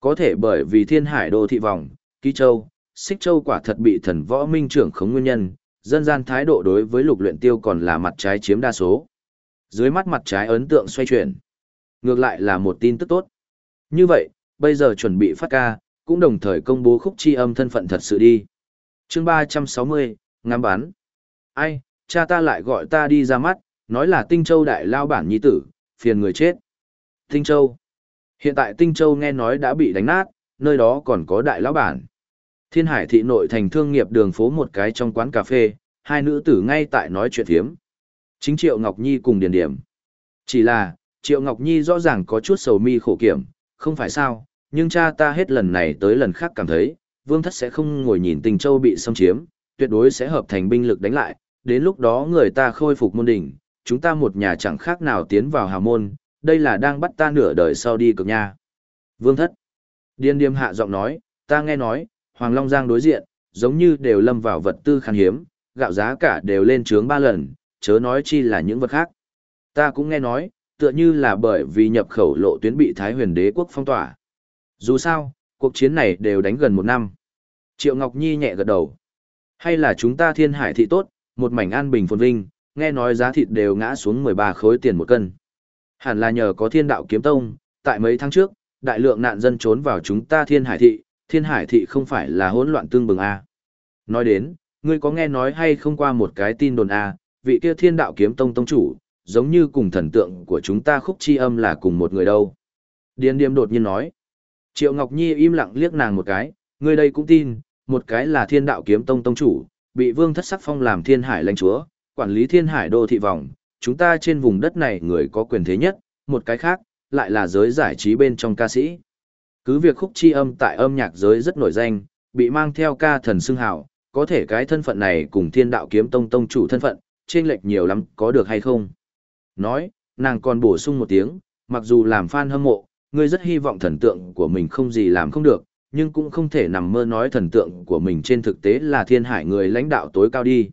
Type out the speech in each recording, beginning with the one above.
Có thể bởi vì thiên hải đô thị vòng, ký châu, xích châu quả thật bị thần võ minh trưởng khống nguyên nhân, dân gian thái độ đối với lục luyện tiêu còn là mặt trái chiếm đa số. Dưới mắt mặt trái ấn tượng xoay chuyển. Ngược lại là một tin tức tốt. Như vậy, bây giờ chuẩn bị phát ca, cũng đồng thời công bố khúc chi âm thân phận thật sự đi. Chương 360, ngắm bán. Ai, cha ta lại gọi ta đi ra mắt, nói là Tinh Châu đại lao bản nhi tử, phiền người chết. Tinh Châu. Hiện tại Tinh Châu nghe nói đã bị đánh nát, nơi đó còn có đại lão bản. Thiên Hải thị nội thành thương nghiệp đường phố một cái trong quán cà phê, hai nữ tử ngay tại nói chuyện thiếm. Chính Triệu Ngọc Nhi cùng Điền Điểm. Chỉ là, Triệu Ngọc Nhi rõ ràng có chút sầu mi khổ kiểm, không phải sao, nhưng cha ta hết lần này tới lần khác cảm thấy, Vương Thất sẽ không ngồi nhìn Tinh Châu bị xâm chiếm, tuyệt đối sẽ hợp thành binh lực đánh lại, đến lúc đó người ta khôi phục môn đỉnh, chúng ta một nhà chẳng khác nào tiến vào Hà môn, đây là đang bắt ta nửa đời sau đi cực nha. Vương Thất. Điên điềm hạ giọng nói, ta nghe nói, Hoàng Long Giang đối diện, giống như đều lâm vào vật tư khan hiếm, gạo giá cả đều lên trướng ba lần, chớ nói chi là những vật khác. Ta cũng nghe nói, tựa như là bởi vì nhập khẩu lộ tuyến bị Thái huyền đế quốc phong tỏa. Dù sao, cuộc chiến này đều đánh gần một năm. Triệu Ngọc Nhi nhẹ gật đầu. Hay là chúng ta thiên hải thị tốt, một mảnh an bình phồn vinh, nghe nói giá thịt đều ngã xuống 13 khối tiền một cân. Hẳn là nhờ có thiên đạo kiếm tông, tại mấy tháng trước, đại lượng nạn dân trốn vào chúng ta thiên hải thị, thiên hải thị không phải là hỗn loạn tương bừng A. Nói đến, ngươi có nghe nói hay không qua một cái tin đồn A, vị kia thiên đạo kiếm tông tông chủ, giống như cùng thần tượng của chúng ta khúc chi âm là cùng một người đâu. Điền điềm đột nhiên nói. Triệu Ngọc Nhi im lặng liếc nàng một cái, ngươi đây cũng tin, một cái là thiên đạo kiếm tông tông chủ, bị vương thất sắc phong làm thiên hải lãnh chúa, quản lý thiên hải đô thị vòng, chúng ta trên vùng đất này người có quyền thế nhất, một cái khác, lại là giới giải trí bên trong ca sĩ. Cứ việc khúc chi âm tại âm nhạc giới rất nổi danh, bị mang theo ca thần xưng hào, có thể cái thân phận này cùng thiên đạo kiếm tông tông chủ thân phận, trên lệch nhiều lắm, có được hay không? Nói, nàng còn bổ sung một tiếng, mặc dù làm fan hâm mộ, ngươi rất hy vọng thần tượng của mình không gì làm không được, nhưng cũng không thể nằm mơ nói thần tượng của mình trên thực tế là thiên hải người lãnh đạo tối cao đi.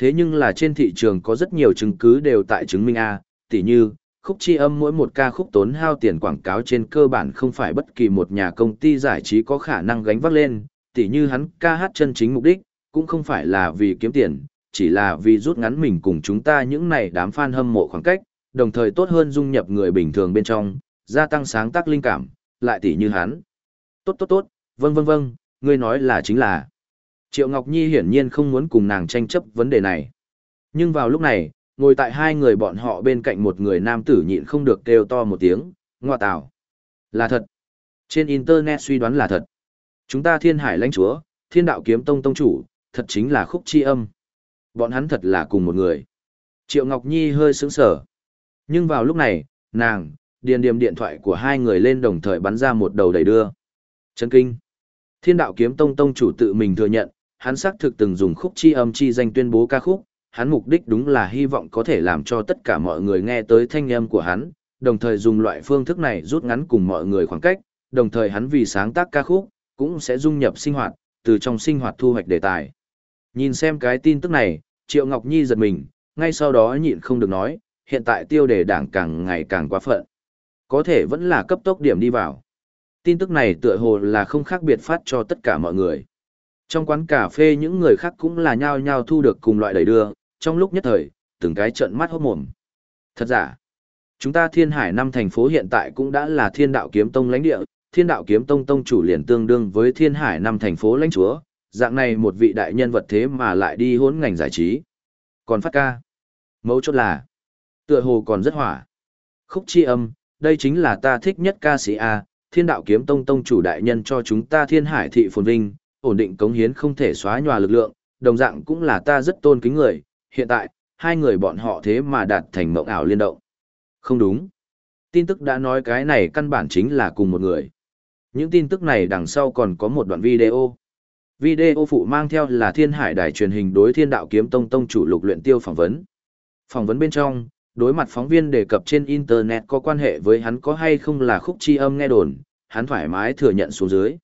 Thế nhưng là trên thị trường có rất nhiều chứng cứ đều tại chứng minh A, tỉ như, khúc chi âm mỗi một ca khúc tốn hao tiền quảng cáo trên cơ bản không phải bất kỳ một nhà công ty giải trí có khả năng gánh vác lên, tỉ như hắn ca hát chân chính mục đích, cũng không phải là vì kiếm tiền, chỉ là vì rút ngắn mình cùng chúng ta những này đám fan hâm mộ khoảng cách, đồng thời tốt hơn dung nhập người bình thường bên trong, gia tăng sáng tác linh cảm, lại tỉ như hắn. Tốt tốt tốt, vâng vâng vâng, ngươi nói là chính là. Triệu Ngọc Nhi hiển nhiên không muốn cùng nàng tranh chấp vấn đề này. Nhưng vào lúc này, ngồi tại hai người bọn họ bên cạnh một người nam tử nhịn không được kêu to một tiếng, ngoa tào. Là thật. Trên Internet suy đoán là thật. Chúng ta thiên hải lãnh chúa, thiên đạo kiếm tông tông chủ, thật chính là khúc chi âm. Bọn hắn thật là cùng một người. Triệu Ngọc Nhi hơi sững sở. Nhưng vào lúc này, nàng, điền điểm điện thoại của hai người lên đồng thời bắn ra một đầu đầy đưa. chấn kinh. Thiên đạo kiếm tông tông chủ tự mình thừa nhận, hắn xác thực từng dùng khúc chi âm chi danh tuyên bố ca khúc, hắn mục đích đúng là hy vọng có thể làm cho tất cả mọi người nghe tới thanh âm của hắn, đồng thời dùng loại phương thức này rút ngắn cùng mọi người khoảng cách, đồng thời hắn vì sáng tác ca khúc, cũng sẽ dung nhập sinh hoạt, từ trong sinh hoạt thu hoạch đề tài. Nhìn xem cái tin tức này, Triệu Ngọc Nhi giật mình, ngay sau đó nhịn không được nói, hiện tại tiêu đề đảng càng ngày càng quá phận. Có thể vẫn là cấp tốc điểm đi vào. Tin tức này tựa hồ là không khác biệt phát cho tất cả mọi người. Trong quán cà phê những người khác cũng là nhao nhao thu được cùng loại đầy đưa, trong lúc nhất thời, từng cái trận mắt hốt mồm. Thật giả, chúng ta thiên hải năm thành phố hiện tại cũng đã là thiên đạo kiếm tông lãnh địa, thiên đạo kiếm tông tông chủ liền tương đương với thiên hải năm thành phố lãnh chúa, dạng này một vị đại nhân vật thế mà lại đi hỗn ngành giải trí. Còn phát ca, mấu chốt là, tựa hồ còn rất hỏa. Khúc chi âm, đây chính là ta thích nhất ca sĩ A, thiên đạo kiếm tông tông chủ đại nhân cho chúng ta thiên hải thị phồn vinh, ổn định cống hiến không thể xóa nhòa lực lượng, đồng dạng cũng là ta rất tôn kính người, hiện tại, hai người bọn họ thế mà đạt thành mộng ảo liên động. Không đúng. Tin tức đã nói cái này căn bản chính là cùng một người. Những tin tức này đằng sau còn có một đoạn video. Video phụ mang theo là thiên hải đài truyền hình đối thiên đạo kiếm tông tông chủ lục luyện tiêu phỏng vấn. Phỏng vấn bên trong, đối mặt phóng viên đề cập trên internet có quan hệ với hắn có hay không là khúc chi âm nghe đồn, hắn thoải mái thừa nhận xuống dưới.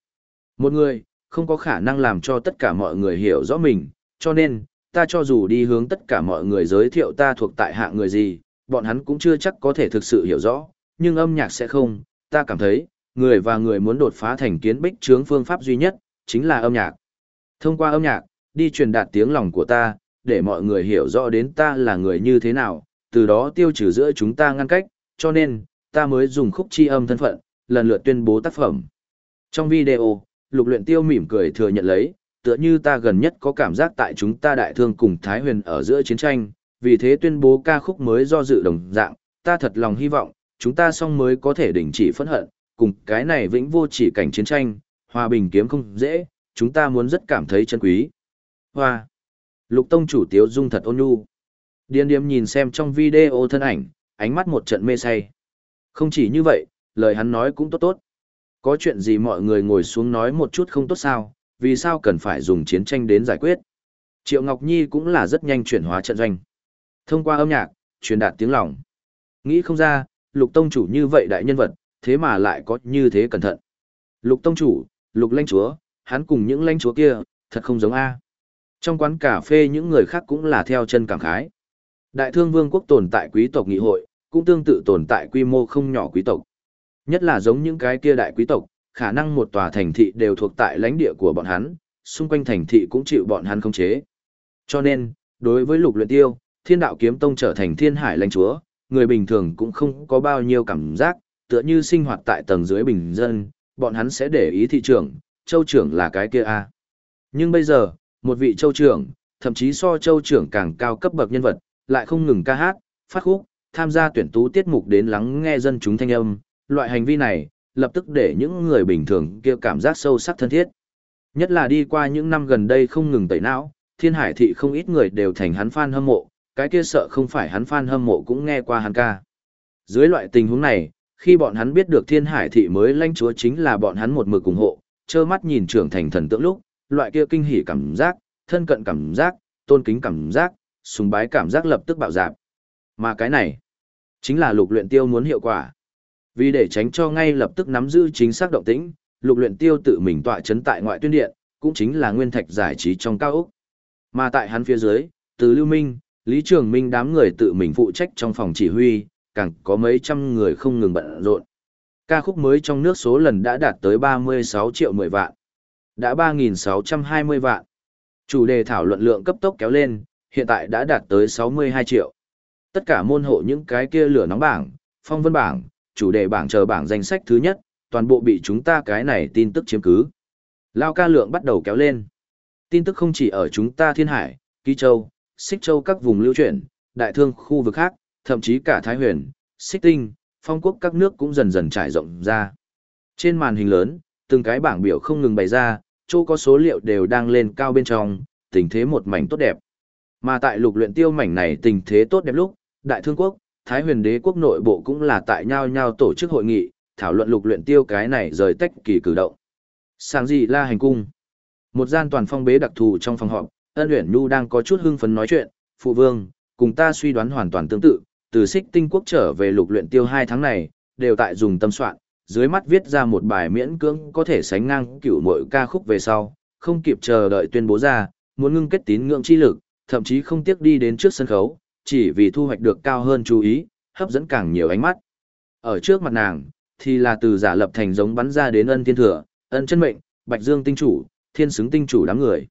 Một người, không có khả năng làm cho tất cả mọi người hiểu rõ mình, cho nên, ta cho dù đi hướng tất cả mọi người giới thiệu ta thuộc tại hạng người gì, bọn hắn cũng chưa chắc có thể thực sự hiểu rõ, nhưng âm nhạc sẽ không, ta cảm thấy, người và người muốn đột phá thành kiến bích chướng phương pháp duy nhất, chính là âm nhạc. Thông qua âm nhạc, đi truyền đạt tiếng lòng của ta, để mọi người hiểu rõ đến ta là người như thế nào, từ đó tiêu trừ giữa chúng ta ngăn cách, cho nên, ta mới dùng khúc chi âm thân phận, lần lượt tuyên bố tác phẩm. Trong video, lục luyện tiêu mỉm cười thừa nhận lấy, tựa như ta gần nhất có cảm giác tại chúng ta đại thương cùng Thái Huyền ở giữa chiến tranh, vì thế tuyên bố ca khúc mới do dự đồng dạng, ta thật lòng hy vọng, chúng ta song mới có thể đình chỉ phẫn hận, cùng cái này vĩnh vô chỉ cảnh chiến tranh, hòa bình kiếm không dễ, chúng ta muốn rất cảm thấy chân quý. Hoa! Lục Tông chủ tiếu dung thật ôn nhu. Điên điếm nhìn xem trong video thân ảnh, ánh mắt một trận mê say. Không chỉ như vậy, lời hắn nói cũng tốt tốt. Có chuyện gì mọi người ngồi xuống nói một chút không tốt sao, vì sao cần phải dùng chiến tranh đến giải quyết. Triệu Ngọc Nhi cũng là rất nhanh chuyển hóa trận doanh. Thông qua âm nhạc, truyền đạt tiếng lòng. Nghĩ không ra, lục tông chủ như vậy đại nhân vật, thế mà lại có như thế cẩn thận. Lục tông chủ, lục lãnh chúa, hắn cùng những lãnh chúa kia, thật không giống A. Trong quán cà phê những người khác cũng là theo chân cảm khái. Đại thương vương quốc tồn tại quý tộc nghị hội, cũng tương tự tồn tại quy mô không nhỏ quý tộc. Nhất là giống những cái kia đại quý tộc, khả năng một tòa thành thị đều thuộc tại lãnh địa của bọn hắn, xung quanh thành thị cũng chịu bọn hắn khống chế. Cho nên, đối với lục luyện tiêu, thiên đạo kiếm tông trở thành thiên hải lãnh chúa, người bình thường cũng không có bao nhiêu cảm giác, tựa như sinh hoạt tại tầng dưới bình dân, bọn hắn sẽ để ý thị trưởng, châu trưởng là cái kia a. Nhưng bây giờ, một vị châu trưởng, thậm chí so châu trưởng càng cao cấp bậc nhân vật, lại không ngừng ca hát, phát khúc, tham gia tuyển tú tiết mục đến lắng nghe dân chúng thanh âm, loại hành vi này, lập tức để những người bình thường kia cảm giác sâu sắc thân thiết. Nhất là đi qua những năm gần đây không ngừng tẩy não, thiên hải thị không ít người đều thành hắn fan hâm mộ, cái kia sợ không phải hắn fan hâm mộ cũng nghe qua hắn ca. Dưới loại tình huống này, khi bọn hắn biết được thiên hải thị mới lãnh chúa chính là bọn hắn một mực ủng hộ, trơ mắt nhìn trưởng thành thần tượng lúc, loại kia kinh hỉ cảm giác, thân cận cảm giác, tôn kính cảm giác, sùng bái cảm giác lập tức bạo dạp. Mà cái này, chính là lục luyện tiêu muốn hiệu quả. Vì để tránh cho ngay lập tức nắm giữ chính xác động tĩnh, lục luyện tiêu tự mình tọa chấn tại ngoại tuyên điện, cũng chính là nguyên thạch giải trí trong cao ốc. Mà tại hắn phía dưới, từ Lưu Minh, Lý Trường Minh đám người tự mình phụ trách trong phòng chỉ huy, càng có mấy trăm người không ngừng bận rộn. Ca khúc mới trong nước số lần đã đạt tới 36 triệu 10 vạn. Đã 3.620 vạn. Chủ đề thảo luận lượng cấp tốc kéo lên, hiện tại đã đạt tới 62 triệu. Tất cả môn hộ những cái kia lửa nóng bảng, phong vân bảng, chủ đề bảng chờ bảng danh sách thứ nhất, toàn bộ bị chúng ta cái này tin tức chiếm cứ. Lao ca lượng bắt đầu kéo lên. Tin tức không chỉ ở chúng ta Thiên Hải, Ký Châu, Xích Châu các vùng lưu chuyển, đại thương khu vực khác, thậm chí cả Thái Huyền, Xích Tinh, phong quốc các nước cũng dần dần trải rộng ra. Trên màn hình lớn, từng cái bảng biểu không ngừng bày ra, chỗ có số liệu đều đang lên cao bên trong, tình thế một mảnh tốt đẹp. Mà tại lục luyện tiêu mảnh này tình thế tốt đẹp lúc, Đại Thương Quốc, Thái Huyền Đế Quốc nội bộ cũng là tại nhau nhau tổ chức hội nghị, thảo luận lục luyện tiêu cái này rời tách kỳ cử động. Sáng gì la hành cung. Một gian toàn phong bế đặc thù trong phòng họp, ân luyện nhu đang có chút hưng phấn nói chuyện, phụ vương, cùng ta suy đoán hoàn toàn tương tự, từ xích tinh quốc trở về lục luyện tiêu hai tháng này, đều tại dùng tâm soạn, dưới mắt viết ra một bài miễn cưỡng có thể sánh ngang cửu mội ca khúc về sau, không kịp chờ đợi tuyên bố ra, muốn ngưng kết tín ngưỡng chi lực, thậm chí không tiếc đi đến trước sân khấu, chỉ vì thu hoạch được cao hơn chú ý, hấp dẫn càng nhiều ánh mắt. Ở trước mặt nàng, thì là từ giả lập thành giống bắn ra đến ân thiên thừa, ân chân mệnh, bạch dương tinh chủ, thiên xứng tinh chủ đám người.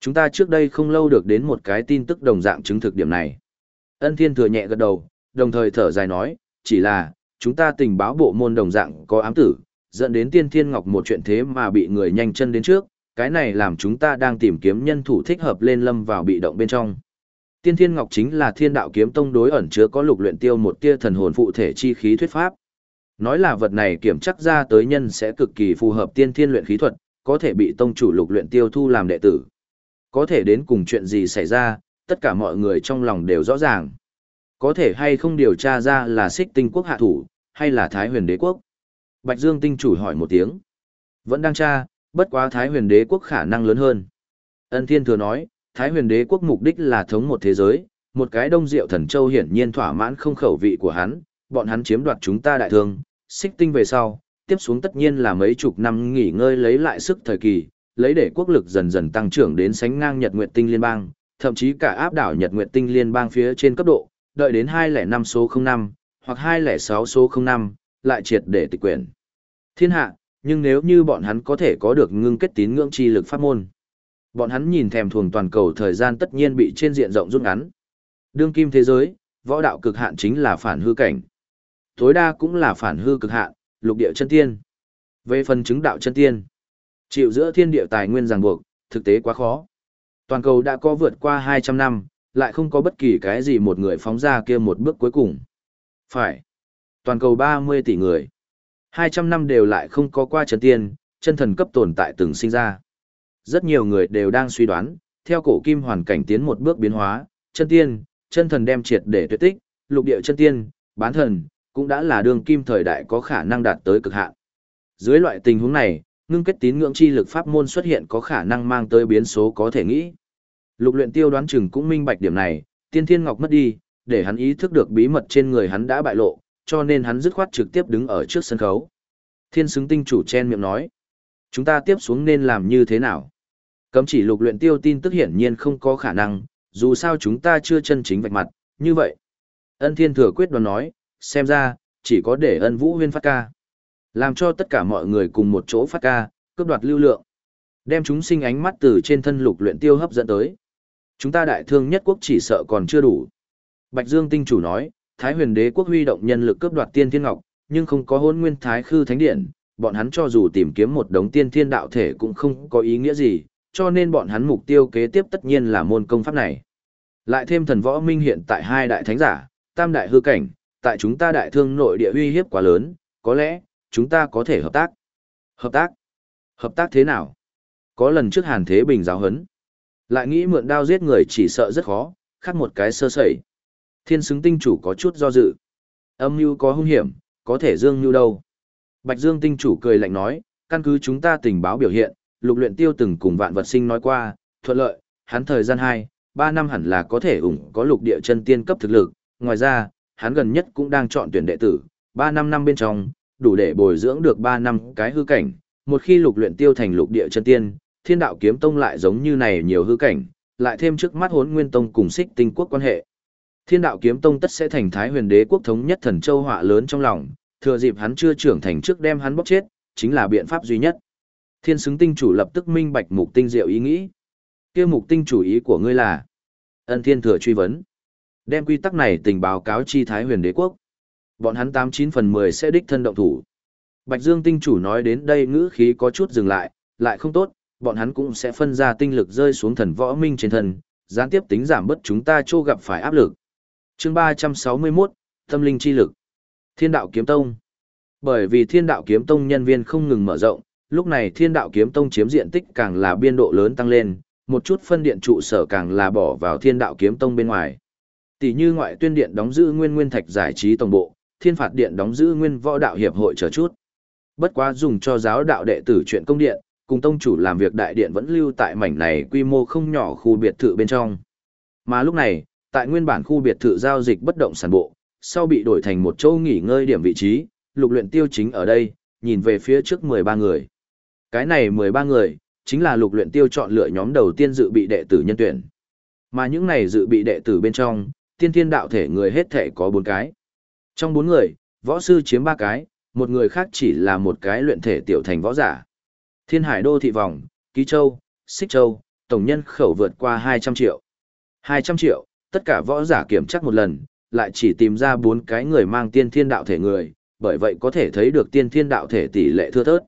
Chúng ta trước đây không lâu được đến một cái tin tức đồng dạng chứng thực điểm này. Ân thiên thừa nhẹ gật đầu, đồng thời thở dài nói, chỉ là, chúng ta tình báo bộ môn đồng dạng có ám tử, dẫn đến tiên thiên ngọc một chuyện thế mà bị người nhanh chân đến trước, cái này làm chúng ta đang tìm kiếm nhân thủ thích hợp lên lâm vào bị động bên trong. Tiên thiên ngọc chính là thiên đạo kiếm tông đối ẩn chứa có lục luyện tiêu một tia thần hồn phụ thể chi khí thuyết pháp. Nói là vật này kiểm chắc ra tới nhân sẽ cực kỳ phù hợp tiên thiên luyện khí thuật, có thể bị tông chủ lục luyện tiêu thu làm đệ tử. Có thể đến cùng chuyện gì xảy ra, tất cả mọi người trong lòng đều rõ ràng. Có thể hay không điều tra ra là xích tinh quốc hạ thủ, hay là Thái huyền đế quốc? Bạch Dương tinh chủ hỏi một tiếng. Vẫn đang tra, bất quá Thái huyền đế quốc khả năng lớn hơn. Ân Thiên Thừa nói, Thái huyền đế quốc mục đích là thống một thế giới, một cái đông diệu thần châu hiển nhiên thỏa mãn không khẩu vị của hắn, bọn hắn chiếm đoạt chúng ta đại thương, xích tinh về sau, tiếp xuống tất nhiên là mấy chục năm nghỉ ngơi lấy lại sức thời kỳ, lấy để quốc lực dần dần tăng trưởng đến sánh ngang Nhật Nguyệt Tinh Liên bang, thậm chí cả áp đảo Nhật Nguyệt Tinh Liên bang phía trên cấp độ, đợi đến 205 số 05, hoặc 206 số 05, lại triệt để tịch quyển. Thiên hạ, nhưng nếu như bọn hắn có thể có được ngưng kết tín ngưỡng chi lực pháp môn, bọn hắn nhìn thèm thuồng toàn cầu thời gian tất nhiên bị trên diện rộng rút ngắn. Đương kim thế giới, võ đạo cực hạn chính là phản hư cảnh. Tối đa cũng là phản hư cực hạn, lục địa chân tiên. Về phần chứng đạo chân tiên, chịu giữa thiên địa tài nguyên ràng buộc, thực tế quá khó. Toàn cầu đã có vượt qua 200 năm, lại không có bất kỳ cái gì một người phóng ra kia một bước cuối cùng. Phải. Toàn cầu 30 tỷ người. 200 năm đều lại không có qua chân tiên, chân thần cấp tồn tại từng sinh ra. Rất nhiều người đều đang suy đoán, theo cổ kim hoàn cảnh tiến một bước biến hóa, chân tiên, chân thần đem triệt để tuyệt tích, lục địa chân tiên, bán thần, cũng đã là đường kim thời đại có khả năng đạt tới cực hạn. Dưới loại tình huống này, ngưng kết tín ngưỡng chi lực pháp môn xuất hiện có khả năng mang tới biến số có thể nghĩ. Lục luyện tiêu đoán chừng cũng minh bạch điểm này, tiên thiên ngọc mất đi, để hắn ý thức được bí mật trên người hắn đã bại lộ, cho nên hắn dứt khoát trực tiếp đứng ở trước sân khấu. Thiên xứng tinh chủ chen miệng nói, chúng ta tiếp xuống nên làm như thế nào? Cấm chỉ lục luyện tiêu tin tức hiển nhiên không có khả năng, dù sao chúng ta chưa chân chính vạch mặt, như vậy. Ân thiên thừa quyết đoán nói, xem ra, chỉ có để ân vũ huyên phát ca. Làm cho tất cả mọi người cùng một chỗ phát ca, cướp đoạt lưu lượng. Đem chúng sinh ánh mắt từ trên thân lục luyện tiêu hấp dẫn tới. Chúng ta đại thương nhất quốc chỉ sợ còn chưa đủ. Bạch Dương tinh chủ nói, Thái huyền đế quốc huy động nhân lực cướp đoạt tiên thiên ngọc, nhưng không có hôn nguyên thái khư thánh điện, bọn hắn cho dù tìm kiếm một đống tiên thiên đạo thể cũng không có ý nghĩa gì, cho nên bọn hắn mục tiêu kế tiếp tất nhiên là môn công pháp này. Lại thêm thần võ minh hiện tại hai đại thánh giả, tam đại hư cảnh, tại chúng ta đại thương nội địa uy hiếp quá lớn, có lẽ, chúng ta có thể hợp tác. Hợp tác? Hợp tác thế nào? Có lần trước Hàn Thế Bình giáo hấn. Lại nghĩ mượn đao giết người chỉ sợ rất khó, khác một cái sơ sẩy. Thiên xứng tinh chủ có chút do dự. Âm mưu có hung hiểm, có thể dương mưu đâu. Bạch Dương tinh chủ cười lạnh nói, căn cứ chúng ta tình báo biểu hiện, lục luyện tiêu từng cùng vạn vật sinh nói qua, thuận lợi, hắn thời gian 2, 3 năm hẳn là có thể ủng có lục địa chân tiên cấp thực lực, ngoài ra, hắn gần nhất cũng đang chọn tuyển đệ tử, 3 năm năm bên trong, đủ để bồi dưỡng được 3 năm cái hư cảnh, một khi lục luyện tiêu thành lục địa chân tiên, thiên đạo kiếm tông lại giống như này nhiều hư cảnh, lại thêm trước mắt hốn nguyên tông cùng xích tinh quốc quan hệ. Thiên đạo kiếm tông tất sẽ thành thái huyền đế quốc thống nhất thần châu họa lớn trong lòng, thừa dịp hắn chưa trưởng thành trước đem hắn bóc chết, chính là biện pháp duy nhất. Thiên xứng tinh chủ lập tức minh bạch mục tinh diệu ý nghĩ. kia mục tinh chủ ý của ngươi là ân thiên thừa truy vấn. Đem quy tắc này tình báo cáo chi thái huyền đế quốc. Bọn hắn 89 phần 10 sẽ đích thân động thủ. Bạch Dương tinh chủ nói đến đây ngữ khí có chút dừng lại, lại không tốt, bọn hắn cũng sẽ phân ra tinh lực rơi xuống thần võ minh trên thân, gián tiếp tính giảm bớt chúng ta chô gặp phải áp lực. Chương 361, Tâm linh chi lực. Thiên đạo kiếm tông. Bởi vì Thiên đạo kiếm tông nhân viên không ngừng mở rộng, lúc này Thiên đạo kiếm tông chiếm diện tích càng là biên độ lớn tăng lên, một chút phân điện trụ sở càng là bỏ vào Thiên đạo kiếm tông bên ngoài. Tỷ như ngoại tuyên điện đóng giữ Nguyên Nguyên Thạch giải trí tổng bộ, Thiên phạt điện đóng giữ Nguyên Võ đạo hiệp hội chờ chút. Bất quá dùng cho giáo đạo đệ tử chuyện công điện, cùng tông chủ làm việc đại điện vẫn lưu tại mảnh này quy mô không nhỏ khu biệt thự bên trong. Mà lúc này, tại nguyên bản khu biệt thự giao dịch bất động sản bộ, sau bị đổi thành một chỗ nghỉ ngơi điểm vị trí, lục luyện tiêu chính ở đây, nhìn về phía trước 13 người. Cái này 13 người, chính là lục luyện tiêu chọn lựa nhóm đầu tiên dự bị đệ tử nhân tuyển. Mà những này dự bị đệ tử bên trong, tiên thiên đạo thể người hết thể có 4 cái. Trong 4 người, võ sư chiếm 3 cái, một người khác chỉ là một cái luyện thể tiểu thành võ giả. Thiên hải đô thị vòng, Ký Châu, Xích Châu, tổng nhân khẩu vượt qua 200 triệu. 200 triệu, tất cả võ giả kiểm chắc một lần, lại chỉ tìm ra bốn cái người mang tiên thiên đạo thể người, bởi vậy có thể thấy được tiên thiên đạo thể tỷ lệ thưa thớt.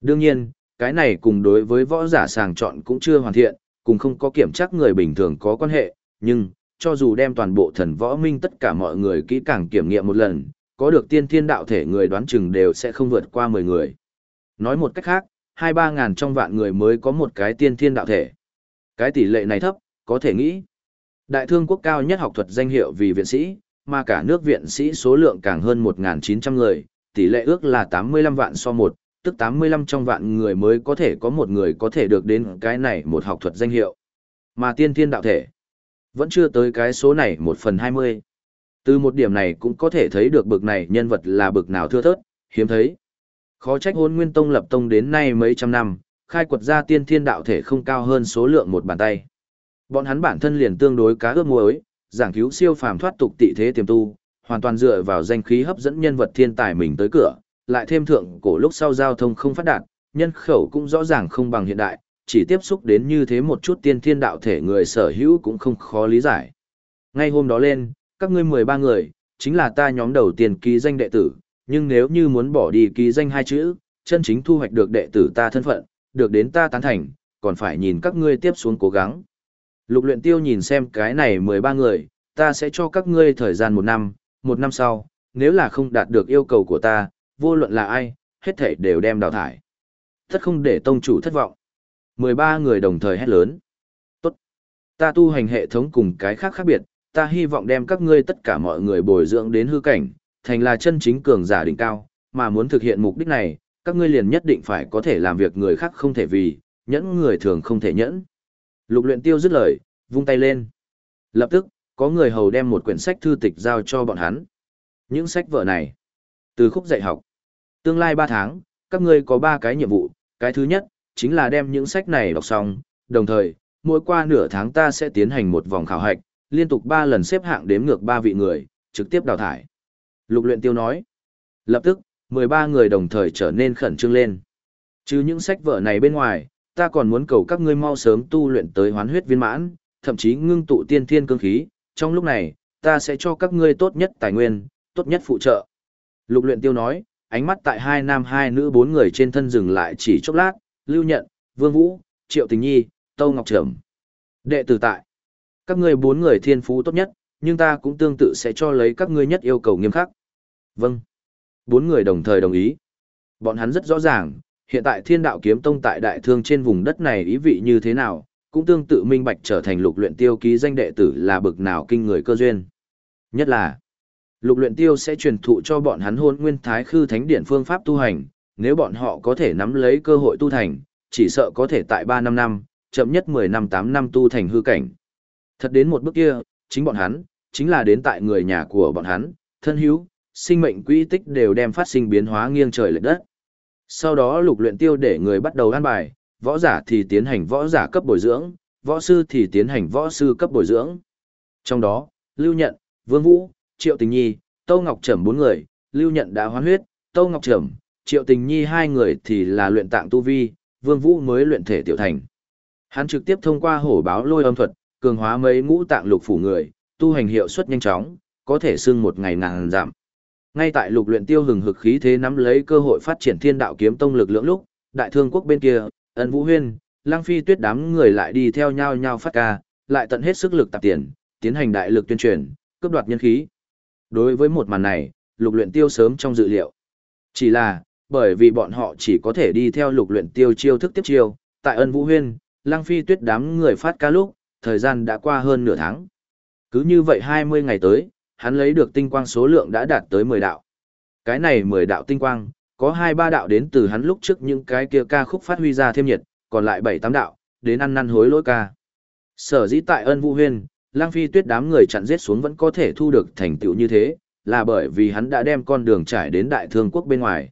Đương nhiên, cái này cùng đối với võ giả sàng chọn cũng chưa hoàn thiện, cùng không có kiểm chắc người bình thường có quan hệ, nhưng, cho dù đem toàn bộ thần võ minh tất cả mọi người kỹ càng kiểm nghiệm một lần, có được tiên thiên đạo thể người đoán chừng đều sẽ không vượt qua 10 người. Nói một cách khác, hai ba ngàn trong vạn người mới có một cái tiên thiên đạo thể. Cái tỷ lệ này thấp, có thể nghĩ. Đại thương quốc cao nhất học thuật danh hiệu vì viện sĩ, mà cả nước viện sĩ số lượng càng hơn 1.900 người, tỷ lệ ước là 85 vạn so một, tức 85 trong vạn người mới có thể có một người có thể được đến cái này một học thuật danh hiệu. Mà tiên thiên đạo thể, vẫn chưa tới cái số này 1 phần 20. Từ một điểm này cũng có thể thấy được bực này nhân vật là bực nào thưa thớt, hiếm thấy. Khó trách hôn nguyên tông lập tông đến nay mấy trăm năm, khai quật ra tiên thiên đạo thể không cao hơn số lượng một bàn tay. Bọn hắn bản thân liền tương đối cá ước muối, giảng cứu siêu phàm thoát tục tị thế tiềm tu, hoàn toàn dựa vào danh khí hấp dẫn nhân vật thiên tài mình tới cửa, lại thêm thượng cổ lúc sau giao thông không phát đạt, nhân khẩu cũng rõ ràng không bằng hiện đại, chỉ tiếp xúc đến như thế một chút tiên thiên đạo thể người sở hữu cũng không khó lý giải. Ngay hôm đó lên, các ngươi 13 người, chính là ta nhóm đầu tiên ký danh đệ tử, nhưng nếu như muốn bỏ đi ký danh hai chữ, chân chính thu hoạch được đệ tử ta thân phận, được đến ta tán thành, còn phải nhìn các ngươi tiếp xuống cố gắng. Lục luyện tiêu nhìn xem cái này 13 người, ta sẽ cho các ngươi thời gian một năm, một năm sau, nếu là không đạt được yêu cầu của ta, vô luận là ai, hết thảy đều đem đào thải. Thất không để tông chủ thất vọng. 13 người đồng thời hét lớn. Tốt. Ta tu hành hệ thống cùng cái khác khác biệt, ta hy vọng đem các ngươi tất cả mọi người bồi dưỡng đến hư cảnh, thành là chân chính cường giả đỉnh cao, mà muốn thực hiện mục đích này, các ngươi liền nhất định phải có thể làm việc người khác không thể vì, nhẫn người thường không thể nhẫn. Lục luyện tiêu dứt lời, vung tay lên. Lập tức, có người hầu đem một quyển sách thư tịch giao cho bọn hắn. Những sách vở này, từ khúc dạy học. Tương lai 3 tháng, các ngươi có 3 cái nhiệm vụ, cái thứ nhất, chính là đem những sách này đọc xong, đồng thời, mỗi qua nửa tháng ta sẽ tiến hành một vòng khảo hạch, liên tục 3 lần xếp hạng đếm ngược 3 vị người, trực tiếp đào thải. Lục luyện tiêu nói. Lập tức, 13 người đồng thời trở nên khẩn trương lên. Chứ những sách vở này bên ngoài, ta còn muốn cầu các ngươi mau sớm tu luyện tới hoán huyết viên mãn, thậm chí ngưng tụ tiên thiên cương khí, trong lúc này, ta sẽ cho các ngươi tốt nhất tài nguyên, tốt nhất phụ trợ. Lục luyện tiêu nói, ánh mắt tại hai nam hai nữ bốn người trên thân dừng lại chỉ chốc lát, lưu nhận, vương vũ, triệu tình nhi, tâu ngọc trầm. Đệ tử tại. Các ngươi bốn người thiên phú tốt nhất, nhưng ta cũng tương tự sẽ cho lấy các ngươi nhất yêu cầu nghiêm khắc. Vâng. Bốn người đồng thời đồng ý. Bọn hắn rất rõ ràng, hiện tại thiên đạo kiếm tông tại đại thương trên vùng đất này ý vị như thế nào, cũng tương tự minh bạch trở thành lục luyện tiêu ký danh đệ tử là bực nào kinh người cơ duyên. Nhất là, lục luyện tiêu sẽ truyền thụ cho bọn hắn hôn nguyên thái khư thánh điển phương pháp tu hành, nếu bọn họ có thể nắm lấy cơ hội tu thành, chỉ sợ có thể tại 3 năm năm, chậm nhất 10 năm 8 năm tu thành hư cảnh. Thật đến một bước kia, chính bọn hắn, chính là đến tại người nhà của bọn hắn, thân hữu, sinh mệnh quỹ tích đều đem phát sinh biến hóa nghiêng trời lệch đất. Sau đó lục luyện tiêu để người bắt đầu an bài, võ giả thì tiến hành võ giả cấp bồi dưỡng, võ sư thì tiến hành võ sư cấp bồi dưỡng. Trong đó, Lưu Nhận, Vương Vũ, Triệu Tình Nhi, Tô Ngọc Trầm bốn người, Lưu Nhận đã hoán huyết, Tô Ngọc Trầm, Triệu Tình Nhi hai người thì là luyện tạng tu vi, Vương Vũ mới luyện thể tiểu thành. Hắn trực tiếp thông qua hổ báo lôi âm thuật, cường hóa mấy ngũ tạng lục phủ người, tu hành hiệu suất nhanh chóng, có thể xưng một ngày ngàn giảm. Ngay tại lục luyện tiêu hừng hực khí thế nắm lấy cơ hội phát triển thiên đạo kiếm tông lực lượng lúc, đại thương quốc bên kia, ân vũ huyên, lang phi tuyết đám người lại đi theo nhau nhau phát ca, lại tận hết sức lực tạp tiền, tiến hành đại lực tuyên truyền, cướp đoạt nhân khí. Đối với một màn này, lục luyện tiêu sớm trong dự liệu. Chỉ là, bởi vì bọn họ chỉ có thể đi theo lục luyện tiêu chiêu thức tiếp chiêu, tại ân vũ huyên, lang phi tuyết đám người phát ca lúc, thời gian đã qua hơn nửa tháng. Cứ như vậy 20 ngày tới, hắn lấy được tinh quang số lượng đã đạt tới 10 đạo. Cái này 10 đạo tinh quang, có 2-3 đạo đến từ hắn lúc trước những cái kia ca khúc phát huy ra thêm nhiệt, còn lại 7-8 đạo, đến ăn năn hối lỗi ca. Sở dĩ tại ân vũ huyên, lang phi tuyết đám người chặn giết xuống vẫn có thể thu được thành tựu như thế, là bởi vì hắn đã đem con đường trải đến đại thương quốc bên ngoài.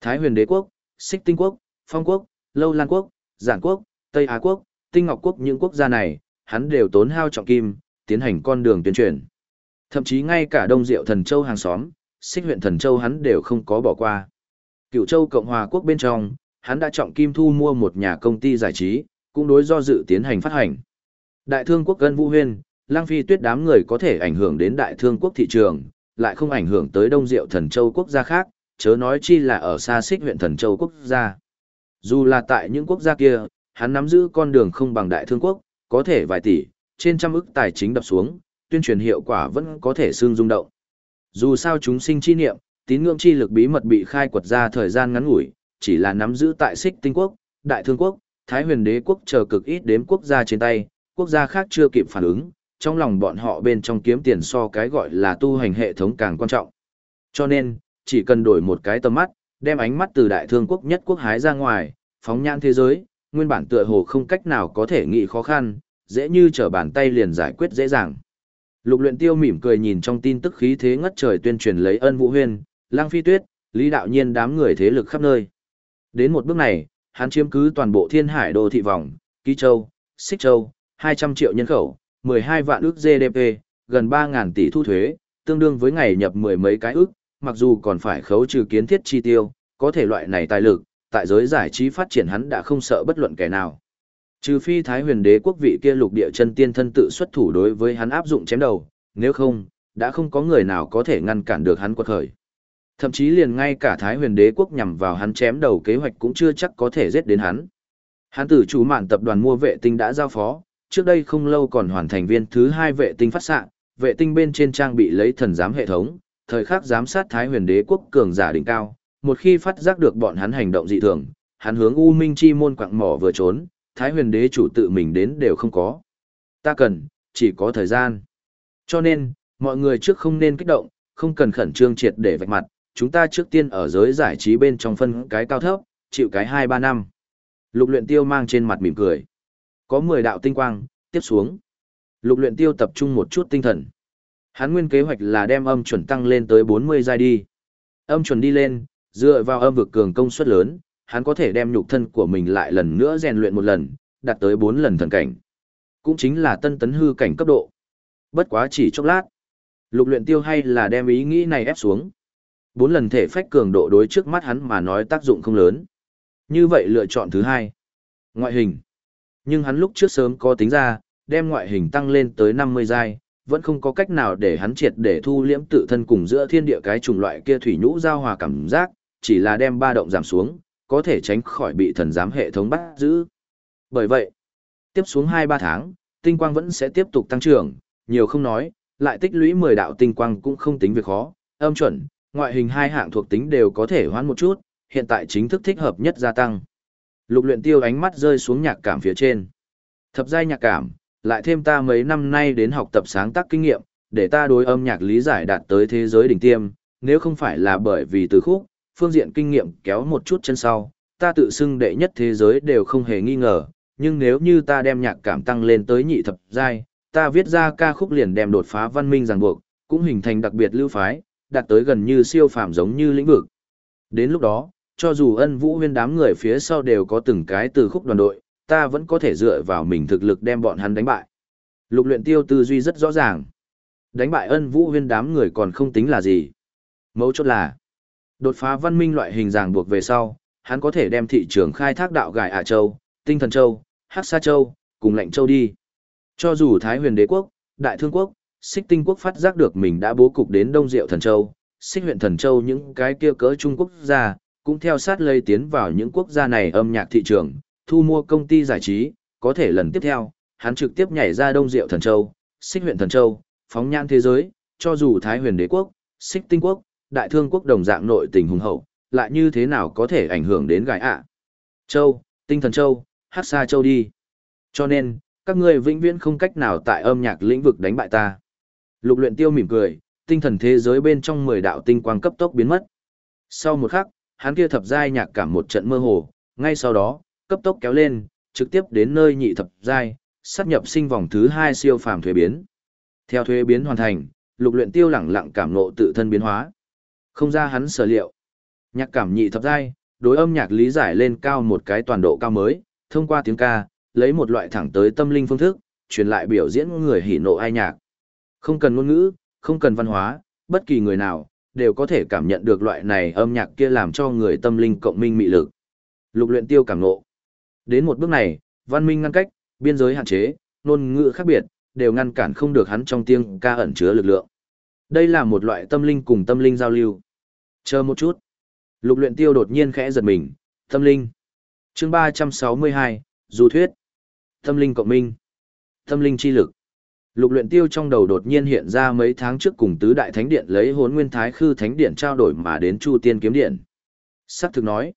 Thái huyền đế quốc, xích tinh quốc, phong quốc, lâu lan quốc, giản quốc, tây á quốc, tinh ngọc quốc những quốc gia này, hắn đều tốn hao trọng kim, tiến hành con đường tuyên truyền. Thậm chí ngay cả Đông Diệu Thần Châu hàng xóm, xích huyện Thần Châu hắn đều không có bỏ qua. Cựu Châu Cộng hòa quốc bên trong, hắn đã trọng kim thu mua một nhà công ty giải trí, cũng đối do dự tiến hành phát hành. Đại thương quốc Gân Vũ Huyên, Lang Phi Tuyết đám người có thể ảnh hưởng đến đại thương quốc thị trường, lại không ảnh hưởng tới Đông Diệu Thần Châu quốc gia khác, chớ nói chi là ở xa xích huyện Thần Châu quốc gia. Dù là tại những quốc gia kia, hắn nắm giữ con đường không bằng đại thương quốc, có thể vài tỷ, trên trăm ức tài chính đập xuống, tuyên truyền hiệu quả vẫn có thể xương rung động. Dù sao chúng sinh chi niệm, tín ngưỡng chi lực bí mật bị khai quật ra thời gian ngắn ngủi, chỉ là nắm giữ tại xích tinh quốc, đại thương quốc, thái huyền đế quốc chờ cực ít đếm quốc gia trên tay, quốc gia khác chưa kịp phản ứng, trong lòng bọn họ bên trong kiếm tiền so cái gọi là tu hành hệ thống càng quan trọng. Cho nên, chỉ cần đổi một cái tầm mắt, đem ánh mắt từ đại thương quốc nhất quốc hái ra ngoài, phóng nhãn thế giới, nguyên bản tựa hồ không cách nào có thể nghĩ khó khăn, dễ như trở bàn tay liền giải quyết dễ dàng. Lục luyện tiêu mỉm cười nhìn trong tin tức khí thế ngất trời tuyên truyền lấy ân vũ huyên, lang phi tuyết, lý đạo nhiên đám người thế lực khắp nơi. Đến một bước này, hắn chiếm cứ toàn bộ thiên hải đô thị vòng, ký châu, xích châu, 200 triệu nhân khẩu, 12 vạn ước GDP, gần 3.000 tỷ thu thuế, tương đương với ngày nhập mười mấy cái ước, mặc dù còn phải khấu trừ kiến thiết chi tiêu, có thể loại này tài lực, tại giới giải trí phát triển hắn đã không sợ bất luận kẻ nào. Trừ phi Thái huyền đế quốc vị kia lục địa chân tiên thân tự xuất thủ đối với hắn áp dụng chém đầu, nếu không, đã không có người nào có thể ngăn cản được hắn quật khởi. Thậm chí liền ngay cả Thái huyền đế quốc nhằm vào hắn chém đầu kế hoạch cũng chưa chắc có thể giết đến hắn. Hắn tử chủ mạn tập đoàn mua vệ tinh đã giao phó, trước đây không lâu còn hoàn thành viên thứ hai vệ tinh phát xạ, vệ tinh bên trên trang bị lấy thần giám hệ thống, thời khắc giám sát Thái huyền đế quốc cường giả đỉnh cao, một khi phát giác được bọn hắn hành động dị thường, hắn hướng U Minh Chi môn quặng mỏ vừa trốn, Thái huyền đế chủ tự mình đến đều không có. Ta cần, chỉ có thời gian. Cho nên, mọi người trước không nên kích động, không cần khẩn trương triệt để vạch mặt, chúng ta trước tiên ở giới giải trí bên trong phân cái cao thấp, chịu cái 2-3 năm. Lục luyện tiêu mang trên mặt mỉm cười. Có 10 đạo tinh quang, tiếp xuống. Lục luyện tiêu tập trung một chút tinh thần. Hắn nguyên kế hoạch là đem âm chuẩn tăng lên tới 40 giai đi. Âm chuẩn đi lên, dựa vào âm vực cường công suất lớn, hắn có thể đem nhục thân của mình lại lần nữa rèn luyện một lần, đạt tới 4 lần thần cảnh. Cũng chính là tân tấn hư cảnh cấp độ. Bất quá chỉ chốc lát. Lục luyện tiêu hay là đem ý nghĩ này ép xuống. Bốn lần thể phách cường độ đối trước mắt hắn mà nói tác dụng không lớn. Như vậy lựa chọn thứ hai. Ngoại hình. Nhưng hắn lúc trước sớm có tính ra, đem ngoại hình tăng lên tới 50 giai, vẫn không có cách nào để hắn triệt để thu liễm tự thân cùng giữa thiên địa cái chủng loại kia thủy nhũ giao hòa cảm giác, chỉ là đem ba động giảm xuống, có thể tránh khỏi bị thần giám hệ thống bắt giữ. Bởi vậy, tiếp xuống 2-3 tháng, tinh quang vẫn sẽ tiếp tục tăng trưởng, nhiều không nói, lại tích lũy 10 đạo tinh quang cũng không tính việc khó, âm chuẩn, ngoại hình hai hạng thuộc tính đều có thể hoán một chút, hiện tại chính thức thích hợp nhất gia tăng. Lục luyện tiêu ánh mắt rơi xuống nhạc cảm phía trên. Thập giai nhạc cảm, lại thêm ta mấy năm nay đến học tập sáng tác kinh nghiệm, để ta đối âm nhạc lý giải đạt tới thế giới đỉnh tiêm, nếu không phải là bởi vì từ khúc, phương diện kinh nghiệm kéo một chút chân sau, ta tự xưng đệ nhất thế giới đều không hề nghi ngờ, nhưng nếu như ta đem nhạc cảm tăng lên tới nhị thập giai, ta viết ra ca khúc liền đem đột phá văn minh ràng buộc, cũng hình thành đặc biệt lưu phái, đạt tới gần như siêu phàm giống như lĩnh vực. Đến lúc đó, cho dù ân vũ huyên đám người phía sau đều có từng cái từ khúc đoàn đội, ta vẫn có thể dựa vào mình thực lực đem bọn hắn đánh bại. Lục luyện tiêu tư duy rất rõ ràng. Đánh bại ân vũ huyên đám người còn không tính là gì. Mấu chốt là, đột phá văn minh loại hình ràng buộc về sau, hắn có thể đem thị trường khai thác đạo gài ả châu, tinh thần châu, hắc sa châu, cùng lệnh châu đi. Cho dù Thái huyền đế quốc, đại thương quốc, xích tinh quốc phát giác được mình đã bố cục đến Đông Diệu Thần Châu, xích huyện Thần Châu những cái kia cỡ Trung Quốc gia, cũng theo sát lây tiến vào những quốc gia này âm nhạc thị trường, thu mua công ty giải trí, có thể lần tiếp theo, hắn trực tiếp nhảy ra Đông Diệu Thần Châu, xích huyện Thần Châu, phóng nhãn thế giới, cho dù Thái huyền đế quốc, xích tinh quốc, đại thương quốc đồng dạng nội tình hùng hậu, lại như thế nào có thể ảnh hưởng đến gái ạ. Châu, tinh thần châu, hắc sa châu đi. Cho nên, các ngươi vĩnh viễn không cách nào tại âm nhạc lĩnh vực đánh bại ta. Lục luyện tiêu mỉm cười, tinh thần thế giới bên trong mười đạo tinh quang cấp tốc biến mất. Sau một khắc, hắn kia thập giai nhạc cảm một trận mơ hồ, ngay sau đó, cấp tốc kéo lên, trực tiếp đến nơi nhị thập giai, sát nhập sinh vòng thứ hai siêu phàm thuế biến. Theo thuế biến hoàn thành, lục luyện tiêu lẳng lặng cảm ngộ tự thân biến hóa. Không ra hắn sở liệu. Nhạc cảm nhị thập giai, đối âm nhạc lý giải lên cao một cái toàn độ cao mới, thông qua tiếng ca, lấy một loại thẳng tới tâm linh phương thức, truyền lại biểu diễn người hỉ nộ ai nhạc. Không cần ngôn ngữ, không cần văn hóa, bất kỳ người nào, đều có thể cảm nhận được loại này âm nhạc kia làm cho người tâm linh cộng minh mị lực. Lục luyện tiêu cảm ngộ. Đến một bước này, văn minh ngăn cách, biên giới hạn chế, ngôn ngữ khác biệt, đều ngăn cản không được hắn trong tiếng ca ẩn chứa lực lượng. Đây là một loại tâm linh cùng tâm linh giao lưu. Chờ một chút. Lục luyện tiêu đột nhiên khẽ giật mình, tâm linh. Chương 362, Du thuyết. Tâm linh cộng minh. Tâm linh chi lực. Lục luyện tiêu trong đầu đột nhiên hiện ra mấy tháng trước cùng tứ đại thánh điện lấy hốn nguyên thái khư thánh điện trao đổi mà đến Chu Tiên kiếm điện. Sắc thực nói,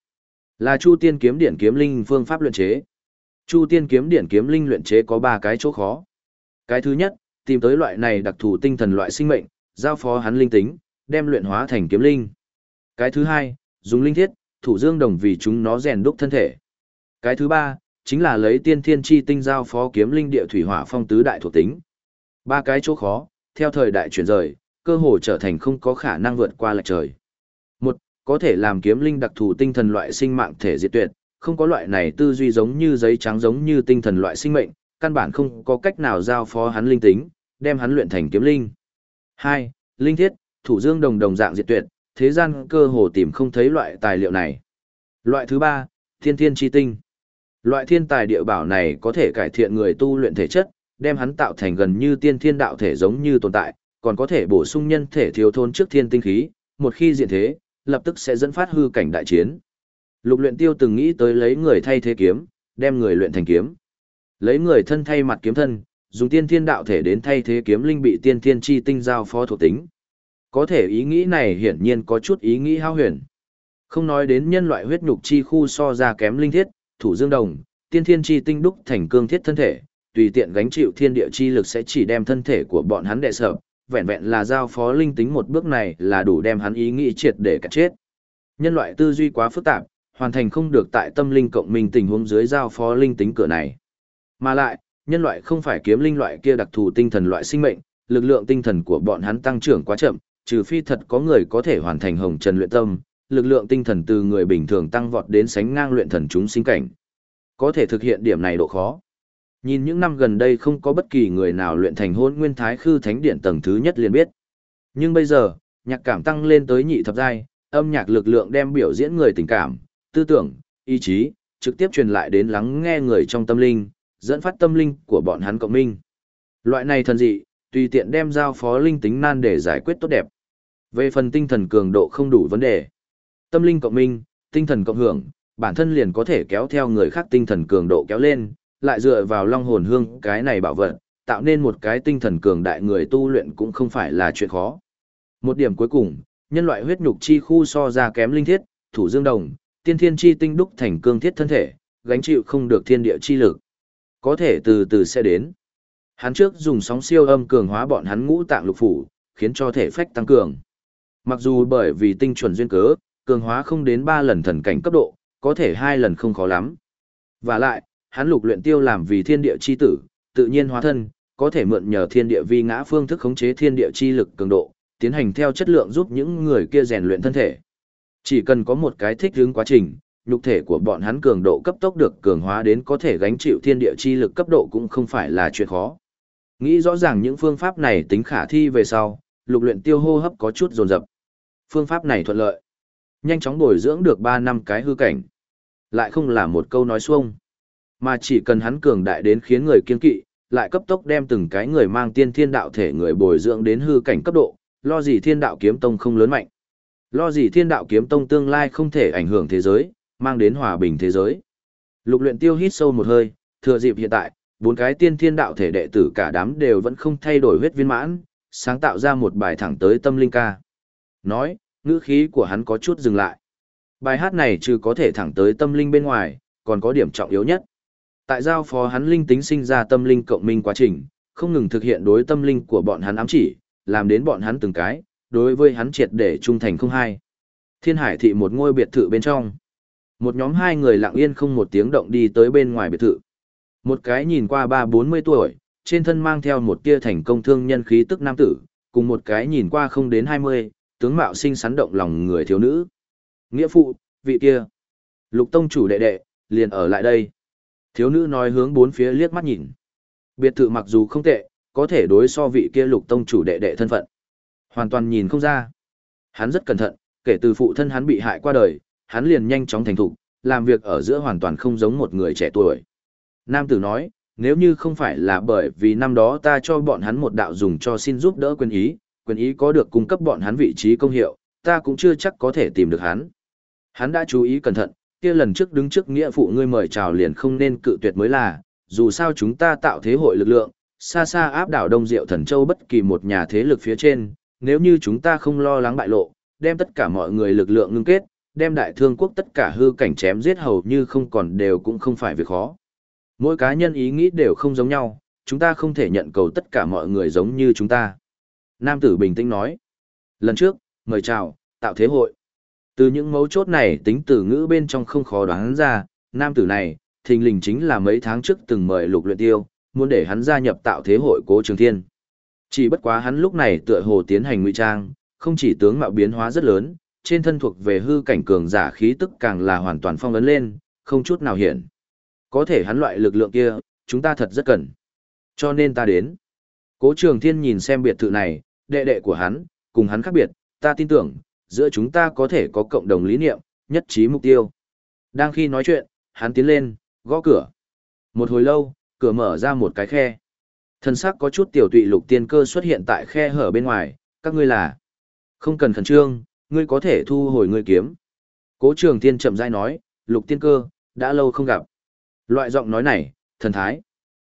là Chu Tiên kiếm điện kiếm linh phương pháp luyện chế. Chu Tiên kiếm điện kiếm linh luyện chế có ba cái chỗ khó. Cái thứ nhất, tìm tới loại này đặc thù tinh thần loại sinh mệnh, giao phó hắn linh tính, đem luyện hóa thành kiếm linh. Cái thứ hai, dùng linh thiết, thủ dương đồng vì chúng nó rèn đúc thân thể. Cái thứ ba, chính là lấy tiên thiên chi tinh giao phó kiếm linh địa thủy hỏa phong tứ đại thuộc tính. Ba cái chỗ khó, theo thời đại chuyển rời, cơ hồ trở thành không có khả năng vượt qua lệch trời. Một, có thể làm kiếm linh đặc thù tinh thần loại sinh mạng thể diệt tuyệt, không có loại này tư duy giống như giấy trắng giống như tinh thần loại sinh mệnh, căn bản không có cách nào giao phó hắn linh tính, đem hắn luyện thành kiếm linh. Hai, linh thiết, thủ dương đồng đồng dạng diệt tuyệt, thế gian cơ hồ tìm không thấy loại tài liệu này. Loại thứ ba, thiên thiên chi tinh. Loại thiên tài địa bảo này có thể cải thiện người tu luyện thể chất, đem hắn tạo thành gần như tiên thiên đạo thể giống như tồn tại, còn có thể bổ sung nhân thể thiếu thốn trước thiên tinh khí, một khi diện thế, lập tức sẽ dẫn phát hư cảnh đại chiến. Lục luyện tiêu từng nghĩ tới lấy người thay thế kiếm, đem người luyện thành kiếm. Lấy người thân thay mặt kiếm thân, dùng tiên thiên đạo thể đến thay thế kiếm linh bị tiên thiên chi tinh giao phó thuộc tính. Có thể ý nghĩ này hiển nhiên có chút ý nghĩ hao huyền. Không nói đến nhân loại huyết nhục chi khu so ra kém linh thiết, thủ dương đồng, tiên thiên chi tinh đúc thành cương thiết thân thể, tùy tiện gánh chịu thiên địa chi lực sẽ chỉ đem thân thể của bọn hắn đệ sợ, vẹn vẹn là giao phó linh tính một bước này là đủ đem hắn ý nghĩ triệt để cả chết. Nhân loại tư duy quá phức tạp, hoàn thành không được tại tâm linh cộng minh tình huống dưới giao phó linh tính cửa này. Mà lại, nhân loại không phải kiếm linh loại kia đặc thù tinh thần loại sinh mệnh, lực lượng tinh thần của bọn hắn tăng trưởng quá chậm, trừ phi thật có người có thể hoàn thành hồng trần luyện tâm, lực lượng tinh thần từ người bình thường tăng vọt đến sánh ngang luyện thần chúng sinh cảnh. Có thể thực hiện điểm này độ khó. Nhìn những năm gần đây không có bất kỳ người nào luyện thành hôn nguyên thái khư thánh điện tầng thứ nhất liền biết. Nhưng bây giờ, nhạc cảm tăng lên tới nhị thập giai, âm nhạc lực lượng đem biểu diễn người tình cảm, tư tưởng, ý chí, trực tiếp truyền lại đến lắng nghe người trong tâm linh, dẫn phát tâm linh của bọn hắn cộng minh. Loại này thần dị, tùy tiện đem giao phó linh tính nan để giải quyết tốt đẹp. Về phần tinh thần cường độ không đủ vấn đề. Tâm linh cộng minh, tinh thần cộng hưởng, bản thân liền có thể kéo theo người khác tinh thần cường độ kéo lên, lại dựa vào long hồn hương cái này bảo vật, tạo nên một cái tinh thần cường đại người tu luyện cũng không phải là chuyện khó. Một điểm cuối cùng, nhân loại huyết nhục chi khu so ra kém linh thiết, thủ dương đồng, tiên thiên chi tinh đúc thành cương thiết thân thể, gánh chịu không được thiên địa chi lực. Có thể từ từ sẽ đến. Hắn trước dùng sóng siêu âm cường hóa bọn hắn ngũ tạng lục phủ, khiến cho thể phách tăng cường. Mặc dù bởi vì tinh chuẩn duyên cớ, cường hóa không đến 3 lần thần cảnh cấp độ, có thể hai lần không khó lắm. Và lại, hắn lục luyện tiêu làm vì thiên địa chi tử, tự nhiên hóa thân, có thể mượn nhờ thiên địa vi ngã phương thức khống chế thiên địa chi lực cường độ, tiến hành theo chất lượng giúp những người kia rèn luyện thân thể. Chỉ cần có một cái thích ứng quá trình, nhục thể của bọn hắn cường độ cấp tốc được cường hóa đến có thể gánh chịu thiên địa chi lực cấp độ cũng không phải là chuyện khó. Nghĩ rõ ràng những phương pháp này tính khả thi về sau, lục luyện tiêu hô hấp có chút dồn dập. Phương pháp này thuận lợi. Nhanh chóng bồi dưỡng được 3 năm cái hư cảnh. Lại không là một câu nói xuông. Mà chỉ cần hắn cường đại đến khiến người kiên kỵ, lại cấp tốc đem từng cái người mang tiên thiên đạo thể người bồi dưỡng đến hư cảnh cấp độ, lo gì thiên đạo kiếm tông không lớn mạnh. Lo gì thiên đạo kiếm tông tương lai không thể ảnh hưởng thế giới, mang đến hòa bình thế giới. Lục luyện tiêu hít sâu một hơi, thừa dịp hiện tại, bốn cái tiên thiên đạo thể đệ tử cả đám đều vẫn không thay đổi huyết viên mãn, sáng tạo ra một bài thẳng tới tâm linh ca. Nói, ngữ khí của hắn có chút dừng lại. Bài hát này trừ có thể thẳng tới tâm linh bên ngoài, còn có điểm trọng yếu nhất. Tại giao phó hắn linh tính sinh ra tâm linh cộng minh quá trình, không ngừng thực hiện đối tâm linh của bọn hắn ám chỉ, làm đến bọn hắn từng cái, đối với hắn triệt để trung thành không hai. Thiên Hải thị một ngôi biệt thự bên trong. Một nhóm hai người lặng yên không một tiếng động đi tới bên ngoài biệt thự. Một cái nhìn qua ba bốn mươi tuổi, trên thân mang theo một tia thành công thương nhân khí tức nam tử, cùng một cái nhìn qua không đến hai mươi, tướng mạo sinh sắn động lòng người thiếu nữ. Nghĩa phụ, vị kia. Lục tông chủ đệ đệ, liền ở lại đây. Thiếu nữ nói hướng bốn phía liếc mắt nhìn. Biệt thự mặc dù không tệ, có thể đối so vị kia lục tông chủ đệ đệ thân phận. Hoàn toàn nhìn không ra. Hắn rất cẩn thận, kể từ phụ thân hắn bị hại qua đời, hắn liền nhanh chóng thành thục, làm việc ở giữa hoàn toàn không giống một người trẻ tuổi. Nam tử nói, nếu như không phải là bởi vì năm đó ta cho bọn hắn một đạo dùng cho xin giúp đỡ quyền ý, quyền ý có được cung cấp bọn hắn vị trí công hiệu, ta cũng chưa chắc có thể tìm được hắn. Hắn đã chú ý cẩn thận, kia lần trước đứng trước nghĩa phụ ngươi mời chào liền không nên cự tuyệt mới là, dù sao chúng ta tạo thế hội lực lượng, xa xa áp đảo Đông Diệu Thần Châu bất kỳ một nhà thế lực phía trên, nếu như chúng ta không lo lắng bại lộ, đem tất cả mọi người lực lượng ngưng kết, đem đại thương quốc tất cả hư cảnh chém giết hầu như không còn đều cũng không phải việc khó. Mỗi cá nhân ý nghĩ đều không giống nhau, chúng ta không thể nhận cầu tất cả mọi người giống như chúng ta. Nam tử bình tĩnh nói. Lần trước, mời chào, tạo thế hội. Từ những mấu chốt này tính từ ngữ bên trong không khó đoán ra, nam tử này, thình lình chính là mấy tháng trước từng mời lục luyện tiêu, muốn để hắn gia nhập tạo thế hội cố trường thiên. Chỉ bất quá hắn lúc này tựa hồ tiến hành ngụy trang, không chỉ tướng mạo biến hóa rất lớn, trên thân thuộc về hư cảnh cường giả khí tức càng là hoàn toàn phong ấn lên, không chút nào hiện. Có thể hắn loại lực lượng kia, chúng ta thật rất cần. Cho nên ta đến. Cố trường thiên nhìn xem biệt thự này, đệ đệ của hắn, cùng hắn khác biệt, ta tin tưởng, giữa chúng ta có thể có cộng đồng lý niệm, nhất trí mục tiêu. Đang khi nói chuyện, hắn tiến lên, gõ cửa. Một hồi lâu, cửa mở ra một cái khe. Thân sắc có chút tiểu tụy lục tiên cơ xuất hiện tại khe hở bên ngoài, các ngươi là. Không cần khẩn trương, ngươi có thể thu hồi ngươi kiếm. Cố trường tiên chậm rãi nói, lục tiên cơ, đã lâu không gặp. Loại giọng nói này, thần thái.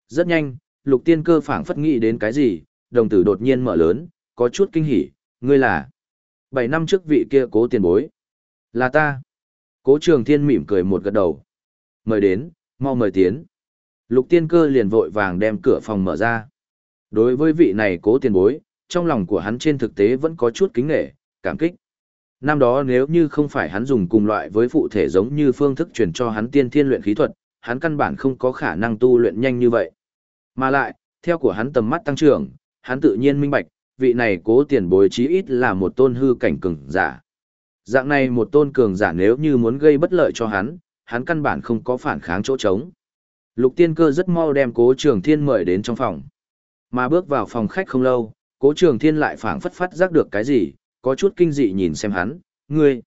Rất nhanh, lục tiên cơ phảng phất nghĩ đến cái gì, đồng tử đột nhiên mở lớn, có chút kinh hỉ, ngươi là. Bảy năm trước vị kia cố tiền bối. Là ta. Cố trường thiên mỉm cười một gật đầu. Mời đến, mau mời tiến. Lục tiên cơ liền vội vàng đem cửa phòng mở ra. Đối với vị này cố tiền bối, trong lòng của hắn trên thực tế vẫn có chút kính nghệ, cảm kích. Năm đó nếu như không phải hắn dùng cùng loại với phụ thể giống như phương thức truyền cho hắn tiên thiên luyện khí thuật, hắn căn bản không có khả năng tu luyện nhanh như vậy. Mà lại, theo của hắn tầm mắt tăng trưởng, hắn tự nhiên minh bạch, vị này cố tiền bối chí ít là một tôn hư cảnh cường giả. Dạng này một tôn cường giả nếu như muốn gây bất lợi cho hắn, hắn căn bản không có phản kháng chỗ trống. Lục tiên cơ rất mau đem cố trường thiên mời đến trong phòng. Mà bước vào phòng khách không lâu, cố trường thiên lại phảng phất phát giác được cái gì, có chút kinh dị nhìn xem hắn, ngươi,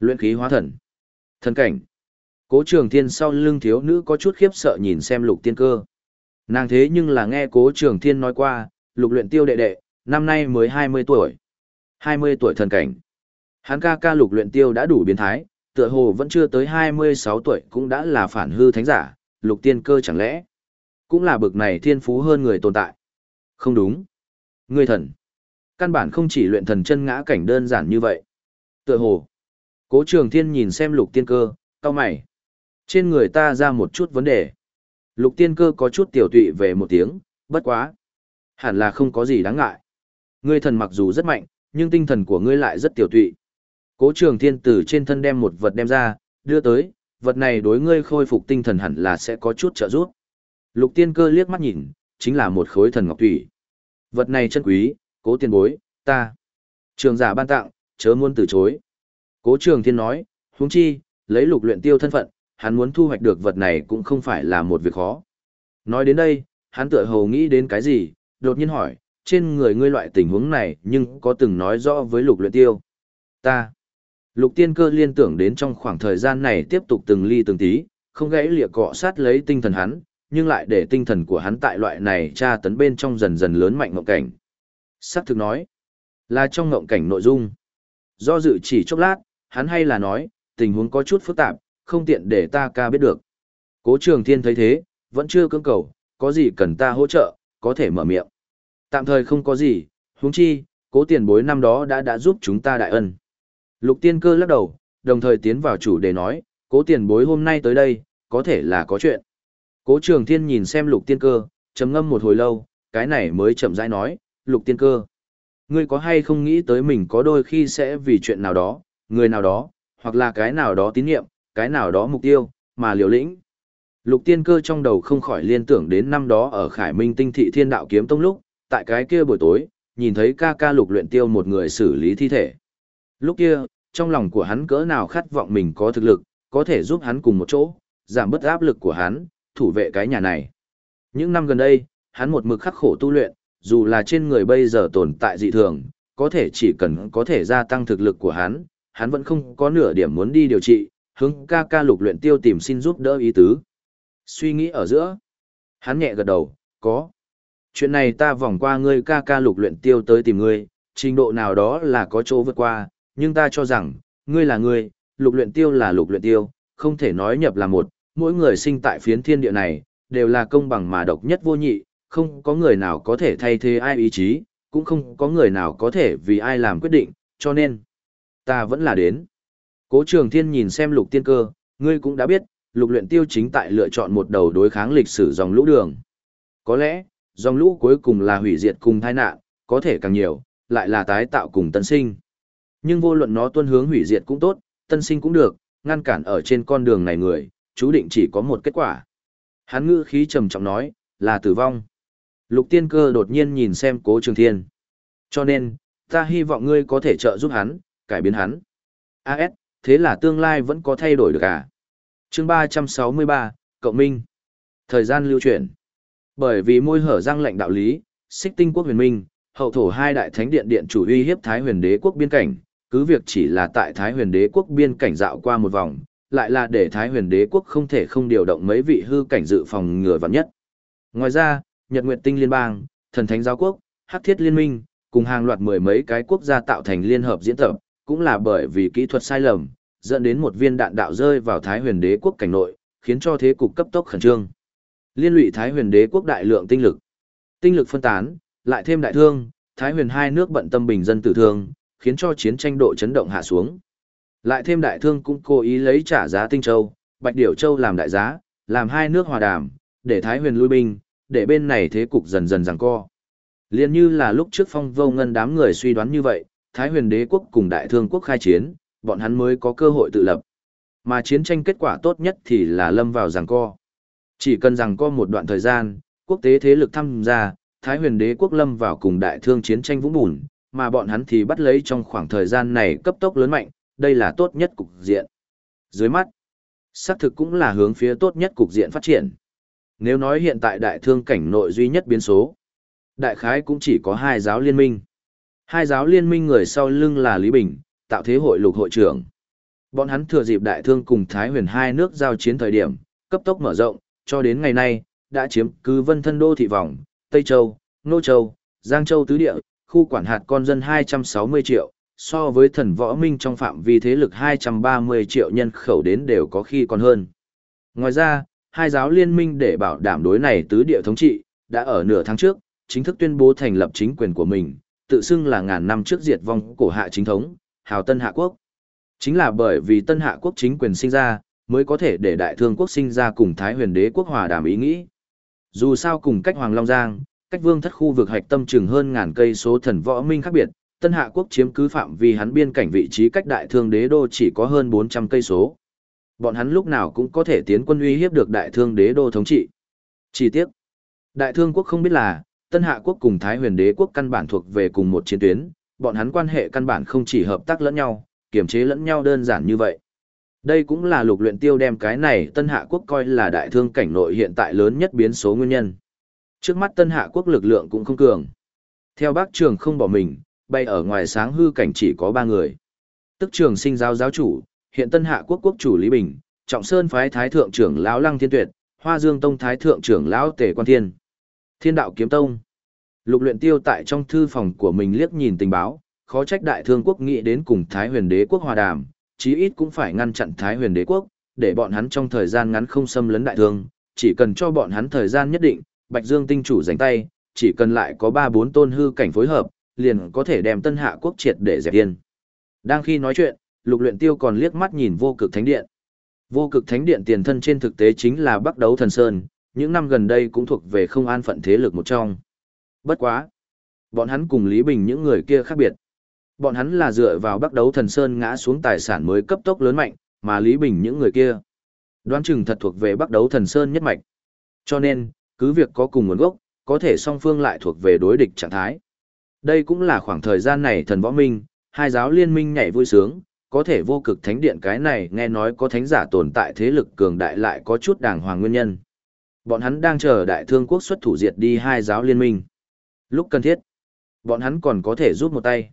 luyện khí hóa thần, thần cảnh. Cố trường thiên sau lưng thiếu nữ có chút khiếp sợ nhìn xem lục tiên cơ. Nàng thế nhưng là nghe cố trường thiên nói qua, lục luyện tiêu đệ đệ, năm nay mới 20 tuổi. 20 tuổi thần cảnh. Hắn ca ca lục luyện tiêu đã đủ biến thái, tựa hồ vẫn chưa tới 26 tuổi cũng đã là phản hư thánh giả, lục tiên cơ chẳng lẽ cũng là bực này thiên phú hơn người tồn tại. Không đúng. Ngươi thần. Căn bản không chỉ luyện thần chân ngã cảnh đơn giản như vậy. Tựa hồ. Cố trường thiên nhìn xem lục tiên cơ, cao mày. Trên người ta ra một chút vấn đề. Lục tiên cơ có chút tiểu tụy về một tiếng, bất quá. Hẳn là không có gì đáng ngại. Ngươi thần mặc dù rất mạnh, nhưng tinh thần của ngươi lại rất tiểu tụy. Cố trường thiên từ trên thân đem một vật đem ra, đưa tới, vật này đối ngươi khôi phục tinh thần hẳn là sẽ có chút trợ giúp. Lục tiên cơ liếc mắt nhìn, chính là một khối thần ngọc thủy. Vật này chân quý, cố tiền bối, ta. Trường giả ban tặng, chớ muốn từ chối. Cố trường thiên nói, huống chi, lấy lục luyện tiêu thân phận, hắn muốn thu hoạch được vật này cũng không phải là một việc khó. Nói đến đây, hắn tựa hồ nghĩ đến cái gì, đột nhiên hỏi, trên người ngươi loại tình huống này nhưng có từng nói rõ với lục luyện tiêu. Ta. Lục tiên cơ liên tưởng đến trong khoảng thời gian này tiếp tục từng ly từng tí, không gãy lịa cọ sát lấy tinh thần hắn, nhưng lại để tinh thần của hắn tại loại này tra tấn bên trong dần dần lớn mạnh ngộng cảnh. Sắc thực nói, là trong ngộng cảnh nội dung. Do dự chỉ chốc lát, hắn hay là nói, tình huống có chút phức tạp, không tiện để ta ca biết được. Cố trường thiên thấy thế, vẫn chưa cưỡng cầu, có gì cần ta hỗ trợ, có thể mở miệng. Tạm thời không có gì, huống chi, cố tiền bối năm đó đã đã giúp chúng ta đại ân. Lục tiên cơ lắc đầu, đồng thời tiến vào chủ đề nói, cố tiền bối hôm nay tới đây, có thể là có chuyện. Cố trường thiên nhìn xem lục tiên cơ, trầm ngâm một hồi lâu, cái này mới chậm rãi nói, lục tiên cơ. Ngươi có hay không nghĩ tới mình có đôi khi sẽ vì chuyện nào đó, người nào đó, hoặc là cái nào đó tín nhiệm, cái nào đó mục tiêu, mà liều lĩnh. Lục tiên cơ trong đầu không khỏi liên tưởng đến năm đó ở Khải Minh tinh thị thiên đạo kiếm tông lúc, tại cái kia buổi tối, nhìn thấy ca ca lục luyện tiêu một người xử lý thi thể. Lúc kia, trong lòng của hắn cỡ nào khát vọng mình có thực lực, có thể giúp hắn cùng một chỗ, giảm bớt áp lực của hắn, thủ vệ cái nhà này. Những năm gần đây, hắn một mực khắc khổ tu luyện, dù là trên người bây giờ tồn tại dị thường, có thể chỉ cần có thể gia tăng thực lực của hắn, hắn vẫn không có nửa điểm muốn đi điều trị, hướng ca ca lục luyện tiêu tìm xin giúp đỡ ý tứ. Suy nghĩ ở giữa, hắn nhẹ gật đầu, có. Chuyện này ta vòng qua ngươi ca ca lục luyện tiêu tới tìm ngươi, trình độ nào đó là có chỗ vượt qua, nhưng ta cho rằng, ngươi là ngươi, lục luyện tiêu là lục luyện tiêu, không thể nói nhập là một, mỗi người sinh tại phiến thiên địa này, đều là công bằng mà độc nhất vô nhị, không có người nào có thể thay thế ai ý chí, cũng không có người nào có thể vì ai làm quyết định, cho nên, ta vẫn là đến. Cố trường thiên nhìn xem lục tiên cơ, ngươi cũng đã biết, lục luyện tiêu chính tại lựa chọn một đầu đối kháng lịch sử dòng lũ đường. Có lẽ, dòng lũ cuối cùng là hủy diệt cùng tai nạn, có thể càng nhiều, lại là tái tạo cùng tân sinh. Nhưng vô luận nó tuân hướng hủy diệt cũng tốt, tân sinh cũng được, ngăn cản ở trên con đường này người, chú định chỉ có một kết quả. Hắn ngữ khí trầm trọng nói, là tử vong. Lục tiên cơ đột nhiên nhìn xem cố trường thiên. Cho nên, ta hy vọng ngươi có thể trợ giúp hắn, cải biến hắn. AS, thế là tương lai vẫn có thay đổi được à? chương 363, Cộng Minh. Thời gian lưu chuyển. Bởi vì môi hở răng lệnh đạo lý, xích tinh quốc huyền minh, hậu thổ hai đại thánh điện điện chủ uy hiếp thái huyền đế quốc biên cảnh, cứ việc chỉ là tại Thái huyền đế quốc biên cảnh dạo qua một vòng, lại là để Thái huyền đế quốc không thể không điều động mấy vị hư cảnh dự phòng ngừa vạn nhất. Ngoài ra, Nhật Nguyệt Tinh Liên bang, Thần Thánh Giáo quốc, Hắc Thiết Liên minh, cùng hàng loạt mười mấy cái quốc gia tạo thành liên hợp diễn tập, cũng là bởi vì kỹ thuật sai lầm, dẫn đến một viên đạn đạo rơi vào Thái huyền đế quốc cảnh nội, khiến cho thế cục cấp tốc khẩn trương. Liên lụy Thái huyền đế quốc đại lượng tinh lực. Tinh lực phân tán, lại thêm đại thương, Thái huyền hai nước bận tâm bình dân tử thương, khiến cho chiến tranh độ chấn động hạ xuống. Lại thêm đại thương cũng cố ý lấy trả giá tinh châu, bạch điểu châu làm đại giá, làm hai nước hòa đàm, để Thái huyền lui binh, để bên này thế cục dần dần giằng co. Liên như là lúc trước phong vô ngân đám người suy đoán như vậy, Thái huyền đế quốc cùng đại thương quốc khai chiến, bọn hắn mới có cơ hội tự lập. Mà chiến tranh kết quả tốt nhất thì là lâm vào giằng co. Chỉ cần rằng có một đoạn thời gian, quốc tế thế lực tham gia, Thái huyền đế quốc lâm vào cùng đại thương chiến tranh vũng bùn, mà bọn hắn thì bắt lấy trong khoảng thời gian này cấp tốc lớn mạnh, đây là tốt nhất cục diện. Dưới mắt, xác thực cũng là hướng phía tốt nhất cục diện phát triển. Nếu nói hiện tại đại thương cảnh nội duy nhất biến số, đại khái cũng chỉ có hai giáo liên minh. Hai giáo liên minh người sau lưng là Lý Bình, tạo thế hội lục hội trưởng. Bọn hắn thừa dịp đại thương cùng Thái huyền hai nước giao chiến thời điểm, cấp tốc mở rộng, cho đến ngày nay, đã chiếm cứ vân thân đô thị vòng, Tây Châu, Nô Châu, Giang Châu tứ địa, khu quản hạt con dân 260 triệu, so với thần võ minh trong phạm vi thế lực 230 triệu nhân khẩu đến đều có khi còn hơn. Ngoài ra, hai giáo liên minh để bảo đảm đối này tứ địa thống trị, đã ở nửa tháng trước, chính thức tuyên bố thành lập chính quyền của mình, tự xưng là ngàn năm trước diệt vong cổ hạ chính thống, hào tân hạ quốc. Chính là bởi vì tân hạ quốc chính quyền sinh ra, mới có thể để đại thương quốc sinh ra cùng Thái huyền đế quốc hòa đàm ý nghĩ. Dù sao cùng cách Hoàng Long Giang, cách vương thất khu vực hạch tâm chừng hơn ngàn cây số thần võ minh khác biệt, Tân Hạ quốc chiếm cứ phạm vi hắn biên cảnh vị trí cách đại thương đế đô chỉ có hơn 400 cây số. Bọn hắn lúc nào cũng có thể tiến quân uy hiếp được đại thương đế đô thống trị. Chi tiết. Đại thương quốc không biết là, Tân Hạ quốc cùng Thái huyền đế quốc căn bản thuộc về cùng một chiến tuyến, bọn hắn quan hệ căn bản không chỉ hợp tác lẫn nhau, kiểm chế lẫn nhau đơn giản như vậy. Đây cũng là lục luyện tiêu đem cái này Tân Hạ quốc coi là đại thương cảnh nội hiện tại lớn nhất biến số nguyên nhân. Trước mắt Tân Hạ quốc lực lượng cũng không cường. Theo bác trường không bỏ mình, bay ở ngoài sáng hư cảnh chỉ có ba người. Tức trường sinh giáo giáo chủ, hiện Tân Hạ quốc quốc chủ Lý Bình, Trọng Sơn phái thái thượng trưởng lão Lăng Thiên Tuyệt, Hoa Dương tông thái thượng trưởng lão Tề Quan Thiên. Thiên đạo kiếm tông. Lục luyện tiêu tại trong thư phòng của mình liếc nhìn tình báo, khó trách đại thương quốc nghĩ đến cùng Thái huyền đế quốc hòa đàm, chí ít cũng phải ngăn chặn Thái huyền đế quốc, để bọn hắn trong thời gian ngắn không xâm lấn đại thương, chỉ cần cho bọn hắn thời gian nhất định, Bạch Dương tinh chủ giành tay, chỉ cần lại có 3-4 tôn hư cảnh phối hợp, liền có thể đem tân hạ quốc triệt để dẹp yên. Đang khi nói chuyện, lục luyện tiêu còn liếc mắt nhìn vô cực thánh điện. Vô cực thánh điện tiền thân trên thực tế chính là bắc đấu thần sơn, những năm gần đây cũng thuộc về không an phận thế lực một trong. Bất quá. Bọn hắn cùng Lý Bình những người kia khác biệt. Bọn hắn là dựa vào bắc đấu thần sơn ngã xuống tài sản mới cấp tốc lớn mạnh, mà Lý Bình những người kia. Đoán chừng thật thuộc về bắc đấu thần sơn nhất mạch. Cho nên, cứ việc có cùng nguồn gốc, có thể song phương lại thuộc về đối địch trạng thái. Đây cũng là khoảng thời gian này thần võ minh, hai giáo liên minh nhảy vui sướng, có thể vô cực thánh điện cái này nghe nói có thánh giả tồn tại thế lực cường đại lại có chút đàng hoàng nguyên nhân. Bọn hắn đang chờ đại thương quốc xuất thủ diệt đi hai giáo liên minh. Lúc cần thiết, bọn hắn còn có thể giúp một tay.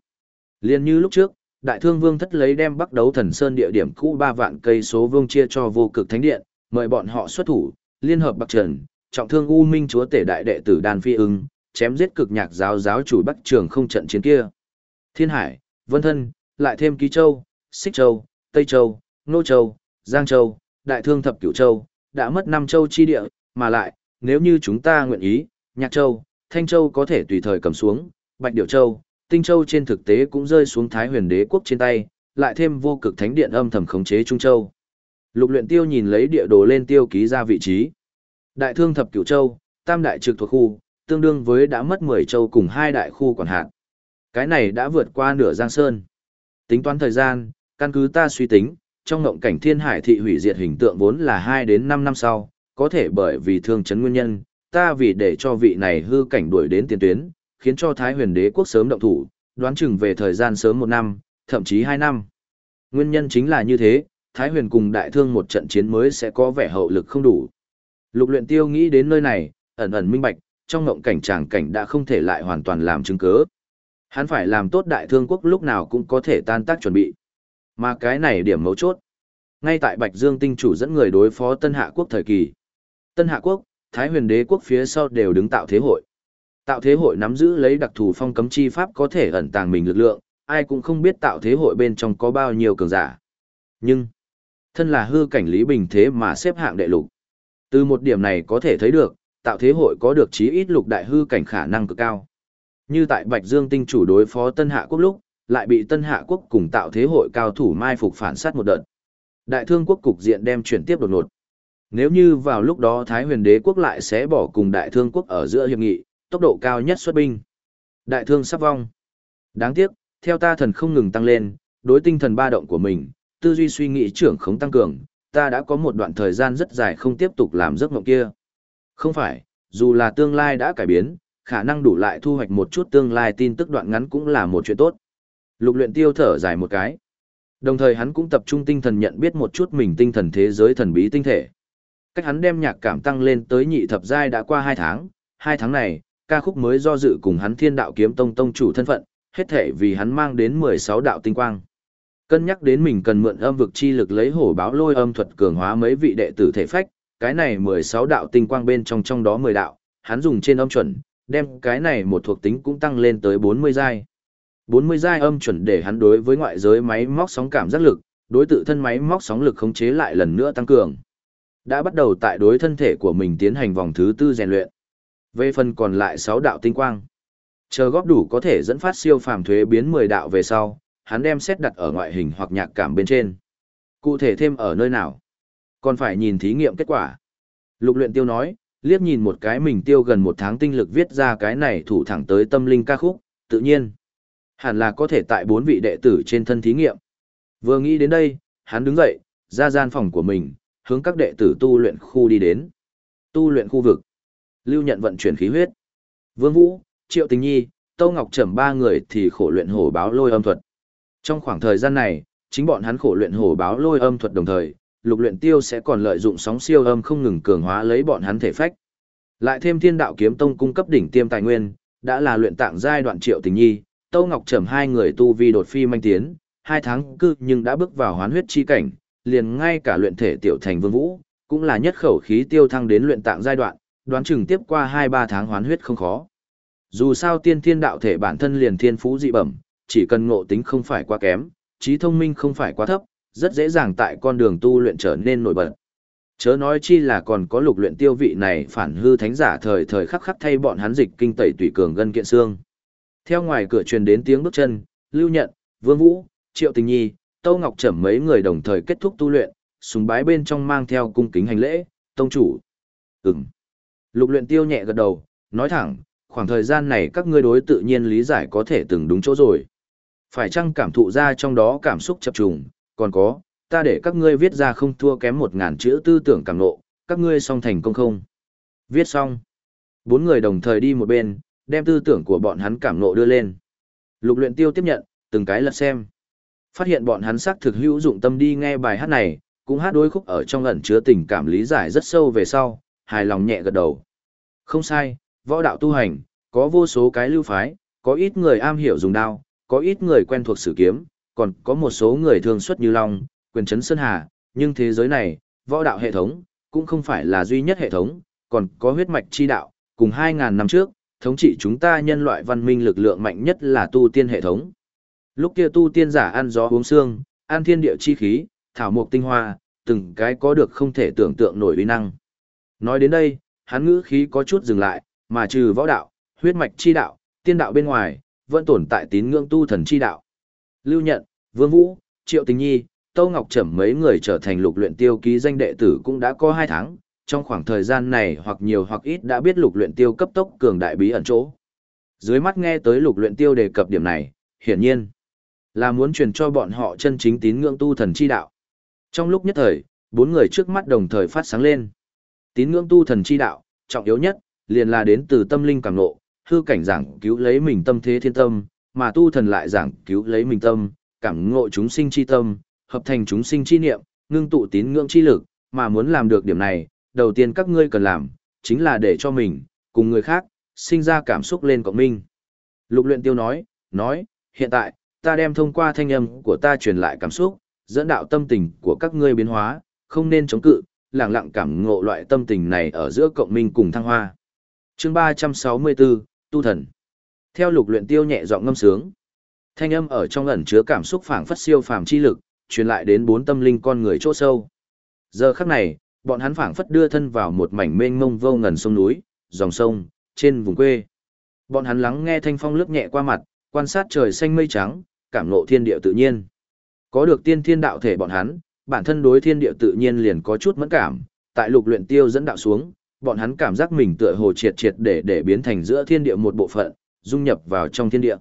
Liên như lúc trước, đại thương vương thất lấy đem bắt đấu thần sơn địa điểm cũ ba vạn cây số vương chia cho vô cực thánh điện, mời bọn họ xuất thủ, liên hợp bắc trần, trọng thương u minh chúa tể đại đệ tử đan phi ưng, chém giết cực nhạc giáo giáo chủ Bắc Trường không trận chiến kia. Thiên Hải, Vân Thân, lại thêm Ký Châu, Xích Châu, Tây Châu, Nô Châu, Giang Châu, Đại Thương Thập Cửu Châu, đã mất năm châu chi địa, mà lại, nếu như chúng ta nguyện ý, Nhạc Châu, Thanh Châu có thể tùy thời cầm xuống, Bạch Điểu Châu, Tinh Châu trên thực tế cũng rơi xuống Thái huyền đế quốc trên tay, lại thêm vô cực thánh điện âm thầm khống chế Trung Châu. Lục luyện tiêu nhìn lấy địa đồ lên tiêu ký ra vị trí. Đại thương thập cửu châu, tam đại trực thuộc khu, tương đương với đã mất 10 châu cùng hai đại khu quản hạt. Cái này đã vượt qua nửa giang sơn. Tính toán thời gian, căn cứ ta suy tính, trong ngộng cảnh thiên hải thị hủy diệt hình tượng vốn là 2 đến 5 năm sau, có thể bởi vì thương chấn nguyên nhân, ta vì để cho vị này hư cảnh đuổi đến tiền tuyến, khiến cho Thái huyền đế quốc sớm động thủ, đoán chừng về thời gian sớm một năm, thậm chí hai năm. Nguyên nhân chính là như thế, Thái huyền cùng đại thương một trận chiến mới sẽ có vẻ hậu lực không đủ. Lục luyện tiêu nghĩ đến nơi này, ẩn ẩn minh bạch, trong ngộng cảnh tràng cảnh đã không thể lại hoàn toàn làm chứng cứ. Hắn phải làm tốt đại thương quốc lúc nào cũng có thể tan tác chuẩn bị. Mà cái này điểm mấu chốt. Ngay tại Bạch Dương tinh chủ dẫn người đối phó Tân Hạ quốc thời kỳ. Tân Hạ quốc, Thái huyền đế quốc phía sau đều đứng tạo thế hội. Tạo thế hội nắm giữ lấy đặc thù phong cấm chi pháp có thể ẩn tàng mình lực lượng, ai cũng không biết tạo thế hội bên trong có bao nhiêu cường giả. Nhưng, thân là hư cảnh Lý Bình thế mà xếp hạng đệ lục. Từ một điểm này có thể thấy được, tạo thế hội có được chí ít lục đại hư cảnh khả năng cực cao. Như tại Bạch Dương tinh chủ đối phó Tân Hạ quốc lúc, lại bị Tân Hạ quốc cùng tạo thế hội cao thủ mai phục phản sát một đợt. Đại thương quốc cục diện đem chuyển tiếp đột ngột. Nếu như vào lúc đó Thái huyền đế quốc lại sẽ bỏ cùng đại thương quốc ở giữa hiệp nghị, tốc độ cao nhất xuất binh. Đại thương sắp vong. Đáng tiếc, theo ta thần không ngừng tăng lên, đối tinh thần ba động của mình, tư duy suy nghĩ trưởng không tăng cường, ta đã có một đoạn thời gian rất dài không tiếp tục làm giấc mộng kia. Không phải, dù là tương lai đã cải biến, khả năng đủ lại thu hoạch một chút tương lai tin tức đoạn ngắn cũng là một chuyện tốt. Lục luyện tiêu thở dài một cái. Đồng thời hắn cũng tập trung tinh thần nhận biết một chút mình tinh thần thế giới thần bí tinh thể. Cách hắn đem nhạc cảm tăng lên tới nhị thập giai đã qua 2 tháng, 2 tháng này, ca khúc mới do dự cùng hắn thiên đạo kiếm tông tông chủ thân phận, hết thể vì hắn mang đến 16 đạo tinh quang. Cân nhắc đến mình cần mượn âm vực chi lực lấy hổ báo lôi âm thuật cường hóa mấy vị đệ tử thể phách, cái này 16 đạo tinh quang bên trong trong đó 10 đạo, hắn dùng trên âm chuẩn, đem cái này một thuộc tính cũng tăng lên tới 40 giai. 40 giai âm chuẩn để hắn đối với ngoại giới máy móc sóng cảm giác lực, đối tự thân máy móc sóng lực khống chế lại lần nữa tăng cường. Đã bắt đầu tại đối thân thể của mình tiến hành vòng thứ tư rèn luyện. Về phần còn lại 6 đạo tinh quang, chờ góp đủ có thể dẫn phát siêu phàm thuế biến 10 đạo về sau, hắn đem xét đặt ở ngoại hình hoặc nhạc cảm bên trên. Cụ thể thêm ở nơi nào? Còn phải nhìn thí nghiệm kết quả. Lục luyện tiêu nói, liếc nhìn một cái mình tiêu gần một tháng tinh lực viết ra cái này thủ thẳng tới tâm linh ca khúc, tự nhiên. Hẳn là có thể tại bốn vị đệ tử trên thân thí nghiệm. Vừa nghĩ đến đây, hắn đứng dậy, ra gian phòng của mình, hướng các đệ tử tu luyện khu đi đến. Tu luyện khu vực. Lưu nhận vận chuyển khí huyết. Vương Vũ, Triệu Tình Nhi, Tâu Ngọc Trầm ba người thì khổ luyện hổ báo lôi âm thuật. Trong khoảng thời gian này, chính bọn hắn khổ luyện hổ báo lôi âm thuật đồng thời, lục luyện tiêu sẽ còn lợi dụng sóng siêu âm không ngừng cường hóa lấy bọn hắn thể phách. Lại thêm thiên đạo kiếm tông cung cấp đỉnh tiêm tài nguyên, đã là luyện tạng giai đoạn triệu tình nhi, Tâu Ngọc Trầm hai người tu vi đột phi manh tiến, hai tháng cư nhưng đã bước vào hoán huyết chi cảnh, liền ngay cả luyện thể tiểu thành vương vũ, cũng là nhất khẩu khí tiêu thăng đến luyện tạng giai đoạn, đoán chừng tiếp qua hai ba tháng hoán huyết không khó. Dù sao tiên thiên đạo thể bản thân liền thiên phú dị bẩm, chỉ cần ngộ tính không phải quá kém, trí thông minh không phải quá thấp, rất dễ dàng tại con đường tu luyện trở nên nổi bật. Chớ nói chi là còn có lục luyện tiêu vị này phản hư thánh giả thời thời khắc khắc thay bọn hắn dịch kinh tẩy tùy cường gân kiện xương. Theo ngoài cửa truyền đến tiếng bước chân, Lưu Nhận, Vương Vũ, Triệu Tình Nhi, Tâu Ngọc Trầm mấy người đồng thời kết thúc tu luyện, súng bái bên trong mang theo cung kính hành lễ, tông chủ. Ừm. Lục luyện tiêu nhẹ gật đầu, nói thẳng, khoảng thời gian này các ngươi đối tự nhiên lý giải có thể từng đúng chỗ rồi. Phải chăng cảm thụ ra trong đó cảm xúc chập trùng, còn có, ta để các ngươi viết ra không thua kém một ngàn chữ tư tưởng cảm nộ, các ngươi xong thành công không? Viết xong. Bốn người đồng thời đi một bên, đem tư tưởng của bọn hắn cảm nộ đưa lên. Lục luyện tiêu tiếp nhận, từng cái lật xem. Phát hiện bọn hắn xác thực hữu dụng tâm đi nghe bài hát này, cũng hát đối khúc ở trong ẩn chứa tình cảm lý giải rất sâu về sau, hài lòng nhẹ gật đầu. Không sai, võ đạo tu hành, có vô số cái lưu phái, có ít người am hiểu dùng đao, có ít người quen thuộc sử kiếm, còn có một số người thường xuất như long, quyền chấn sơn hà, nhưng thế giới này, võ đạo hệ thống, cũng không phải là duy nhất hệ thống, còn có huyết mạch chi đạo, cùng 2.000 năm trước, thống trị chúng ta nhân loại văn minh lực lượng mạnh nhất là tu tiên hệ thống. Lúc kia tu tiên giả ăn gió uống xương, ăn thiên địa chi khí, thảo mộc tinh hoa, từng cái có được không thể tưởng tượng nổi uy năng. Nói đến đây, hắn ngữ khí có chút dừng lại, mà trừ võ đạo, huyết mạch chi đạo, tiên đạo bên ngoài, vẫn tồn tại tín ngưỡng tu thần chi đạo. Lưu Nhận, Vương Vũ, Triệu Tình Nhi, Tâu Ngọc Trẩm mấy người trở thành lục luyện tiêu ký danh đệ tử cũng đã có 2 tháng, trong khoảng thời gian này hoặc nhiều hoặc ít đã biết lục luyện tiêu cấp tốc cường đại bí ẩn chỗ. Dưới mắt nghe tới lục luyện tiêu đề cập điểm này, hiển nhiên là muốn truyền cho bọn họ chân chính tín ngưỡng tu thần chi đạo. Trong lúc nhất thời, bốn người trước mắt đồng thời phát sáng lên. Tín ngưỡng tu thần chi đạo, trọng yếu nhất, liền là đến từ tâm linh cảm ngộ, hư cảnh giảng cứu lấy mình tâm thế thiên tâm, mà tu thần lại giảng cứu lấy mình tâm, cảm ngộ chúng sinh chi tâm, hợp thành chúng sinh chi niệm, ngưng tụ tín ngưỡng chi lực, mà muốn làm được điểm này, đầu tiên các ngươi cần làm, chính là để cho mình, cùng người khác, sinh ra cảm xúc lên cộng minh. Lục luyện tiêu nói, nói, hiện tại, ta đem thông qua thanh âm của ta truyền lại cảm xúc, dẫn đạo tâm tình của các ngươi biến hóa, không nên chống cự, lặng lặng cảm ngộ loại tâm tình này ở giữa cộng minh cùng thăng hoa. Chương 364, Tu thần. Theo lục luyện tiêu nhẹ giọng ngâm sướng, thanh âm ở trong ẩn chứa cảm xúc phảng phất siêu phàm chi lực, truyền lại đến bốn tâm linh con người chỗ sâu. Giờ khắc này, bọn hắn phảng phất đưa thân vào một mảnh mênh mông vô ngần sông núi, dòng sông, trên vùng quê. Bọn hắn lắng nghe thanh phong lướt nhẹ qua mặt, quan sát trời xanh mây trắng, cảm ngộ thiên địa tự nhiên. Có được tiên thiên đạo thể bọn hắn, bản thân đối thiên địa tự nhiên liền có chút mẫn cảm, tại lục luyện tiêu dẫn đạo xuống, bọn hắn cảm giác mình tựa hồ triệt triệt để để biến thành giữa thiên địa một bộ phận, dung nhập vào trong thiên địa.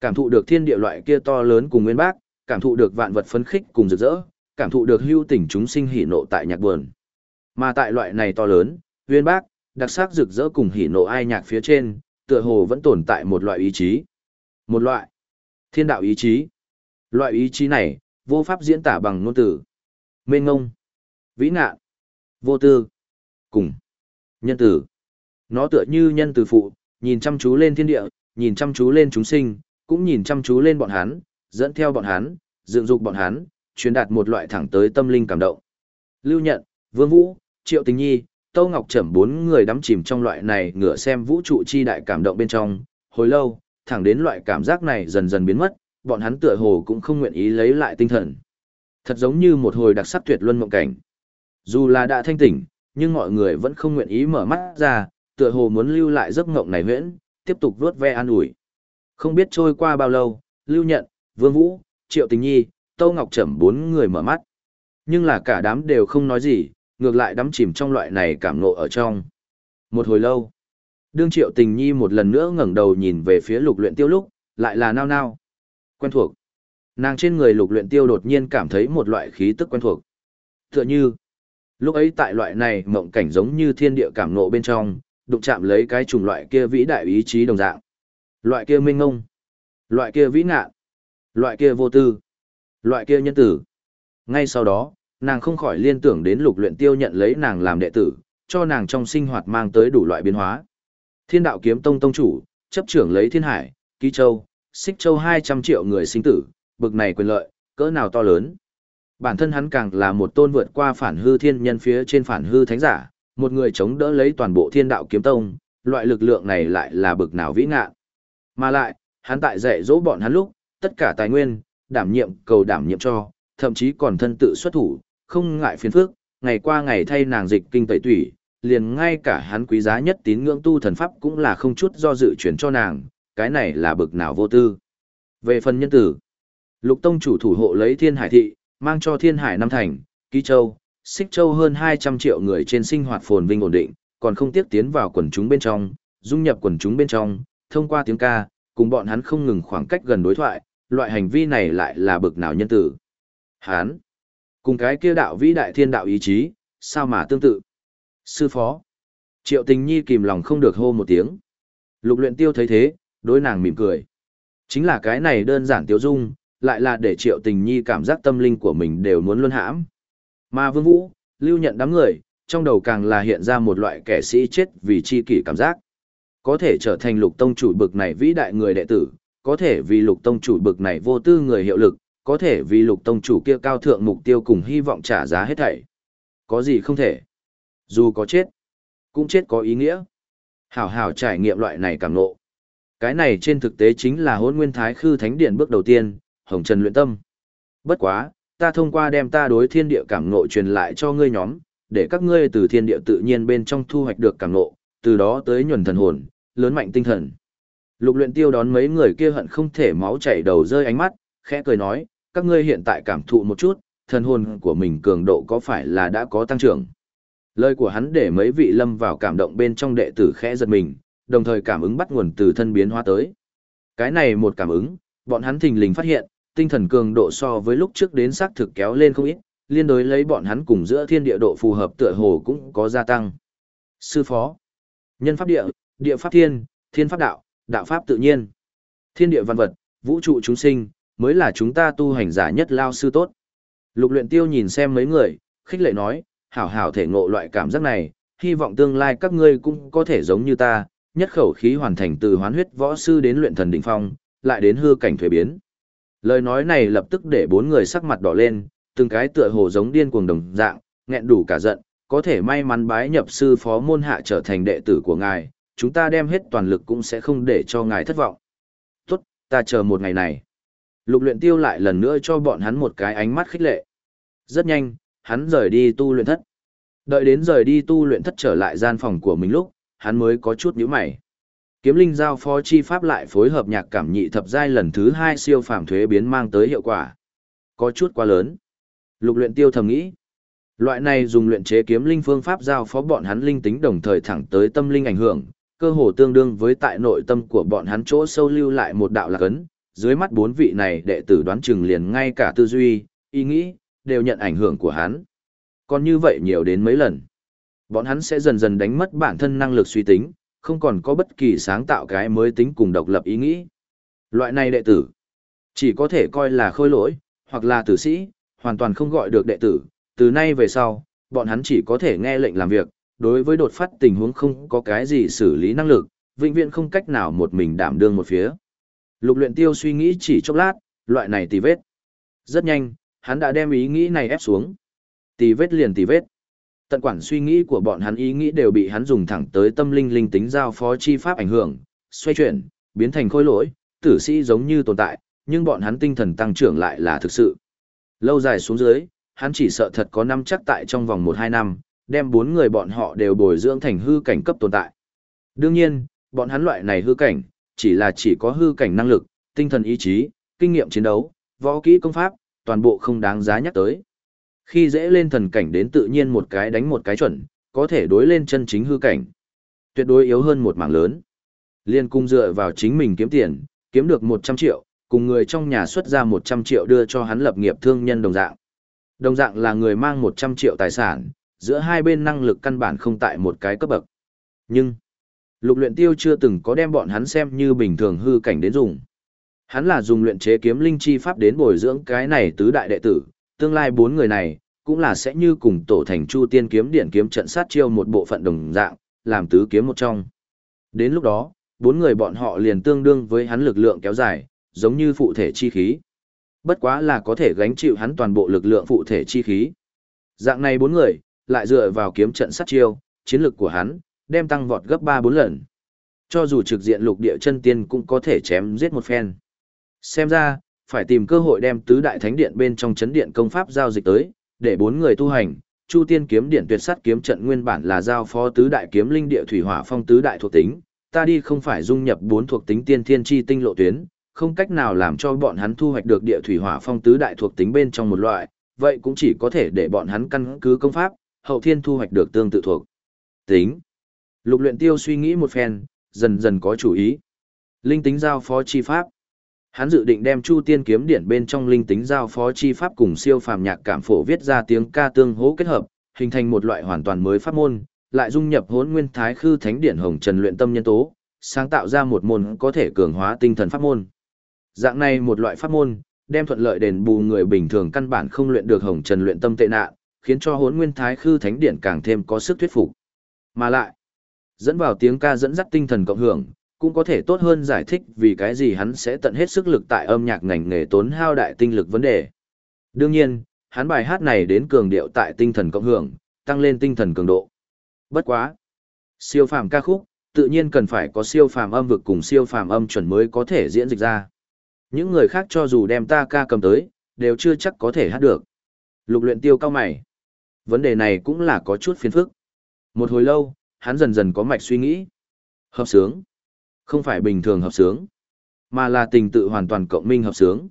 Cảm thụ được thiên địa loại kia to lớn cùng nguyên bác, cảm thụ được vạn vật phấn khích cùng rực rỡ, cảm thụ được hưu tình chúng sinh hỉ nộ tại nhạc buồn. Mà tại loại này to lớn, nguyên bác, đặc sắc rực rỡ cùng hỉ nộ ai nhạc phía trên, tựa hồ vẫn tồn tại một loại ý chí. Một loại thiên đạo ý chí. Loại ý chí này, vô pháp diễn tả bằng ngôn từ. Mênh ngông, vĩ ngạ, vô tư, cùng, nhân tử. Nó tựa như nhân tử phụ, nhìn chăm chú lên thiên địa, nhìn chăm chú lên chúng sinh, cũng nhìn chăm chú lên bọn hắn, dẫn theo bọn hắn, dựng dục bọn hắn, truyền đạt một loại thẳng tới tâm linh cảm động. Lưu nhận, Vương Vũ, Triệu Tình Nhi, Tâu Ngọc Trẩm bốn người đắm chìm trong loại này ngửa xem vũ trụ chi đại cảm động bên trong, hồi lâu, thẳng đến loại cảm giác này dần dần biến mất, bọn hắn tựa hồ cũng không nguyện ý lấy lại tinh thần. Thật giống như một hồi đặc sắc tuyệt luân mộng cảnh. Dù là đã thanh tỉnh, nhưng mọi người vẫn không nguyện ý mở mắt ra, tựa hồ muốn lưu lại giấc mộng này huyễn, tiếp tục vuốt ve an ủi. Không biết trôi qua bao lâu, Lưu Nhận, Vương Vũ, Triệu Tình Nhi, tô Ngọc Trầm bốn người mở mắt. Nhưng là cả đám đều không nói gì, ngược lại đắm chìm trong loại này cảm ngộ ở trong. Một hồi lâu, đương Triệu Tình Nhi một lần nữa ngẩng đầu nhìn về phía lục luyện tiêu lúc, lại là nao nao. Quen thuộc. Nàng trên người lục luyện tiêu đột nhiên cảm thấy một loại khí tức quen thuộc. Tựa như, lúc ấy tại loại này mộng cảnh giống như thiên địa cảm ngộ bên trong, đụng chạm lấy cái chủng loại kia vĩ đại ý chí đồng dạng. Loại kia minh ngông, loại kia vĩ ngạn, loại kia vô tư, loại kia nhân tử. Ngay sau đó, nàng không khỏi liên tưởng đến lục luyện tiêu nhận lấy nàng làm đệ tử, cho nàng trong sinh hoạt mang tới đủ loại biến hóa. Thiên đạo kiếm tông tông chủ, chấp trưởng lấy thiên hải, ký châu, xích châu 200 triệu người sinh tử, bực này quyền lợi, cỡ nào to lớn. Bản thân hắn càng là một tôn vượt qua phản hư thiên nhân phía trên phản hư thánh giả, một người chống đỡ lấy toàn bộ thiên đạo kiếm tông, loại lực lượng này lại là bực nào vĩ ngạ. Mà lại, hắn tại dạy dỗ bọn hắn lúc, tất cả tài nguyên, đảm nhiệm cầu đảm nhiệm cho, thậm chí còn thân tự xuất thủ, không ngại phiền phức, ngày qua ngày thay nàng dịch kinh tẩy tủy, liền ngay cả hắn quý giá nhất tín ngưỡng tu thần pháp cũng là không chút do dự chuyển cho nàng, cái này là bực nào vô tư. Về phần nhân tử, lục tông chủ thủ hộ lấy thiên hải thị, mang cho thiên hải năm thành, ký châu, xích châu hơn 200 triệu người trên sinh hoạt phồn vinh ổn định, còn không tiếc tiến vào quần chúng bên trong, dung nhập quần chúng bên trong, thông qua tiếng ca, cùng bọn hắn không ngừng khoảng cách gần đối thoại, loại hành vi này lại là bực nào nhân tử. Hán, cùng cái kia đạo vĩ đại thiên đạo ý chí, sao mà tương tự. Sư phó, triệu tình nhi kìm lòng không được hô một tiếng. Lục luyện tiêu thấy thế, đối nàng mỉm cười. Chính là cái này đơn giản tiêu dung, lại là để triệu tình nhi cảm giác tâm linh của mình đều muốn luân hãm. Mà vương vũ, lưu nhận đám người, trong đầu càng là hiện ra một loại kẻ sĩ chết vì chi kỷ cảm giác. Có thể trở thành lục tông chủ bực này vĩ đại người đệ tử, có thể vì lục tông chủ bực này vô tư người hiệu lực, có thể vì lục tông chủ kia cao thượng mục tiêu cùng hy vọng trả giá hết thảy. Có gì không thể? Dù có chết, cũng chết có ý nghĩa. Hảo hảo trải nghiệm loại này cảm ngộ. Cái này trên thực tế chính là hôn nguyên thái khư thánh điện bước đầu tiên, hồng trần luyện tâm. Bất quá, ta thông qua đem ta đối thiên địa cảm ngộ truyền lại cho ngươi nhóm, để các ngươi từ thiên địa tự nhiên bên trong thu hoạch được cảm ngộ, từ đó tới nhuần thần hồn, lớn mạnh tinh thần. Lục luyện tiêu đón mấy người kia hận không thể máu chảy đầu rơi ánh mắt, khẽ cười nói, các ngươi hiện tại cảm thụ một chút, thần hồn của mình cường độ có phải là đã có tăng trưởng. Lời của hắn để mấy vị lâm vào cảm động bên trong đệ tử khẽ giật mình, đồng thời cảm ứng bắt nguồn từ thân biến hóa tới. Cái này một cảm ứng, bọn hắn thình lình phát hiện, tinh thần cường độ so với lúc trước đến xác thực kéo lên không ít, liên đối lấy bọn hắn cùng giữa thiên địa độ phù hợp tựa hồ cũng có gia tăng. Sư phó, nhân pháp địa, địa pháp thiên, thiên pháp đạo, đạo pháp tự nhiên. Thiên địa văn vật, vũ trụ chúng sinh, mới là chúng ta tu hành giả nhất lao sư tốt. Lục luyện tiêu nhìn xem mấy người, khích lệ nói, hảo hảo thể ngộ loại cảm giác này, hy vọng tương lai các ngươi cũng có thể giống như ta, nhất khẩu khí hoàn thành từ hoán huyết võ sư đến luyện thần đỉnh phong, lại đến hư cảnh thuế biến. Lời nói này lập tức để bốn người sắc mặt đỏ lên, từng cái tựa hồ giống điên cuồng đồng dạng, nghẹn đủ cả giận, có thể may mắn bái nhập sư phó môn hạ trở thành đệ tử của ngài, chúng ta đem hết toàn lực cũng sẽ không để cho ngài thất vọng. Tốt, ta chờ một ngày này. Lục luyện tiêu lại lần nữa cho bọn hắn một cái ánh mắt khích lệ. Rất nhanh, hắn rời đi tu luyện thất. Đợi đến rời đi tu luyện thất trở lại gian phòng của mình lúc, hắn mới có chút nhíu mày. Kiếm linh giao phó chi pháp lại phối hợp nhạc cảm nhị thập giai lần thứ hai siêu phàm thuế biến mang tới hiệu quả. Có chút quá lớn. Lục luyện tiêu thầm nghĩ. Loại này dùng luyện chế kiếm linh phương pháp giao phó bọn hắn linh tính đồng thời thẳng tới tâm linh ảnh hưởng, cơ hồ tương đương với tại nội tâm của bọn hắn chỗ sâu lưu lại một đạo lạc ấn, dưới mắt bốn vị này đệ tử đoán chừng liền ngay cả tư duy, ý nghĩ, đều nhận ảnh hưởng của hắn. Còn như vậy nhiều đến mấy lần, bọn hắn sẽ dần dần đánh mất bản thân năng lực suy tính, không còn có bất kỳ sáng tạo cái mới tính cùng độc lập ý nghĩ. Loại này đệ tử, chỉ có thể coi là khôi lỗi, hoặc là tử sĩ, hoàn toàn không gọi được đệ tử, từ nay về sau, bọn hắn chỉ có thể nghe lệnh làm việc, đối với đột phát tình huống không có cái gì xử lý năng lực, vĩnh viễn không cách nào một mình đảm đương một phía. Lục luyện tiêu suy nghĩ chỉ chốc lát, loại này tì vết. Rất nhanh, hắn đã đem ý nghĩ này ép xuống. Tì vết liền tì vết. Tận quản suy nghĩ của bọn hắn ý nghĩ đều bị hắn dùng thẳng tới tâm linh linh tính giao phó chi pháp ảnh hưởng, xoay chuyển, biến thành khối lỗi, tử sĩ giống như tồn tại, nhưng bọn hắn tinh thần tăng trưởng lại là thực sự. Lâu dài xuống dưới, hắn chỉ sợ thật có năm chắc tại trong vòng 1-2 năm, đem bốn người bọn họ đều bồi dưỡng thành hư cảnh cấp tồn tại. Đương nhiên, bọn hắn loại này hư cảnh, chỉ là chỉ có hư cảnh năng lực, tinh thần ý chí, kinh nghiệm chiến đấu, võ kỹ công pháp, toàn bộ không đáng giá nhắc tới. Khi dễ lên thần cảnh đến tự nhiên một cái đánh một cái chuẩn, có thể đối lên chân chính hư cảnh. Tuyệt đối yếu hơn một mảng lớn. Liên cung dựa vào chính mình kiếm tiền, kiếm được 100 triệu, cùng người trong nhà xuất ra 100 triệu đưa cho hắn lập nghiệp thương nhân đồng dạng. Đồng dạng là người mang 100 triệu tài sản, giữa hai bên năng lực căn bản không tại một cái cấp bậc. Nhưng, lục luyện tiêu chưa từng có đem bọn hắn xem như bình thường hư cảnh đến dùng. Hắn là dùng luyện chế kiếm linh chi pháp đến bồi dưỡng cái này tứ đại đệ tử, tương lai bốn người này, cũng là sẽ như cùng tổ thành chu tiên kiếm điện kiếm trận sát chiêu một bộ phận đồng dạng, làm tứ kiếm một trong. Đến lúc đó, bốn người bọn họ liền tương đương với hắn lực lượng kéo dài, giống như phụ thể chi khí. Bất quá là có thể gánh chịu hắn toàn bộ lực lượng phụ thể chi khí. Dạng này bốn người, lại dựa vào kiếm trận sát chiêu, chiến lực của hắn, đem tăng vọt gấp 3-4 lần. Cho dù trực diện lục địa chân tiên cũng có thể chém giết một phen. Xem ra, phải tìm cơ hội đem tứ đại thánh điện bên trong chấn điện công pháp giao dịch tới, để bốn người tu hành. Chu Tiên kiếm điện tuyệt sát kiếm trận nguyên bản là giao phó tứ đại kiếm linh địa thủy hỏa phong tứ đại thuộc tính, ta đi không phải dung nhập bốn thuộc tính tiên thiên chi tinh lộ tuyến, không cách nào làm cho bọn hắn thu hoạch được địa thủy hỏa phong tứ đại thuộc tính bên trong một loại, vậy cũng chỉ có thể để bọn hắn căn cứ công pháp, hậu thiên thu hoạch được tương tự thuộc. Tính. Lục luyện tiêu suy nghĩ một phen, dần dần có chủ ý. Linh tính giao phó chi pháp. Hắn dự định đem Chu Tiên kiếm điển bên trong linh tính giao phó chi pháp cùng siêu phàm nhạc cảm phổ viết ra tiếng ca tương hỗ kết hợp, hình thành một loại hoàn toàn mới pháp môn, lại dung nhập Hỗn Nguyên Thái Khư Thánh Điển Hồng Trần luyện tâm nhân tố, sáng tạo ra một môn có thể cường hóa tinh thần pháp môn. Dạng này một loại pháp môn, đem thuận lợi đền bù người bình thường căn bản không luyện được Hồng Trần luyện tâm tệ nạn, khiến cho Hỗn Nguyên Thái Khư Thánh Điển càng thêm có sức thuyết phục. Mà lại, dẫn vào tiếng ca dẫn dắt tinh thần cộng hưởng, cũng có thể tốt hơn giải thích vì cái gì hắn sẽ tận hết sức lực tại âm nhạc ngành nghề tốn hao đại tinh lực vấn đề. Đương nhiên, hắn bài hát này đến cường điệu tại tinh thần cộng hưởng, tăng lên tinh thần cường độ. Bất quá. Siêu phàm ca khúc, tự nhiên cần phải có siêu phàm âm vực cùng siêu phàm âm chuẩn mới có thể diễn dịch ra. Những người khác cho dù đem ta ca cầm tới, đều chưa chắc có thể hát được. Lục luyện tiêu cao mày. Vấn đề này cũng là có chút phiền phức. Một hồi lâu, hắn dần dần có mạch suy nghĩ. Hợp sướng. Không phải bình thường hợp sướng, mà là tình tự hoàn toàn cộng minh hợp sướng.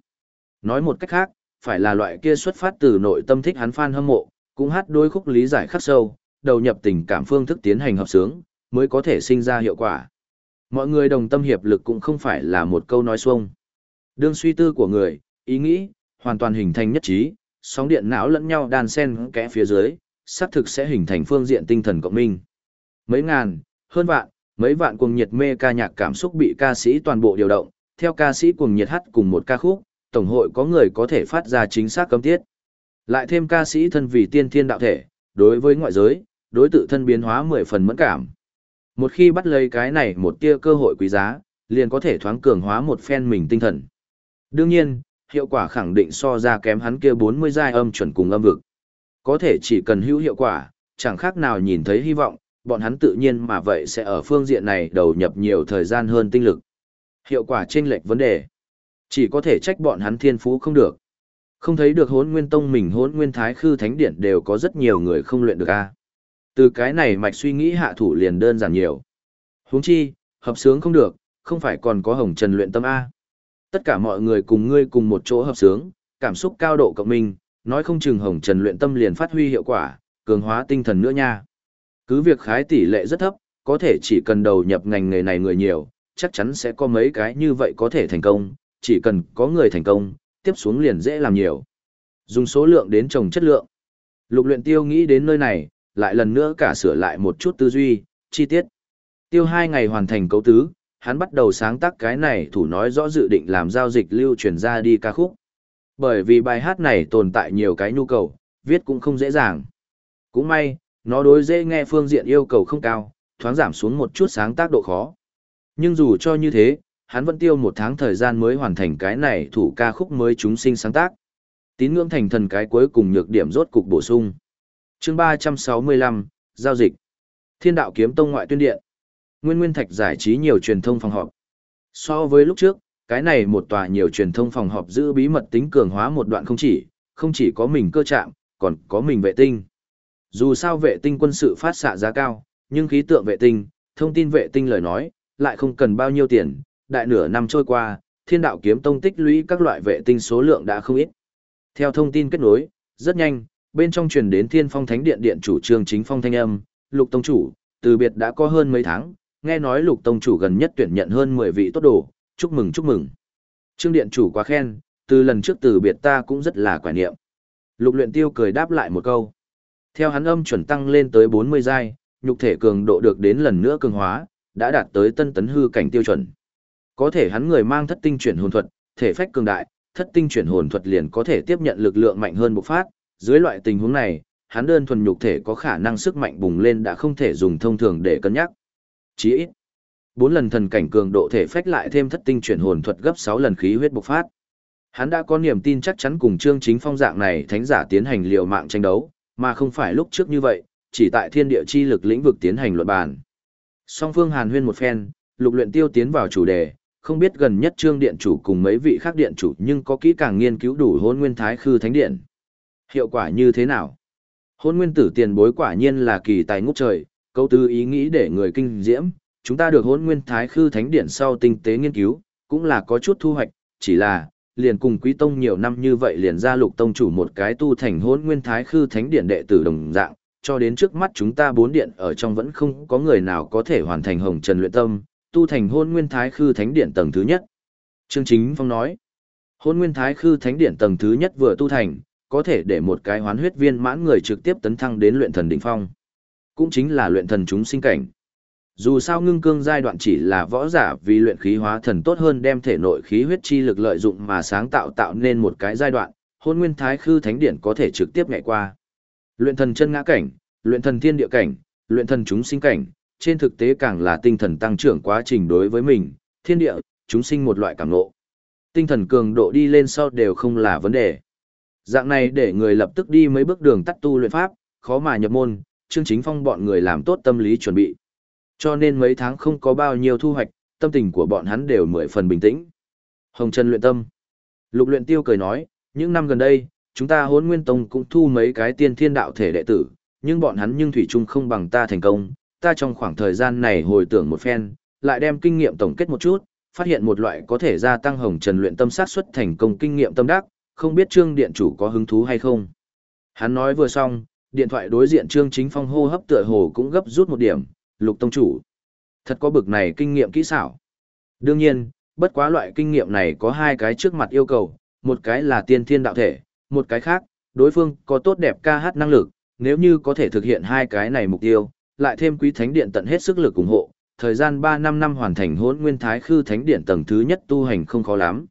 Nói một cách khác, phải là loại kia xuất phát từ nội tâm thích hắn fan hâm mộ, cũng hát đôi khúc lý giải khắc sâu, đầu nhập tình cảm phương thức tiến hành hợp sướng, mới có thể sinh ra hiệu quả. Mọi người đồng tâm hiệp lực cũng không phải là một câu nói xuông. Đương suy tư của người, ý nghĩ, hoàn toàn hình thành nhất trí, sóng điện não lẫn nhau đan xen kẽ phía dưới, xác thực sẽ hình thành phương diện tinh thần cộng minh. Mấy ngàn, hơn vạn, mấy vạn cuồng nhiệt mê ca nhạc cảm xúc bị ca sĩ toàn bộ điều động, theo ca sĩ cuồng nhiệt hát cùng một ca khúc, tổng hội có người có thể phát ra chính xác cấm tiết. Lại thêm ca sĩ thân vì tiên thiên đạo thể, đối với ngoại giới, đối tự thân biến hóa mười phần mẫn cảm. Một khi bắt lấy cái này một tia cơ hội quý giá, liền có thể thoáng cường hóa một phen mình tinh thần. Đương nhiên, hiệu quả khẳng định so ra kém hắn kia 40 giai âm chuẩn cùng âm vực. Có thể chỉ cần hữu hiệu quả, chẳng khác nào nhìn thấy hy vọng, bọn hắn tự nhiên mà vậy sẽ ở phương diện này đầu nhập nhiều thời gian hơn tinh lực. Hiệu quả chênh lệch vấn đề, chỉ có thể trách bọn hắn thiên phú không được. Không thấy được hốn nguyên tông mình hốn nguyên thái khư thánh điển đều có rất nhiều người không luyện được a. Từ cái này mạch suy nghĩ hạ thủ liền đơn giản nhiều. Huống chi, hợp sướng không được, không phải còn có hồng trần luyện tâm A. Tất cả mọi người cùng ngươi cùng một chỗ hợp sướng, cảm xúc cao độ cộng minh, nói không chừng hồng trần luyện tâm liền phát huy hiệu quả, cường hóa tinh thần nữa nha. Cứ việc khái tỷ lệ rất thấp, có thể chỉ cần đầu nhập ngành nghề này người nhiều, chắc chắn sẽ có mấy cái như vậy có thể thành công, chỉ cần có người thành công, tiếp xuống liền dễ làm nhiều. Dùng số lượng đến trồng chất lượng. Lục luyện tiêu nghĩ đến nơi này, lại lần nữa cả sửa lại một chút tư duy, chi tiết. Tiêu hai ngày hoàn thành cấu tứ, hắn bắt đầu sáng tác cái này thủ nói rõ dự định làm giao dịch lưu truyền ra đi ca khúc. Bởi vì bài hát này tồn tại nhiều cái nhu cầu, viết cũng không dễ dàng. Cũng may, nó đối dễ nghe phương diện yêu cầu không cao, thoáng giảm xuống một chút sáng tác độ khó. Nhưng dù cho như thế, hắn vẫn tiêu một tháng thời gian mới hoàn thành cái này thủ ca khúc mới chúng sinh sáng tác. Tín ngưỡng thành thần cái cuối cùng nhược điểm rốt cục bổ sung. chương 365, Giao dịch. Thiên đạo kiếm tông ngoại tuyên điện. Nguyên Nguyên Thạch giải trí nhiều truyền thông phòng họp. So với lúc trước, cái này một tòa nhiều truyền thông phòng họp giữ bí mật tính cường hóa một đoạn không chỉ, không chỉ có mình cơ trạm, còn có mình vệ tinh. Dù sao vệ tinh quân sự phát xạ giá cao, nhưng khí tượng vệ tinh, thông tin vệ tinh lời nói, lại không cần bao nhiêu tiền, đại nửa năm trôi qua, thiên đạo kiếm tông tích lũy các loại vệ tinh số lượng đã không ít. Theo thông tin kết nối, rất nhanh, bên trong truyền đến thiên phong thánh điện điện chủ trương chính phong thanh âm, lục tông chủ, từ biệt đã có hơn mấy tháng, nghe nói lục tông chủ gần nhất tuyển nhận hơn 10 vị tốt đồ, chúc mừng chúc mừng. Trương điện chủ quá khen, từ lần trước từ biệt ta cũng rất là quả niệm. Lục luyện tiêu cười đáp lại một câu. Theo hắn âm chuẩn tăng lên tới 40 giai, nhục thể cường độ được đến lần nữa cường hóa, đã đạt tới tân tấn hư cảnh tiêu chuẩn. Có thể hắn người mang thất tinh chuyển hồn thuật, thể phách cường đại, thất tinh chuyển hồn thuật liền có thể tiếp nhận lực lượng mạnh hơn bộc phát, dưới loại tình huống này, hắn đơn thuần nhục thể có khả năng sức mạnh bùng lên đã không thể dùng thông thường để cân nhắc. Chỉ ít, bốn lần thần cảnh cường độ thể phách lại thêm thất tinh chuyển hồn thuật gấp 6 lần khí huyết bộc phát. Hắn đã có niềm tin chắc chắn cùng Trương Chính Phong dạng này thánh giả tiến hành liều mạng tranh đấu, mà không phải lúc trước như vậy, chỉ tại thiên địa chi lực lĩnh vực tiến hành luận bàn. Song phương Hàn Huyên một phen, Lục Luyện Tiêu tiến vào chủ đề, không biết gần nhất Trương điện chủ cùng mấy vị khác điện chủ, nhưng có kỹ càng nghiên cứu đủ Hỗn Nguyên Thái Khư Thánh Điện. Hiệu quả như thế nào? Hỗn Nguyên Tử tiền bối quả nhiên là kỳ tài ngút trời, câu tư ý nghĩ để người kinh diễm, chúng ta được Hỗn Nguyên Thái Khư Thánh Điện sau tinh tế nghiên cứu, cũng là có chút thu hoạch, chỉ là liền cùng Quý Tông nhiều năm như vậy liền ra Lục Tông chủ một cái tu thành hôn Nguyên Thái Khư Thánh Điện đệ tử đồng dạng, cho đến trước mắt chúng ta bốn điện ở trong vẫn không có người nào có thể hoàn thành hồng trần luyện tâm, tu thành hôn nguyên thái khư thánh điện tầng thứ nhất. Trương Chính Phong nói, hôn nguyên thái khư thánh điện tầng thứ nhất vừa tu thành, có thể để một cái hoán huyết viên mãn người trực tiếp tấn thăng đến luyện thần đỉnh phong. Cũng chính là luyện thần chúng sinh cảnh. Dù sao ngưng cương giai đoạn chỉ là võ giả vì luyện khí hóa thần tốt hơn đem thể nội khí huyết chi lực lợi dụng mà sáng tạo tạo nên một cái giai đoạn, hôn nguyên thái khư thánh điển có thể trực tiếp nhảy qua. Luyện thần chân ngã cảnh, luyện thần thiên địa cảnh, luyện thần chúng sinh cảnh, trên thực tế càng là tinh thần tăng trưởng quá trình đối với mình, thiên địa, chúng sinh một loại cảm ngộ. Tinh thần cường độ đi lên sau đều không là vấn đề. Dạng này để người lập tức đi mấy bước đường tắt tu luyện pháp, khó mà nhập môn, chương chính phong bọn người làm tốt tâm lý chuẩn bị. Cho nên mấy tháng không có bao nhiêu thu hoạch, tâm tình của bọn hắn đều mười phần bình tĩnh. Hồng Trần luyện tâm. Lục luyện tiêu cười nói, những năm gần đây, chúng ta hốn nguyên tông cũng thu mấy cái tiên thiên đạo thể đệ tử, nhưng bọn hắn nhưng thủy chung không bằng ta thành công, ta trong khoảng thời gian này hồi tưởng một phen, lại đem kinh nghiệm tổng kết một chút, phát hiện một loại có thể gia tăng hồng trần luyện tâm sát xuất thành công kinh nghiệm tâm đắc, không biết trương điện chủ có hứng thú hay không. Hắn nói vừa xong, điện thoại đối diện trương chính phong hô hấp tựa hồ cũng gấp rút một điểm, lục tông chủ. Thật có bực này kinh nghiệm kỹ xảo. Đương nhiên, bất quá loại kinh nghiệm này có hai cái trước mặt yêu cầu, một cái là tiên thiên đạo thể, một cái khác, đối phương có tốt đẹp ca hát năng lực, nếu như có thể thực hiện hai cái này mục tiêu, lại thêm quý thánh điện tận hết sức lực ủng hộ, thời gian 3 năm năm hoàn thành hỗn nguyên thái khư thánh điện tầng thứ nhất tu hành không khó lắm.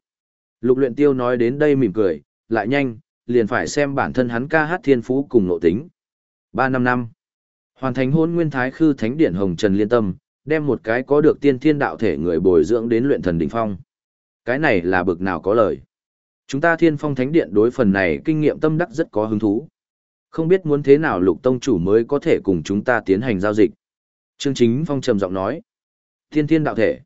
Lục luyện tiêu nói đến đây mỉm cười, lại nhanh, liền phải xem bản thân hắn ca hát thiên phú cùng nội tính. 3 năm năm. Hoàn thành hôn nguyên thái khư thánh điện hồng trần liên tâm, Đem một cái có được tiên thiên đạo thể người bồi dưỡng đến luyện thần đỉnh phong. Cái này là bực nào có lời. Chúng ta thiên phong thánh điện đối phần này kinh nghiệm tâm đắc rất có hứng thú. Không biết muốn thế nào lục tông chủ mới có thể cùng chúng ta tiến hành giao dịch. Trương Chính Phong trầm giọng nói. Thiên thiên đạo thể.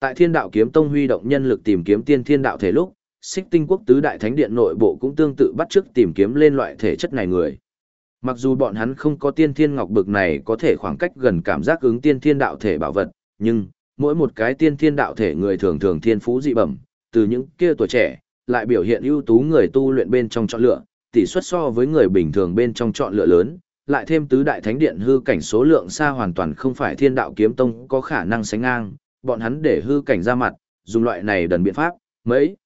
Tại thiên đạo kiếm tông huy động nhân lực tìm kiếm tiên thiên đạo thể lúc, xích tinh quốc tứ đại thánh điện nội bộ cũng tương tự bắt chước tìm kiếm lên loại thể chất này người. Mặc dù bọn hắn không có tiên thiên ngọc bực này có thể khoảng cách gần cảm giác ứng tiên thiên đạo thể bảo vật, nhưng mỗi một cái tiên thiên đạo thể người thường thường thiên phú dị bẩm, từ những kia tuổi trẻ, lại biểu hiện ưu tú người tu luyện bên trong chọn lựa, tỷ suất so với người bình thường bên trong chọn lựa lớn, lại thêm tứ đại thánh điện hư cảnh số lượng xa hoàn toàn không phải thiên đạo kiếm tông có khả năng sánh ngang, bọn hắn để hư cảnh ra mặt, dùng loại này đần biện pháp, mấy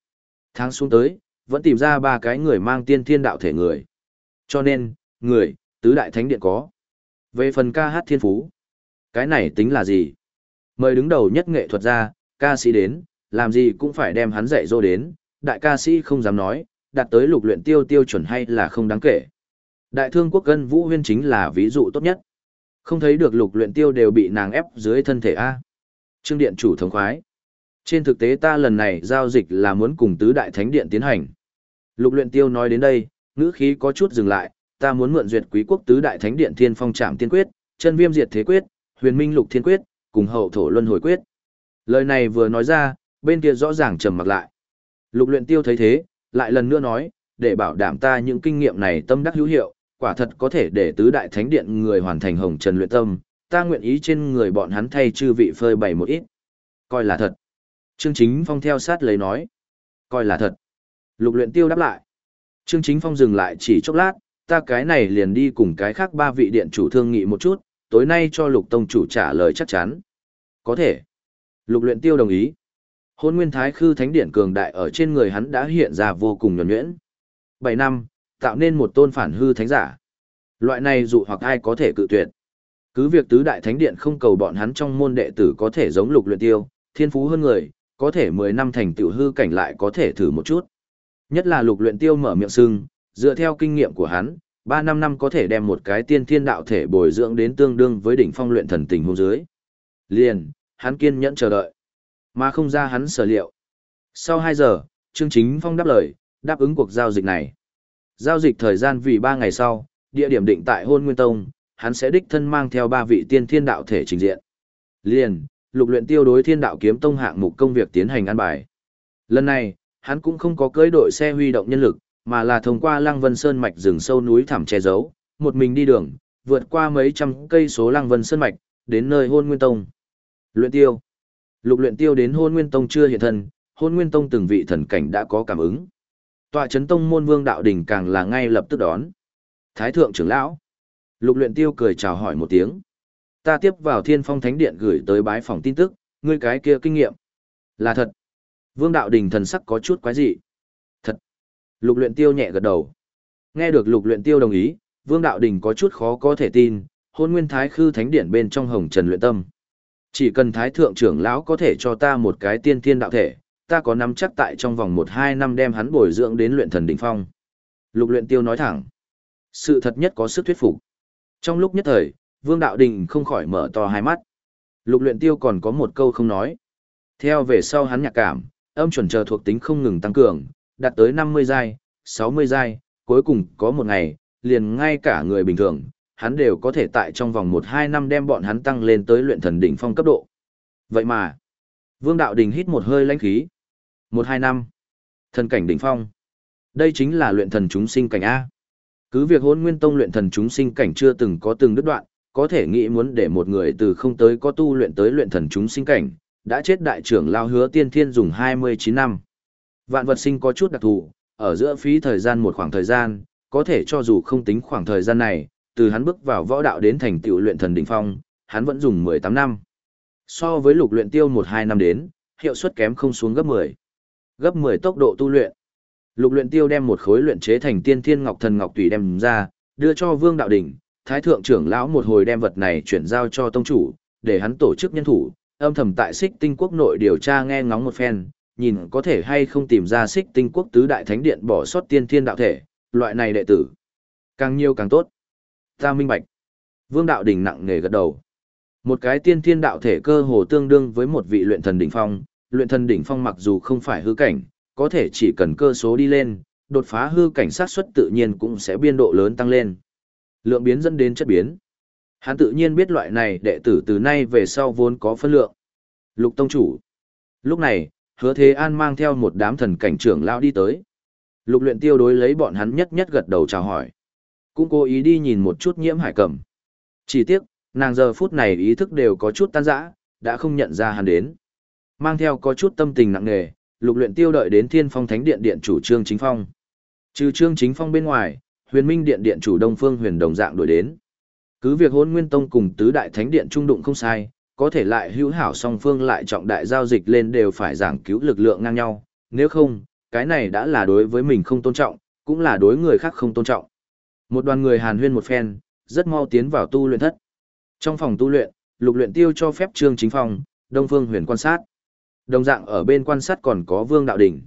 tháng xuống tới, vẫn tìm ra ba cái người mang tiên thiên đạo thể người. Cho nên, người, tứ đại thánh điện có. Về phần ca hát thiên phú, cái này tính là gì? Mời đứng đầu nhất nghệ thuật ra, ca sĩ đến, làm gì cũng phải đem hắn dạy dỗ đến, đại ca sĩ không dám nói, đạt tới lục luyện tiêu tiêu chuẩn hay là không đáng kể. Đại thương quốc cân vũ huyên chính là ví dụ tốt nhất. Không thấy được lục luyện tiêu đều bị nàng ép dưới thân thể A. Trương điện chủ thống khoái. Trên thực tế ta lần này giao dịch là muốn cùng tứ đại thánh điện tiến hành. Lục luyện tiêu nói đến đây, ngữ khí có chút dừng lại, ta muốn mượn duyệt quý quốc tứ đại thánh điện thiên phong trạm tiên quyết, chân viêm diệt thế quyết, huyền minh lục thiên quyết, cùng hậu thổ luân hồi quyết. Lời này vừa nói ra, bên kia rõ ràng trầm mặc lại. Lục luyện tiêu thấy thế, lại lần nữa nói, để bảo đảm ta những kinh nghiệm này tâm đắc hữu hiệu, quả thật có thể để tứ đại thánh điện người hoàn thành hồng trần luyện tâm, ta nguyện ý trên người bọn hắn thay chư vị phơi bày một ít. Coi là thật. Trương Chính Phong theo sát lấy nói. Coi là thật. Lục luyện tiêu đáp lại. Trương Chính Phong dừng lại chỉ chốc lát, ta cái này liền đi cùng cái khác ba vị điện chủ thương nghị một chút, tối nay cho lục tông chủ trả lời chắc chắn. Có thể. Lục luyện tiêu đồng ý. Hôn nguyên thái khư thánh điện cường đại ở trên người hắn đã hiện ra vô cùng nhuẩn nhuyễn. Bảy năm, tạo nên một tôn phản hư thánh giả. Loại này dụ hoặc ai có thể cự tuyệt. Cứ việc tứ đại thánh điện không cầu bọn hắn trong môn đệ tử có thể giống lục luyện tiêu, thiên phú hơn người, có thể 10 năm thành tiểu hư cảnh lại có thể thử một chút. Nhất là lục luyện tiêu mở miệng sưng, dựa theo kinh nghiệm của hắn, 3 năm năm có thể đem một cái tiên thiên đạo thể bồi dưỡng đến tương đương với đỉnh phong luyện thần tình hôn dưới. Liền, hắn kiên nhẫn chờ đợi, mà không ra hắn sở liệu. Sau 2 giờ, Trương Chính Phong đáp lời, đáp ứng cuộc giao dịch này. Giao dịch thời gian vì 3 ngày sau, địa điểm định tại Hôn Nguyên Tông, hắn sẽ đích thân mang theo ba vị tiên thiên đạo thể trình diện. Liền, lục luyện tiêu đối thiên đạo kiếm tông hạng mục công việc tiến hành an bài. Lần này, hắn cũng không có cưỡi đội xe huy động nhân lực, mà là thông qua Lăng Vân Sơn mạch rừng sâu núi thẳm che giấu, một mình đi đường, vượt qua mấy trăm cây số Lăng Vân Sơn mạch, đến nơi Hôn Nguyên Tông. Luyện tiêu. Lục luyện tiêu đến Hôn Nguyên Tông chưa hiện thân, Hôn Nguyên Tông từng vị thần cảnh đã có cảm ứng. Tọa chấn tông môn vương đạo đỉnh càng là ngay lập tức đón. Thái thượng trưởng lão. Lục luyện tiêu cười chào hỏi một tiếng. Ta tiếp vào thiên phong thánh điện gửi tới bái phòng tin tức, ngươi cái kia kinh nghiệm. Là thật. Vương đạo đình thần sắc có chút quái dị. Lục luyện tiêu nhẹ gật đầu. Nghe được lục luyện tiêu đồng ý, vương đạo đình có chút khó có thể tin, hôn nguyên thái khư thánh điển bên trong hồng trần luyện tâm. Chỉ cần thái thượng trưởng lão có thể cho ta một cái tiên thiên đạo thể, ta có nắm chắc tại trong vòng một hai năm đem hắn bồi dưỡng đến luyện thần đỉnh phong. Lục luyện tiêu nói thẳng. Sự thật nhất có sức thuyết phục. Trong lúc nhất thời, Vương Đạo Đình không khỏi mở to hai mắt. Lục luyện tiêu còn có một câu không nói. Theo về sau hắn nhạc cảm, âm chuẩn chờ thuộc tính không ngừng tăng cường, đạt tới 50 giai, 60 giai, cuối cùng có một ngày, liền ngay cả người bình thường, hắn đều có thể tại trong vòng 1-2 năm đem bọn hắn tăng lên tới luyện thần đỉnh phong cấp độ. Vậy mà, Vương Đạo Đình hít một hơi lãnh khí. 1-2 năm, thần cảnh đỉnh phong. Đây chính là luyện thần chúng sinh cảnh A. Cứ việc hôn nguyên tông luyện thần chúng sinh cảnh chưa từng có từng đứt đoạn, có thể nghĩ muốn để một người từ không tới có tu luyện tới luyện thần chúng sinh cảnh, đã chết đại trưởng lao hứa tiên thiên dùng 29 năm. Vạn vật sinh có chút đặc thù, ở giữa phí thời gian một khoảng thời gian, có thể cho dù không tính khoảng thời gian này, từ hắn bước vào võ đạo đến thành tựu luyện thần đỉnh phong, hắn vẫn dùng 18 năm. So với lục luyện tiêu 1-2 năm đến, hiệu suất kém không xuống gấp 10. Gấp 10 tốc độ tu luyện. Lục luyện tiêu đem một khối luyện chế thành tiên thiên ngọc thần ngọc tùy đem ra, đưa cho Vương Đạo Đỉnh, Thái thượng trưởng lão một hồi đem vật này chuyển giao cho tông chủ, để hắn tổ chức nhân thủ, âm thầm tại Xích Tinh quốc nội điều tra nghe ngóng một phen, nhìn có thể hay không tìm ra Xích Tinh quốc tứ đại thánh điện bỏ sót tiên thiên đạo thể, loại này đệ tử. Càng nhiều càng tốt. Ta minh bạch. Vương Đạo Đỉnh nặng nề gật đầu. Một cái tiên thiên đạo thể cơ hồ tương đương với một vị luyện thần đỉnh phong, luyện thần đỉnh phong mặc dù không phải hư cảnh, có thể chỉ cần cơ số đi lên, đột phá hư cảnh sát suất tự nhiên cũng sẽ biên độ lớn tăng lên. Lượng biến dẫn đến chất biến. Hắn tự nhiên biết loại này đệ tử từ nay về sau vốn có phân lượng. Lục tông chủ. Lúc này, hứa thế an mang theo một đám thần cảnh trưởng lao đi tới. Lục luyện tiêu đối lấy bọn hắn nhất nhất gật đầu chào hỏi. Cũng cố ý đi nhìn một chút nhiễm hải cầm. Chỉ tiếc, nàng giờ phút này ý thức đều có chút tan rã, đã không nhận ra hắn đến. Mang theo có chút tâm tình nặng nề, lục luyện tiêu đợi đến thiên phong thánh điện điện chủ trương chính phong. Trừ trương chính phong bên ngoài, huyền minh điện điện chủ đông phương huyền đồng dạng đuổi đến. Cứ việc hôn nguyên tông cùng tứ đại thánh điện trung đụng không sai, có thể lại hữu hảo song phương lại trọng đại giao dịch lên đều phải giảng cứu lực lượng ngang nhau, nếu không, cái này đã là đối với mình không tôn trọng, cũng là đối người khác không tôn trọng. Một đoàn người hàn huyên một phen, rất mau tiến vào tu luyện thất. Trong phòng tu luyện, lục luyện tiêu cho phép trương chính phong, đông phương huyền quan sát. Đồng dạng ở bên quan sát còn có vương đạo đỉnh.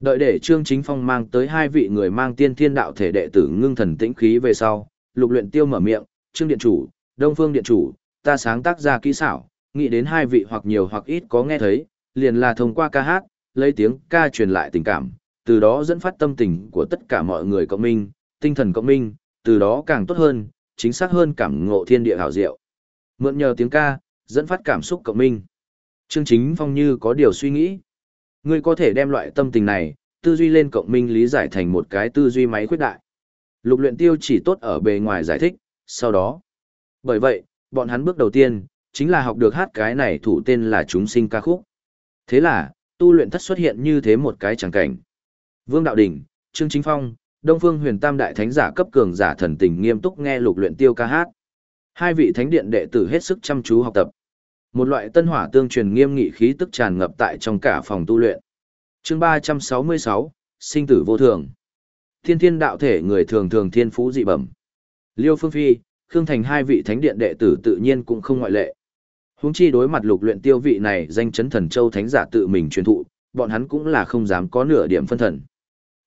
Đợi để trương chính phong mang tới hai vị người mang tiên thiên đạo thể đệ tử ngưng thần tĩnh khí về sau, lục luyện tiêu mở miệng, trương điện chủ, đông phương điện chủ, ta sáng tác ra kỹ xảo, nghĩ đến hai vị hoặc nhiều hoặc ít có nghe thấy, liền là thông qua ca hát, lấy tiếng ca truyền lại tình cảm, từ đó dẫn phát tâm tình của tất cả mọi người cộng minh, tinh thần cộng minh, từ đó càng tốt hơn, chính xác hơn cảm ngộ thiên địa hảo diệu. Mượn nhờ tiếng ca, dẫn phát cảm xúc cộng minh. Trương Chính Phong như có điều suy nghĩ. Ngươi có thể đem loại tâm tình này, tư duy lên cộng minh lý giải thành một cái tư duy máy khuyết đại. Lục luyện tiêu chỉ tốt ở bề ngoài giải thích, sau đó. Bởi vậy, bọn hắn bước đầu tiên, chính là học được hát cái này thủ tên là chúng sinh ca khúc. Thế là, tu luyện thất xuất hiện như thế một cái chẳng cảnh. Vương Đạo Đình, Trương Chính Phong, Đông Phương Huyền Tam đại thánh giả cấp cường giả thần tình nghiêm túc nghe lục luyện tiêu ca hát. Hai vị thánh điện đệ tử hết sức chăm chú học tập. Một loại tân hỏa tương truyền nghiêm nghị khí tức tràn ngập tại trong cả phòng tu luyện. Chương 366, sinh tử vô thường. Thiên thiên đạo thể người thường thường thiên phú dị bẩm. Liêu Phương Phi, Khương Thành hai vị thánh điện đệ tử tự nhiên cũng không ngoại lệ. Huống chi đối mặt lục luyện tiêu vị này danh chấn thần châu thánh giả tự mình truyền thụ, bọn hắn cũng là không dám có nửa điểm phân thần.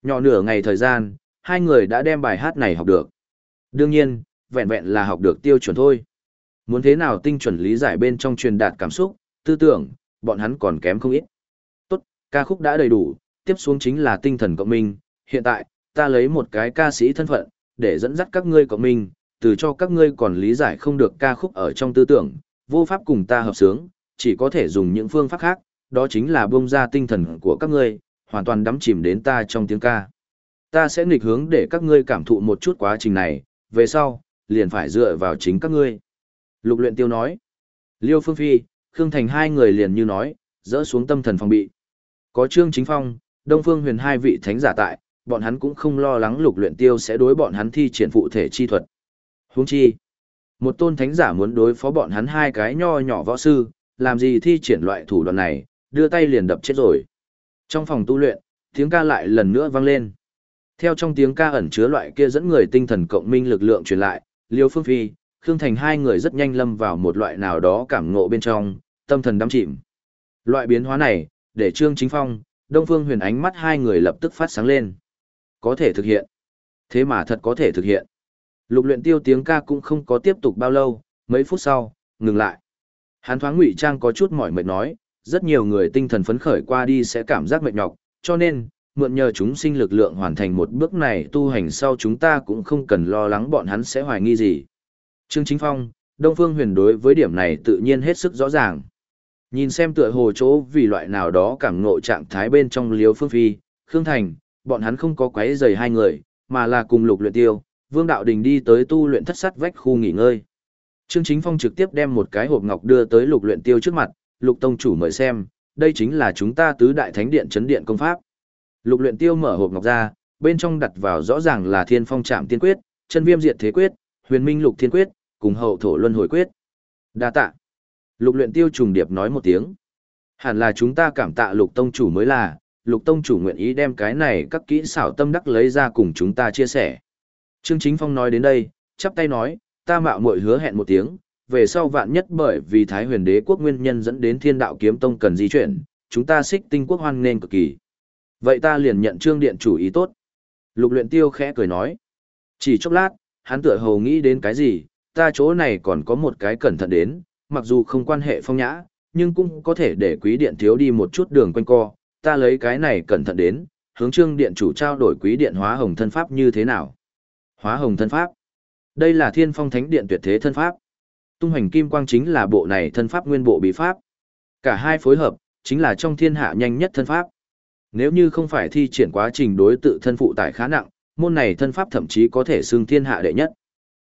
Nhỏ nửa ngày thời gian, hai người đã đem bài hát này học được. Đương nhiên, vẹn vẹn là học được tiêu chuẩn thôi. Muốn thế nào tinh chuẩn lý giải bên trong truyền đạt cảm xúc, tư tưởng, bọn hắn còn kém không ít. Tốt, ca khúc đã đầy đủ, tiếp xuống chính là tinh thần cộng minh. Hiện tại, ta lấy một cái ca sĩ thân phận, để dẫn dắt các ngươi cộng minh, từ cho các ngươi còn lý giải không được ca khúc ở trong tư tưởng, vô pháp cùng ta hợp sướng, chỉ có thể dùng những phương pháp khác, đó chính là bông ra tinh thần của các ngươi, hoàn toàn đắm chìm đến ta trong tiếng ca. Ta sẽ nghịch hướng để các ngươi cảm thụ một chút quá trình này, về sau, liền phải dựa vào chính các ngươi. Lục luyện tiêu nói. Liêu Phương Phi, Khương Thành hai người liền như nói, dỡ xuống tâm thần phòng bị. Có Trương Chính Phong, Đông Phương Huyền hai vị thánh giả tại, bọn hắn cũng không lo lắng lục luyện tiêu sẽ đối bọn hắn thi triển phụ thể chi thuật. Huống chi, một tôn thánh giả muốn đối phó bọn hắn hai cái nho nhỏ võ sư, làm gì thi triển loại thủ đoạn này, đưa tay liền đập chết rồi. Trong phòng tu luyện, tiếng ca lại lần nữa vang lên. Theo trong tiếng ca ẩn chứa loại kia dẫn người tinh thần cộng minh lực lượng truyền lại, Liêu Phương Phi, Khương Thành hai người rất nhanh lâm vào một loại nào đó cảm ngộ bên trong, tâm thần đắm chìm. Loại biến hóa này, để Trương Chính Phong, Đông Phương Huyền ánh mắt hai người lập tức phát sáng lên. Có thể thực hiện. Thế mà thật có thể thực hiện. Lục luyện tiêu tiếng ca cũng không có tiếp tục bao lâu, mấy phút sau, ngừng lại. Hán thoáng ngụy trang có chút mỏi mệt nói, rất nhiều người tinh thần phấn khởi qua đi sẽ cảm giác mệt nhọc, cho nên, mượn nhờ chúng sinh lực lượng hoàn thành một bước này tu hành sau chúng ta cũng không cần lo lắng bọn hắn sẽ hoài nghi gì. Trương Chính Phong, Đông Phương Huyền đối với điểm này tự nhiên hết sức rõ ràng. Nhìn xem tựa hồ chỗ vì loại nào đó cảm ngộ trạng thái bên trong liếu Phương Phi, Khương Thành, bọn hắn không có quấy rầy hai người, mà là cùng lục luyện tiêu, Vương Đạo Đình đi tới tu luyện thất sắt vách khu nghỉ ngơi. Trương Chính Phong trực tiếp đem một cái hộp ngọc đưa tới lục luyện tiêu trước mặt, lục tông chủ mời xem, đây chính là chúng ta tứ đại thánh điện chấn điện công pháp. Lục luyện tiêu mở hộp ngọc ra, bên trong đặt vào rõ ràng là thiên phong trạm tiên quyết, chân viêm diệt thế quyết, huyền minh lục thiên quyết, cùng hậu thổ luân hồi quyết. Đa tạ. Lục luyện tiêu trùng điệp nói một tiếng. Hẳn là chúng ta cảm tạ lục tông chủ mới là, lục tông chủ nguyện ý đem cái này các kỹ xảo tâm đắc lấy ra cùng chúng ta chia sẻ. Trương Chính Phong nói đến đây, chắp tay nói, ta mạo muội hứa hẹn một tiếng, về sau vạn nhất bởi vì Thái huyền đế quốc nguyên nhân dẫn đến thiên đạo kiếm tông cần di chuyển, chúng ta xích tinh quốc hoan nên cực kỳ. Vậy ta liền nhận trương điện chủ ý tốt. Lục luyện tiêu khẽ cười nói. Chỉ chốc lát, hắn tựa hồ nghĩ đến cái gì, ta chỗ này còn có một cái cẩn thận đến, mặc dù không quan hệ phong nhã, nhưng cũng có thể để quý điện thiếu đi một chút đường quanh co, ta lấy cái này cẩn thận đến, hướng trương điện chủ trao đổi quý điện hóa hồng thân pháp như thế nào. Hóa hồng thân pháp. Đây là thiên phong thánh điện tuyệt thế thân pháp. Tung hoành kim quang chính là bộ này thân pháp nguyên bộ bí pháp. Cả hai phối hợp, chính là trong thiên hạ nhanh nhất thân pháp. Nếu như không phải thi triển quá trình đối tự thân phụ tải khá nặng, môn này thân pháp thậm chí có thể xưng thiên hạ đệ nhất.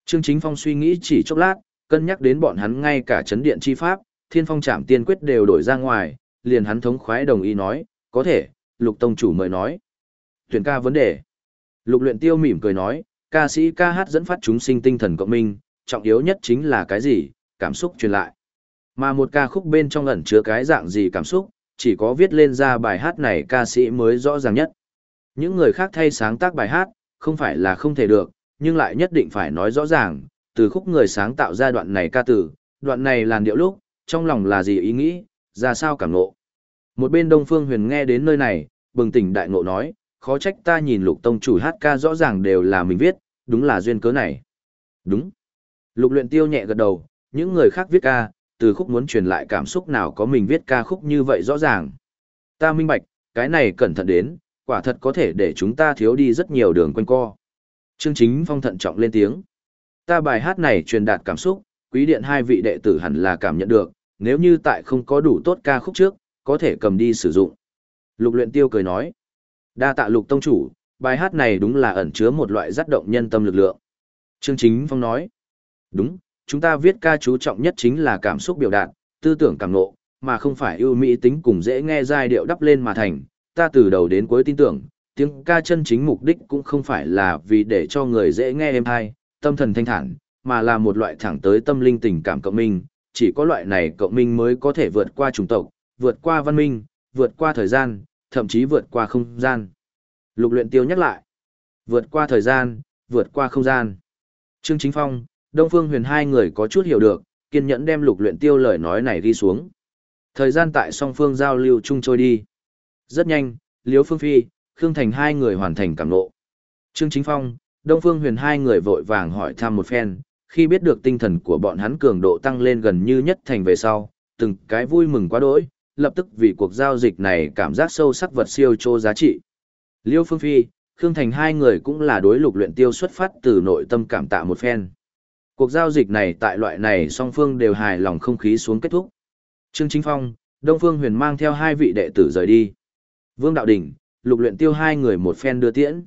Trương Chính Phong suy nghĩ chỉ chốc lát, cân nhắc đến bọn hắn ngay cả chấn điện chi pháp, thiên phong trảm tiên quyết đều đổi ra ngoài, liền hắn thống khoái đồng ý nói, có thể, lục tông chủ mời nói. Tuyển ca vấn đề. Lục luyện tiêu mỉm cười nói, ca sĩ ca hát dẫn phát chúng sinh tinh thần cộng minh, trọng yếu nhất chính là cái gì, cảm xúc truyền lại. Mà một ca khúc bên trong ẩn chứa cái dạng gì cảm xúc, chỉ có viết lên ra bài hát này ca sĩ mới rõ ràng nhất. Những người khác thay sáng tác bài hát, không phải là không thể được, nhưng lại nhất định phải nói rõ ràng, từ khúc người sáng tạo ra đoạn này ca từ, đoạn này làn điệu lúc, trong lòng là gì ý nghĩ, ra sao cảm ngộ. Một bên Đông Phương Huyền nghe đến nơi này, bừng tỉnh đại ngộ nói, khó trách ta nhìn lục tông chủ hát ca rõ ràng đều là mình viết, đúng là duyên cớ này. Đúng. Lục luyện tiêu nhẹ gật đầu, những người khác viết ca, từ khúc muốn truyền lại cảm xúc nào có mình viết ca khúc như vậy rõ ràng. Ta minh bạch, cái này cẩn thận đến, quả thật có thể để chúng ta thiếu đi rất nhiều đường quanh co. Trương Chính Phong thận trọng lên tiếng. Ta bài hát này truyền đạt cảm xúc, quý điện hai vị đệ tử hẳn là cảm nhận được, nếu như tại không có đủ tốt ca khúc trước, có thể cầm đi sử dụng. Lục luyện tiêu cười nói. Đa tạ lục tông chủ, bài hát này đúng là ẩn chứa một loại giác động nhân tâm lực lượng. Trương Chính Phong nói. Đúng, chúng ta viết ca chú trọng nhất chính là cảm xúc biểu đạt, tư tưởng cảm nộ, mà không phải ưu mỹ tính cùng dễ nghe giai điệu đắp lên mà thành. Ta từ đầu đến cuối tin tưởng, tiếng ca chân chính mục đích cũng không phải là vì để cho người dễ nghe êm hay, tâm thần thanh thản, mà là một loại thẳng tới tâm linh tình cảm cộng minh, chỉ có loại này cộng minh mới có thể vượt qua chủng tộc, vượt qua văn minh, vượt qua thời gian, thậm chí vượt qua không gian. Lục luyện tiêu nhắc lại, vượt qua thời gian, vượt qua không gian. Trương Chính Phong, Đông Phương Huyền hai người có chút hiểu được, kiên nhẫn đem lục luyện tiêu lời nói này ghi xuống. Thời gian tại song phương giao lưu chung trôi đi. Rất nhanh, Liễu Phương Phi, Khương Thành hai người hoàn thành cảm ngộ. Trương Chính Phong, Đông Phương Huyền hai người vội vàng hỏi thăm một phen, khi biết được tinh thần của bọn hắn cường độ tăng lên gần như nhất thành về sau, từng cái vui mừng quá đỗi, lập tức vì cuộc giao dịch này cảm giác sâu sắc vật siêu chô giá trị. Liêu Phương Phi, Khương Thành hai người cũng là đối lục luyện tiêu xuất phát từ nội tâm cảm tạ một phen. Cuộc giao dịch này tại loại này song phương đều hài lòng không khí xuống kết thúc. Trương Chính Phong, Đông Phương Huyền mang theo hai vị đệ tử rời đi. Vương Đạo Đình, lục luyện tiêu hai người một phen đưa tiễn.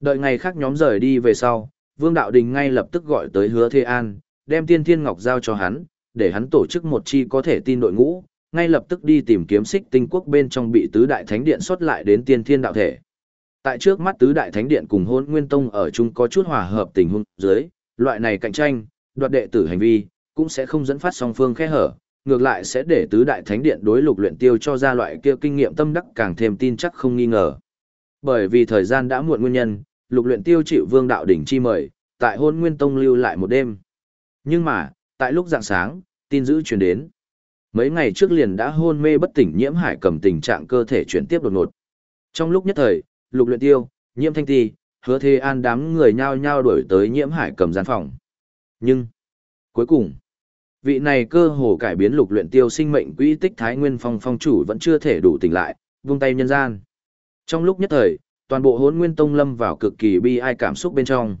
Đợi ngày khác nhóm rời đi về sau, Vương Đạo Đình ngay lập tức gọi tới Hứa Thế An, đem Tiên Thiên Ngọc giao cho hắn, để hắn tổ chức một chi có thể tin đội ngũ, ngay lập tức đi tìm kiếm xích tinh quốc bên trong bị tứ đại thánh điện xuất lại đến Tiên Thiên đạo thể. Tại trước mắt tứ đại thánh điện cùng Hôn Nguyên Tông ở chung có chút hòa hợp tình huống dưới, loại này cạnh tranh, đoạt đệ tử hành vi, cũng sẽ không dẫn phát song phương khe hở, ngược lại sẽ để tứ đại thánh điện đối lục luyện tiêu cho ra loại kia kinh nghiệm tâm đắc càng thêm tin chắc không nghi ngờ. Bởi vì thời gian đã muộn nguyên nhân, lục luyện tiêu chịu vương đạo đỉnh chi mời, tại hôn nguyên tông lưu lại một đêm. Nhưng mà, tại lúc dạng sáng, tin dữ truyền đến. Mấy ngày trước liền đã hôn mê bất tỉnh nhiễm hải cầm tình trạng cơ thể chuyển tiếp đột ngột. Trong lúc nhất thời, lục luyện tiêu, nhiễm thanh ti, hứa thế an đám người nhao nhao đuổi tới nhiễm hải cầm gian phòng. Nhưng, cuối cùng, vị này cơ hồ cải biến lục luyện tiêu sinh mệnh quỹ tích thái nguyên phong phong chủ vẫn chưa thể đủ tỉnh lại, vung tay nhân gian. Trong lúc nhất thời, toàn bộ hốn nguyên tông lâm vào cực kỳ bi ai cảm xúc bên trong.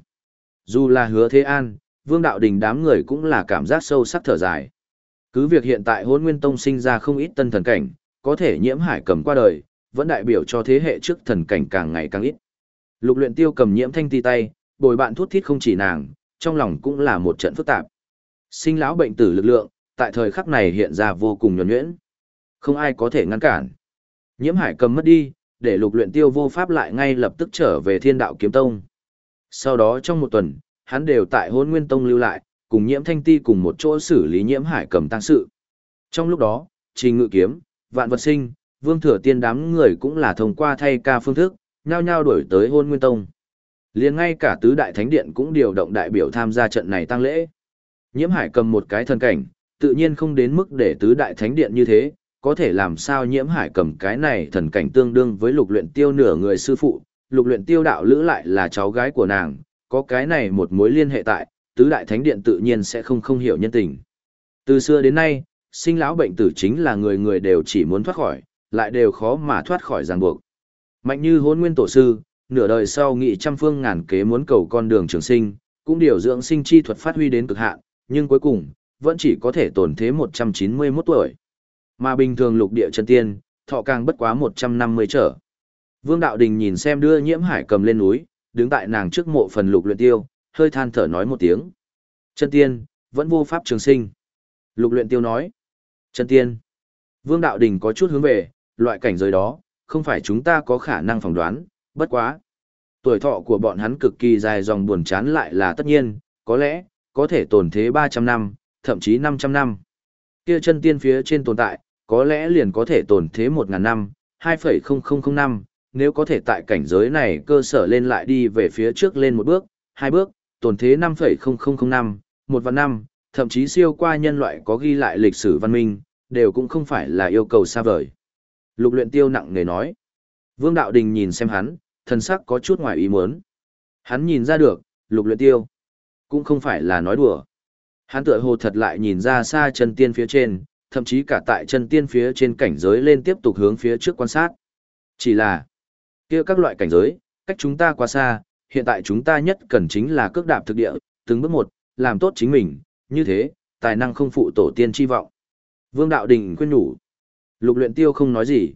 Dù là hứa thế an, vương đạo đình đám người cũng là cảm giác sâu sắc thở dài. Cứ việc hiện tại hôn nguyên tông sinh ra không ít tân thần cảnh, có thể nhiễm hải cầm qua đời, vẫn đại biểu cho thế hệ trước thần cảnh càng ngày càng ít. Lục luyện tiêu cầm nhiễm thanh ti tay, bồi bạn thuốc thít không chỉ nàng, trong lòng cũng là một trận phức tạp. Sinh lão bệnh tử lực lượng, tại thời khắc này hiện ra vô cùng nhuẩn nhuyễn. Không ai có thể ngăn cản. Nhiễm hải cầm mất đi, để lục luyện tiêu vô pháp lại ngay lập tức trở về thiên đạo kiếm tông. Sau đó trong một tuần, hắn đều tại hôn nguyên tông lưu lại, cùng nhiễm thanh ti cùng một chỗ xử lý nhiễm hải cầm tăng sự. Trong lúc đó, trình ngự kiếm, vạn vật sinh, vương thừa tiên đám người cũng là thông qua thay ca phương thức, nhao nhao đổi tới hôn nguyên tông. liền ngay cả tứ đại thánh điện cũng điều động đại biểu tham gia trận này tăng lễ. Nhiễm hải cầm một cái thân cảnh, tự nhiên không đến mức để tứ đại thánh điện như thế, có thể làm sao nhiễm hải cầm cái này thần cảnh tương đương với lục luyện tiêu nửa người sư phụ, lục luyện tiêu đạo lữ lại là cháu gái của nàng, có cái này một mối liên hệ tại, tứ đại thánh điện tự nhiên sẽ không không hiểu nhân tình. Từ xưa đến nay, sinh lão bệnh tử chính là người người đều chỉ muốn thoát khỏi, lại đều khó mà thoát khỏi ràng buộc. Mạnh như hôn nguyên tổ sư, nửa đời sau nghị trăm phương ngàn kế muốn cầu con đường trường sinh, cũng điều dưỡng sinh chi thuật phát huy đến cực hạn, nhưng cuối cùng, vẫn chỉ có thể tổn thế 191 tuổi. Mà bình thường lục địa chân tiên, thọ càng bất quá 150 trở. Vương Đạo Đình nhìn xem đưa nhiễm hải cầm lên núi, đứng tại nàng trước mộ phần lục luyện tiêu, hơi than thở nói một tiếng. Chân tiên, vẫn vô pháp trường sinh. Lục luyện tiêu nói. Chân tiên. Vương Đạo Đình có chút hướng về, loại cảnh giới đó, không phải chúng ta có khả năng phỏng đoán, bất quá. Tuổi thọ của bọn hắn cực kỳ dài dòng buồn chán lại là tất nhiên, có lẽ, có thể tồn thế 300 năm, thậm chí 500 năm. Kia chân tiên phía trên tồn tại, có lẽ liền có thể tồn thế 1.000 năm, 2,0005 năm, nếu có thể tại cảnh giới này cơ sở lên lại đi về phía trước lên một bước, hai bước, tồn thế 5,0005 năm, một vạn năm, thậm chí siêu qua nhân loại có ghi lại lịch sử văn minh, đều cũng không phải là yêu cầu xa vời. Lục luyện tiêu nặng nề nói. Vương Đạo Đình nhìn xem hắn, thần sắc có chút ngoài ý muốn. Hắn nhìn ra được, lục luyện tiêu. Cũng không phải là nói đùa. Hắn tựa hồ thật lại nhìn ra xa chân tiên phía trên, thậm chí cả tại chân tiên phía trên cảnh giới lên tiếp tục hướng phía trước quan sát. Chỉ là, kia các loại cảnh giới, cách chúng ta quá xa, hiện tại chúng ta nhất cần chính là cước đạp thực địa, từng bước một, làm tốt chính mình, như thế, tài năng không phụ tổ tiên chi vọng. Vương Đạo Đình khuyên nhủ. Lục luyện tiêu không nói gì.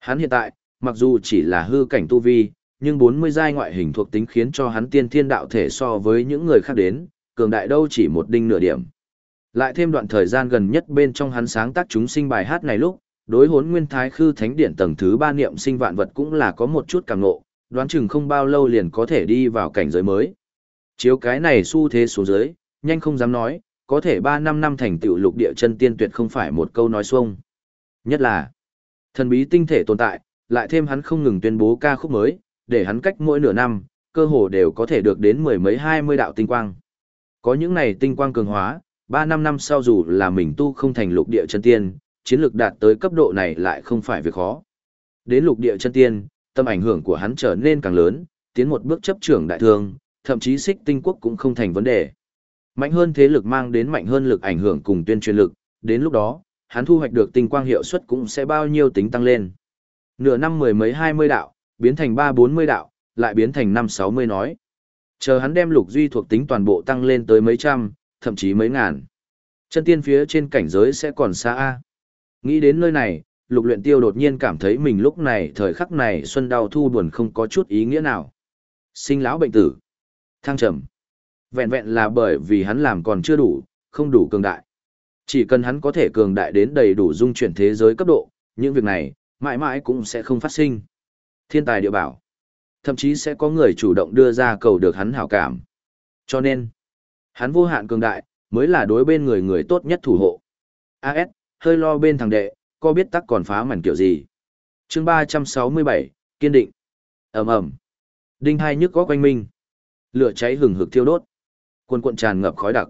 Hắn hiện tại, mặc dù chỉ là hư cảnh tu vi, nhưng 40 giai ngoại hình thuộc tính khiến cho hắn tiên thiên đạo thể so với những người khác đến, cường đại đâu chỉ một đinh nửa điểm. Lại thêm đoạn thời gian gần nhất bên trong hắn sáng tác chúng sinh bài hát này lúc, đối hốn nguyên thái khư thánh điển tầng thứ ba niệm sinh vạn vật cũng là có một chút cảm ngộ, đoán chừng không bao lâu liền có thể đi vào cảnh giới mới. Chiếu cái này xu thế xuống dưới, nhanh không dám nói, có thể 3 năm năm thành tựu lục địa chân tiên tuyệt không phải một câu nói xuông. Nhất là, thần bí tinh thể tồn tại, lại thêm hắn không ngừng tuyên bố ca khúc mới, để hắn cách mỗi nửa năm, cơ hồ đều có thể được đến mười mấy hai mươi đạo tinh quang. Có những này tinh quang cường hóa, 3 năm năm sau dù là mình tu không thành lục địa chân tiên, chiến lược đạt tới cấp độ này lại không phải việc khó. Đến lục địa chân tiên, tâm ảnh hưởng của hắn trở nên càng lớn, tiến một bước chấp trưởng đại thương, thậm chí xích tinh quốc cũng không thành vấn đề. Mạnh hơn thế lực mang đến mạnh hơn lực ảnh hưởng cùng tuyên truyền lực, đến lúc đó, hắn thu hoạch được tinh quang hiệu suất cũng sẽ bao nhiêu tính tăng lên. Nửa năm mười mấy hai mươi đạo, biến thành ba bốn mươi đạo, lại biến thành năm sáu mươi nói. Chờ hắn đem lục duy thuộc tính toàn bộ tăng lên tới mấy trăm, thậm chí mấy ngàn. Chân tiên phía trên cảnh giới sẽ còn xa A. Nghĩ đến nơi này, lục luyện tiêu đột nhiên cảm thấy mình lúc này thời khắc này xuân đau thu buồn không có chút ý nghĩa nào. Sinh lão bệnh tử. Thăng trầm. Vẹn vẹn là bởi vì hắn làm còn chưa đủ, không đủ cường đại. Chỉ cần hắn có thể cường đại đến đầy đủ dung chuyển thế giới cấp độ, những việc này, mãi mãi cũng sẽ không phát sinh. Thiên tài địa bảo. Thậm chí sẽ có người chủ động đưa ra cầu được hắn hảo cảm. Cho nên, hắn vô hạn cường đại, mới là đối bên người người tốt nhất thủ hộ. AS, hơi lo bên thằng đệ, có biết tắc còn phá mảnh kiểu gì. chương 367, kiên định. ầm ầm Đinh hai nhức có quanh minh. Lửa cháy hừng hực thiêu đốt. cuồn cuộn tràn ngập khói đặc.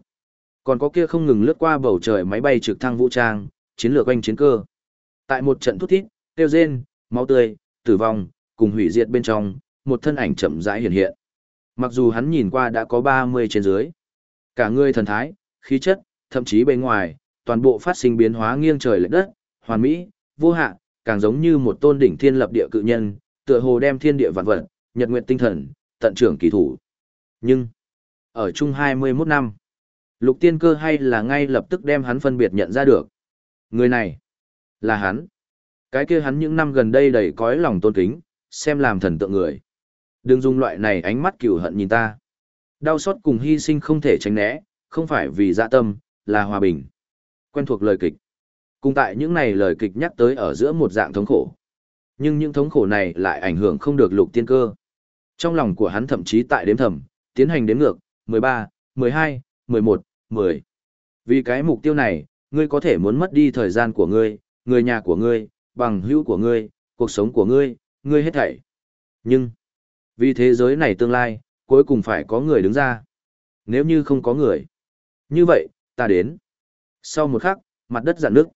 Còn có kia không ngừng lướt qua bầu trời máy bay trực thăng vũ trang, chiến lược quanh chiến cơ. Tại một trận thút thít, tiêu rên, máu tươi, tử vong, cùng hủy diệt bên trong, một thân ảnh chậm rãi hiện hiện. Mặc dù hắn nhìn qua đã có 30 trên dưới. Cả người thần thái, khí chất, thậm chí bên ngoài, toàn bộ phát sinh biến hóa nghiêng trời lệch đất, hoàn mỹ, vô hạn, càng giống như một tôn đỉnh thiên lập địa cự nhân, tựa hồ đem thiên địa vạn vật, nhật nguyện tinh thần, tận trưởng kỳ thủ. Nhưng, ở chung 21 năm, lục tiên cơ hay là ngay lập tức đem hắn phân biệt nhận ra được. Người này, là hắn. Cái kia hắn những năm gần đây đầy cõi lòng tôn kính, xem làm thần tượng người. Đừng dùng loại này ánh mắt cừu hận nhìn ta. Đau xót cùng hy sinh không thể tránh né, không phải vì dạ tâm, là hòa bình. Quen thuộc lời kịch. Cùng tại những này lời kịch nhắc tới ở giữa một dạng thống khổ. Nhưng những thống khổ này lại ảnh hưởng không được lục tiên cơ. Trong lòng của hắn thậm chí tại đếm thầm, tiến hành đếm ngược, 13, 12, 11, 10. Vì cái mục tiêu này, ngươi có thể muốn mất đi thời gian của ngươi, người nhà của ngươi, bằng hữu của ngươi, cuộc sống của ngươi, ngươi hết thảy. Nhưng, vì thế giới này tương lai, cuối cùng phải có người đứng ra. Nếu như không có người, như vậy, ta đến. Sau một khắc, mặt đất giãn nước.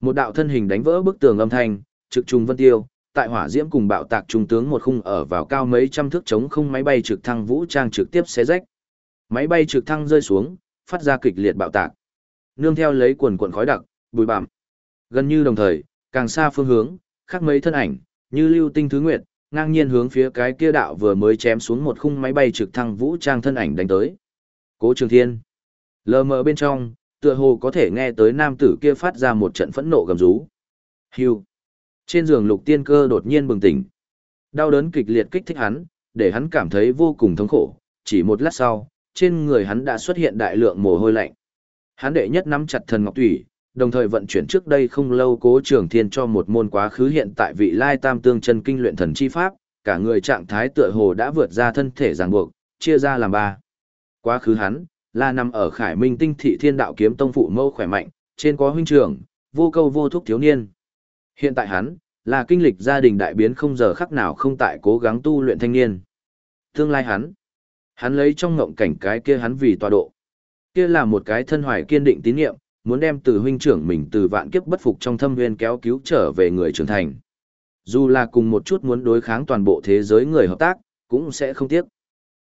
Một đạo thân hình đánh vỡ bức tường âm thanh, trực trùng vân tiêu, tại hỏa diễm cùng bạo tạc trung tướng một khung ở vào cao mấy trăm thước chống không máy bay trực thăng vũ trang trực tiếp xé rách. Máy bay trực thăng rơi xuống, phát ra kịch liệt bạo tạc. nương theo lấy quần quần khói đặc, bụi bặm. Gần như đồng thời, càng xa phương hướng, khác mấy thân ảnh, như lưu tinh thứ nguyệt, ngang nhiên hướng phía cái kia đạo vừa mới chém xuống một khung máy bay trực thăng vũ trang thân ảnh đánh tới. Cố Trường Thiên. Lờ mờ bên trong, tựa hồ có thể nghe tới nam tử kia phát ra một trận phẫn nộ gầm rú. Hưu. Trên giường lục tiên cơ đột nhiên bừng tỉnh. Đau đớn kịch liệt kích thích hắn, để hắn cảm thấy vô cùng thống khổ. Chỉ một lát sau, trên người hắn đã xuất hiện đại lượng mồ hôi lạnh. Hắn đệ nhất nắm chặt thần ngọc thủy, đồng thời vận chuyển trước đây không lâu cố trường thiên cho một môn quá khứ hiện tại vị lai tam tương chân kinh luyện thần chi pháp, cả người trạng thái tựa hồ đã vượt ra thân thể ràng buộc, chia ra làm ba. Quá khứ hắn, là nằm ở khải minh tinh thị thiên đạo kiếm tông phụ mâu khỏe mạnh, trên có huynh trưởng, vô câu vô thúc thiếu niên. Hiện tại hắn, là kinh lịch gia đình đại biến không giờ khắc nào không tại cố gắng tu luyện thanh niên. Tương lai hắn, hắn lấy trong ngộng cảnh cái kia hắn vì tọa độ. Kia là một cái thân hoài kiên định tín nhiệm, muốn đem từ huynh trưởng mình từ vạn kiếp bất phục trong thâm nguyên kéo cứu trở về người trưởng thành. Dù là cùng một chút muốn đối kháng toàn bộ thế giới người hợp tác, cũng sẽ không tiếc.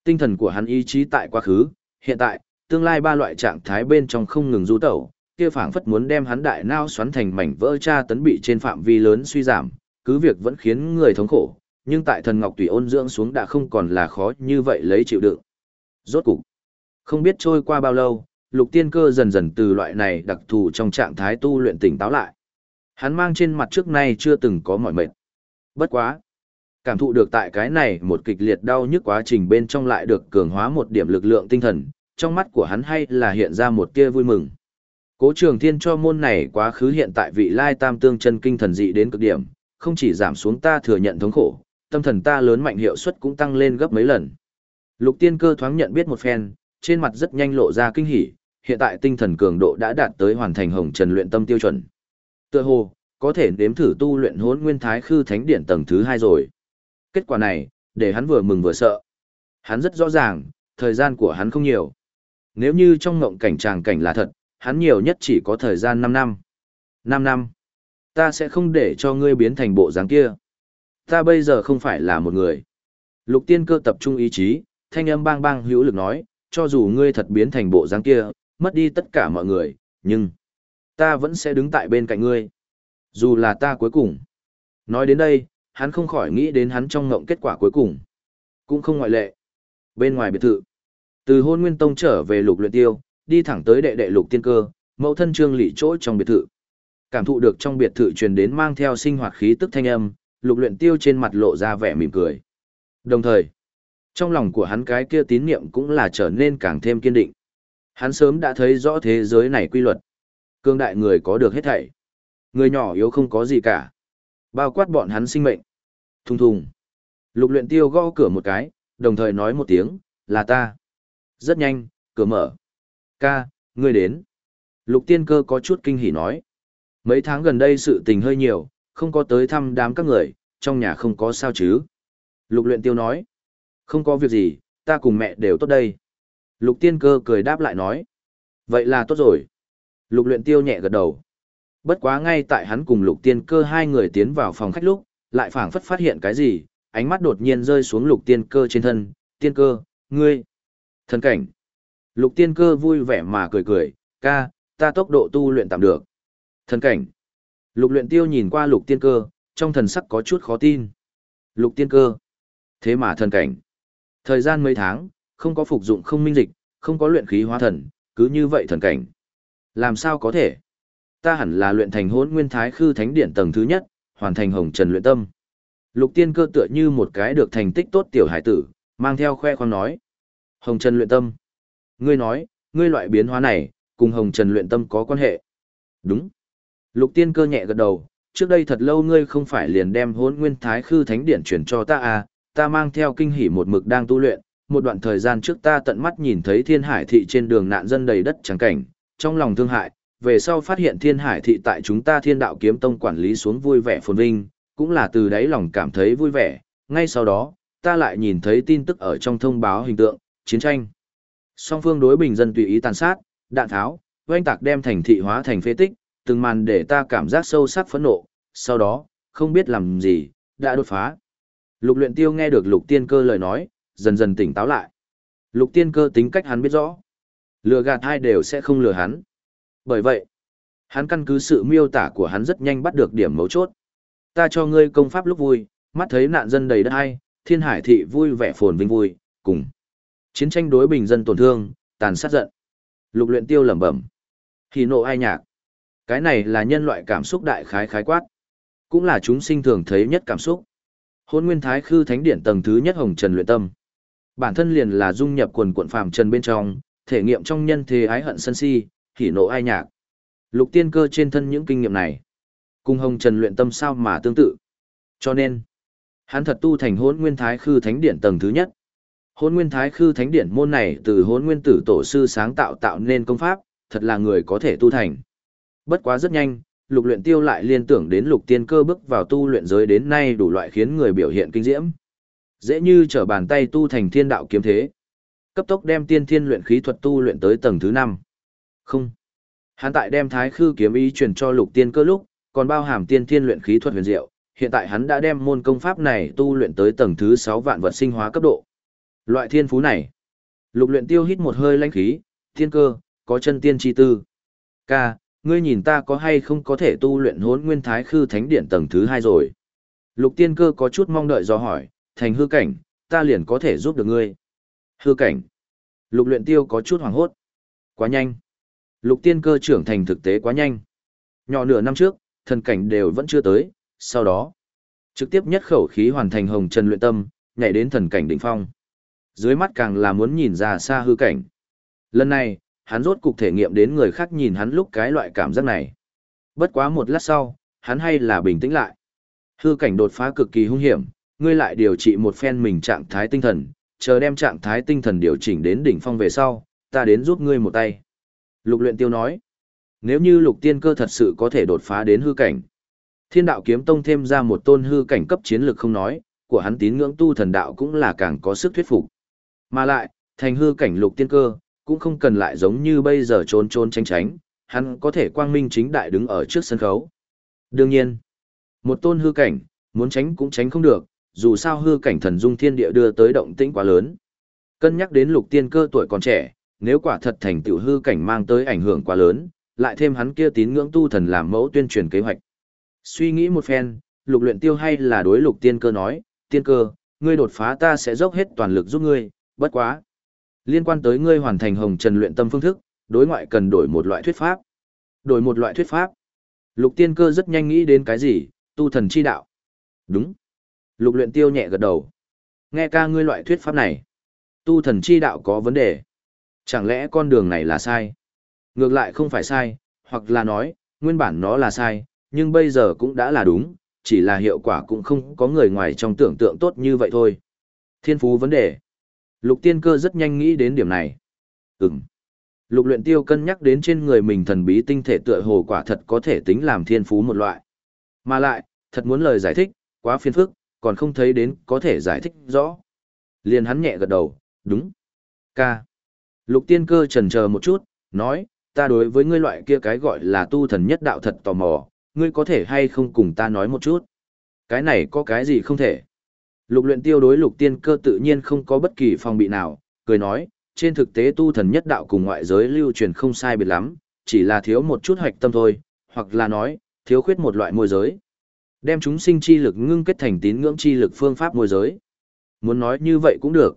Tinh thần của hắn ý chí tại quá khứ, hiện tại, tương lai ba loại trạng thái bên trong không ngừng du tẩu, kia phảng phất muốn đem hắn đại nao xoắn thành mảnh vỡ tra tấn bị trên phạm vi lớn suy giảm, cứ việc vẫn khiến người thống khổ, nhưng tại thần ngọc tùy ôn dưỡng xuống đã không còn là khó như vậy lấy chịu đựng. Rốt cục, không biết trôi qua bao lâu, lục tiên cơ dần dần từ loại này đặc thù trong trạng thái tu luyện tỉnh táo lại. Hắn mang trên mặt trước nay chưa từng có mỏi mệt. Bất quá. Cảm thụ được tại cái này một kịch liệt đau nhức quá trình bên trong lại được cường hóa một điểm lực lượng tinh thần, trong mắt của hắn hay là hiện ra một tia vui mừng. Cố trường thiên cho môn này quá khứ hiện tại vị lai tam tương chân kinh thần dị đến cực điểm, không chỉ giảm xuống ta thừa nhận thống khổ, tâm thần ta lớn mạnh hiệu suất cũng tăng lên gấp mấy lần. Lục tiên cơ thoáng nhận biết một phen, trên mặt rất nhanh lộ ra kinh hỉ, hiện tại tinh thần cường độ đã đạt tới hoàn thành hồng trần luyện tâm tiêu chuẩn. Tựa hồ, có thể nếm thử tu luyện hốn nguyên thái khư thánh điển tầng thứ hai rồi. Kết quả này, để hắn vừa mừng vừa sợ. Hắn rất rõ ràng, thời gian của hắn không nhiều. Nếu như trong ngộng cảnh tràng cảnh là thật, hắn nhiều nhất chỉ có thời gian 5 năm. 5 năm. Ta sẽ không để cho ngươi biến thành bộ dáng kia. Ta bây giờ không phải là một người. Lục tiên cơ tập trung ý chí, thanh âm bang bang hữu lực nói, cho dù ngươi thật biến thành bộ dáng kia, mất đi tất cả mọi người, nhưng ta vẫn sẽ đứng tại bên cạnh ngươi. Dù là ta cuối cùng. Nói đến đây, hắn không khỏi nghĩ đến hắn trong ngộng kết quả cuối cùng. Cũng không ngoại lệ. Bên ngoài biệt thự, từ hôn nguyên tông trở về lục luyện tiêu, đi thẳng tới đệ đệ lục tiên cơ, mẫu thân trương lị chỗ trong biệt thự. Cảm thụ được trong biệt thự truyền đến mang theo sinh hoạt khí tức thanh âm, lục luyện tiêu trên mặt lộ ra vẻ mỉm cười. Đồng thời, trong lòng của hắn cái kia tín niệm cũng là trở nên càng thêm kiên định. Hắn sớm đã thấy rõ thế giới này quy luật. Cương đại người có được hết thảy. Người nhỏ yếu không có gì cả. Bao quát bọn hắn sinh mệnh. Thùng thùng. Lục luyện tiêu gõ cửa một cái, đồng thời nói một tiếng, là ta. Rất nhanh, cửa mở. Ca, ngươi đến. Lục tiên cơ có chút kinh hỉ nói. Mấy tháng gần đây sự tình hơi nhiều, không có tới thăm đám các người, trong nhà không có sao chứ. Lục luyện tiêu nói. Không có việc gì, ta cùng mẹ đều tốt đây. Lục tiên cơ cười đáp lại nói. Vậy là tốt rồi. Lục luyện tiêu nhẹ gật đầu. Bất quá ngay tại hắn cùng lục tiên cơ hai người tiến vào phòng khách lúc, lại phảng phất phát hiện cái gì, ánh mắt đột nhiên rơi xuống lục tiên cơ trên thân. Tiên cơ, ngươi. Thần cảnh. Lục tiên cơ vui vẻ mà cười cười, ca, ta tốc độ tu luyện tạm được. Thần cảnh. Lục luyện tiêu nhìn qua lục tiên cơ, trong thần sắc có chút khó tin. Lục tiên cơ. Thế mà thần cảnh. Thời gian mấy tháng, không có phục dụng không minh dịch, không có luyện khí hóa thần, cứ như vậy thần cảnh. Làm sao có thể? Ta hẳn là luyện thành hỗn nguyên thái khư thánh điện tầng thứ nhất, hoàn thành hồng trần luyện tâm. Lục tiên cơ tựa như một cái được thành tích tốt tiểu hải tử, mang theo khoe khoang nói. Hồng trần luyện tâm. Ngươi nói, ngươi loại biến hóa này, cùng hồng trần luyện tâm có quan hệ. Đúng. Lục tiên cơ nhẹ gật đầu, trước đây thật lâu ngươi không phải liền đem hỗn nguyên thái khư thánh điện chuyển cho ta à, ta mang theo kinh hỉ một mực đang tu luyện, một đoạn thời gian trước ta tận mắt nhìn thấy thiên hải thị trên đường nạn dân đầy đất trắng cảnh, trong lòng thương hại, về sau phát hiện thiên hải thị tại chúng ta thiên đạo kiếm tông quản lý xuống vui vẻ phồn vinh, cũng là từ đấy lòng cảm thấy vui vẻ, ngay sau đó, ta lại nhìn thấy tin tức ở trong thông báo hình tượng, chiến tranh. Song phương đối bình dân tùy ý tàn sát, đạn tháo, oanh tạc đem thành thị hóa thành phế tích, từng màn để ta cảm giác sâu sắc phẫn nộ, sau đó, không biết làm gì, đã đột phá. Lục luyện tiêu nghe được lục tiên cơ lời nói, dần dần tỉnh táo lại. Lục tiên cơ tính cách hắn biết rõ. Lừa gạt hai đều sẽ không lừa hắn. Bởi vậy, hắn căn cứ sự miêu tả của hắn rất nhanh bắt được điểm mấu chốt. Ta cho ngươi công pháp lúc vui, mắt thấy nạn dân đầy đất hay, thiên hải thị vui vẻ phồn vinh vui, cùng. Chiến tranh đối bình dân tổn thương, tàn sát giận. Lục luyện tiêu lẩm bẩm. Hỉ nộ ai nhạc. Cái này là nhân loại cảm xúc đại khái khái quát. Cũng là chúng sinh thường thấy nhất cảm xúc. Hôn nguyên thái khư thánh điển tầng thứ nhất hồng trần luyện tâm. Bản thân liền là dung nhập quần cuộn phàm trần bên trong, thể nghiệm trong nhân thế ái hận sân si, hỉ nộ ai nhạc. Lục tiên cơ trên thân những kinh nghiệm này. Cùng hồng trần luyện tâm sao mà tương tự. Cho nên, hắn thật tu thành hôn nguyên thái khư thánh điển tầng thứ nhất. Hôn nguyên thái khư thánh điển môn này từ hôn nguyên tử tổ sư sáng tạo tạo nên công pháp, thật là người có thể tu thành. Bất quá rất nhanh, lục luyện tiêu lại liên tưởng đến lục tiên cơ bước vào tu luyện giới đến nay đủ loại khiến người biểu hiện kinh diễm. Dễ như trở bàn tay tu thành thiên đạo kiếm thế. Cấp tốc đem tiên thiên luyện khí thuật tu luyện tới tầng thứ 5. Không. Hắn tại đem thái khư kiếm ý truyền cho lục tiên cơ lúc, còn bao hàm tiên thiên luyện khí thuật huyền diệu. Hiện tại hắn đã đem môn công pháp này tu luyện tới tầng thứ 6 vạn vật sinh hóa cấp độ. Loại thiên phú này. Lục luyện tiêu hít một hơi lãnh khí, thiên cơ, có chân tiên chi tư. Ca, ngươi nhìn ta có hay không có thể tu luyện hốn nguyên thái khư thánh điện tầng thứ hai rồi. Lục tiên cơ có chút mong đợi do hỏi, thành hư cảnh, ta liền có thể giúp được ngươi. Hư cảnh. Lục luyện tiêu có chút hoảng hốt. Quá nhanh. Lục tiên cơ trưởng thành thực tế quá nhanh. Nhỏ nửa năm trước, thần cảnh đều vẫn chưa tới, sau đó. Trực tiếp nhất khẩu khí hoàn thành hồng trần luyện tâm, nhảy đến thần cảnh đỉnh phong. Dưới mắt càng là muốn nhìn ra xa hư cảnh. Lần này, hắn rốt cục thể nghiệm đến người khác nhìn hắn lúc cái loại cảm giác này. Bất quá một lát sau, hắn hay là bình tĩnh lại. Hư cảnh đột phá cực kỳ hung hiểm, ngươi lại điều trị một phen mình trạng thái tinh thần, chờ đem trạng thái tinh thần điều chỉnh đến đỉnh phong về sau, ta đến giúp ngươi một tay. Lục luyện tiêu nói, nếu như lục tiên cơ thật sự có thể đột phá đến hư cảnh, thiên đạo kiếm tông thêm ra một tôn hư cảnh cấp chiến lược không nói, của hắn tín ngưỡng tu thần đạo cũng là càng có sức thuyết phục. Mà lại, thành hư cảnh lục tiên cơ, cũng không cần lại giống như bây giờ trốn trốn tránh tránh, hắn có thể quang minh chính đại đứng ở trước sân khấu. Đương nhiên, một tôn hư cảnh, muốn tránh cũng tránh không được, dù sao hư cảnh thần dung thiên địa đưa tới động tĩnh quá lớn. Cân nhắc đến lục tiên cơ tuổi còn trẻ, nếu quả thật thành tiểu hư cảnh mang tới ảnh hưởng quá lớn, lại thêm hắn kia tín ngưỡng tu thần làm mẫu tuyên truyền kế hoạch. Suy nghĩ một phen, lục luyện tiêu hay là đối lục tiên cơ nói, tiên cơ, ngươi đột phá ta sẽ dốc hết toàn lực giúp ngươi, bất quá. Liên quan tới ngươi hoàn thành hồng trần luyện tâm phương thức, đối ngoại cần đổi một loại thuyết pháp. Đổi một loại thuyết pháp. Lục tiên cơ rất nhanh nghĩ đến cái gì, tu thần chi đạo. Đúng. Lục luyện tiêu nhẹ gật đầu. Nghe ca ngươi loại thuyết pháp này. Tu thần chi đạo có vấn đề. Chẳng lẽ con đường này là sai? Ngược lại không phải sai, hoặc là nói, nguyên bản nó là sai, nhưng bây giờ cũng đã là đúng, chỉ là hiệu quả cũng không có người ngoài trong tưởng tượng tốt như vậy thôi. Thiên phú vấn đề. Lục tiên cơ rất nhanh nghĩ đến điểm này. Ừm. Lục luyện tiêu cân nhắc đến trên người mình thần bí tinh thể tựa hồ quả thật có thể tính làm thiên phú một loại. Mà lại, thật muốn lời giải thích, quá phiền phức, còn không thấy đến có thể giải thích rõ. Liền hắn nhẹ gật đầu, đúng. Ca. Lục tiên cơ trần chờ một chút, nói, ta đối với ngươi loại kia cái gọi là tu thần nhất đạo thật tò mò, ngươi có thể hay không cùng ta nói một chút. Cái này có cái gì không thể. Lục luyện tiêu đối lục tiên cơ tự nhiên không có bất kỳ phòng bị nào, cười nói, trên thực tế tu thần nhất đạo cùng ngoại giới lưu truyền không sai biệt lắm, chỉ là thiếu một chút hoạch tâm thôi, hoặc là nói, thiếu khuyết một loại môi giới. Đem chúng sinh chi lực ngưng kết thành tín ngưỡng chi lực phương pháp môi giới. Muốn nói như vậy cũng được.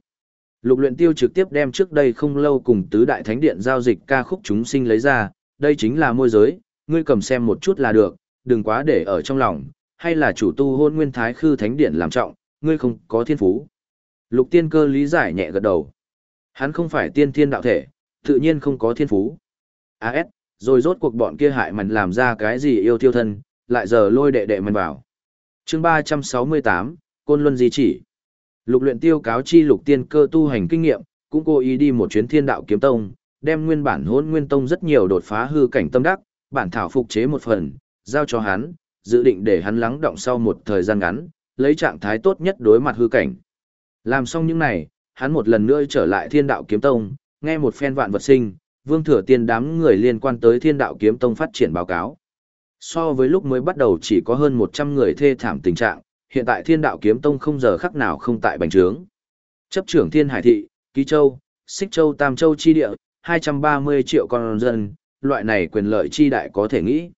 Lục luyện tiêu trực tiếp đem trước đây không lâu cùng tứ đại thánh điện giao dịch ca khúc chúng sinh lấy ra, đây chính là môi giới, ngươi cầm xem một chút là được, đừng quá để ở trong lòng, hay là chủ tu hôn nguyên thái khư thánh điện làm trọng, ngươi không có thiên phú. Lục tiên cơ lý giải nhẹ gật đầu. Hắn không phải tiên thiên đạo thể, tự nhiên không có thiên phú. AS, rồi rốt cuộc bọn kia hại mình làm ra cái gì yêu thiêu thân, lại giờ lôi đệ đệ mình vào. chương 368, Côn Luân Di chỉ. Lục luyện tiêu cáo chi lục tiên cơ tu hành kinh nghiệm, cũng cố ý đi một chuyến thiên đạo kiếm tông, đem nguyên bản hỗn nguyên tông rất nhiều đột phá hư cảnh tâm đắc, bản thảo phục chế một phần, giao cho hắn, dự định để hắn lắng động sau một thời gian ngắn, lấy trạng thái tốt nhất đối mặt hư cảnh. Làm xong những này, hắn một lần nữa trở lại thiên đạo kiếm tông, nghe một phen vạn vật sinh, vương thừa tiên đám người liên quan tới thiên đạo kiếm tông phát triển báo cáo. So với lúc mới bắt đầu chỉ có hơn 100 người thê thảm tình trạng, hiện tại thiên đạo kiếm tông không giờ khắc nào không tại bành trướng. Chấp trưởng thiên hải thị, ký châu, xích châu tam châu chi địa, 230 triệu con dân, loại này quyền lợi chi đại có thể nghĩ.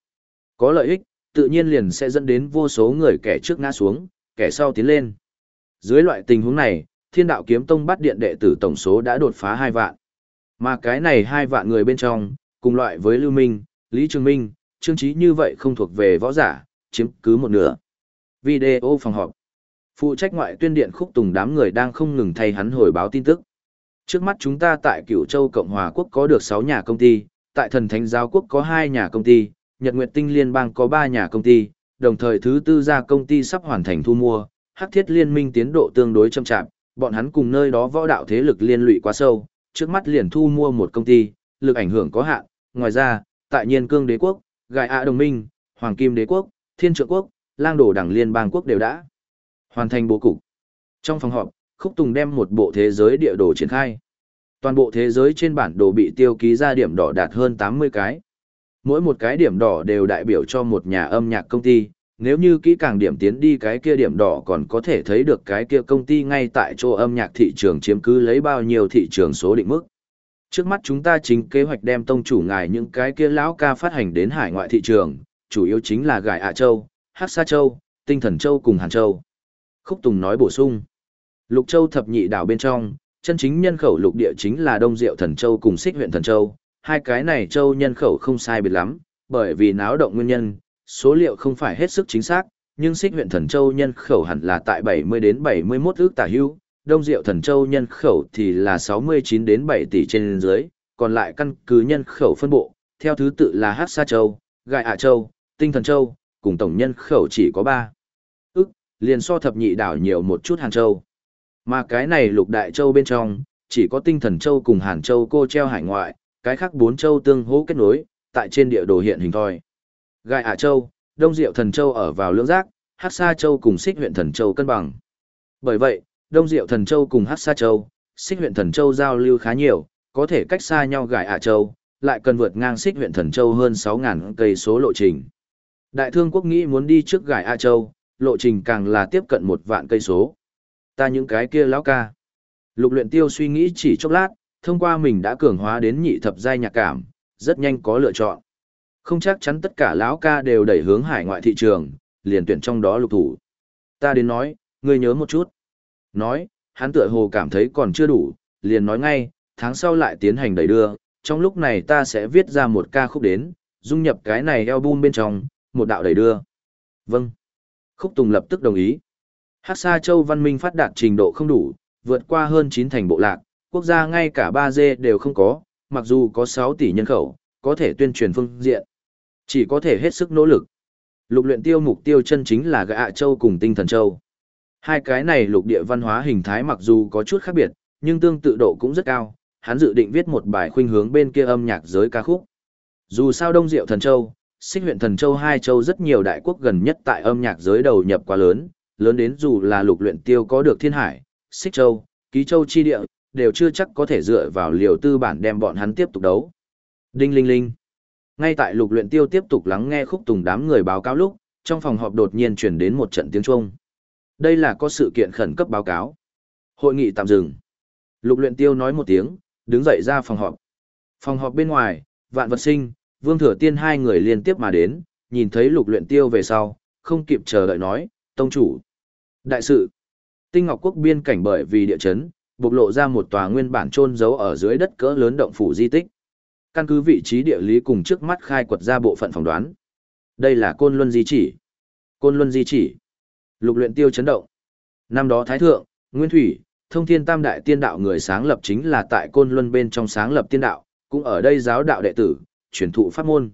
Có lợi ích, tự nhiên liền sẽ dẫn đến vô số người kẻ trước ngã xuống, kẻ sau tiến lên. Dưới loại tình huống này, thiên đạo kiếm tông bắt điện đệ tử tổng số đã đột phá hai vạn. Mà cái này hai vạn người bên trong, cùng loại với Lưu Minh, Lý Trường Minh, Trương Trí như vậy không thuộc về võ giả, chiếm cứ một nửa. Video phòng họp. Phụ trách ngoại tuyên điện khúc tùng đám người đang không ngừng thay hắn hồi báo tin tức. Trước mắt chúng ta tại Cửu Châu Cộng Hòa Quốc có được 6 nhà công ty, tại Thần Thánh Giáo Quốc có 2 nhà công ty, Nhật Nguyệt Tinh Liên bang có 3 nhà công ty, đồng thời thứ tư ra công ty sắp hoàn thành thu mua, Hắc Thiết Liên minh tiến độ tương đối chậm chạp, bọn hắn cùng nơi đó võ đạo thế lực liên lụy quá sâu, trước mắt liền thu mua một công ty, lực ảnh hưởng có hạn, ngoài ra, tại Nhiên Cương Đế quốc, Gai ạ Đồng minh, Hoàng Kim Đế quốc, Thiên Trượng quốc, Lang Đổ Đảng Liên bang quốc đều đã hoàn thành bố cục. Trong phòng họp, Khúc Tùng đem một bộ thế giới địa đồ triển khai. Toàn bộ thế giới trên bản đồ bị tiêu ký ra điểm đỏ đạt hơn 80 cái. Mỗi một cái điểm đỏ đều đại biểu cho một nhà âm nhạc công ty, nếu như kỹ càng điểm tiến đi cái kia điểm đỏ còn có thể thấy được cái kia công ty ngay tại chỗ âm nhạc thị trường chiếm cứ lấy bao nhiêu thị trường số định mức. Trước mắt chúng ta chính kế hoạch đem tông chủ ngài những cái kia lão ca phát hành đến hải ngoại thị trường, chủ yếu chính là gài ạ châu, hát sa châu, tinh thần châu cùng hàn châu. Khúc Tùng nói bổ sung. Lục châu thập nhị đảo bên trong, chân chính nhân khẩu lục địa chính là Đông Diệu Thần Châu cùng Xích huyện Thần Châu. Hai cái này châu nhân khẩu không sai biệt lắm, bởi vì náo động nguyên nhân, số liệu không phải hết sức chính xác, nhưng Xích huyện Thần Châu nhân khẩu hẳn là tại 70 đến 71 ước tả hưu, Đông Diệu Thần Châu nhân khẩu thì là 69 đến 7 tỷ trên dưới, còn lại căn cứ nhân khẩu phân bộ, theo thứ tự là Hát Sa Châu, Gai Hạ Châu, Tinh Thần Châu, cùng tổng nhân khẩu chỉ có 3 ước, liền so thập nhị đảo nhiều một chút Hàn Châu. Mà cái này lục đại châu bên trong, chỉ có tinh thần châu cùng hàn châu cô treo hải ngoại, cái khác bốn châu tương hỗ kết nối, tại trên địa đồ hiện hình thôi. Gai Hạ Châu, Đông Diệu Thần Châu ở vào lưỡng giác, Hắc Sa Châu cùng Xích huyện Thần Châu cân bằng. Bởi vậy, Đông Diệu Thần Châu cùng Hắc Sa Châu, Xích huyện Thần Châu giao lưu khá nhiều, có thể cách xa nhau Gai Hạ Châu, lại cần vượt ngang Xích huyện Thần Châu hơn 6000 cây số lộ trình. Đại thương quốc nghĩ muốn đi trước Gai Hạ Châu, lộ trình càng là tiếp cận một vạn cây số ta những cái kia lão ca. Lục luyện tiêu suy nghĩ chỉ chốc lát, thông qua mình đã cường hóa đến nhị thập giai nhạc cảm, rất nhanh có lựa chọn. Không chắc chắn tất cả lão ca đều đẩy hướng hải ngoại thị trường, liền tuyển trong đó lục thủ. Ta đến nói, ngươi nhớ một chút. Nói, hắn tựa hồ cảm thấy còn chưa đủ, liền nói ngay, tháng sau lại tiến hành đẩy đưa, trong lúc này ta sẽ viết ra một ca khúc đến, dung nhập cái này album bên trong, một đạo đẩy đưa. Vâng. Khúc Tùng lập tức đồng ý. Hắc Sa Châu văn minh phát đạt trình độ không đủ, vượt qua hơn 9 thành bộ lạc, quốc gia ngay cả 3G đều không có, mặc dù có 6 tỷ nhân khẩu, có thể tuyên truyền phương diện. Chỉ có thể hết sức nỗ lực. Lục luyện tiêu mục tiêu chân chính là gạ châu cùng tinh thần châu. Hai cái này lục địa văn hóa hình thái mặc dù có chút khác biệt, nhưng tương tự độ cũng rất cao. Hắn dự định viết một bài khuynh hướng bên kia âm nhạc giới ca khúc. Dù sao Đông Diệu Thần Châu, Xích huyện Thần Châu hai châu rất nhiều đại quốc gần nhất tại âm nhạc giới đầu nhập quá lớn, lớn đến dù là lục luyện tiêu có được thiên hải, xích châu, ký châu chi địa, đều chưa chắc có thể dựa vào liều tư bản đem bọn hắn tiếp tục đấu. Đinh linh linh. Ngay tại lục luyện tiêu tiếp tục lắng nghe khúc tùng đám người báo cáo lúc, trong phòng họp đột nhiên truyền đến một trận tiếng chuông. Đây là có sự kiện khẩn cấp báo cáo. Hội nghị tạm dừng. Lục luyện tiêu nói một tiếng, đứng dậy ra phòng họp. Phòng họp bên ngoài, vạn vật sinh, vương thừa tiên hai người liên tiếp mà đến, nhìn thấy lục luyện tiêu về sau, không kịp chờ đợi nói, tông chủ. Đại sự. Tinh Ngọc Quốc biên cảnh bởi vì địa chấn, bộc lộ ra một tòa nguyên bản chôn giấu ở dưới đất cỡ lớn động phủ di tích. Căn cứ vị trí địa lý cùng trước mắt khai quật ra bộ phận phỏng đoán. Đây là Côn Luân di chỉ. Côn Luân di chỉ. Lục luyện tiêu chấn động. Năm đó Thái Thượng, Nguyên Thủy, Thông Thiên Tam Đại Tiên Đạo người sáng lập chính là tại Côn Luân bên trong sáng lập tiên đạo, cũng ở đây giáo đạo đệ tử, truyền thụ pháp môn.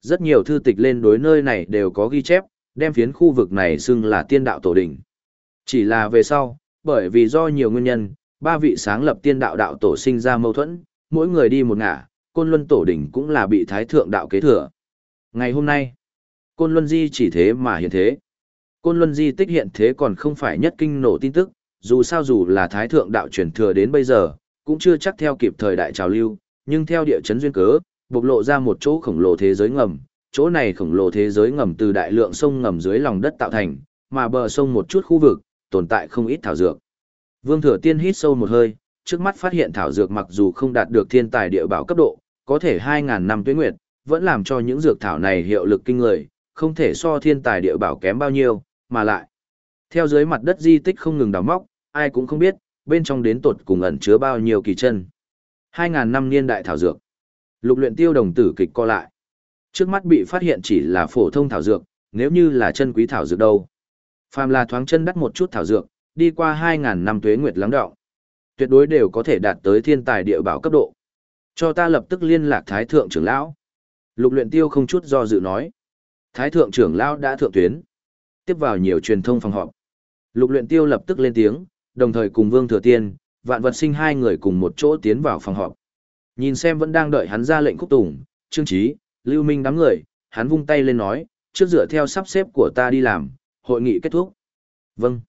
Rất nhiều thư tịch lên đối nơi này đều có ghi chép, đem phiến khu vực này xưng là tiên đạo tổ đỉnh. Chỉ là về sau, bởi vì do nhiều nguyên nhân, ba vị sáng lập tiên đạo đạo tổ sinh ra mâu thuẫn, mỗi người đi một ngả, côn luân tổ đỉnh cũng là bị thái thượng đạo kế thừa. Ngày hôm nay, côn luân di chỉ thế mà hiện thế. Côn luân di tích hiện thế còn không phải nhất kinh nổ tin tức, dù sao dù là thái thượng đạo truyền thừa đến bây giờ, cũng chưa chắc theo kịp thời đại trào lưu, nhưng theo địa chấn duyên cớ, bộc lộ ra một chỗ khổng lồ thế giới ngầm, chỗ này khổng lồ thế giới ngầm từ đại lượng sông ngầm dưới lòng đất tạo thành, mà bờ sông một chút khu vực, tồn tại không ít thảo dược. Vương Thừa Tiên hít sâu một hơi, trước mắt phát hiện thảo dược mặc dù không đạt được thiên tài địa bảo cấp độ, có thể 2.000 năm tuế nguyệt, vẫn làm cho những dược thảo này hiệu lực kinh người, không thể so thiên tài địa bảo kém bao nhiêu, mà lại. Theo dưới mặt đất di tích không ngừng đào móc, ai cũng không biết, bên trong đến tột cùng ẩn chứa bao nhiêu kỳ chân. 2.000 năm niên đại thảo dược. Lục luyện tiêu đồng tử kịch co lại. Trước mắt bị phát hiện chỉ là phổ thông thảo dược, nếu như là chân quý thảo dược đâu. Phàm là thoáng chân đắt một chút thảo dược, đi qua 2.000 năm tuế nguyệt lắng đọng. Tuyệt đối đều có thể đạt tới thiên tài địa bảo cấp độ. Cho ta lập tức liên lạc Thái Thượng trưởng lão. Lục luyện tiêu không chút do dự nói. Thái Thượng trưởng lão đã thượng tuyến. Tiếp vào nhiều truyền thông phòng họp. Lục luyện tiêu lập tức lên tiếng, đồng thời cùng Vương Thừa Tiên, vạn vật sinh hai người cùng một chỗ tiến vào phòng họp. Nhìn xem vẫn đang đợi hắn ra lệnh khúc tùng, trương trí, lưu minh đám người, hắn vung tay lên nói, trước dựa theo sắp xếp của ta đi làm, hội nghị kết thúc. Vâng.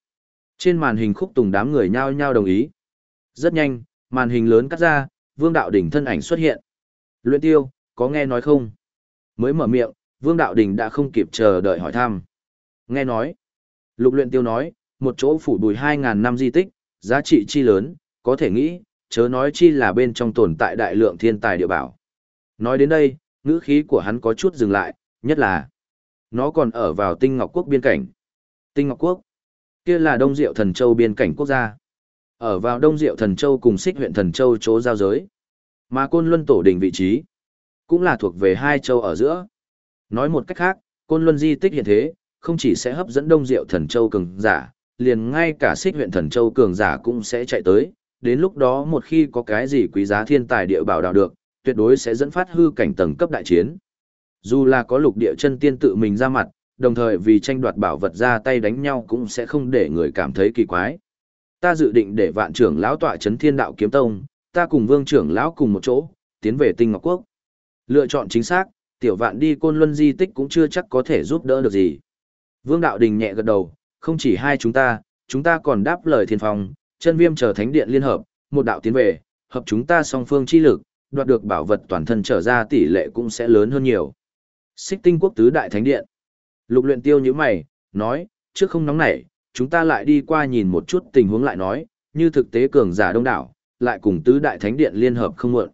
Trên màn hình khúc tùng đám người nhao nhao đồng ý. Rất nhanh, màn hình lớn cắt ra, vương đạo đỉnh thân ảnh xuất hiện. Luyện tiêu, có nghe nói không? Mới mở miệng, vương đạo đỉnh đã không kịp chờ đợi hỏi thăm. Nghe nói. Lục luyện tiêu nói, một chỗ phủ bùi 2.000 năm di tích, giá trị chi lớn, có thể nghĩ, chớ nói chi là bên trong tồn tại đại lượng thiên tài địa bảo. Nói đến đây, ngữ khí của hắn có chút dừng lại, nhất là nó còn ở vào tinh ngọc quốc biên cảnh. Tinh ngọc quốc, kia là đông diệu thần châu biên cảnh quốc gia. Ở vào đông diệu thần châu cùng xích huyện thần châu chỗ giao giới. Mà côn luân tổ đỉnh vị trí, cũng là thuộc về hai châu ở giữa. Nói một cách khác, côn luân di tích hiện thế, không chỉ sẽ hấp dẫn đông diệu thần châu cường giả, liền ngay cả xích huyện thần châu cường giả cũng sẽ chạy tới, đến lúc đó một khi có cái gì quý giá thiên tài địa bảo đào được, tuyệt đối sẽ dẫn phát hư cảnh tầng cấp đại chiến. Dù là có lục địa chân tiên tự mình ra mặt, đồng thời vì tranh đoạt bảo vật ra tay đánh nhau cũng sẽ không để người cảm thấy kỳ quái. Ta dự định để vạn trưởng lão tọa chấn thiên đạo kiếm tông, ta cùng vương trưởng lão cùng một chỗ, tiến về tinh ngọc quốc. Lựa chọn chính xác, tiểu vạn đi côn luân di tích cũng chưa chắc có thể giúp đỡ được gì. Vương đạo đình nhẹ gật đầu, không chỉ hai chúng ta, chúng ta còn đáp lời thiên phong, chân viêm chờ thánh điện liên hợp, một đạo tiến về, hợp chúng ta song phương chi lực, đoạt được bảo vật toàn thân trở ra tỷ lệ cũng sẽ lớn hơn nhiều. Xích tinh quốc tứ đại thánh điện. Lục luyện tiêu như mày, nói, trước không nóng nảy, chúng ta lại đi qua nhìn một chút tình huống lại nói, như thực tế cường giả đông đảo, lại cùng tứ đại thánh điện liên hợp không muộn.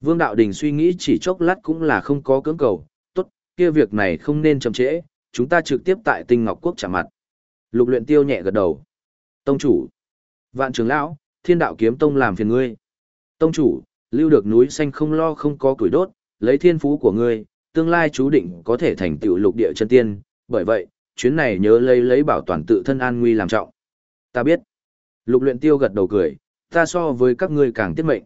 Vương Đạo Đình suy nghĩ chỉ chốc lát cũng là không có cưỡng cầu, tốt, kia việc này không nên chậm trễ, chúng ta trực tiếp tại tinh ngọc quốc chạm mặt. Lục luyện tiêu nhẹ gật đầu. Tông chủ. Vạn trưởng lão, thiên đạo kiếm tông làm phiền ngươi. Tông chủ, lưu được núi xanh không lo không có củi đốt, lấy thiên phú của ngươi, tương lai chú định có thể thành tựu lục địa chân tiên, bởi vậy, chuyến này nhớ lấy lấy bảo toàn tự thân an nguy làm trọng. Ta biết. Lục luyện tiêu gật đầu cười, ta so với các ngươi càng tiết mệnh.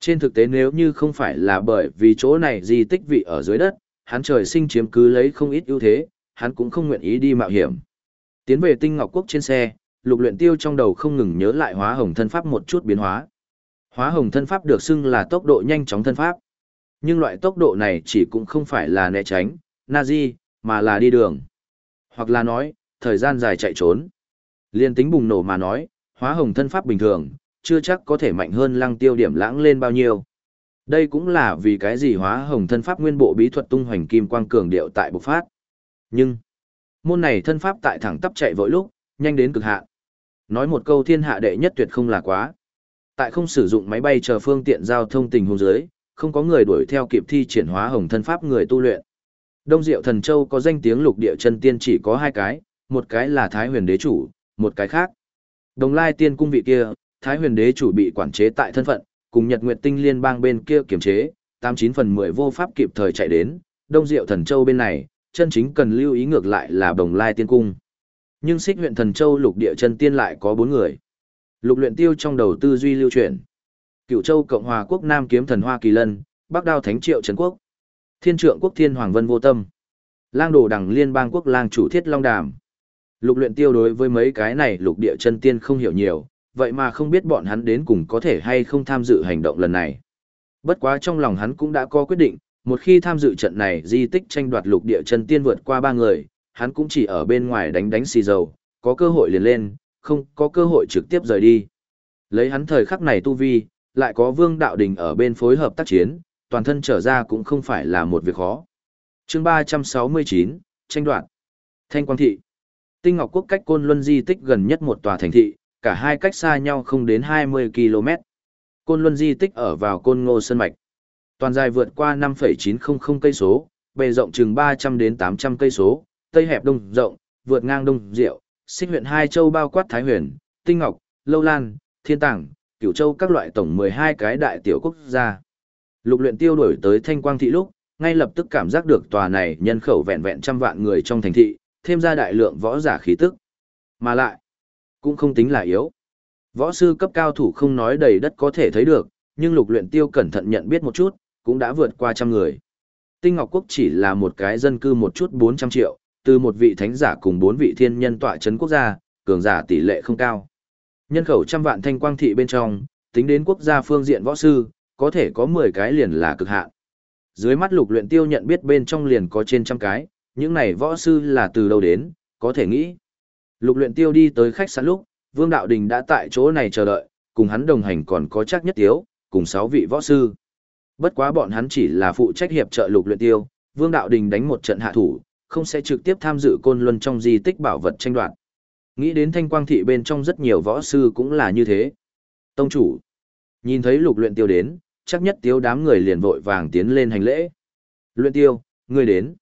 Trên thực tế nếu như không phải là bởi vì chỗ này di tích vị ở dưới đất, hắn trời sinh chiếm cứ lấy không ít ưu thế, hắn cũng không nguyện ý đi mạo hiểm. Tiến về tinh ngọc quốc trên xe, lục luyện tiêu trong đầu không ngừng nhớ lại hóa hồng thân pháp một chút biến hóa. Hóa hồng thân pháp được xưng là tốc độ nhanh chóng thân pháp. Nhưng loại tốc độ này chỉ cũng không phải là né tránh, nazi, mà là đi đường. Hoặc là nói, thời gian dài chạy trốn. Liên tính bùng nổ mà nói, hóa hồng thân pháp bình thường, chưa chắc có thể mạnh hơn lăng tiêu điểm lãng lên bao nhiêu. Đây cũng là vì cái gì hóa hồng thân pháp nguyên bộ bí thuật tung hoành kim quang cường điệu tại bộc phát. Nhưng, môn này thân pháp tại thẳng tắp chạy vội lúc, nhanh đến cực hạn. Nói một câu thiên hạ đệ nhất tuyệt không là quá. Tại không sử dụng máy bay chờ phương tiện giao thông tình huống dưới, không có người đuổi theo kịp thi triển hóa hồng thân pháp người tu luyện. Đông Diệu Thần Châu có danh tiếng lục địa chân tiên chỉ có hai cái, một cái là Thái Huyền Đế chủ, một cái khác. Đồng Lai Tiên cung vị kia, Thái Huyền Đế chủ bị quản chế tại thân phận, cùng Nhật Nguyệt Tinh Liên bang bên kia kiểm chế, tám chín phần mười vô pháp kịp thời chạy đến, Đông Diệu Thần Châu bên này, chân chính cần lưu ý ngược lại là Đồng Lai Tiên cung. Nhưng xích huyện thần châu lục địa chân tiên lại có bốn người. Lục luyện tiêu trong đầu tư duy lưu truyền. Cựu châu Cộng hòa quốc Nam kiếm thần Hoa Kỳ Lân, Bắc đao thánh triệu trấn quốc. Thiên trượng quốc thiên hoàng vân vô tâm. Lang đồ đẳng liên bang quốc lang chủ thiết long đàm. Lục luyện tiêu đối với mấy cái này lục địa chân tiên không hiểu nhiều, vậy mà không biết bọn hắn đến cùng có thể hay không tham dự hành động lần này. Bất quá trong lòng hắn cũng đã có quyết định, một khi tham dự trận này di tích tranh đoạt lục địa chân tiên vượt qua ba người, hắn cũng chỉ ở bên ngoài đánh đánh xì dầu, có cơ hội liền lên, không có cơ hội trực tiếp rời đi. Lấy hắn thời khắc này tu vi, lại có vương đạo đình ở bên phối hợp tác chiến, toàn thân trở ra cũng không phải là một việc khó. chương 369, tranh đoạn. Thanh Quang Thị. Tinh Ngọc Quốc cách Côn Luân Di tích gần nhất một tòa thành thị, cả hai cách xa nhau không đến 20 km. Côn Luân Di tích ở vào Côn Ngô Sơn Mạch. Toàn dài vượt qua 5,900 cây số, bề rộng chừng 300 đến 800 cây số, tây hẹp đông rộng, vượt ngang đông diệu, xích huyện hai châu bao quát Thái Huyền, Tinh Ngọc, Lâu Lan, Thiên Tảng, Cửu Châu các loại tổng 12 cái đại tiểu quốc gia. Lục luyện tiêu đổi tới Thanh Quang thị lúc, ngay lập tức cảm giác được tòa này nhân khẩu vẹn vẹn trăm vạn người trong thành thị, thêm ra đại lượng võ giả khí tức. Mà lại, cũng không tính là yếu. Võ sư cấp cao thủ không nói đầy đất có thể thấy được, nhưng lục luyện tiêu cẩn thận nhận biết một chút, cũng đã vượt qua trăm người. Tinh Ngọc Quốc chỉ là một cái dân cư một chút 400 triệu, từ một vị thánh giả cùng bốn vị thiên nhân tọa chấn quốc gia, cường giả tỷ lệ không cao. Nhân khẩu trăm vạn thanh quang thị bên trong, tính đến quốc gia phương diện võ sư, có thể có 10 cái liền là cực hạn. Dưới mắt lục luyện tiêu nhận biết bên trong liền có trên trăm cái, những này võ sư là từ đâu đến, có thể nghĩ. Lục luyện tiêu đi tới khách sạn lúc, Vương Đạo Đình đã tại chỗ này chờ đợi, cùng hắn đồng hành còn có chắc nhất tiếu, cùng 6 vị võ sư. Bất quá bọn hắn chỉ là phụ trách hiệp trợ lục luyện tiêu, Vương Đạo Đình đánh một trận hạ thủ, không sẽ trực tiếp tham dự côn luân trong di tích bảo vật tranh đoạt. Nghĩ đến thanh quang thị bên trong rất nhiều võ sư cũng là như thế. Tông chủ, nhìn thấy lục luyện tiêu đến, chắc nhất tiêu đám người liền vội vàng tiến lên hành lễ. Luyện tiêu, ngươi đến.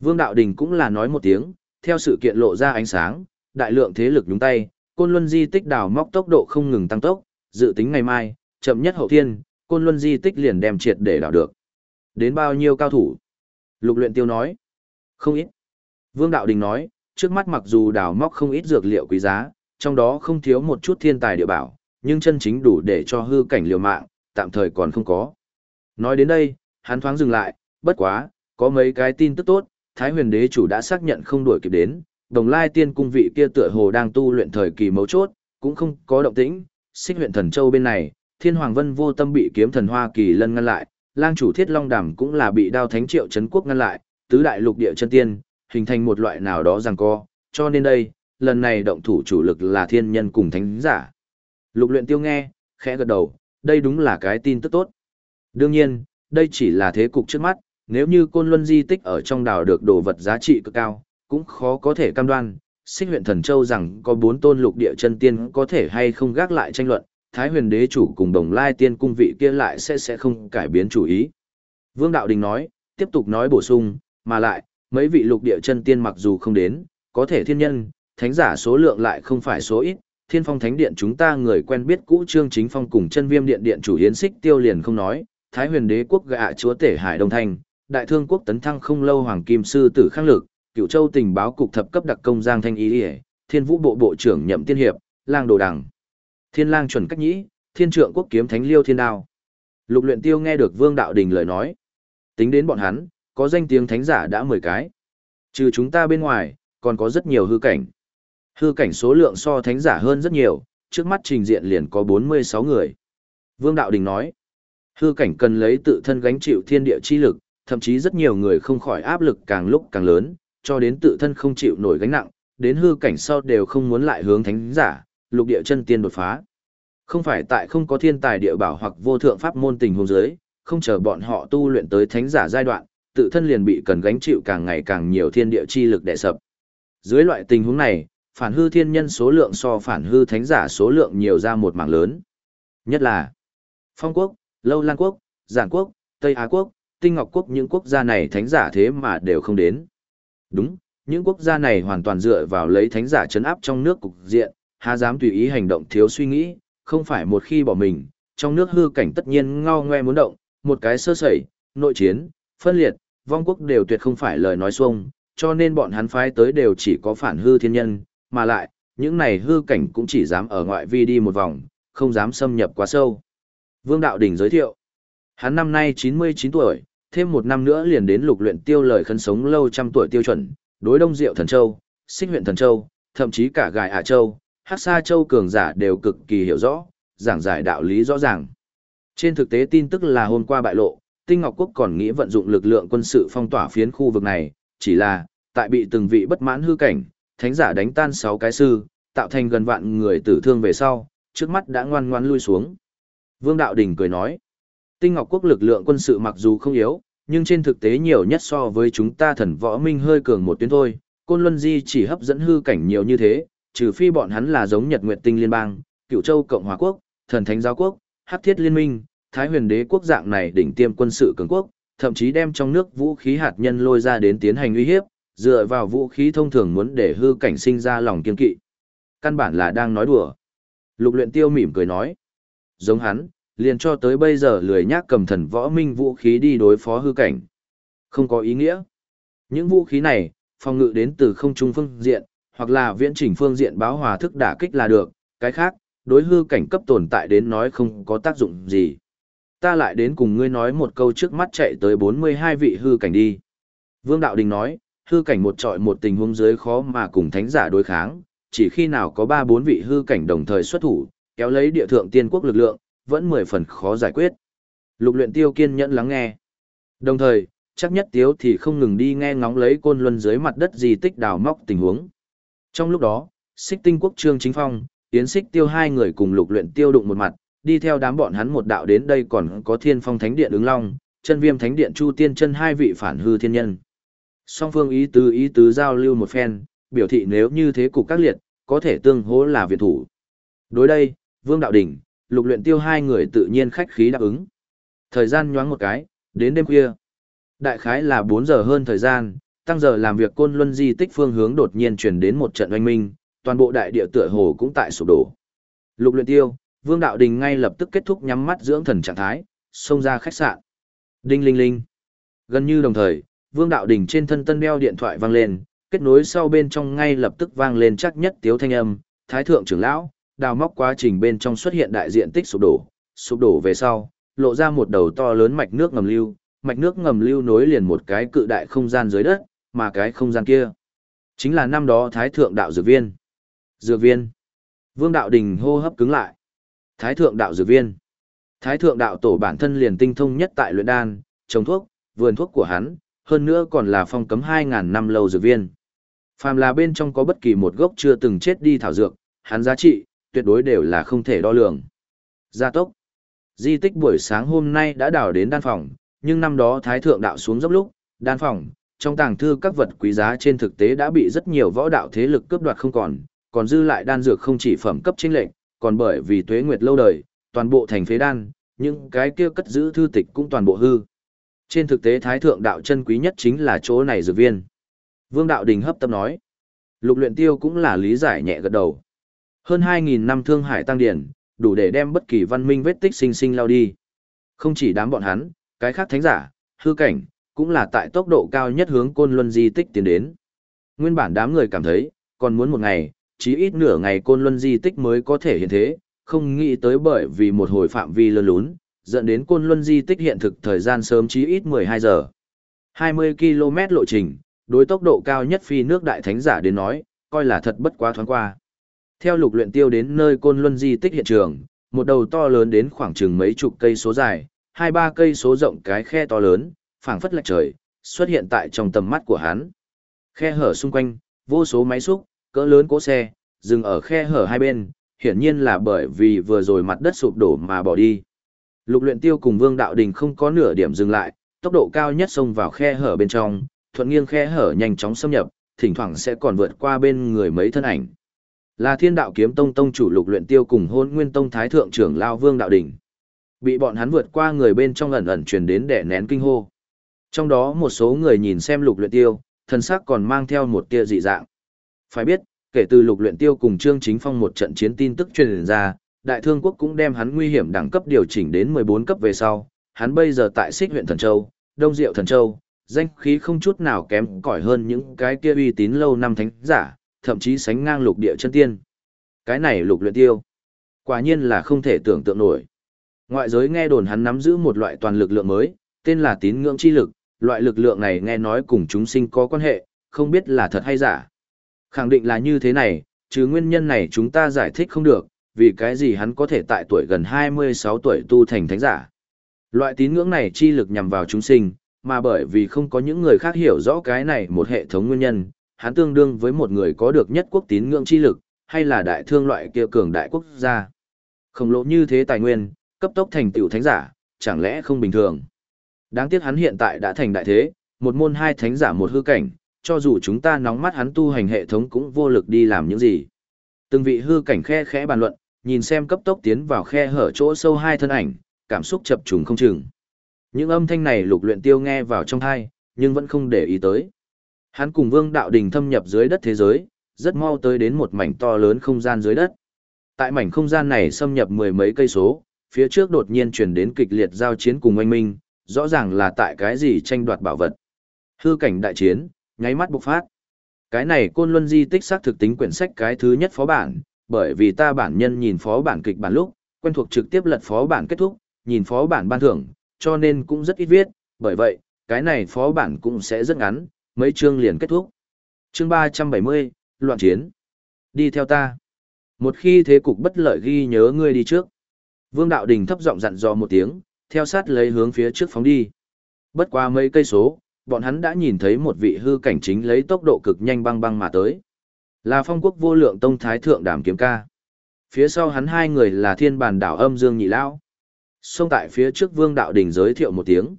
Vương Đạo Đình cũng là nói một tiếng, theo sự kiện lộ ra ánh sáng, đại lượng thế lực nhúng tay, côn luân di tích đào móc tốc độ không ngừng tăng tốc, dự tính ngày mai, chậm nhất hậu thiên, côn luân di tích liền đem triệt để đào được. Đến bao nhiêu cao thủ? Lục luyện tiêu nói. Không ít. Vương Đạo Đình nói, trước mắt mặc dù đào móc không ít dược liệu quý giá, trong đó không thiếu một chút thiên tài địa bảo, nhưng chân chính đủ để cho hư cảnh liều mạng, tạm thời còn không có. Nói đến đây, hắn thoáng dừng lại, bất quá, có mấy cái tin tức tốt, Thái huyền đế chủ đã xác nhận không đuổi kịp đến, đồng lai tiên cung vị kia tựa hồ đang tu luyện thời kỳ mấu chốt, cũng không có động tĩnh, xích huyện thần châu bên này, thiên hoàng vân vô tâm bị kiếm thần hoa kỳ lân ngăn lại, lang chủ thiết long đàm cũng là bị đao thánh triệu chấn quốc ngăn lại, tứ đại lục địa chân tiên, hình thành một loại nào đó rằng co, cho nên đây, lần này động thủ chủ lực là thiên nhân cùng thánh giả. Lục luyện tiêu nghe, khẽ gật đầu, đây đúng là cái tin tức tốt. Đương nhiên, đây chỉ là thế cục trước mắt, nếu như côn luân di tích ở trong đảo được đồ vật giá trị cực cao, cũng khó có thể cam đoan. Xích huyện Thần Châu rằng có bốn tôn lục địa chân tiên có thể hay không gác lại tranh luận, Thái huyền đế chủ cùng đồng lai tiên cung vị kia lại sẽ sẽ không cải biến chủ ý. Vương Đạo Đình nói, tiếp tục nói bổ sung, mà lại, mấy vị lục địa chân tiên mặc dù không đến, có thể thiên nhân, thánh giả số lượng lại không phải số ít, thiên phong thánh điện chúng ta người quen biết cũ trương chính phong cùng chân viêm điện điện chủ hiến xích tiêu liền không nói, thái huyền đế quốc gạ chúa tể hải đông thành, đại thương quốc tấn thăng không lâu hoàng kim sư tử khang lực, cựu châu tình báo cục thập cấp đặc công giang thanh ý ỉa thiên vũ bộ bộ trưởng nhậm tiên hiệp lang đồ đằng. Thiên lang chuẩn cách nhĩ thiên trượng quốc kiếm thánh liêu thiên đao. Lục luyện tiêu nghe được vương đạo đình lời nói. Tính đến bọn hắn có danh tiếng thánh giả đã mười cái. Trừ chúng ta bên ngoài còn có rất nhiều hư cảnh. Hư cảnh số lượng so thánh giả hơn rất nhiều trước mắt trình diện liền có bốn mươi sáu người. Vương đạo đình nói hư cảnh cần lấy tự thân gánh chịu thiên địa chi lực thậm chí rất nhiều người không khỏi áp lực càng lúc càng lớn cho đến tự thân không chịu nổi gánh nặng, đến hư cảnh sau đều không muốn lại hướng thánh giả, lục địa chân tiên đột phá. Không phải tại không có thiên tài địa bảo hoặc vô thượng pháp môn tình huống giới, không chờ bọn họ tu luyện tới thánh giả giai đoạn, tự thân liền bị cần gánh chịu càng ngày càng nhiều thiên địa chi lực đè sập. Dưới loại tình huống này, phản hư thiên nhân số lượng so phản hư thánh giả số lượng nhiều ra một mảng lớn. Nhất là Phong quốc, Lâu Lan quốc, Giản quốc, Tây Á quốc, Tinh Ngọc quốc những quốc gia này thánh giả thế mà đều không đến. Đúng, những quốc gia này hoàn toàn dựa vào lấy thánh giả chấn áp trong nước cục diện, há dám tùy ý hành động thiếu suy nghĩ, không phải một khi bỏ mình, trong nước hư cảnh tất nhiên ngao ngoe muốn động, một cái sơ sẩy, nội chiến, phân liệt, vong quốc đều tuyệt không phải lời nói xuông, cho nên bọn hắn phái tới đều chỉ có phản hư thiên nhân, mà lại, những này hư cảnh cũng chỉ dám ở ngoại vi đi một vòng, không dám xâm nhập quá sâu. Vương Đạo Đình giới thiệu, hắn năm nay 99 tuổi, thêm một năm nữa liền đến lục luyện tiêu lời khấn sống lâu trăm tuổi tiêu chuẩn, đối đông diệu thần châu, xích huyện thần châu, thậm chí cả gài ả châu, hắc sa châu cường giả đều cực kỳ hiểu rõ, giảng giải đạo lý rõ ràng. Trên thực tế tin tức là hôm qua bại lộ, Tinh Ngọc Quốc còn nghĩ vận dụng lực lượng quân sự phong tỏa phiến khu vực này, chỉ là, tại bị từng vị bất mãn hư cảnh, thánh giả đánh tan 6 cái sư, tạo thành gần vạn người tử thương về sau, trước mắt đã ngoan ngoan lui xuống. Vương Đạo Đình cười nói, Tinh Ngọc Quốc lực lượng quân sự mặc dù không yếu, nhưng trên thực tế nhiều nhất so với chúng ta thần võ minh hơi cường một tuyến thôi. Côn Luân Di chỉ hấp dẫn hư cảnh nhiều như thế, trừ phi bọn hắn là giống Nhật Nguyệt Tinh Liên bang, Cựu Châu Cộng hòa Quốc, Thần Thánh Giáo Quốc, Hắc Thiết Liên minh, Thái huyền đế quốc dạng này đỉnh tiêm quân sự cường quốc, thậm chí đem trong nước vũ khí hạt nhân lôi ra đến tiến hành uy hiếp, dựa vào vũ khí thông thường muốn để hư cảnh sinh ra lòng kiên kỵ. Căn bản là đang nói đùa. Lục luyện tiêu mỉm cười nói. Giống hắn, liền cho tới bây giờ lười nhác cầm thần võ minh vũ khí đi đối phó hư cảnh. Không có ý nghĩa. Những vũ khí này, phòng ngự đến từ không trung phương diện, hoặc là viễn chỉnh phương diện báo hòa thức đả kích là được, cái khác, đối hư cảnh cấp tồn tại đến nói không có tác dụng gì. Ta lại đến cùng ngươi nói một câu trước mắt chạy tới 42 vị hư cảnh đi. Vương Đạo Đình nói, hư cảnh một trọi một tình huống dưới khó mà cùng thánh giả đối kháng, chỉ khi nào có 3-4 vị hư cảnh đồng thời xuất thủ, kéo lấy địa thượng tiên quốc lực lượng, vẫn 10 phần khó giải quyết. Lục luyện tiêu kiên nhẫn lắng nghe. Đồng thời, chắc nhất tiếu thì không ngừng đi nghe ngóng lấy côn luân dưới mặt đất di tích đào móc tình huống. Trong lúc đó, xích tinh quốc trương chính phong, tiến xích tiêu hai người cùng lục luyện tiêu đụng một mặt, đi theo đám bọn hắn một đạo đến đây còn có thiên phong thánh điện ứng long, chân viêm thánh điện chu tiên chân hai vị phản hư thiên nhân. Song phương ý tứ ý tứ giao lưu một phen, biểu thị nếu như thế cục các liệt, có thể tương hỗ là viện thủ. Đối đây, Vương Đạo Đỉnh, lục luyện tiêu hai người tự nhiên khách khí đáp ứng. Thời gian nhoáng một cái, đến đêm khuya. Đại khái là 4 giờ hơn thời gian, tăng giờ làm việc côn luân di tích phương hướng đột nhiên chuyển đến một trận oanh minh, toàn bộ đại địa tựa hồ cũng tại sụp đổ. Lục luyện tiêu, Vương Đạo Đình ngay lập tức kết thúc nhắm mắt dưỡng thần trạng thái, xông ra khách sạn. Đinh linh linh. Gần như đồng thời, Vương Đạo Đình trên thân tân đeo điện thoại vang lên, kết nối sau bên trong ngay lập tức vang lên chắc nhất tiếu thanh âm, Thái thượng trưởng lão, đào móc quá trình bên trong xuất hiện đại diện tích sụp đổ, sụp đổ về sau, lộ ra một đầu to lớn mạch nước ngầm lưu, mạch nước ngầm lưu nối liền một cái cự đại không gian dưới đất, mà cái không gian kia chính là năm đó Thái thượng đạo dược viên. Dược viên. Vương Đạo Đình hô hấp cứng lại. Thái thượng đạo dược viên. Thái thượng đạo tổ bản thân liền tinh thông nhất tại luyện đan, trồng thuốc, vườn thuốc của hắn, hơn nữa còn là phong cấm 2.000 năm lâu dược viên. Phàm là bên trong có bất kỳ một gốc chưa từng chết đi thảo dược, hắn giá trị, tuyệt đối đều là không thể đo lường. Gia tốc. Di tích buổi sáng hôm nay đã đào đến đan phòng, nhưng năm đó Thái Thượng đạo xuống dốc lúc, đan phòng, trong tàng thư các vật quý giá trên thực tế đã bị rất nhiều võ đạo thế lực cướp đoạt không còn, còn dư lại đan dược không chỉ phẩm cấp chính lệnh, còn bởi vì tuế nguyệt lâu đời, toàn bộ thành phế đan, những cái kia cất giữ thư tịch cũng toàn bộ hư. Trên thực tế thái thượng đạo chân quý nhất chính là chỗ này dược viên. Vương đạo đình hấp tâm nói. Lục luyện tiêu cũng là lý giải nhẹ gật đầu. Hơn 2.000 năm thương hải tăng điển, đủ để đem bất kỳ văn minh vết tích sinh sinh lao đi. Không chỉ đám bọn hắn, cái khác thánh giả, hư cảnh, cũng là tại tốc độ cao nhất hướng côn luân di tích tiến đến. Nguyên bản đám người cảm thấy, còn muốn một ngày, chí ít nửa ngày côn luân di tích mới có thể hiện thế, không nghĩ tới bởi vì một hồi phạm vi lơ lún, dẫn đến côn luân di tích hiện thực thời gian sớm chí ít 12 giờ. 20 km lộ trình, đối tốc độ cao nhất phi nước đại thánh giả đến nói, coi là thật bất quá thoáng qua. Theo lục luyện tiêu đến nơi côn luân di tích hiện trường, một đầu to lớn đến khoảng chừng mấy chục cây số dài, hai ba cây số rộng cái khe to lớn, phảng phất lạch trời, xuất hiện tại trong tầm mắt của hắn. Khe hở xung quanh, vô số máy xúc, cỡ lớn cỗ xe, dừng ở khe hở hai bên, hiển nhiên là bởi vì vừa rồi mặt đất sụp đổ mà bỏ đi. Lục luyện tiêu cùng Vương Đạo Đình không có nửa điểm dừng lại, tốc độ cao nhất xông vào khe hở bên trong, thuận nghiêng khe hở nhanh chóng xâm nhập, thỉnh thoảng sẽ còn vượt qua bên người mấy thân ảnh. Là Thiên Đạo Kiếm Tông tông chủ Lục Luyện Tiêu cùng Hôn Nguyên Tông Thái thượng trưởng lão Vương Đạo Đình. Bị bọn hắn vượt qua người bên trong ẩn ẩn truyền đến đè nén kinh hô. Trong đó một số người nhìn xem Lục Luyện Tiêu, thân sắc còn mang theo một tia dị dạng. Phải biết, kể từ Lục Luyện Tiêu cùng Trương Chính Phong một trận chiến tin tức truyền ra, Đại Thương quốc cũng đem hắn nguy hiểm đẳng cấp điều chỉnh đến 14 cấp về sau, hắn bây giờ tại Xích huyện Thần Châu, Đông Diệu Thần Châu, danh khí không chút nào kém cỏi hơn những cái kia uy tín lâu năm thánh giả, thậm chí sánh ngang lục địa chân tiên. Cái này Lục Luyện Tiêu, quả nhiên là không thể tưởng tượng nổi. Ngoại giới nghe đồn hắn nắm giữ một loại toàn lực lượng mới, tên là tín ngưỡng chi lực, loại lực lượng này nghe nói cùng chúng sinh có quan hệ, không biết là thật hay giả. Khẳng định là như thế này, chứ nguyên nhân này chúng ta giải thích không được, vì cái gì hắn có thể tại tuổi gần 26 tuổi tu thành thánh giả. Loại tín ngưỡng này chi lực nhằm vào chúng sinh, mà bởi vì không có những người khác hiểu rõ cái này một hệ thống nguyên nhân, hắn tương đương với một người có được nhất quốc tín ngưỡng chi lực, hay là đại thương loại kia cường đại quốc gia. khổng lồ như thế tài nguyên, cấp tốc thành tiểu thánh giả, chẳng lẽ không bình thường. Đáng tiếc hắn hiện tại đã thành đại thế, một môn hai thánh giả một hư cảnh, cho dù chúng ta nóng mắt hắn tu hành hệ thống cũng vô lực đi làm những gì. Từng vị hư cảnh khe khẽ bàn luận, nhìn xem cấp tốc tiến vào khe hở chỗ sâu hai thân ảnh, cảm xúc chập trùng không chừng. Những âm thanh này lục luyện tiêu nghe vào trong tai, nhưng vẫn không để ý tới. Hắn cùng Vương Đạo Đình thâm nhập dưới đất thế giới, rất mau tới đến một mảnh to lớn không gian dưới đất. Tại mảnh không gian này xâm nhập mười mấy cây số, phía trước đột nhiên truyền đến kịch liệt giao chiến cùng oanh minh, rõ ràng là tại cái gì tranh đoạt bảo vật. Hư cảnh đại chiến, nháy mắt bộc phát. Cái này côn luân di tích xác thực tính quyển sách cái thứ nhất phó bản, bởi vì ta bản nhân nhìn phó bản kịch bản lúc, quen thuộc trực tiếp lật phó bản kết thúc, nhìn phó bản ban thưởng, cho nên cũng rất ít viết, bởi vậy, cái này phó bản cũng sẽ rất ngắn, mấy chương liền kết thúc. Chương 370, Loạn chiến. Đi theo ta. Một khi thế cục bất lợi ghi nhớ ngươi đi trước. Vương Đạo Đình thấp giọng dặn dò một tiếng, theo sát lấy hướng phía trước phóng đi. Bất qua mấy cây số, bọn hắn đã nhìn thấy một vị hư cảnh chính lấy tốc độ cực nhanh băng băng mà tới. Là phong quốc vô lượng tông thái thượng đàm kiếm ca. Phía sau hắn hai người là thiên bàn đảo âm dương nhị lão. Xông tại phía trước vương đạo đỉnh giới thiệu một tiếng.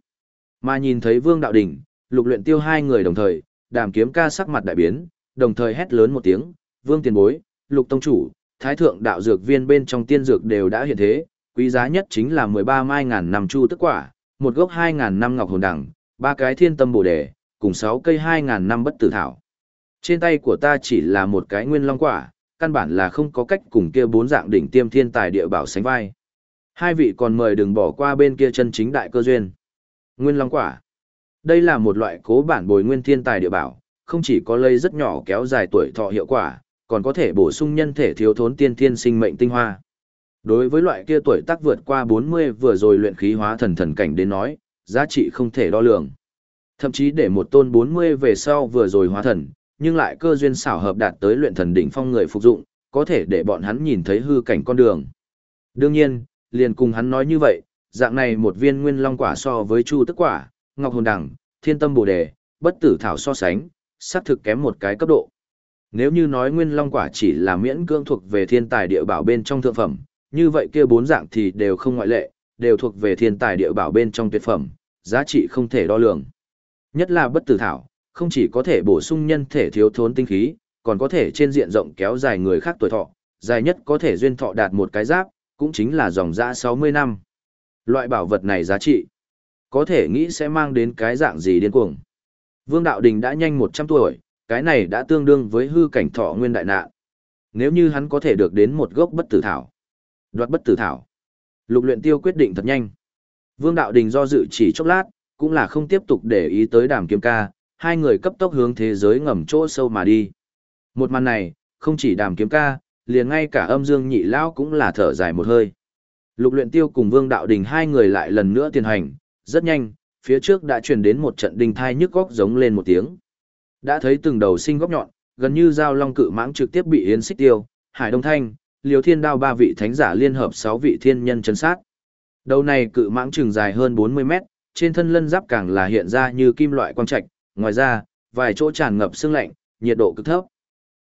Mà nhìn thấy vương đạo đỉnh, lục luyện tiêu hai người đồng thời, đàm kiếm ca sắc mặt đại biến, đồng thời hét lớn một tiếng, vương tiền bối, lục tông chủ, thái thượng đạo dược viên bên trong tiên dược đều đã hiện thế, quý giá nhất chính là 13 mai ngàn năm chu tức quả, một gốc 2 ngàn năm ngọc hồn đằng, ba cái thiên tâm bồ đề, cùng sáu cây hai ngàn năm bất tử thảo. Trên tay của ta chỉ là một cái nguyên long quả, căn bản là không có cách cùng kia bốn dạng đỉnh tiêm thiên tài địa bảo sánh vai. Hai vị còn mời đừng bỏ qua bên kia chân chính đại cơ duyên. Nguyên long quả. Đây là một loại cố bản bồi nguyên thiên tài địa bảo, không chỉ có lây rất nhỏ kéo dài tuổi thọ hiệu quả, còn có thể bổ sung nhân thể thiếu thốn tiên thiên sinh mệnh tinh hoa. Đối với loại kia tuổi tác vượt qua 40 vừa rồi luyện khí hóa thần thần cảnh đến nói, giá trị không thể đo lường. Thậm chí để một tôn 40 về sau vừa rồi hóa thần, nhưng lại cơ duyên xảo hợp đạt tới luyện thần đỉnh phong người phục dụng, có thể để bọn hắn nhìn thấy hư cảnh con đường. Đương nhiên, liền cùng hắn nói như vậy, dạng này một viên nguyên long quả so với chu tức quả, ngọc hồn đằng, thiên tâm bồ đề, bất tử thảo so sánh, xác thực kém một cái cấp độ. Nếu như nói nguyên long quả chỉ là miễn cưỡng thuộc về thiên tài địa bảo bên trong thượng phẩm, như vậy kia bốn dạng thì đều không ngoại lệ, đều thuộc về thiên tài địa bảo bên trong tuyệt phẩm, giá trị không thể đo lường. Nhất là bất tử thảo, không chỉ có thể bổ sung nhân thể thiếu thốn tinh khí, còn có thể trên diện rộng kéo dài người khác tuổi thọ, dài nhất có thể duyên thọ đạt một cái giáp, cũng chính là dòng dã 60 năm. Loại bảo vật này giá trị, có thể nghĩ sẽ mang đến cái dạng gì điên cuồng. Vương Đạo Đình đã nhanh 100 tuổi, cái này đã tương đương với hư cảnh thọ nguyên đại nạn. Nếu như hắn có thể được đến một gốc bất tử thảo, đoạt bất tử thảo, lục luyện tiêu quyết định thật nhanh. Vương Đạo Đình do dự chỉ chốc lát, cũng là không tiếp tục để ý tới đàm kiếm ca, hai người cấp tốc hướng thế giới ngầm chỗ sâu mà đi. Một màn này, không chỉ đàm kiếm ca, liền ngay cả âm dương nhị lao cũng là thở dài một hơi. Lục luyện tiêu cùng Vương Đạo Đình hai người lại lần nữa tiến hành, rất nhanh, phía trước đã truyền đến một trận đình thai nhức góc giống lên một tiếng. Đã thấy từng đầu sinh góc nhọn, gần như dao long cự mãng trực tiếp bị yến xích tiêu, hải đông thanh, liều thiên đao ba vị thánh giả liên hợp sáu vị thiên nhân chấn sát. Đầu này cự mãng trường dài hơn 40 mét, trên thân lân giáp càng là hiện ra như kim loại quang trạch, ngoài ra, vài chỗ tràn ngập sương lạnh, nhiệt độ cực thấp.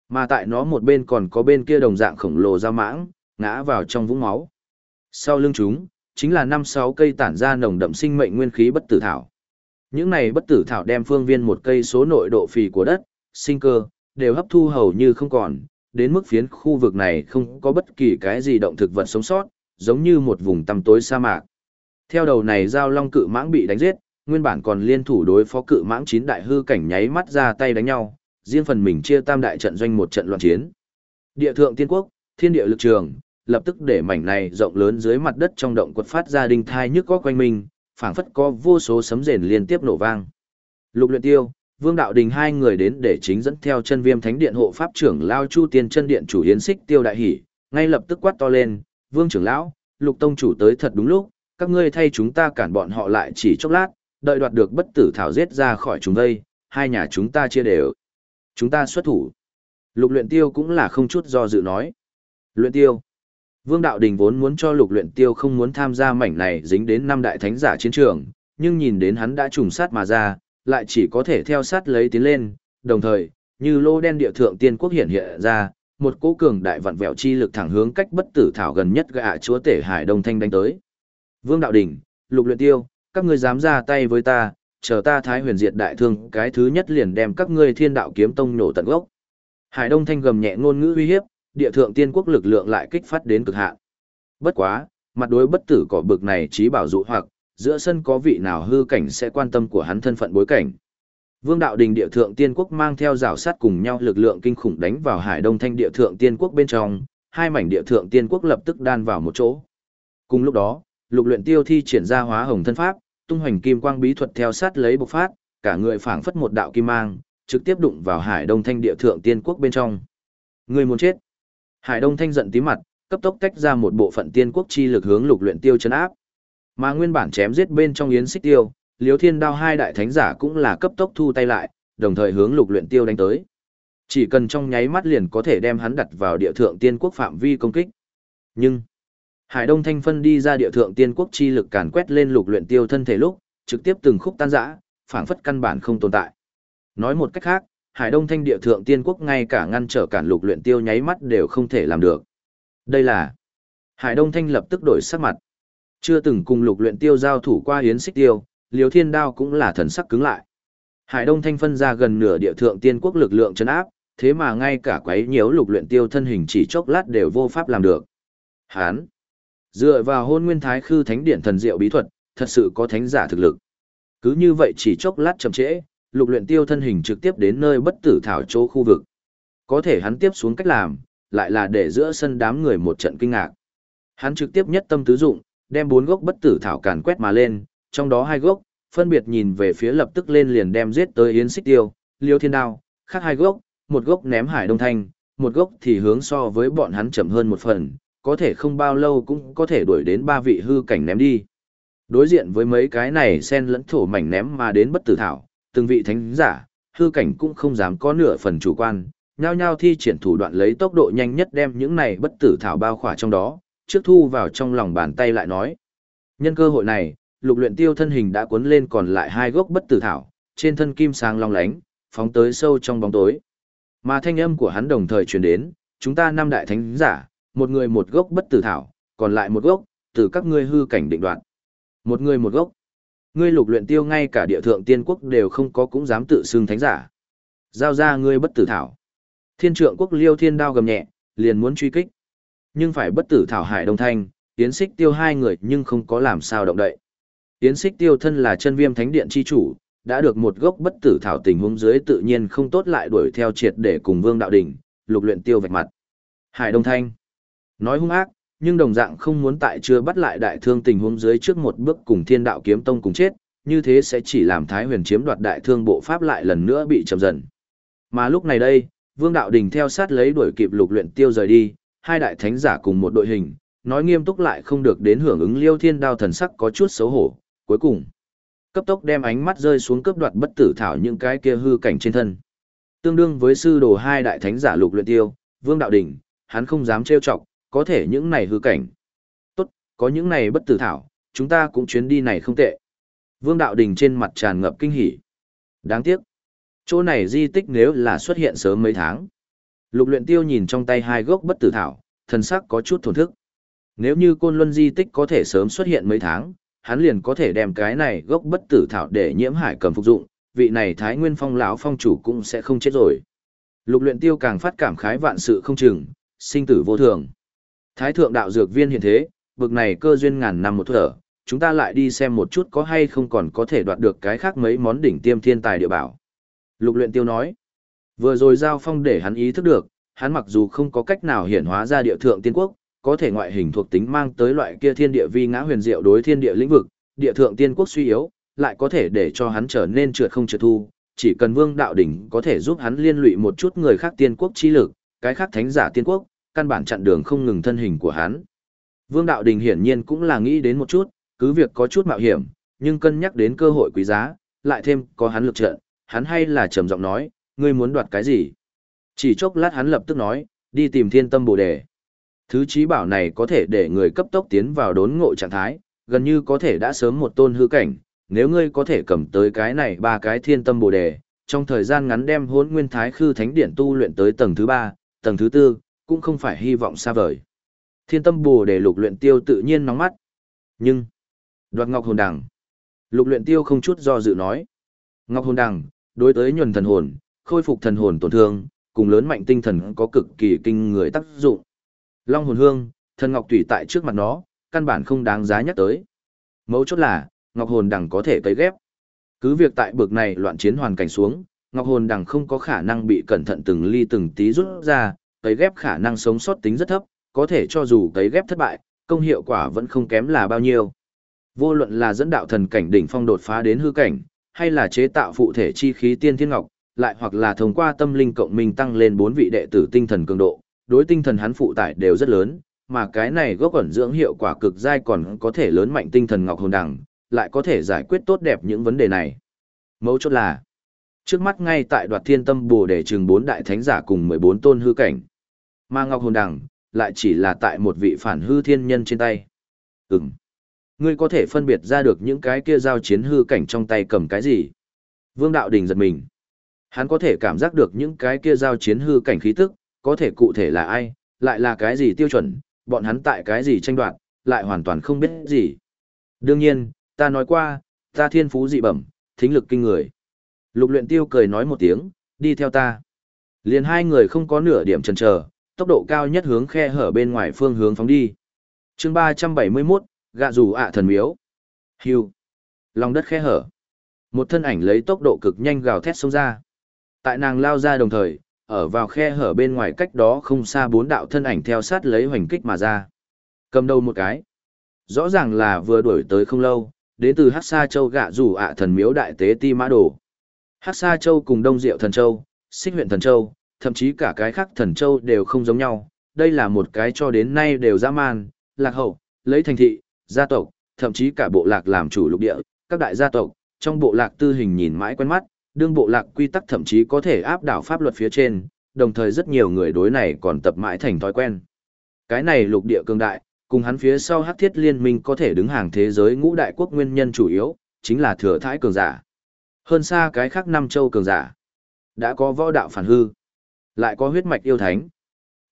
Mà tại nó một bên còn có bên kia đồng dạng khổng lồ dao mãng, ngã vào trong vũng máu. Sau lưng chúng, chính là năm sáu cây tản ra nồng đậm sinh mệnh nguyên khí bất tử thảo. Những này bất tử thảo đem phương viên một cây số nội độ phì của đất, sinh cơ, đều hấp thu hầu như không còn, đến mức phiến khu vực này không có bất kỳ cái gì động thực vật sống sót, giống như một vùng tăm tối sa mạc. Theo đầu này giao long cự mãng bị đánh giết, nguyên bản còn liên thủ đối phó cự mãng chín đại hư cảnh nháy mắt ra tay đánh nhau, riêng phần mình chia tam đại trận doanh một trận loạn chiến. Địa thượng tiên quốc, thiên địa lực trường, lập tức để mảnh này rộng lớn dưới mặt đất trong động quật phát ra đinh thai nhức có quanh mình, phảng phất có vô số sấm rền liên tiếp nổ vang. Lục luyện tiêu, Vương Đạo Đình hai người đến để chính dẫn theo chân viêm thánh điện hộ pháp trưởng Lao Chu Tiên chân điện chủ Yến Xích Tiêu Đại Hỷ, ngay lập tức quát to lên, Vương trưởng lão, Lục Tông chủ tới thật đúng lúc, các ngươi thay chúng ta cản bọn họ lại chỉ chốc lát, đợi đoạt được bất tử thảo giết ra khỏi chúng đây, hai nhà chúng ta chia đều. Chúng ta xuất thủ. Lục luyện tiêu cũng là không chút do dự nói. Luyện tiêu. Vương Đạo Đình vốn muốn cho lục luyện tiêu không muốn tham gia mảnh này dính đến năm đại thánh giả chiến trường, nhưng nhìn đến hắn đã trùng sát mà ra, lại chỉ có thể theo sát lấy tiến lên, đồng thời, như lô đen địa thượng tiên quốc hiện hiện ra, một cỗ cường đại vặn vẹo chi lực thẳng hướng cách bất tử thảo gần nhất gạ chúa tể hải đông thanh đánh tới. Vương Đạo Đình, Lục Luyện Tiêu, các ngươi dám ra tay với ta, chờ ta thái huyền diệt đại thương, cái thứ nhất liền đem các ngươi thiên đạo kiếm tông nổ tận gốc. Hải Đông Thanh gầm nhẹ ngôn ngữ uy hiếp, địa thượng tiên quốc lực lượng lại kích phát đến cực hạn. Bất quá, Mặt đối bất tử cỏ bực này trí bảo dụ hoặc, giữa sân có vị nào hư cảnh sẽ quan tâm của hắn thân phận bối cảnh. Vương đạo đình địa thượng tiên quốc mang theo rào sát cùng nhau lực lượng kinh khủng đánh vào hải đông thanh địa thượng tiên quốc bên trong, hai mảnh địa thượng tiên quốc lập tức đan vào một chỗ. Cùng lúc đó, lục luyện tiêu thi triển ra hóa hồng thân pháp, tung hoành kim quang bí thuật theo sát lấy bộc phát, cả người phảng phất một đạo kim mang, trực tiếp đụng vào hải đông thanh địa thượng tiên quốc bên trong. Người muốn chết. Hải đông thanh giận tím mặt, cấp tốc tách ra một bộ phận tiên quốc chi lực hướng lục luyện tiêu chấn áp. Mà nguyên bản chém giết bên trong yến xích tiêu, liếu thiên đao hai đại thánh giả cũng là cấp tốc thu tay lại, đồng thời hướng lục luyện tiêu đánh tới. Chỉ cần trong nháy mắt liền có thể đem hắn đặt vào địa thượng tiên quốc phạm vi công kích. Nhưng, Hải Đông Thanh phân đi ra địa thượng tiên quốc chi lực càn quét lên lục luyện tiêu thân thể lúc, trực tiếp từng khúc tan rã, phảng phất căn bản không tồn tại. Nói một cách khác, Hải Đông Thanh địa thượng tiên quốc ngay cả ngăn trở cản lục luyện tiêu nháy mắt đều không thể làm được. Đây là Hải Đông Thanh lập tức đổi sắc mặt. Chưa từng cùng lục luyện tiêu giao thủ qua hiến xích tiêu, liều thiên đao cũng là thần sắc cứng lại. Hải Đông Thanh phân ra gần nửa địa thượng tiên quốc lực lượng chấn áp, thế mà ngay cả quấy nhiễu lục luyện tiêu thân hình chỉ chốc lát đều vô pháp làm được. Hán, dựa vào hôn nguyên thái khư thánh điển thần diệu bí thuật, thật sự có thánh giả thực lực. Cứ như vậy chỉ chốc lát chậm trễ, lục luyện tiêu thân hình trực tiếp đến nơi bất tử thảo chỗ khu vực. Có thể hắn tiếp xuống cách làm, lại là để giữa sân đám người một trận kinh ngạc. Hắn trực tiếp nhất tâm tứ dụng, đem bốn gốc bất tử thảo càn quét mà lên, trong đó hai gốc, phân biệt nhìn về phía lập tức lên liền đem giết tới Yến Xích Tiêu, Liêu Thiên Đao, khác hai gốc, một gốc ném Hải Đông Thanh, một gốc thì hướng so với bọn hắn chậm hơn một phần, có thể không bao lâu cũng có thể đuổi đến ba vị hư cảnh ném đi. Đối diện với mấy cái này sen lẫn thổ mảnh ném mà đến bất tử thảo, từng vị thánh giả, hư cảnh cũng không dám có nửa phần chủ quan, nhao nhao thi triển thủ đoạn lấy tốc độ nhanh nhất đem những này bất tử thảo bao khỏa trong đó, trước thu vào trong lòng bàn tay lại nói. Nhân cơ hội này, lục luyện tiêu thân hình đã cuốn lên còn lại hai gốc bất tử thảo, trên thân kim sáng long lánh, phóng tới sâu trong bóng tối. Mà thanh âm của hắn đồng thời truyền đến, chúng ta năm đại thánh giả, một người một gốc bất tử thảo, còn lại một gốc, từ các ngươi hư cảnh định đoạn. Một người một gốc. Ngươi lục luyện tiêu ngay cả địa thượng tiên quốc đều không có cũng dám tự xưng thánh giả. Giao ra ngươi bất tử thảo. Thiên trượng quốc liêu thiên đao gầm nhẹ, liền muốn truy kích. Nhưng phải bất tử thảo hải đông thanh, tiến xích tiêu hai người nhưng không có làm sao động đậy. Tiến Sích tiêu thân là chân viêm thánh điện chi chủ, đã được một gốc bất tử thảo tình huống dưới tự nhiên không tốt lại đuổi theo triệt để cùng vương đạo đỉnh, lục luyện tiêu vạch mặt. Hải đông thanh. Nói hung ác, nhưng đồng dạng không muốn tại chưa bắt lại đại thương tình huống dưới trước một bước cùng thiên đạo kiếm tông cùng chết, như thế sẽ chỉ làm Thái huyền chiếm đoạt đại thương bộ pháp lại lần nữa bị chậm dần. Mà lúc này đây, Vương Đạo Đình theo sát lấy đuổi kịp lục luyện tiêu rời đi, hai đại thánh giả cùng một đội hình, nói nghiêm túc lại không được đến hưởng ứng liêu thiên đao thần sắc có chút xấu hổ, cuối cùng. Cấp tốc đem ánh mắt rơi xuống cướp đoạt bất tử thảo những cái kia hư cảnh trên thân. Tương đương với sư đồ hai đại thánh giả lục luyện tiêu, Vương Đạo đỉnh, hắn không dám trêu chọc, có thể những này hư cảnh. Tốt, có những này bất tử thảo, chúng ta cũng chuyến đi này không tệ. Vương Đạo đỉnh trên mặt tràn ngập kinh hỉ. Đáng tiếc. Chỗ này di tích nếu là xuất hiện sớm mấy tháng. Lục luyện tiêu nhìn trong tay hai gốc bất tử thảo, thần sắc có chút thổn thức. Nếu như côn luân di tích có thể sớm xuất hiện mấy tháng, hắn liền có thể đem cái này gốc bất tử thảo để nhiễm hải cầm phục dụng, vị này thái nguyên phong lão phong chủ cũng sẽ không chết rồi. Lục luyện tiêu càng phát cảm khái vạn sự không chừng, sinh tử vô thường. Thái thượng đạo dược viên hiện thế, bực này cơ duyên ngàn năm một thở, chúng ta lại đi xem một chút có hay không còn có thể đoạt được cái khác mấy món đỉnh tiêm thiên tài địa bảo. Lục luyện tiêu nói, vừa rồi giao phong để hắn ý thức được, hắn mặc dù không có cách nào hiển hóa ra địa thượng tiên quốc, có thể ngoại hình thuộc tính mang tới loại kia thiên địa vi ngã huyền diệu đối thiên địa lĩnh vực, địa thượng tiên quốc suy yếu, lại có thể để cho hắn trở nên trượt không trượt thu, chỉ cần vương đạo đỉnh có thể giúp hắn liên lụy một chút người khác tiên quốc chi lực, cái khác thánh giả tiên quốc, căn bản chặn đường không ngừng thân hình của hắn. Vương đạo đình hiển nhiên cũng là nghĩ đến một chút, cứ việc có chút mạo hiểm, nhưng cân nhắc đến cơ hội quý giá, lại thêm có hắn lực trận, hắn hay là trầm giọng nói, ngươi muốn đoạt cái gì? Chỉ chốc lát hắn lập tức nói, đi tìm thiên tâm bồ đề. Thứ trí bảo này có thể để người cấp tốc tiến vào đốn ngộ trạng thái, gần như có thể đã sớm một tôn hư cảnh, nếu ngươi có thể cầm tới cái này ba cái thiên tâm bồ đề, trong thời gian ngắn đem hốn nguyên thái khư thánh điển tu luyện tới tầng thứ ba, tầng thứ tư, cũng không phải hy vọng xa vời. Thiên tâm bồ đề lục luyện tiêu tự nhiên nóng mắt. Nhưng, đoạt ngọc hồn đằng. Lục luyện tiêu không chút do dự nói. Ngọc hồn đằng, đối tới nhuần thần hồn, khôi phục thần hồn tổn thương, cùng lớn mạnh tinh thần có cực kỳ kinh người tác dụng. Long hồn hương, thần ngọc tùy tại trước mặt nó, căn bản không đáng giá nhắc tới. Mấu chốt là, Ngọc Hồn Đằng có thể cấy ghép. Cứ việc tại bực này loạn chiến hoàn cảnh xuống, Ngọc Hồn Đằng không có khả năng bị cẩn thận từng ly từng tí rút ra, cấy ghép khả năng sống sót tính rất thấp, có thể cho dù cấy ghép thất bại, công hiệu quả vẫn không kém là bao nhiêu. Vô luận là dẫn đạo thần cảnh đỉnh phong đột phá đến hư cảnh, hay là chế tạo phụ thể chi khí tiên thiên ngọc, lại hoặc là thông qua tâm linh cộng minh tăng lên bốn vị đệ tử tinh thần cường độ, đối tinh thần hắn phụ tải đều rất lớn, mà cái này gốc ẩn dưỡng hiệu quả cực dai còn có thể lớn mạnh tinh thần ngọc hồn đằng, lại có thể giải quyết tốt đẹp những vấn đề này. Mấu chốt là, trước mắt ngay tại đoạt thiên tâm bồ để trường bốn đại thánh giả cùng 14 tôn hư cảnh. Mà ngọc hồn đằng, lại chỉ là tại một vị phản hư thiên nhân trên tay. Ừm. Ngươi có thể phân biệt ra được những cái kia giao chiến hư cảnh trong tay cầm cái gì. Vương Đạo Đình giật mình. Hắn có thể cảm giác được những cái kia giao chiến hư cảnh khí tức, có thể cụ thể là ai, lại là cái gì tiêu chuẩn, bọn hắn tại cái gì tranh đoạt, lại hoàn toàn không biết gì. Đương nhiên, ta nói qua, ta thiên phú dị bẩm, thính lực kinh người. Lục luyện tiêu cười nói một tiếng, đi theo ta. Liền hai người không có nửa điểm chần chờ, tốc độ cao nhất hướng khe hở bên ngoài phương hướng phóng đi. Chương 371, gạ rủ ạ thần miếu. Hưu. Lòng đất khe hở. Một thân ảnh lấy tốc độ cực nhanh gào thét xông ra. Tại nàng lao ra đồng thời, ở vào khe hở bên ngoài cách đó không xa bốn đạo thân ảnh theo sát lấy hoành kích mà ra. Cầm đầu một cái. Rõ ràng là vừa đuổi tới không lâu, đến từ Hắc Sa Châu gạ rủ ạ thần miếu đại tế ti mã đồ. Hắc Sa Châu cùng Đông Diệu thần châu, Xích huyện thần châu, thậm chí cả cái khác thần châu đều không giống nhau. Đây là một cái cho đến nay đều dã man, lạc hậu, lấy thành thị, gia tộc, thậm chí cả bộ lạc làm chủ lục địa, các đại gia tộc, trong bộ lạc tư hình nhìn mãi quen mắt, đương bộ lạc quy tắc thậm chí có thể áp đảo pháp luật phía trên, đồng thời rất nhiều người đối này còn tập mãi thành thói quen. Cái này lục địa cường đại, cùng hắn phía sau hắc thiết liên minh có thể đứng hàng thế giới ngũ đại quốc nguyên nhân chủ yếu, chính là thừa thái cường giả. Hơn xa cái khác năm châu cường giả. Đã có võ đạo phản hư, lại có huyết mạch yêu thánh.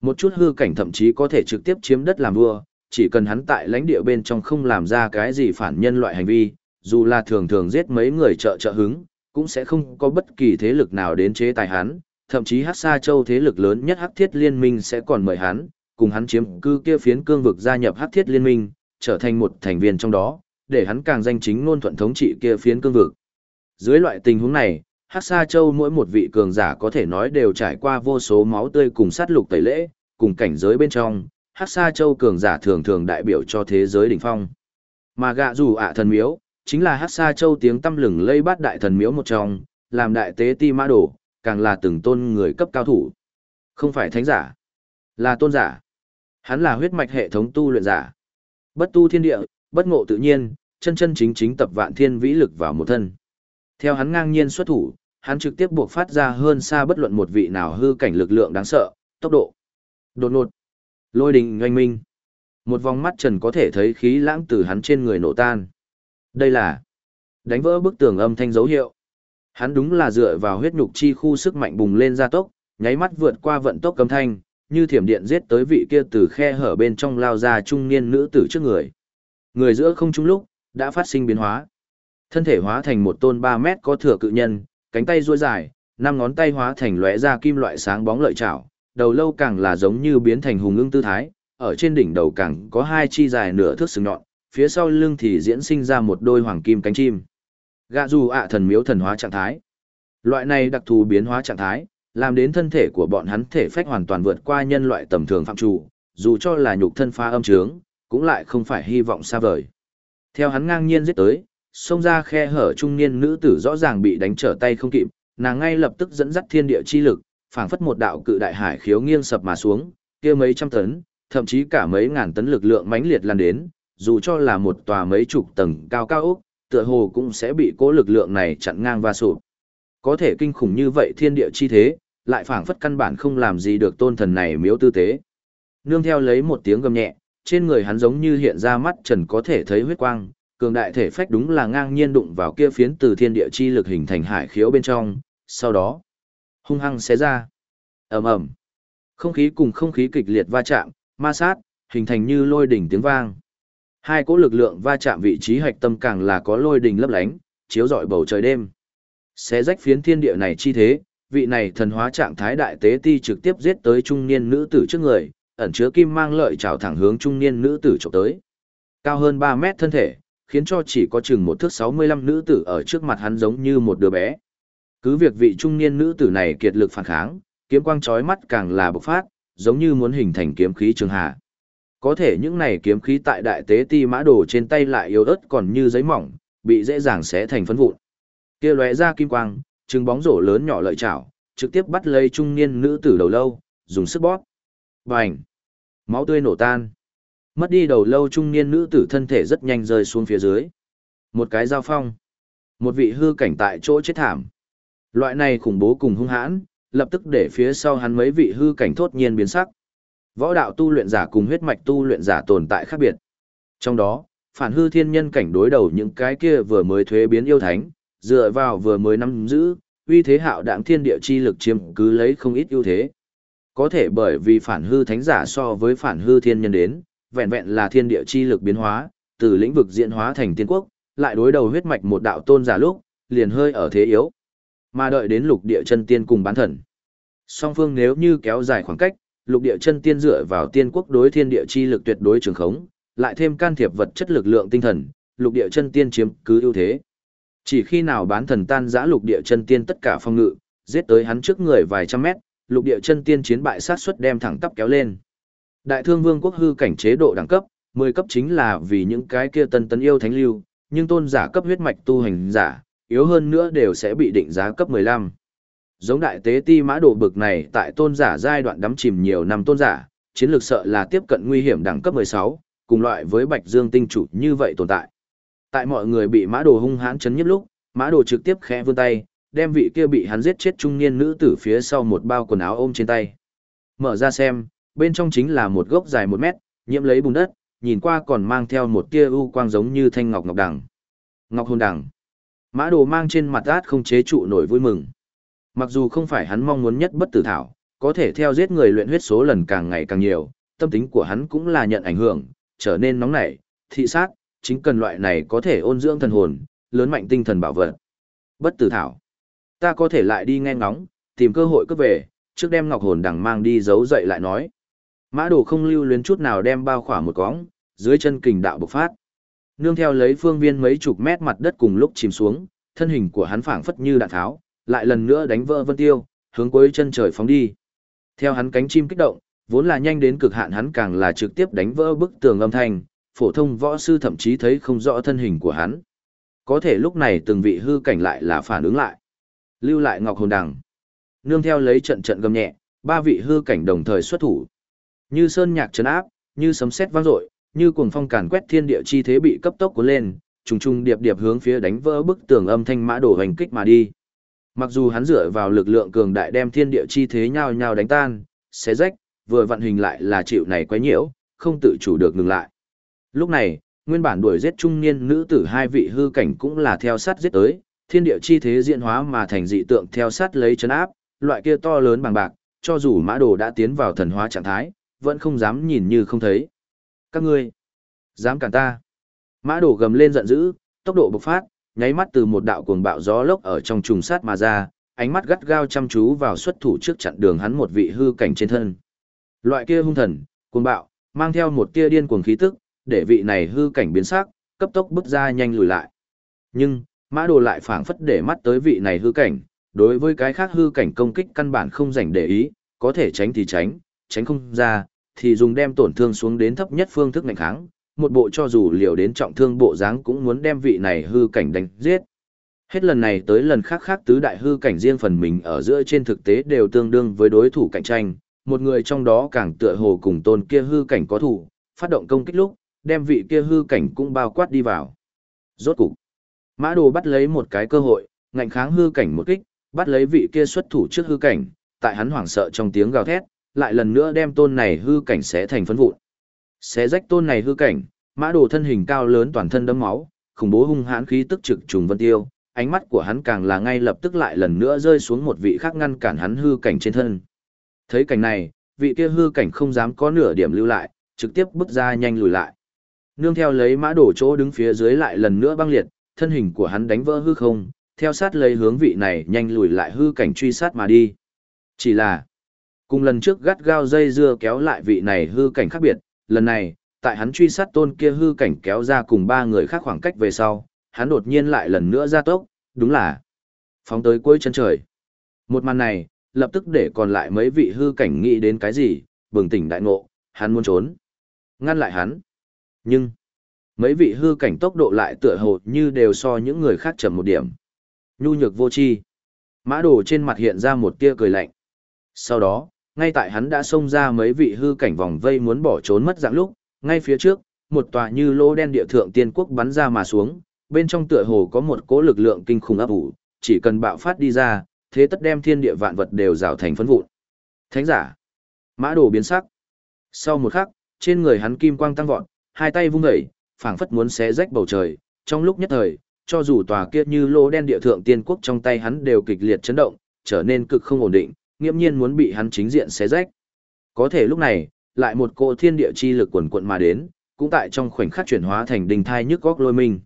Một chút hư cảnh thậm chí có thể trực tiếp chiếm đất làm vua, chỉ cần hắn tại lãnh địa bên trong không làm ra cái gì phản nhân loại hành vi, dù là thường thường giết mấy người trợ trợ hứng, cũng sẽ không có bất kỳ thế lực nào đến chế tài hắn, thậm chí Hắc Sa Châu thế lực lớn nhất Hắc Thiết Liên Minh sẽ còn mời hắn, cùng hắn chiếm cư kia phiến cương vực gia nhập Hắc Thiết Liên Minh, trở thành một thành viên trong đó, để hắn càng danh chính ngôn thuận thống trị kia phiến cương vực. Dưới loại tình huống này, Hắc Sa Châu mỗi một vị cường giả có thể nói đều trải qua vô số máu tươi cùng sát lục tẩy lễ, cùng cảnh giới bên trong, Hắc Sa Châu cường giả thường thường đại biểu cho thế giới đỉnh phong. Mà gạ dù ạ thần miếu, chính là hát xa Châu tiếng tâm lừng lây bát đại thần miếu một trong, làm đại tế ti mã đồ, càng là từng tôn người cấp cao thủ. Không phải thánh giả, là tôn giả. Hắn là huyết mạch hệ thống tu luyện giả. Bất tu thiên địa, bất ngộ tự nhiên, chân chân chính chính tập vạn thiên vĩ lực vào một thân. Theo hắn ngang nhiên xuất thủ, hắn trực tiếp buộc phát ra hơn xa bất luận một vị nào hư cảnh lực lượng đáng sợ, tốc độ. Đột ngột. Lôi đình oanh minh. Một vòng mắt trần có thể thấy khí lãng từ hắn trên người nổ tan. Đây là đánh vỡ bức tường âm thanh dấu hiệu. Hắn đúng là dựa vào huyết nhục chi khu sức mạnh bùng lên gia tốc, nháy mắt vượt qua vận tốc âm thanh, như thiểm điện giết tới vị kia từ khe hở bên trong lao ra trung niên nữ tử trước người. Người giữa không trung lúc, đã phát sinh biến hóa. Thân thể hóa thành một tôn 3 mét có thừa cự nhân, cánh tay duỗi dài, năm ngón tay hóa thành lóe ra kim loại sáng bóng lợi chảo, đầu lâu càng là giống như biến thành hùng ưng tư thái, ở trên đỉnh đầu càng có hai chi dài nửa thước sừng nhọn, phía sau lưng thì diễn sinh ra một đôi hoàng kim cánh chim. Gạ dù ạ thần miếu thần hóa trạng thái. Loại này đặc thù biến hóa trạng thái, làm đến thân thể của bọn hắn thể phách hoàn toàn vượt qua nhân loại tầm thường phạm chủ, dù cho là nhục thân pha âm trướng, cũng lại không phải hy vọng xa vời. Theo hắn ngang nhiên giết tới, xông ra khe hở trung niên nữ tử rõ ràng bị đánh trở tay không kịp, nàng ngay lập tức dẫn dắt thiên địa chi lực, phảng phất một đạo cự đại hải khiếu nghiêng sập mà xuống, kia mấy trăm tấn, thậm chí cả mấy ngàn tấn lực lượng mãnh liệt lan đến, dù cho là một tòa mấy chục tầng cao cao ốc, tựa hồ cũng sẽ bị cố lực lượng này chặn ngang và sụp. Có thể kinh khủng như vậy thiên địa chi thế, lại phảng phất căn bản không làm gì được tôn thần này miếu tư tế. Nương theo lấy một tiếng gầm nhẹ, trên người hắn giống như hiện ra mắt trần có thể thấy huyết quang, cường đại thể phách đúng là ngang nhiên đụng vào kia phiến từ thiên địa chi lực hình thành hải khiếu bên trong, sau đó hung hăng xé ra. Ầm ầm. Không khí cùng không khí kịch liệt va chạm, ma sát, hình thành như lôi đỉnh tiếng vang. Hai cỗ lực lượng va chạm vị trí hạch tâm càng là có lôi đình lấp lánh, chiếu rọi bầu trời đêm. Xé rách phiến thiên địa này chi thế, vị này thần hóa trạng thái đại tế ti trực tiếp giết tới trung niên nữ tử trước người, ẩn chứa kim mang lợi trào thẳng hướng trung niên nữ tử chụp tới. Cao hơn 3 mét thân thể, khiến cho chỉ có chừng một thước 65 nữ tử ở trước mặt hắn giống như một đứa bé. Cứ việc vị trung niên nữ tử này kiệt lực phản kháng, kiếm quang chói mắt càng là bộc phát, giống như muốn hình thành kiếm khí trường hạ. Có thể những này kiếm khí tại đại tế ti mã đồ trên tay lại yếu ớt còn như giấy mỏng, bị dễ dàng xé thành phấn vụn. Kia lóe ra kim quang, trứng bóng rổ lớn nhỏ lợi chảo, trực tiếp bắt lấy trung niên nữ tử đầu lâu, dùng sức bóp. Bành! Máu tươi nổ tan. Mất đi đầu lâu trung niên nữ tử thân thể rất nhanh rơi xuống phía dưới. Một cái giao phong. Một vị hư cảnh tại chỗ chết thảm. Loại này khủng bố cùng hung hãn, lập tức để phía sau hắn mấy vị hư cảnh thốt nhiên biến sắc. Võ đạo tu luyện giả cùng huyết mạch tu luyện giả tồn tại khác biệt. Trong đó, phản hư thiên nhân cảnh đối đầu những cái kia vừa mới thuế biến yêu thánh, dựa vào vừa mới nắm giữ, uy thế hạo đạm thiên địa chi lực chiếm cứ lấy không ít ưu thế. Có thể bởi vì phản hư thánh giả so với phản hư thiên nhân đến, vẹn vẹn là thiên địa chi lực biến hóa, từ lĩnh vực diễn hóa thành tiên quốc, lại đối đầu huyết mạch một đạo tôn giả lúc, liền hơi ở thế yếu. Mà đợi đến lục địa chân tiên cùng bán thần. Song phương nếu như kéo dài khoảng cách, lục địa chân tiên dựa vào tiên quốc đối thiên địa chi lực tuyệt đối trường khống, lại thêm can thiệp vật chất lực lượng tinh thần, lục địa chân tiên chiếm cứ ưu thế. Chỉ khi nào bán thần tan giã lục địa chân tiên tất cả phong ngự, giết tới hắn trước người vài trăm mét, lục địa chân tiên chiến bại sát suất đem thẳng tắp kéo lên. Đại thương vương quốc hư cảnh chế độ đẳng cấp, 10 cấp chính là vì những cái kia tân tấn yêu thánh lưu, nhưng tôn giả cấp huyết mạch tu hành giả, yếu hơn nữa đều sẽ bị định giá cấp 15. Giống đại tế ti mã đồ bực này tại tôn giả giai đoạn đắm chìm nhiều năm tôn giả, chiến lược sợ là tiếp cận nguy hiểm đẳng cấp 16, cùng loại với bạch dương tinh chủ như vậy tồn tại. Tại mọi người bị mã đồ hung hãn chấn nhất lúc, mã đồ trực tiếp khẽ vươn tay, đem vị kia bị hắn giết chết trung niên nữ tử phía sau một bao quần áo ôm trên tay. Mở ra xem, bên trong chính là một gốc dài một mét, nhiễm lấy bùn đất, nhìn qua còn mang theo một tia u quang giống như thanh ngọc ngọc đằng. Ngọc hồn đằng. Mã đồ mang trên mặt át không chế trụ nổi vui mừng. Mặc dù không phải hắn mong muốn nhất bất tử thảo, có thể theo giết người luyện huyết số lần càng ngày càng nhiều, tâm tính của hắn cũng là nhận ảnh hưởng, trở nên nóng nảy, thị sát, chính cần loại này có thể ôn dưỡng thần hồn, lớn mạnh tinh thần bảo vật. Bất tử thảo. Ta có thể lại đi nghe ngóng, tìm cơ hội cướp về, trước đem ngọc hồn đằng mang đi giấu dậy lại nói. Mã đồ không lưu luyến chút nào đem bao khỏa một cõng, dưới chân kình đạo bộc phát. Nương theo lấy phương viên mấy chục mét mặt đất cùng lúc chìm xuống, thân hình của hắn phảng phất như đạn tháo, lại lần nữa đánh vỡ vân tiêu, hướng cuối chân trời phóng đi. Theo hắn cánh chim kích động, vốn là nhanh đến cực hạn hắn càng là trực tiếp đánh vỡ bức tường âm thanh, phổ thông võ sư thậm chí thấy không rõ thân hình của hắn. Có thể lúc này từng vị hư cảnh lại là phản ứng lại. Lưu lại ngọc hồn đằng. Nương theo lấy trận trận gầm nhẹ, ba vị hư cảnh đồng thời xuất thủ. Như sơn nhạc trấn áp, như sấm sét vang dội, như cuồng phong càn quét thiên địa chi thế bị cấp tốc cuốn lên, trùng trùng điệp điệp hướng phía đánh vỡ bức tường âm thanh mã đổ hành kích mà đi. Mặc dù hắn dựa vào lực lượng cường đại đem thiên địa chi thế nhau nhau đánh tan, xé rách, vừa vận hình lại là chịu này quá nhiễu, không tự chủ được ngừng lại. Lúc này, nguyên bản đuổi giết trung niên nữ tử hai vị hư cảnh cũng là theo sát giết tới, thiên địa chi thế diễn hóa mà thành dị tượng theo sát lấy chấn áp, loại kia to lớn bằng bạc, cho dù mã đồ đã tiến vào thần hóa trạng thái, vẫn không dám nhìn như không thấy. Các ngươi, dám cản ta. Mã đồ gầm lên giận dữ, tốc độ bộc phát, nháy mắt từ một đạo cuồng bạo gió lốc ở trong trùng sát mà ra, ánh mắt gắt gao chăm chú vào xuất thủ trước chặn đường hắn một vị hư cảnh trên thân. Loại kia hung thần, cuồng bạo, mang theo một tia điên cuồng khí tức, để vị này hư cảnh biến sắc, cấp tốc bước ra nhanh lùi lại. Nhưng, mã đồ lại phảng phất để mắt tới vị này hư cảnh, đối với cái khác hư cảnh công kích căn bản không dành để ý, có thể tránh thì tránh, tránh không ra, thì dùng đem tổn thương xuống đến thấp nhất phương thức mạnh kháng, một bộ cho dù liều đến trọng thương bộ dáng cũng muốn đem vị này hư cảnh đánh giết. Hết lần này tới lần khác khác tứ đại hư cảnh riêng phần mình ở giữa trên thực tế đều tương đương với đối thủ cạnh tranh, một người trong đó càng tựa hồ cùng tôn kia hư cảnh có thủ, phát động công kích lúc, đem vị kia hư cảnh cũng bao quát đi vào. Rốt cục, Mã Đồ bắt lấy một cái cơ hội, ngạnh kháng hư cảnh một kích, bắt lấy vị kia xuất thủ trước hư cảnh, tại hắn hoảng sợ trong tiếng gào thét, lại lần nữa đem tôn này hư cảnh xé thành phấn vụn. Xé rách tôn này hư cảnh, Mã Đồ thân hình cao lớn toàn thân đấm máu, khủng bố hung hãn khí tức trực trùng vân tiêu, ánh mắt của hắn càng là ngay lập tức lại lần nữa rơi xuống một vị khác ngăn cản hắn hư cảnh trên thân. Thấy cảnh này, vị kia hư cảnh không dám có nửa điểm lưu lại, trực tiếp bước ra nhanh lùi lại. Nương theo lấy mã đổ chỗ đứng phía dưới lại lần nữa băng liệt, thân hình của hắn đánh vỡ hư không, theo sát lấy hướng vị này nhanh lùi lại hư cảnh truy sát mà đi. Chỉ là, cùng lần trước gắt gao dây dưa kéo lại vị này hư cảnh khác biệt, lần này, tại hắn truy sát tôn kia hư cảnh kéo ra cùng ba người khác khoảng cách về sau, hắn đột nhiên lại lần nữa ra tốc, đúng là phóng tới cuối chân trời. Một màn này, lập tức để còn lại mấy vị hư cảnh nghĩ đến cái gì, bừng tỉnh đại ngộ, hắn muốn trốn. Ngăn lại hắn. Nhưng, mấy vị hư cảnh tốc độ lại tựa hồ như đều so những người khác chậm một điểm. Nhu nhược vô chi. Mã đồ trên mặt hiện ra một tia cười lạnh. Sau đó, ngay tại hắn đã xông ra mấy vị hư cảnh vòng vây muốn bỏ trốn mất dạng lúc, ngay phía trước, một tòa như lỗ đen địa thượng tiên quốc bắn ra mà xuống, bên trong tựa hồ có một cỗ lực lượng kinh khủng ấp ủ, chỉ cần bạo phát đi ra, thế tất đem thiên địa vạn vật đều rào thành phấn vụn. Thánh giả, mã đồ biến sắc. Sau một khắc, trên người hắn kim quang tăng vọt, hai tay vung dậy, phảng phất muốn xé rách bầu trời, trong lúc nhất thời, cho dù tòa kia như lỗ đen địa thượng tiên quốc trong tay hắn đều kịch liệt chấn động, trở nên cực không ổn định, nghiêm nhiên muốn bị hắn chính diện xé rách. Có thể lúc này, lại một cỗ thiên địa chi lực quần quận mà đến, cũng tại trong khoảnh khắc chuyển hóa thành đình thai nhức góc lôi minh.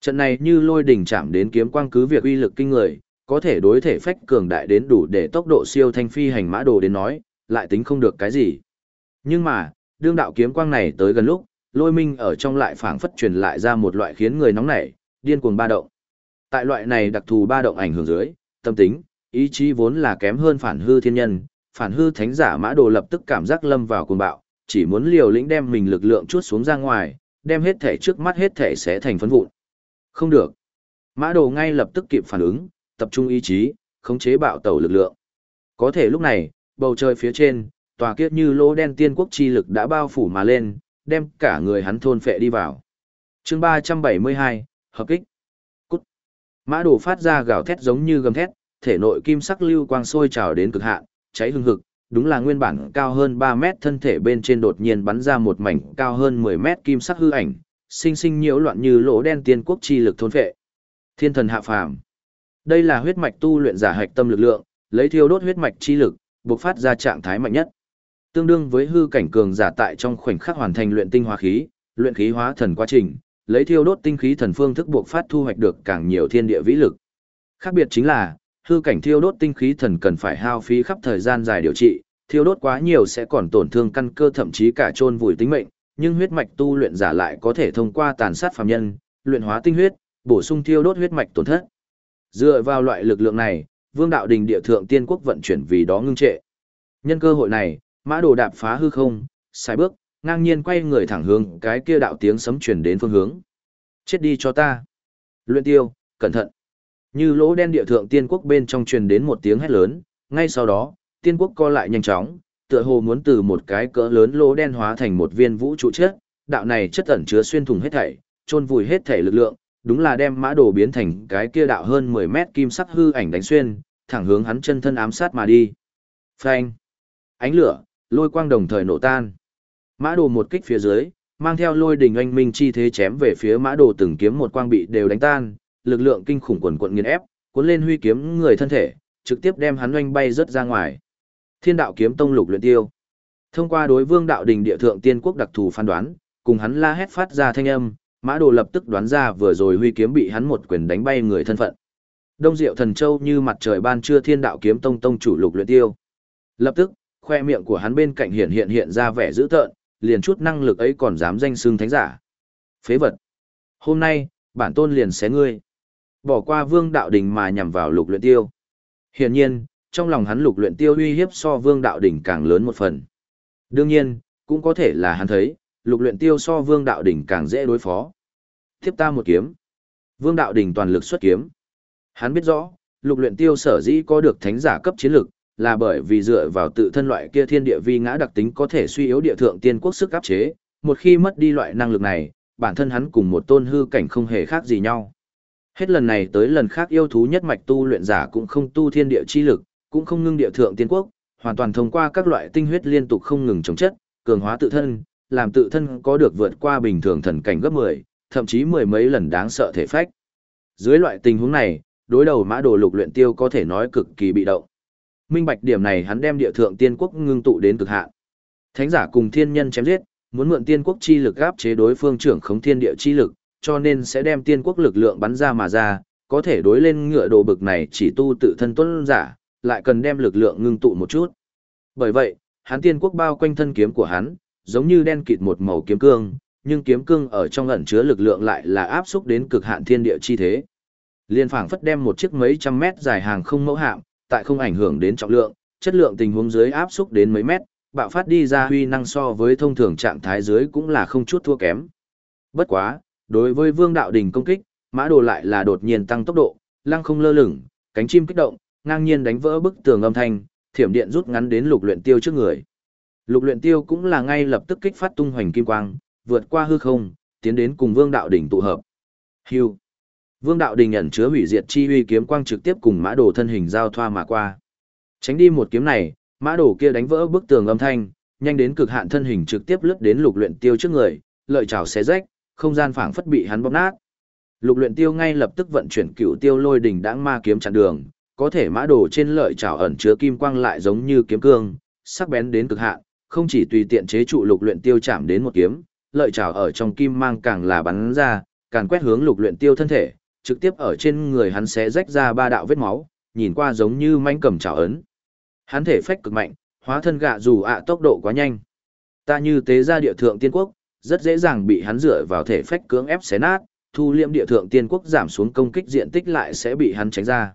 Trận này như lôi đỉnh chạm đến kiếm quang cứ việc uy lực kinh người, có thể đối thể phách cường đại đến đủ để tốc độ siêu thanh phi hành mã đồ đến nói, lại tính không được cái gì. Nhưng mà, đương đạo kiếm quang này tới gần lúc, lôi minh ở trong lại phảng phất truyền lại ra một loại khiến người nóng nảy, điên cuồng ba động. Tại loại này đặc thù ba động ảnh hưởng dưới, tâm tính, ý chí vốn là kém hơn phản hư thiên nhân, phản hư thánh giả mã đồ lập tức cảm giác lâm vào cuồng bạo, chỉ muốn liều lĩnh đem mình lực lượng chuốt xuống ra ngoài, đem hết thể trước mắt hết thể sẽ thành phấn vụn. Không được. Mã đồ ngay lập tức kịp phản ứng, tập trung ý chí, khống chế bạo tẩu lực lượng. Có thể lúc này, bầu trời phía trên, tòa kiết như lỗ đen tiên quốc chi lực đã bao phủ mà lên, đem cả người hắn thôn phệ đi vào. chương 372, hợp kích. Cút. Mã đồ phát ra gào thét giống như gầm thét, thể nội kim sắc lưu quang sôi trào đến cực hạn, cháy hừng hực, đúng là nguyên bản cao hơn 3 mét thân thể bên trên đột nhiên bắn ra một mảnh cao hơn 10 mét kim sắc hư ảnh, sinh sinh nhiễu loạn như lỗ đen tiên quốc chi lực thôn phệ. Thiên thần hạ phàm. Đây là huyết mạch tu luyện giả hạch tâm lực lượng, lấy thiêu đốt huyết mạch chi lực, bộc phát ra trạng thái mạnh nhất. Tương đương với hư cảnh cường giả tại trong khoảnh khắc hoàn thành luyện tinh hóa khí, luyện khí hóa thần quá trình, lấy thiêu đốt tinh khí thần phương thức bộc phát thu hoạch được càng nhiều thiên địa vĩ lực. Khác biệt chính là, hư cảnh thiêu đốt tinh khí thần cần phải hao phí khắp thời gian dài điều trị, thiêu đốt quá nhiều sẽ còn tổn thương căn cơ thậm chí cả chôn vùi tính mệnh, nhưng huyết mạch tu luyện giả lại có thể thông qua tàn sát phàm nhân, luyện hóa tinh huyết, bổ sung thiêu đốt huyết mạch tổn thất. Dựa vào loại lực lượng này, Vương đạo đình địa thượng tiên quốc vận chuyển vì đó ngưng trệ. Nhân cơ hội này, Mã Đồ đạp phá hư không, sai bước, ngang nhiên quay người thẳng hướng cái kia đạo tiếng sấm truyền đến phương hướng. Chết đi cho ta. Luyện tiêu, cẩn thận. Như lỗ đen địa thượng tiên quốc bên trong truyền đến một tiếng hét lớn, ngay sau đó, tiên quốc co lại nhanh chóng, tựa hồ muốn từ một cái cỡ lớn lỗ đen hóa thành một viên vũ trụ chất, đạo này chất ẩn chứa xuyên thủng hết thảy, chôn vùi hết thảy lực lượng, đúng là đem mã đồ biến thành cái kia đạo hơn 10 mét kim sắc hư ảnh đánh xuyên, thẳng hướng hắn chân thân ám sát mà đi. Phanh! Ánh lửa, lôi quang đồng thời nổ tan. Mã đồ một kích phía dưới, mang theo lôi đình anh minh chi thế chém về phía mã đồ từng kiếm một quang bị đều đánh tan, lực lượng kinh khủng quần quận nghiền ép, cuốn lên huy kiếm người thân thể, trực tiếp đem hắn oanh bay rất ra ngoài. Thiên đạo kiếm tông lục luyện tiêu. Thông qua đối vương đạo đình địa thượng tiên quốc đặc thù phán đoán, cùng hắn la hét phát ra thanh âm, mã đồ lập tức đoán ra vừa rồi huy kiếm bị hắn một quyền đánh bay người thân phận. Đông Diệu Thần Châu như mặt trời ban trưa thiên đạo kiếm tông tông chủ lục luyện tiêu. Lập tức, khoe miệng của hắn bên cạnh hiện hiện hiện ra vẻ dữ tợn, liền chút năng lực ấy còn dám danh xưng thánh giả. Phế vật. Hôm nay, bản tôn liền xé ngươi. Bỏ qua vương đạo đỉnh mà nhằm vào lục luyện tiêu. Hiển nhiên, trong lòng hắn lục luyện tiêu uy hiếp so vương đạo đỉnh càng lớn một phần. Đương nhiên, cũng có thể là hắn thấy, lục luyện tiêu so vương đạo đỉnh càng dễ đối phó. Tiếp ta một kiếm. Vương đạo đỉnh toàn lực xuất kiếm. Hắn biết rõ, lục luyện tiêu sở dĩ có được thánh giả cấp chiến lực, là bởi vì dựa vào tự thân loại kia thiên địa vi ngã đặc tính có thể suy yếu địa thượng tiên quốc sức áp chế, một khi mất đi loại năng lực này, bản thân hắn cùng một tôn hư cảnh không hề khác gì nhau. Hết lần này tới lần khác yêu thú nhất mạch tu luyện giả cũng không tu thiên địa chi lực, cũng không ngưng địa thượng tiên quốc, hoàn toàn thông qua các loại tinh huyết liên tục không ngừng chống chất, cường hóa tự thân, làm tự thân có được vượt qua bình thường thần cảnh gấp 10, thậm chí mười mấy lần đáng sợ thể phách. Dưới loại tình huống này, đối đầu mã đồ lục luyện tiêu có thể nói cực kỳ bị động. Minh bạch điểm này hắn đem địa thượng tiên quốc ngưng tụ đến cực hạn. Thánh giả cùng thiên nhân chém giết, muốn mượn tiên quốc chi lực áp chế đối phương trưởng khống thiên địa chi lực, cho nên sẽ đem tiên quốc lực lượng bắn ra mà ra, có thể đối lên ngựa đồ bực này chỉ tu tự thân tuân giả, lại cần đem lực lượng ngưng tụ một chút. Bởi vậy, hắn tiên quốc bao quanh thân kiếm của hắn, giống như đen kịt một màu kiếm cương, nhưng kiếm cương ở trong ẩn chứa lực lượng lại là áp xúc đến cực hạn thiên địa chi thế. Liên phảng phất đem một chiếc mấy trăm mét dài hàng không mẫu hạm, tại không ảnh hưởng đến trọng lượng, chất lượng tình huống dưới áp xúc đến mấy mét, bạo phát đi ra huy năng so với thông thường trạng thái dưới cũng là không chút thua kém. Bất quá, đối với Vương Đạo Đình công kích, Mã Đồ lại là đột nhiên tăng tốc độ, lăng không lơ lửng, cánh chim kích động, ngang nhiên đánh vỡ bức tường âm thanh, thiểm điện rút ngắn đến Lục Luyện Tiêu trước người. Lục Luyện Tiêu cũng là ngay lập tức kích phát tung hoành kim quang, vượt qua hư không, tiến đến cùng Vương Đạo Đình tụ hợp. Hưu. Vương Đạo Đình ẩn chứa hủy diệt chi uy kiếm quang trực tiếp cùng Mã Đồ thân hình giao thoa mà qua. Tránh đi một kiếm này, Mã Đồ kia đánh vỡ bức tường âm thanh, nhanh đến cực hạn thân hình trực tiếp lướt đến Lục Luyện Tiêu trước người, lợi chảo xé rách, không gian phảng phất bị hắn bóp nát. Lục Luyện Tiêu ngay lập tức vận chuyển Cửu Tiêu Lôi đỉnh đãng ma kiếm chặn đường, có thể Mã Đồ trên lợi chảo ẩn chứa kim quang lại giống như kiếm cương, sắc bén đến cực hạn, không chỉ tùy tiện chế trụ Lục Luyện Tiêu chạm đến một kiếm, lợi chảo ở trong kim mang càng là bắn ra, càng quét hướng Lục Luyện Tiêu thân thể, trực tiếp ở trên người hắn sẽ rách ra ba đạo vết máu, nhìn qua giống như manh cầm chảo ấn. Hắn thể phách cực mạnh, hóa thân gạ dù ạ tốc độ quá nhanh. Ta như tế ra địa thượng tiên quốc, rất dễ dàng bị hắn dựa vào thể phách cưỡng ép xé nát, thu liễm địa thượng tiên quốc giảm xuống công kích diện tích lại sẽ bị hắn tránh ra.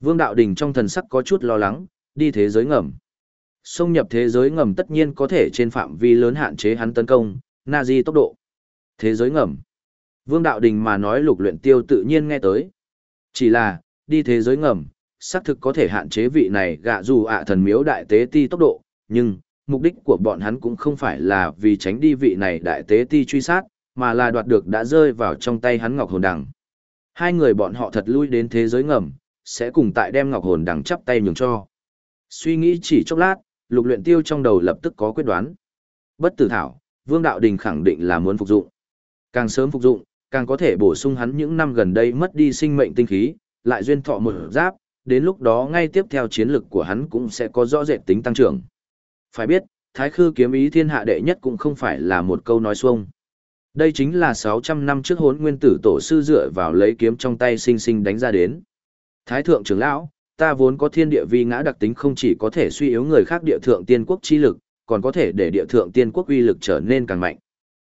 Vương Đạo Đình trong thần sắc có chút lo lắng, đi thế giới ngầm. Xông nhập thế giới ngầm tất nhiên có thể trên phạm vi lớn hạn chế hắn tấn công, na di tốc độ. Thế giới ngầm. Vương Đạo Đình mà nói lục luyện tiêu tự nhiên nghe tới. Chỉ là, đi thế giới ngầm, xác thực có thể hạn chế vị này gạ dù ạ thần miếu đại tế ti tốc độ, nhưng, mục đích của bọn hắn cũng không phải là vì tránh đi vị này đại tế ti truy sát, mà là đoạt được đã rơi vào trong tay hắn ngọc hồn đằng. Hai người bọn họ thật lui đến thế giới ngầm, sẽ cùng tại đem ngọc hồn đằng chắp tay nhường cho. Suy nghĩ chỉ chốc lát, lục luyện tiêu trong đầu lập tức có quyết đoán. Bất tử thảo, Vương Đạo Đình khẳng định là muốn phục dụng. Càng sớm phục dụng, càng có thể bổ sung hắn những năm gần đây mất đi sinh mệnh tinh khí, lại duyên thọ một giáp, đến lúc đó ngay tiếp theo chiến lực của hắn cũng sẽ có rõ rệt tính tăng trưởng. Phải biết, Thái Khư kiếm ý thiên hạ đệ nhất cũng không phải là một câu nói xuông. Đây chính là 600 năm trước hốn nguyên tử tổ sư dựa vào lấy kiếm trong tay sinh sinh đánh ra đến. Thái thượng trưởng lão, ta vốn có thiên địa vi ngã đặc tính không chỉ có thể suy yếu người khác địa thượng tiên quốc chi lực, còn có thể để địa thượng tiên quốc uy lực trở nên càng mạnh.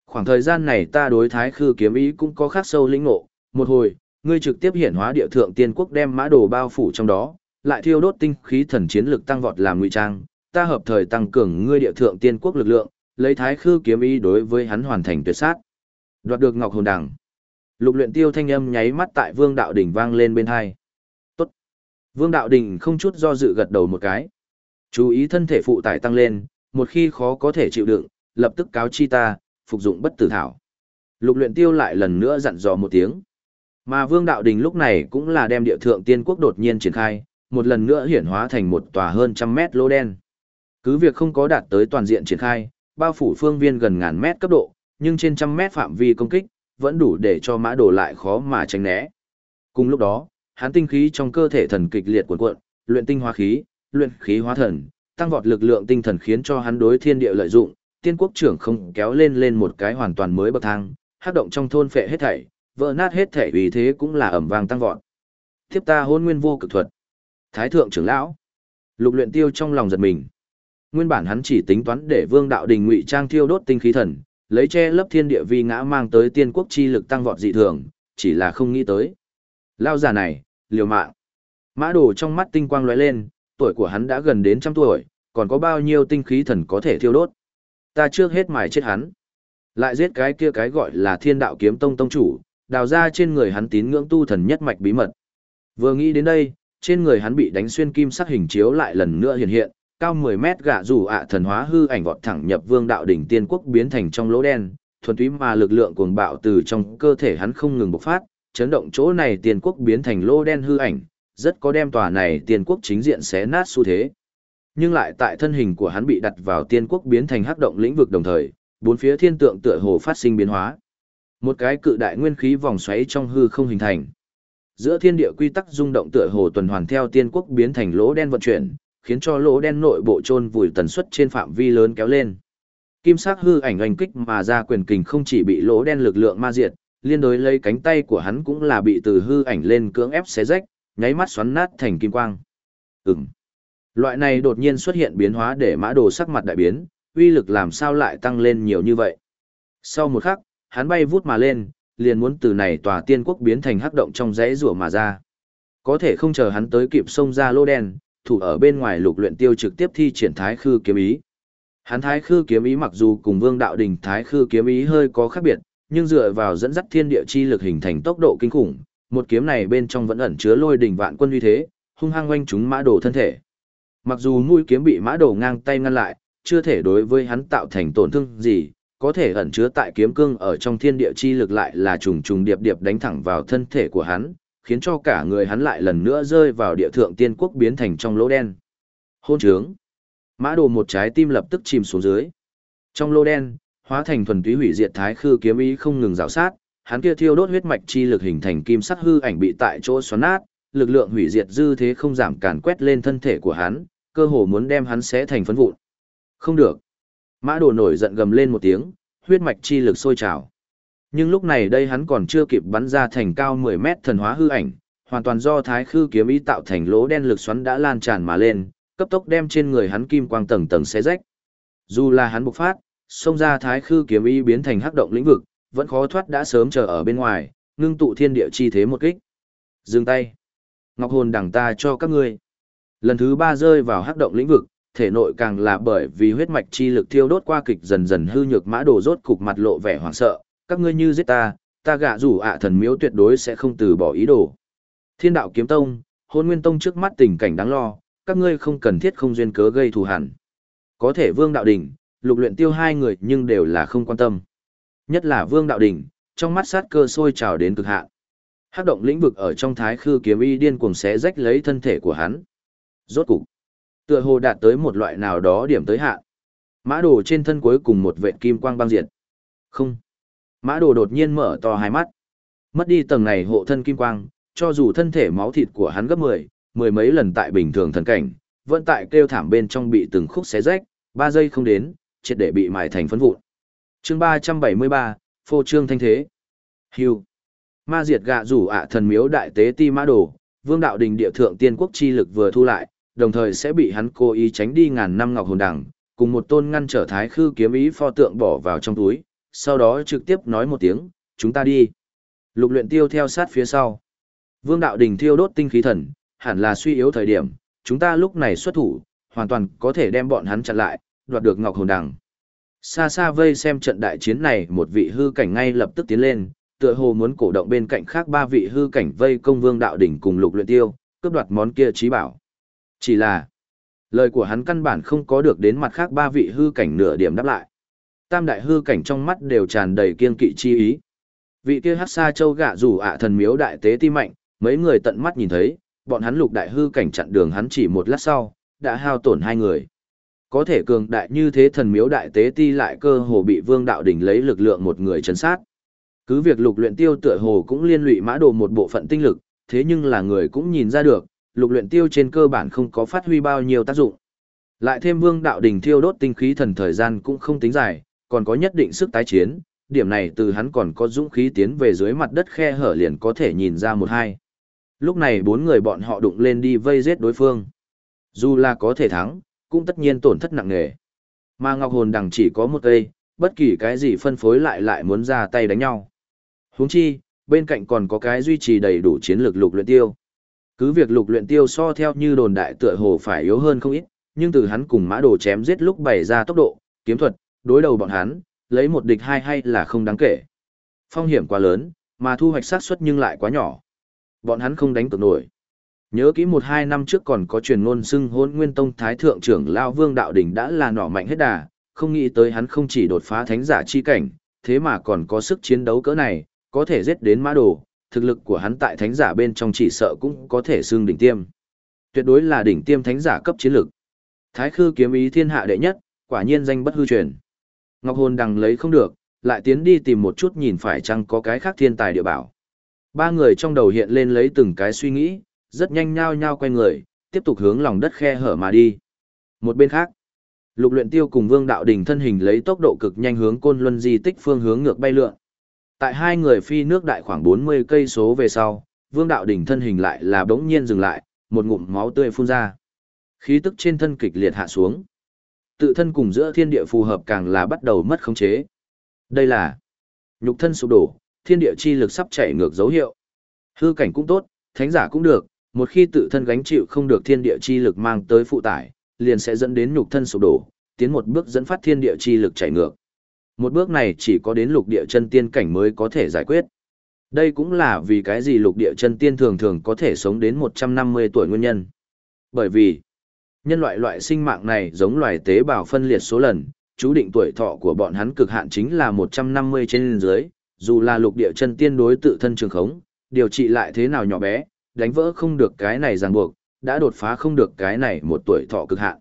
Khoảng thời gian này ta đối thái khư kiếm ý cũng có khác sâu lĩnh ngộ, một hồi, ngươi trực tiếp hiển hóa địa thượng tiên quốc đem mã đồ bao phủ trong đó, lại thiêu đốt tinh khí thần chiến lực tăng vọt làm ngụy trang, ta hợp thời tăng cường ngươi địa thượng tiên quốc lực lượng, lấy thái khư kiếm ý đối với hắn hoàn thành tuyệt sát. Đoạt được ngọc hồn đằng. Lục luyện tiêu thanh âm nháy mắt tại vương đạo đỉnh vang lên bên hai. Tốt. Vương đạo đỉnh không chút do dự gật đầu một cái. Chú ý thân thể phụ tải tăng lên, một khi khó có thể chịu đựng, lập tức cáo chi ta, phục dụng bất tử thảo. Lục luyện tiêu lại lần nữa dặn dò một tiếng. Mà Vương Đạo Đình lúc này cũng là đem địa thượng tiên quốc đột nhiên triển khai, một lần nữa hiển hóa thành một tòa hơn trăm mét lô đen. Cứ việc không có đạt tới toàn diện triển khai, bao phủ phương viên gần ngàn mét cấp độ, nhưng trên trăm mét phạm vi công kích, vẫn đủ để cho mã đồ lại khó mà tránh né. Cùng lúc đó, hắn tinh khí trong cơ thể thần kịch liệt cuộn cuộn, luyện tinh hóa khí, luyện khí hóa thần, tăng vọt lực lượng tinh thần khiến cho hắn đối thiên địa lợi dụng, tiên quốc trưởng không kéo lên lên một cái hoàn toàn mới bậc thang, hát động trong thôn phệ hết thảy, vỡ nát hết thảy vì thế cũng là ẩm vang tăng vọt. Tiếp ta hôn nguyên vô cực thuật. Thái thượng trưởng lão. Lục luyện tiêu trong lòng giật mình. Nguyên bản hắn chỉ tính toán để vương đạo đình ngụy trang thiêu đốt tinh khí thần, lấy che lấp thiên địa vi ngã mang tới tiên quốc chi lực tăng vọt dị thường, chỉ là không nghĩ tới. Lao già này, liều mạng. Mã đồ trong mắt tinh quang lóe lên, tuổi của hắn đã gần đến trăm tuổi, còn có bao nhiêu tinh khí thần có thể thiêu đốt. Ta trước hết mài chết hắn. Lại giết cái kia cái gọi là thiên đạo kiếm tông tông chủ, đào ra trên người hắn tín ngưỡng tu thần nhất mạch bí mật. Vừa nghĩ đến đây, trên người hắn bị đánh xuyên kim sắc hình chiếu lại lần nữa hiện hiện, cao 10 mét gạ rủ ạ thần hóa hư ảnh vọt thẳng nhập vương đạo đỉnh tiên quốc biến thành trong lỗ đen, thuần túy mà lực lượng cuồng bạo từ trong cơ thể hắn không ngừng bộc phát, chấn động chỗ này tiên quốc biến thành lỗ đen hư ảnh, rất có đem tòa này tiên quốc chính diện xé nát xu thế. Nhưng lại tại thân hình của hắn bị đặt vào tiên quốc biến thành hắc động lĩnh vực đồng thời, bốn phía thiên tượng tựa hồ phát sinh biến hóa. Một cái cự đại nguyên khí vòng xoáy trong hư không hình thành. Giữa thiên địa quy tắc rung động tựa hồ tuần hoàn theo tiên quốc biến thành lỗ đen vận chuyển, khiến cho lỗ đen nội bộ chôn vùi tần suất trên phạm vi lớn kéo lên. Kim sắc hư ảnh oanh kích mà ra quyền kình không chỉ bị lỗ đen lực lượng ma diệt, liên đối lấy cánh tay của hắn cũng là bị từ hư ảnh lên cưỡng ép xé rách, nháy mắt xoắn nát thành kim quang. Ừm. Loại này đột nhiên xuất hiện biến hóa để mã đồ sắc mặt đại biến, uy lực làm sao lại tăng lên nhiều như vậy. Sau một khắc, hắn bay vút mà lên, liền muốn từ này tòa tiên quốc biến thành hắc động trong rẽ rùa mà ra. Có thể không chờ hắn tới kịp xông ra lô đen, thủ ở bên ngoài lục luyện tiêu trực tiếp thi triển thái khư kiếm ý. Hắn thái khư kiếm ý mặc dù cùng vương đạo đình thái khư kiếm ý hơi có khác biệt, nhưng dựa vào dẫn dắt thiên địa chi lực hình thành tốc độ kinh khủng, một kiếm này bên trong vẫn ẩn chứa lôi đỉnh vạn quân uy thế, hung hăng quanh chúng mã đồ thân thể. Mặc dù mũi kiếm bị mã đồ ngang tay ngăn lại, chưa thể đối với hắn tạo thành tổn thương gì, có thể ẩn chứa tại kiếm cương ở trong thiên địa chi lực lại là trùng trùng điệp điệp đánh thẳng vào thân thể của hắn, khiến cho cả người hắn lại lần nữa rơi vào địa thượng tiên quốc biến thành trong lỗ đen. Hôn trướng. Mã đồ một trái tim lập tức chìm xuống dưới. Trong lỗ đen, hóa thành thuần túy hủy diệt thái khư kiếm ý không ngừng rào sát, hắn kia thiêu đốt huyết mạch chi lực hình thành kim sắc hư ảnh bị tại chỗ xoắn nát, lực lượng hủy diệt dư thế không giảm càn quét lên thân thể của hắn, cơ hồ muốn đem hắn xé thành phấn vụn. Không được. Mã đồ nổi giận gầm lên một tiếng, huyết mạch chi lực sôi trào. Nhưng lúc này đây hắn còn chưa kịp bắn ra thành cao 10 mét thần hóa hư ảnh, hoàn toàn do thái khư kiếm ý tạo thành lỗ đen lực xoắn đã lan tràn mà lên, cấp tốc đem trên người hắn kim quang tầng tầng xé rách. Dù là hắn bộc phát, xông ra thái khư kiếm ý biến thành hắc động lĩnh vực, vẫn khó thoát đã sớm chờ ở bên ngoài, ngưng tụ thiên địa chi thế một kích. Dừng tay. Ngọc hồn đằng ta cho các ngươi. Lần thứ ba rơi vào hắc động lĩnh vực, thể nội càng là bởi vì huyết mạch chi lực thiêu đốt qua kịch dần dần hư nhược mã đồ rốt cục mặt lộ vẻ hoảng sợ, các ngươi như giết ta, ta gạ rủ ạ thần miếu tuyệt đối sẽ không từ bỏ ý đồ. Thiên đạo kiếm tông, hôn nguyên tông trước mắt tình cảnh đáng lo, các ngươi không cần thiết không duyên cớ gây thù hẳn. Có thể vương đạo đỉnh, lục luyện tiêu hai người nhưng đều là không quan tâm. Nhất là vương đạo đỉnh, trong mắt sát cơ sôi trào đến cực hạn. Hắc động lĩnh vực ở trong thái khư kiếm y điên cuồng xé rách lấy thân thể của hắn. Rốt cục, tựa hồ đạt tới một loại nào đó điểm tới hạn. Mã đồ trên thân cuối cùng một vệt kim quang băng diệt. Không. Mã đồ đột nhiên mở to hai mắt. Mất đi tầng này hộ thân kim quang, cho dù thân thể máu thịt của hắn gấp mười, mười mấy lần tại bình thường thần cảnh, vẫn tại kêu thảm bên trong bị từng khúc xé rách, ba giây không đến, triệt để bị mài thành phấn vụn. Chương ba trăm bảy mươi ba, phô trương thanh thế. Hưu. Ma diệt gạ rủ ạ thần miếu đại tế ti mã đồ, vương đạo đình địa thượng tiên quốc chi lực vừa thu lại, đồng thời sẽ bị hắn cố ý tránh đi ngàn năm ngọc hồn đằng, cùng một tôn ngăn trở thái khư kiếm ý pho tượng bỏ vào trong túi, sau đó trực tiếp nói một tiếng, chúng ta đi. Lục luyện tiêu theo sát phía sau. Vương đạo đình thiêu đốt tinh khí thần, hẳn là suy yếu thời điểm, chúng ta lúc này xuất thủ, hoàn toàn có thể đem bọn hắn chặn lại, đoạt được ngọc hồn đằng. Xa xa vây xem trận đại chiến này một vị hư cảnh ngay lập tức tiến lên, tựa hồ muốn cổ động bên cạnh khác ba vị hư cảnh vây công vương đạo đỉnh cùng lục luyện tiêu, cướp đoạt món kia trí bảo. Chỉ là, lời của hắn căn bản không có được đến mặt khác ba vị hư cảnh nửa điểm đáp lại. Tam đại hư cảnh trong mắt đều tràn đầy kiên kỵ chi ý. Vị kia hắc sa châu gạ rủ ạ thần miếu đại tế ti mạnh, mấy người tận mắt nhìn thấy, bọn hắn lục đại hư cảnh chặn đường hắn chỉ một lát sau, đã hao tổn hai người. Có thể cường đại như thế thần miếu đại tế ti lại cơ hồ bị vương đạo đỉnh lấy lực lượng một người chấn sát. Cứ việc lục luyện tiêu tựa hồ cũng liên lụy mã đồ một bộ phận tinh lực, thế nhưng là người cũng nhìn ra được, lục luyện tiêu trên cơ bản không có phát huy bao nhiêu tác dụng. Lại thêm vương đạo đỉnh thiêu đốt tinh khí thần thời gian cũng không tính dài, còn có nhất định sức tái chiến, điểm này từ hắn còn có dũng khí tiến về dưới mặt đất khe hở liền có thể nhìn ra một hai. Lúc này bốn người bọn họ đụng lên đi vây giết đối phương. Dù là có thể thắng, cũng tất nhiên tổn thất nặng nề. Mà Ngọc Hồn đằng chỉ có một cây, bất kỳ cái gì phân phối lại lại muốn ra tay đánh nhau. Huống chi, bên cạnh còn có cái duy trì đầy đủ chiến lược lục luyện tiêu. Cứ việc lục luyện tiêu so theo như đồn đại tựa hồ phải yếu hơn không ít, nhưng từ hắn cùng mã đồ chém giết lúc bày ra tốc độ, kiếm thuật, đối đầu bọn hắn, lấy một địch hai hay là không đáng kể. Phong hiểm quá lớn, mà thu hoạch xác suất nhưng lại quá nhỏ. Bọn hắn không đánh cược nổi. Nhớ kỹ một hai năm trước còn có truyền ngôn xưng hôn nguyên tông thái thượng trưởng Lao Vương Đạo Đình đã là nỏ mạnh hết đà, không nghĩ tới hắn không chỉ đột phá thánh giả chi cảnh, thế mà còn có sức chiến đấu cỡ này, có thể giết đến mã đồ, thực lực của hắn tại thánh giả bên trong chỉ sợ cũng có thể xưng đỉnh tiêm. Tuyệt đối là đỉnh tiêm thánh giả cấp chiến lực. Thái khư kiếm ý thiên hạ đệ nhất, quả nhiên danh bất hư truyền. Ngọc Hồn đằng lấy không được, lại tiến đi tìm một chút nhìn phải chăng có cái khác thiên tài địa bảo. Ba người trong đầu hiện lên lấy từng cái suy nghĩ, rất nhanh nhao nhao quay người, tiếp tục hướng lòng đất khe hở mà đi. Một bên khác, Lục Luyện Tiêu cùng Vương Đạo Đình thân hình lấy tốc độ cực nhanh hướng Côn Luân di tích phương hướng ngược bay lượn. Tại hai người phi nước đại khoảng 40 cây số về sau, Vương Đạo Đình thân hình lại là bỗng nhiên dừng lại, một ngụm máu tươi phun ra. Khí tức trên thân kịch liệt hạ xuống tự thân cùng giữa thiên địa phù hợp càng là bắt đầu mất khống chế. Đây là nhục thân sụp đổ, thiên địa chi lực sắp chảy ngược dấu hiệu. Hư cảnh cũng tốt, thánh giả cũng được, một khi tự thân gánh chịu không được thiên địa chi lực mang tới phụ tải, liền sẽ dẫn đến nhục thân sụp đổ, tiến một bước dẫn phát thiên địa chi lực chảy ngược. Một bước này chỉ có đến lục địa chân tiên cảnh mới có thể giải quyết. Đây cũng là vì cái gì lục địa chân tiên thường thường có thể sống đến 150 tuổi nguyên nhân. Bởi vì, nhân loại loại sinh mạng này giống loài tế bào phân liệt số lần, chú định tuổi thọ của bọn hắn cực hạn chính là 150 trên dưới, dù là lục địa chân tiên đối tự thân trường khống, điều trị lại thế nào nhỏ bé, đánh vỡ không được cái này ràng buộc, đã đột phá không được cái này một tuổi thọ cực hạn.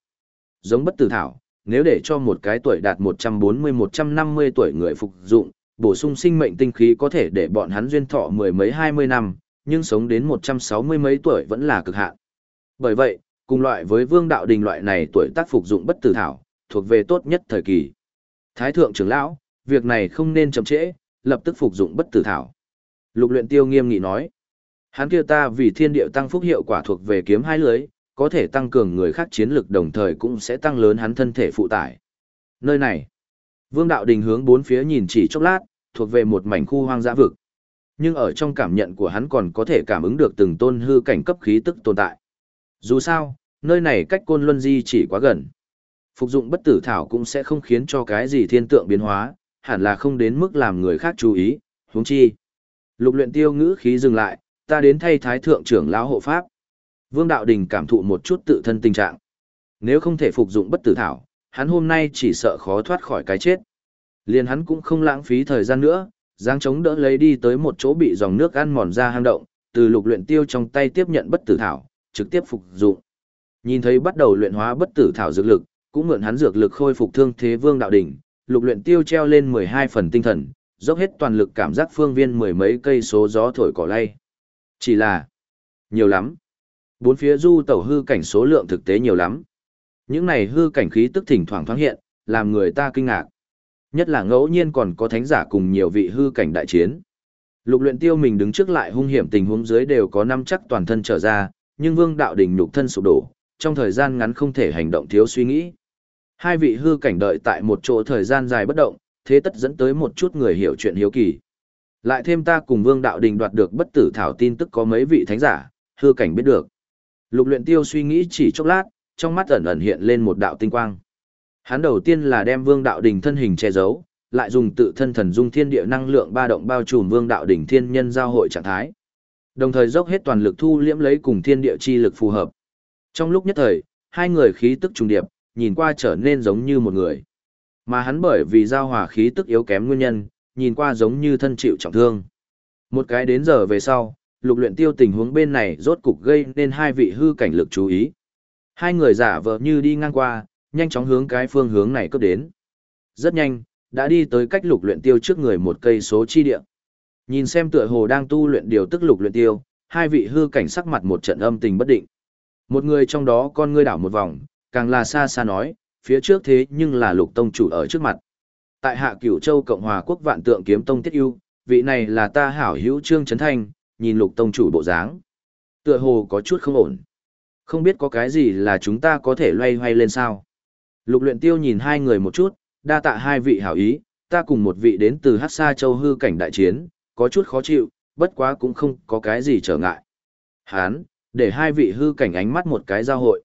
Giống bất tử thảo, nếu để cho một cái tuổi đạt 140-150 tuổi người phục dụng, bổ sung sinh mệnh tinh khí có thể để bọn hắn duyên thọ mười mấy hai mươi năm, nhưng sống đến 160 mấy tuổi vẫn là cực hạn. Bởi vậy, cùng loại với vương đạo đình loại này tuổi tác phục dụng bất tử thảo, thuộc về tốt nhất thời kỳ. Thái thượng trưởng lão, việc này không nên chậm trễ, lập tức phục dụng bất tử thảo. Lục luyện tiêu nghiêm nghị nói. Hắn kia ta vì thiên địa tăng phúc hiệu quả thuộc về kiếm hai lưới, có thể tăng cường người khác chiến lực đồng thời cũng sẽ tăng lớn hắn thân thể phụ tải. Nơi này, Vương Đạo Đình hướng bốn phía nhìn chỉ chốc lát, thuộc về một mảnh khu hoang dã vực. Nhưng ở trong cảm nhận của hắn còn có thể cảm ứng được từng tôn hư cảnh cấp khí tức tồn tại. Dù sao, nơi này cách côn luân di chỉ quá gần. Phục dụng bất tử thảo cũng sẽ không khiến cho cái gì thiên tượng biến hóa, hẳn là không đến mức làm người khác chú ý, huống chi. Lục luyện tiêu ngữ khí dừng lại, ta đến thay thái thượng trưởng lão hộ pháp. Vương Đạo Đình cảm thụ một chút tự thân tình trạng. Nếu không thể phục dụng bất tử thảo, hắn hôm nay chỉ sợ khó thoát khỏi cái chết. Liền hắn cũng không lãng phí thời gian nữa, giáng chống đỡ lấy đi tới một chỗ bị dòng nước ăn mòn ra hang động, từ lục luyện tiêu trong tay tiếp nhận bất tử thảo, trực tiếp phục dụng. Nhìn thấy bắt đầu luyện hóa bất tử thảo dược lực, cũng mượn hắn dược lực khôi phục thương thế Vương Đạo đỉnh lục luyện tiêu treo lên 12 phần tinh thần, dốc hết toàn lực cảm giác phương viên mười mấy cây số gió thổi cỏ lay. Chỉ là, nhiều lắm. Bốn phía du tẩu hư cảnh số lượng thực tế nhiều lắm. Những này hư cảnh khí tức thỉnh thoảng thoáng hiện, làm người ta kinh ngạc. Nhất là ngẫu nhiên còn có thánh giả cùng nhiều vị hư cảnh đại chiến. Lục luyện tiêu mình đứng trước lại hung hiểm tình huống dưới đều có năm chắc toàn thân trở ra, nhưng vương đạo đình nhục thân sụp đổ, trong thời gian ngắn không thể hành động thiếu suy nghĩ. Hai vị hư cảnh đợi tại một chỗ thời gian dài bất động, thế tất dẫn tới một chút người hiểu chuyện hiếu kỳ. Lại thêm ta cùng Vương Đạo Đình đoạt được bất tử thảo tin tức có mấy vị thánh giả, hư cảnh biết được. Lục luyện tiêu suy nghĩ chỉ chốc lát, trong mắt ẩn ẩn hiện lên một đạo tinh quang. Hắn đầu tiên là đem Vương Đạo Đình thân hình che giấu, lại dùng tự thân thần dung thiên địa năng lượng ba động bao trùm Vương Đạo Đình thiên nhân giao hội trạng thái. Đồng thời dốc hết toàn lực thu liễm lấy cùng thiên địa chi lực phù hợp. Trong lúc nhất thời, hai người khí tức trùng điệp, nhìn qua trở nên giống như một người. Mà hắn bởi vì giao hòa khí tức yếu kém nguyên nhân, nhìn qua giống như thân chịu trọng thương. Một cái đến giờ về sau, lục luyện tiêu tình huống bên này rốt cục gây nên hai vị hư cảnh lực chú ý. Hai người giả vờ như đi ngang qua, nhanh chóng hướng cái phương hướng này cấp đến. Rất nhanh, đã đi tới cách lục luyện tiêu trước người một cây số chi địa. Nhìn xem tựa hồ đang tu luyện điều tức lục luyện tiêu, hai vị hư cảnh sắc mặt một trận âm tình bất định. Một người trong đó con ngươi đảo một vòng, càng là xa xa nói, phía trước thế nhưng là lục tông chủ ở trước mặt. Tại hạ cửu châu Cộng hòa quốc vạn tượng kiếm tông tiết yêu, vị này là ta hảo hữu trương trấn thanh, nhìn lục tông chủ bộ dáng. Tựa hồ có chút không ổn. Không biết có cái gì là chúng ta có thể loay hoay lên sao. Lục luyện tiêu nhìn hai người một chút, đa tạ hai vị hảo ý, ta cùng một vị đến từ hát xa châu hư cảnh đại chiến, có chút khó chịu, bất quá cũng không có cái gì trở ngại. Hán, để hai vị hư cảnh ánh mắt một cái giao hội.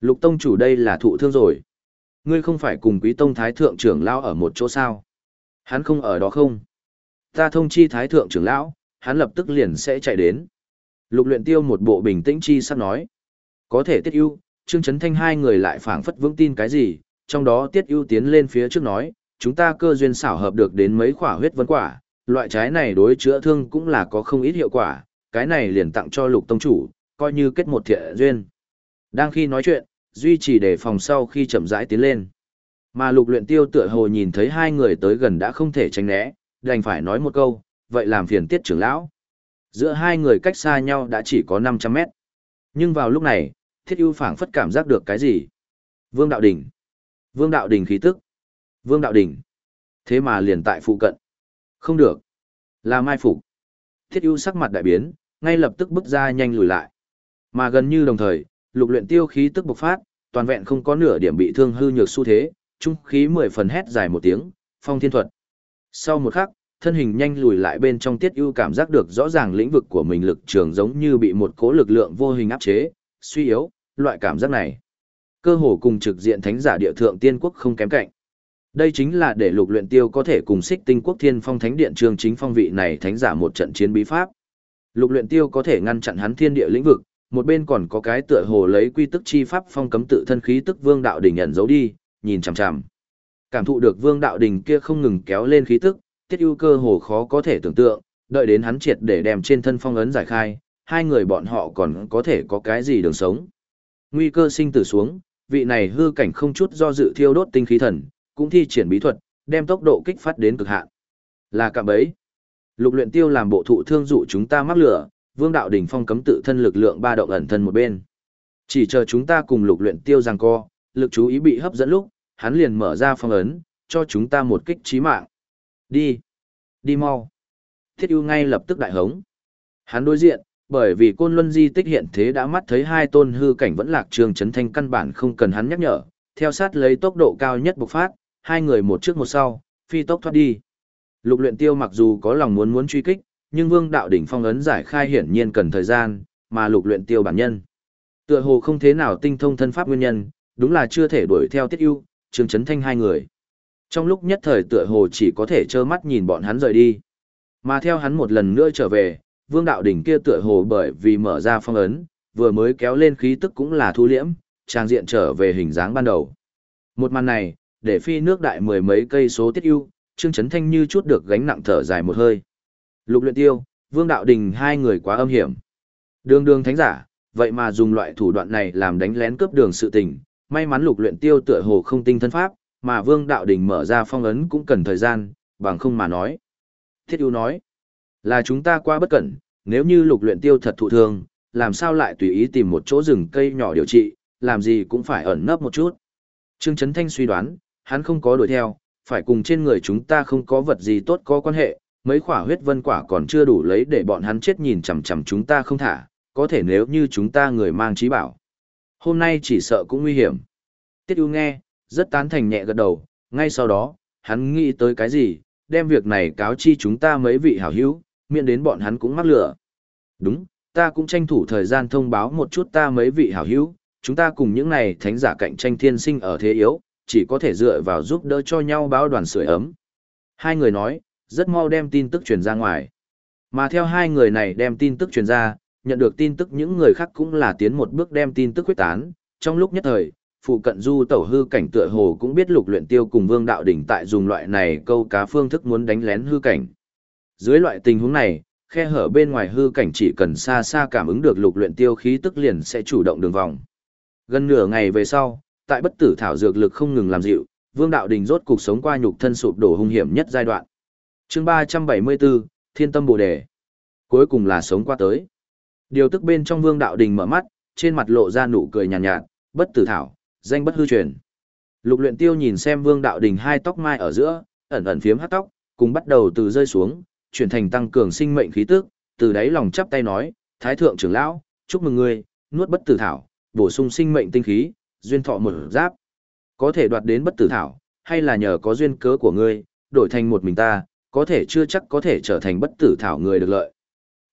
Lục tông chủ đây là thụ thương rồi. Ngươi không phải cùng quý tông thái thượng trưởng lão ở một chỗ sao? Hắn không ở đó không? Ta thông chi thái thượng trưởng lão, hắn lập tức liền sẽ chạy đến. Lục luyện tiêu một bộ bình tĩnh chi sắp nói. Có thể tiết ưu, trương chấn thanh hai người lại phảng phất vững tin cái gì, trong đó tiết ưu tiến lên phía trước nói, chúng ta cơ duyên xảo hợp được đến mấy khỏa huyết vấn quả, loại trái này đối chữa thương cũng là có không ít hiệu quả, cái này liền tặng cho lục tông chủ, coi như kết một thiện duyên. Đang khi nói chuyện, duy trì để phòng sau khi chậm rãi tiến lên. Mà lục luyện tiêu tựa hồ nhìn thấy hai người tới gần đã không thể tránh né, đành phải nói một câu, vậy làm phiền tiết trưởng lão. Giữa hai người cách xa nhau đã chỉ có 500 mét. Nhưng vào lúc này, thiết ưu phảng phất cảm giác được cái gì? Vương Đạo Đình. Vương Đạo Đình khí tức. Vương Đạo Đình. Thế mà liền tại phụ cận. Không được. Là mai phục. Thiết ưu sắc mặt đại biến, ngay lập tức bước ra nhanh lùi lại. Mà gần như đồng thời, lục luyện tiêu khí tức bộc phát, toàn vẹn không có nửa điểm bị thương hư nhược xu thế, trung khí mười phần hét dài một tiếng, phong thiên thuật. Sau một khắc, thân hình nhanh lùi lại bên trong tiết ưu cảm giác được rõ ràng lĩnh vực của mình lực trường giống như bị một cố lực lượng vô hình áp chế, suy yếu, loại cảm giác này. Cơ hồ cùng trực diện thánh giả địa thượng tiên quốc không kém cạnh. Đây chính là để lục luyện tiêu có thể cùng xích tinh quốc thiên phong thánh điện trường chính phong vị này thánh giả một trận chiến bí pháp. Lục luyện tiêu có thể ngăn chặn hắn thiên địa lĩnh vực, một bên còn có cái tựa hồ lấy quy tức chi pháp phong cấm tự thân khí tức vương đạo đỉnh nhận giấu đi, nhìn chằm chằm. Cảm thụ được vương đạo đỉnh kia không ngừng kéo lên khí tức, tiết ưu cơ hồ khó có thể tưởng tượng, đợi đến hắn triệt để đem trên thân phong ấn giải khai, hai người bọn họ còn có thể có cái gì đường sống. Nguy cơ sinh tử xuống, vị này hư cảnh không chút do dự thiêu đốt tinh khí thần, cũng thi triển bí thuật, đem tốc độ kích phát đến cực hạn. Là cạm bẫy. Lục luyện tiêu làm bộ thụ thương dụ chúng ta mắc lửa, vương đạo đỉnh phong cấm tự thân lực lượng ba động ẩn thân một bên. Chỉ chờ chúng ta cùng lục luyện tiêu giằng co, lực chú ý bị hấp dẫn lúc, hắn liền mở ra phong ấn, cho chúng ta một kích chí mạng. Đi. Đi mau. Thiết ưu ngay lập tức đại hống. Hắn đối diện, bởi vì côn luân di tích hiện thế đã mắt thấy hai tôn hư cảnh vẫn lạc trường chấn thanh căn bản không cần hắn nhắc nhở, theo sát lấy tốc độ cao nhất bộc phát, hai người một trước một sau, phi tốc thoát đi. Lục luyện tiêu mặc dù có lòng muốn muốn truy kích, nhưng vương đạo đỉnh phong ấn giải khai hiển nhiên cần thời gian, mà lục luyện tiêu bản nhân. Tựa hồ không thế nào tinh thông thân pháp nguyên nhân, đúng là chưa thể đuổi theo tiết ưu, trường chấn thanh hai người. Trong lúc nhất thời tựa hồ chỉ có thể trơ mắt nhìn bọn hắn rời đi. Mà theo hắn một lần nữa trở về, vương đạo đỉnh kia tựa hồ bởi vì mở ra phong ấn, vừa mới kéo lên khí tức cũng là thu liễm, trang diện trở về hình dáng ban đầu. Một màn này, để phi nước đại mười mấy cây số tiết ưu, Trương Chấn Thanh như chút được gánh nặng thở dài một hơi. Lục luyện tiêu, vương đạo đình hai người quá âm hiểm. Đường đường thánh giả, vậy mà dùng loại thủ đoạn này làm đánh lén cướp đường sự tình, may mắn lục luyện tiêu tựa hồ không tinh thân pháp, mà vương đạo đình mở ra phong ấn cũng cần thời gian, bằng không mà nói. Thiết ưu nói, là chúng ta qua bất cẩn, nếu như lục luyện tiêu thật thụ thương, làm sao lại tùy ý tìm một chỗ rừng cây nhỏ điều trị, làm gì cũng phải ẩn nấp một chút. Trương Trấn Thanh suy đoán, hắn không có đuổi theo, phải cùng trên người chúng ta không có vật gì tốt có quan hệ, mấy quả huyết vân quả còn chưa đủ lấy để bọn hắn chết nhìn chằm chằm chúng ta không thả, có thể nếu như chúng ta người mang trí bảo. Hôm nay chỉ sợ cũng nguy hiểm. Tiết ưu nghe, rất tán thành nhẹ gật đầu, ngay sau đó, hắn nghĩ tới cái gì, đem việc này cáo chi chúng ta mấy vị hảo hữu, miễn đến bọn hắn cũng mắc lửa. Đúng, ta cũng tranh thủ thời gian thông báo một chút ta mấy vị hảo hữu, chúng ta cùng những này thánh giả cạnh tranh thiên sinh ở thế yếu, chỉ có thể dựa vào giúp đỡ cho nhau báo đoàn sưởi ấm. Hai người nói, rất mau đem tin tức truyền ra ngoài. Mà theo hai người này đem tin tức truyền ra, nhận được tin tức những người khác cũng là tiến một bước đem tin tức quyết tán, trong lúc nhất thời, phụ cận du tẩu hư cảnh tựa hồ cũng biết lục luyện tiêu cùng vương đạo đỉnh tại dùng loại này câu cá phương thức muốn đánh lén hư cảnh. Dưới loại tình huống này, khe hở bên ngoài hư cảnh chỉ cần xa xa cảm ứng được lục luyện tiêu khí tức liền sẽ chủ động đường vòng. Gần nửa ngày về sau, tại bất tử thảo dược lực không ngừng làm dịu, vương đạo đình rốt cuộc sống qua nhục thân sụp đổ hung hiểm nhất giai đoạn. Chương 374, Thiên tâm bồ đề. Cuối cùng là sống qua tới. Điều tức bên trong vương đạo đình mở mắt, trên mặt lộ ra nụ cười nhàn nhạt, nhạt, bất tử thảo, danh bất hư truyền. Lục luyện tiêu nhìn xem vương đạo đình hai tóc mai ở giữa, ẩn ẩn phiếm hát tóc, cùng bắt đầu từ rơi xuống, chuyển thành tăng cường sinh mệnh khí tức, từ đáy lòng chắp tay nói, Thái thượng trưởng lão, chúc mừng ngươi, nuốt bất tử thảo, bổ sung sinh mệnh tinh khí, duyên thọ một giáp. Có thể đoạt đến bất tử thảo, hay là nhờ có duyên cớ của ngươi, đổi thành một mình ta, có thể chưa chắc có thể trở thành bất tử thảo người được lợi.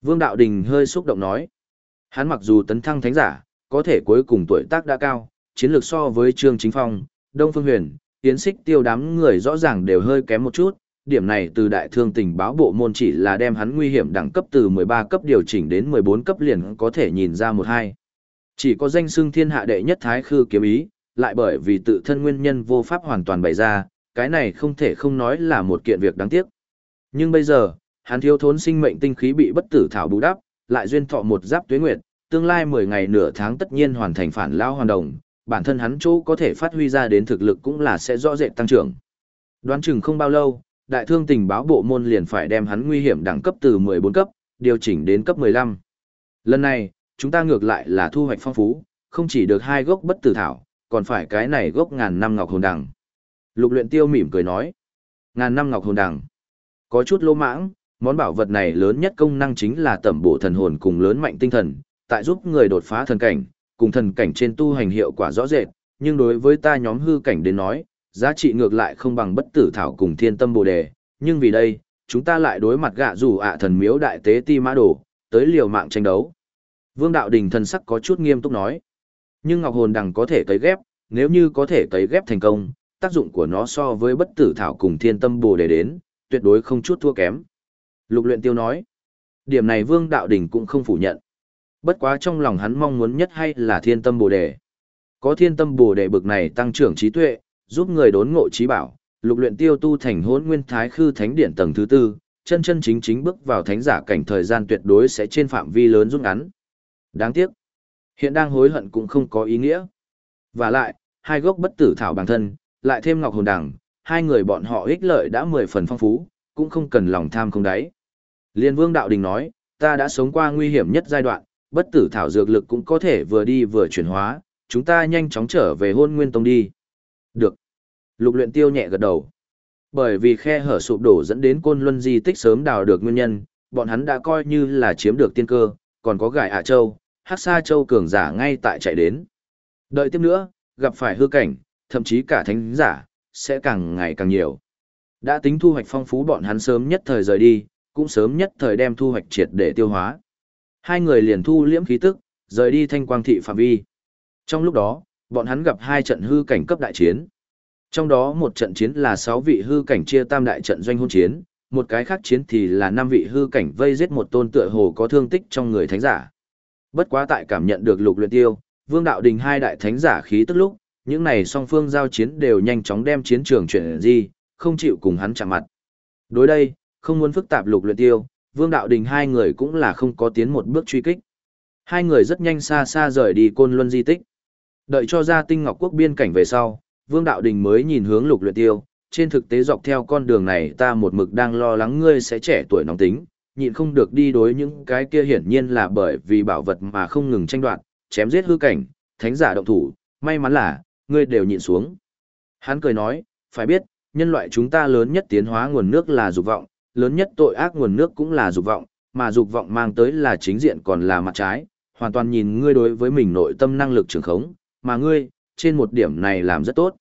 Vương Đạo Đình hơi xúc động nói, hắn mặc dù tấn thăng thánh giả, có thể cuối cùng tuổi tác đã cao, chiến lược so với Trương Chính Phong, Đông Phương Huyền, Tiến Xích Tiêu đám người rõ ràng đều hơi kém một chút, điểm này từ đại thương tình báo bộ môn chỉ là đem hắn nguy hiểm đẳng cấp từ 13 cấp điều chỉnh đến 14 cấp liền có thể nhìn ra một hai. Chỉ có danh xưng thiên hạ đệ nhất thái khư kiếm ý, lại bởi vì tự thân nguyên nhân vô pháp hoàn toàn bày ra, cái này không thể không nói là một kiện việc đáng tiếc. Nhưng bây giờ, hắn thiếu thốn sinh mệnh tinh khí bị bất tử thảo bù đắp, lại duyên thọ một giáp tuế nguyệt, tương lai 10 ngày nửa tháng tất nhiên hoàn thành phản lao hoàn đồng, bản thân hắn chỗ có thể phát huy ra đến thực lực cũng là sẽ rõ rệt tăng trưởng. Đoán chừng không bao lâu, đại thương tình báo bộ môn liền phải đem hắn nguy hiểm đẳng cấp từ 14 cấp, điều chỉnh đến cấp 15. Lần này, chúng ta ngược lại là thu hoạch phong phú, không chỉ được hai gốc bất tử thảo, còn phải cái này gốc ngàn năm ngọc hồn đằng. Lục luyện tiêu mỉm cười nói, ngàn năm ngọc hồn đằng. Có chút lô mãng, món bảo vật này lớn nhất công năng chính là tẩm bổ thần hồn cùng lớn mạnh tinh thần, tại giúp người đột phá thần cảnh, cùng thần cảnh trên tu hành hiệu quả rõ rệt, nhưng đối với ta nhóm hư cảnh đến nói, giá trị ngược lại không bằng bất tử thảo cùng thiên tâm bồ đề, nhưng vì đây, chúng ta lại đối mặt gạ rủ ạ thần miếu đại tế ti mã đồ, tới liều mạng tranh đấu. Vương đạo đình thần sắc có chút nghiêm túc nói. Nhưng ngọc hồn đằng có thể cấy ghép, nếu như có thể cấy ghép thành công, tác dụng của nó so với bất tử thảo cùng thiên tâm bồ đề đến, tuyệt đối không chút thua kém. Lục luyện tiêu nói. Điểm này vương đạo đình cũng không phủ nhận. Bất quá trong lòng hắn mong muốn nhất hay là thiên tâm bồ đề. Có thiên tâm bồ đề bực này tăng trưởng trí tuệ, giúp người đốn ngộ trí bảo, lục luyện tiêu tu thành hỗn nguyên thái khư thánh điện tầng thứ tư, chân chân chính chính bước vào thánh giả cảnh thời gian tuyệt đối sẽ trên phạm vi lớn rút ngắn. Đáng tiếc, hiện đang hối hận cũng không có ý nghĩa. Và lại, hai gốc bất tử thảo bản thân, lại thêm ngọc hồn đằng, hai người bọn họ ích lợi đã mười phần phong phú, cũng không cần lòng tham không đáy. Liên Vương Đạo Đình nói, ta đã sống qua nguy hiểm nhất giai đoạn, bất tử thảo dược lực cũng có thể vừa đi vừa chuyển hóa, chúng ta nhanh chóng trở về hôn nguyên tông đi. Được. Lục luyện tiêu nhẹ gật đầu. Bởi vì khe hở sụp đổ dẫn đến côn luân di tích sớm đào được nguyên nhân, bọn hắn đã coi như là chiếm được tiên cơ, còn có gài ạ châu, hát xa châu cường giả ngay tại chạy đến. Đợi tiếp nữa, gặp phải hư cảnh, thậm chí cả thánh giả, sẽ càng ngày càng nhiều. Đã tính thu hoạch phong phú bọn hắn sớm nhất thời rời đi, cũng sớm nhất thời đem thu hoạch triệt để tiêu hóa. Hai người liền thu liễm khí tức, rời đi thanh quang thị phạm vi. Trong lúc đó, bọn hắn gặp hai trận hư cảnh cấp đại chiến. Trong đó một trận chiến là 6 vị hư cảnh chia tam đại trận doanh hôn chiến, một cái khác chiến thì là năm vị hư cảnh vây giết một tôn tựa hồ có thương tích trong người thánh giả. Bất quá tại cảm nhận được lục luyện tiêu, vương đạo đình hai đại thánh giả khí tức lúc, những này song phương giao chiến đều nhanh chóng đem chiến trường chuyển di, không chịu cùng hắn chạm mặt. Đối đây, không muốn phức tạp lục luyện tiêu, vương đạo đình hai người cũng là không có tiến một bước truy kích. Hai người rất nhanh xa xa rời đi côn luân di tích. Đợi cho ra tinh ngọc quốc biên cảnh về sau, Vương Đạo Đình mới nhìn hướng lục luyện tiêu, trên thực tế dọc theo con đường này ta một mực đang lo lắng ngươi sẽ trẻ tuổi nóng tính, nhịn không được đi đối những cái kia hiển nhiên là bởi vì bảo vật mà không ngừng tranh đoạt, chém giết hư cảnh, thánh giả động thủ, may mắn là, ngươi đều nhịn xuống. Hắn cười nói, phải biết, nhân loại chúng ta lớn nhất tiến hóa nguồn nước là dục vọng, lớn nhất tội ác nguồn nước cũng là dục vọng, mà dục vọng mang tới là chính diện còn là mặt trái, hoàn toàn nhìn ngươi đối với mình nội tâm năng lực trường khống, mà ngươi, trên một điểm này làm rất tốt.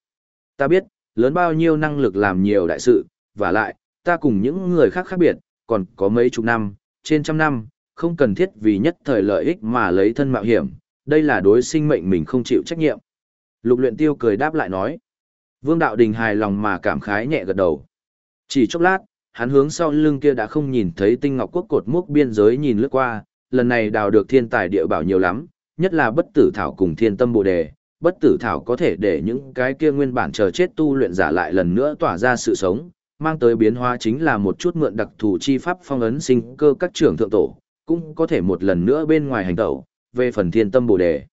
Ta biết, lớn bao nhiêu năng lực làm nhiều đại sự, và lại, ta cùng những người khác khác biệt, còn có mấy chục năm, trên trăm năm, không cần thiết vì nhất thời lợi ích mà lấy thân mạo hiểm, đây là đối sinh mệnh mình không chịu trách nhiệm. Lục luyện tiêu cười đáp lại nói. Vương đạo đình hài lòng mà cảm khái nhẹ gật đầu. Chỉ chốc lát, hắn hướng sau lưng kia đã không nhìn thấy tinh ngọc quốc cột mốc biên giới nhìn lướt qua, lần này đào được thiên tài địa bảo nhiều lắm, nhất là bất tử thảo cùng thiên tâm bồ đề, bất tử thảo có thể để những cái kia nguyên bản chờ chết tu luyện giả lại lần nữa tỏa ra sự sống, mang tới biến hóa chính là một chút mượn đặc thù chi pháp phong ấn sinh cơ các trưởng thượng tổ, cũng có thể một lần nữa bên ngoài hành tẩu, về phần thiên tâm bồ đề.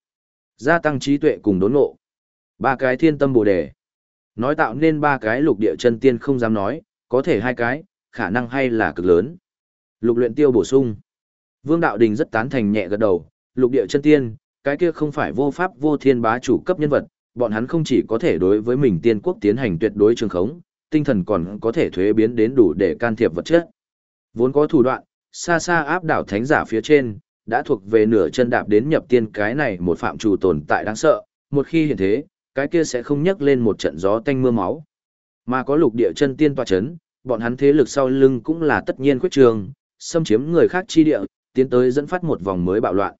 Gia tăng trí tuệ cùng đốn ngộ. Ba cái thiên tâm bồ đề. Nói tạo nên ba cái lục địa chân tiên không dám nói, có thể hai cái, khả năng hay là cực lớn. Lục luyện tiêu bổ sung. Vương Đạo Đình rất tán thành nhẹ gật đầu, lục địa chân tiên, cái kia không phải vô pháp vô thiên bá chủ cấp nhân vật, bọn hắn không chỉ có thể đối với mình tiên quốc tiến hành tuyệt đối trường khống, tinh thần còn có thể thuế biến đến đủ để can thiệp vật chất. Vốn có thủ đoạn, xa xa áp đảo thánh giả phía trên, đã thuộc về nửa chân đạp đến nhập tiên cái này một phạm chủ tồn tại đáng sợ, một khi hiện thế, cái kia sẽ không nhắc lên một trận gió tanh mưa máu. Mà có lục địa chân tiên tòa chấn, bọn hắn thế lực sau lưng cũng là tất nhiên khuyết trường, xâm chiếm người khác chi địa, tiến tới dẫn phát một vòng mới bạo loạn.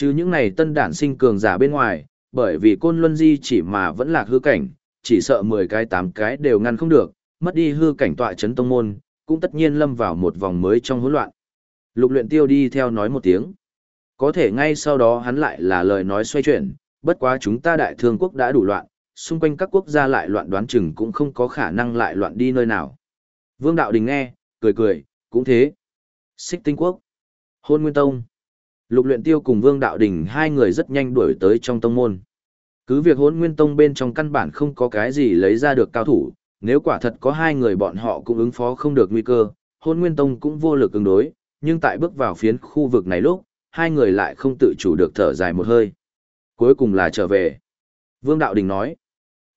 Chứ những này tân đản sinh cường giả bên ngoài, bởi vì côn luân di chỉ mà vẫn là hư cảnh, chỉ sợ 10 cái 8 cái đều ngăn không được, mất đi hư cảnh tọa chấn tông môn, cũng tất nhiên lâm vào một vòng mới trong hỗn loạn. Lục luyện tiêu đi theo nói một tiếng. Có thể ngay sau đó hắn lại là lời nói xoay chuyển, bất quá chúng ta đại thương quốc đã đủ loạn, xung quanh các quốc gia lại loạn đoán chừng cũng không có khả năng lại loạn đi nơi nào. Vương Đạo Đình nghe, cười cười, cũng thế. Xích tinh quốc. Hôn Nguyên Tông. Lục luyện tiêu cùng Vương Đạo Đình hai người rất nhanh đuổi tới trong tông môn. Cứ việc Hỗn nguyên tông bên trong căn bản không có cái gì lấy ra được cao thủ, nếu quả thật có hai người bọn họ cũng ứng phó không được nguy cơ, hôn nguyên tông cũng vô lực ứng đối, nhưng tại bước vào phiến khu vực này lúc, hai người lại không tự chủ được thở dài một hơi. Cuối cùng là trở về. Vương Đạo Đình nói,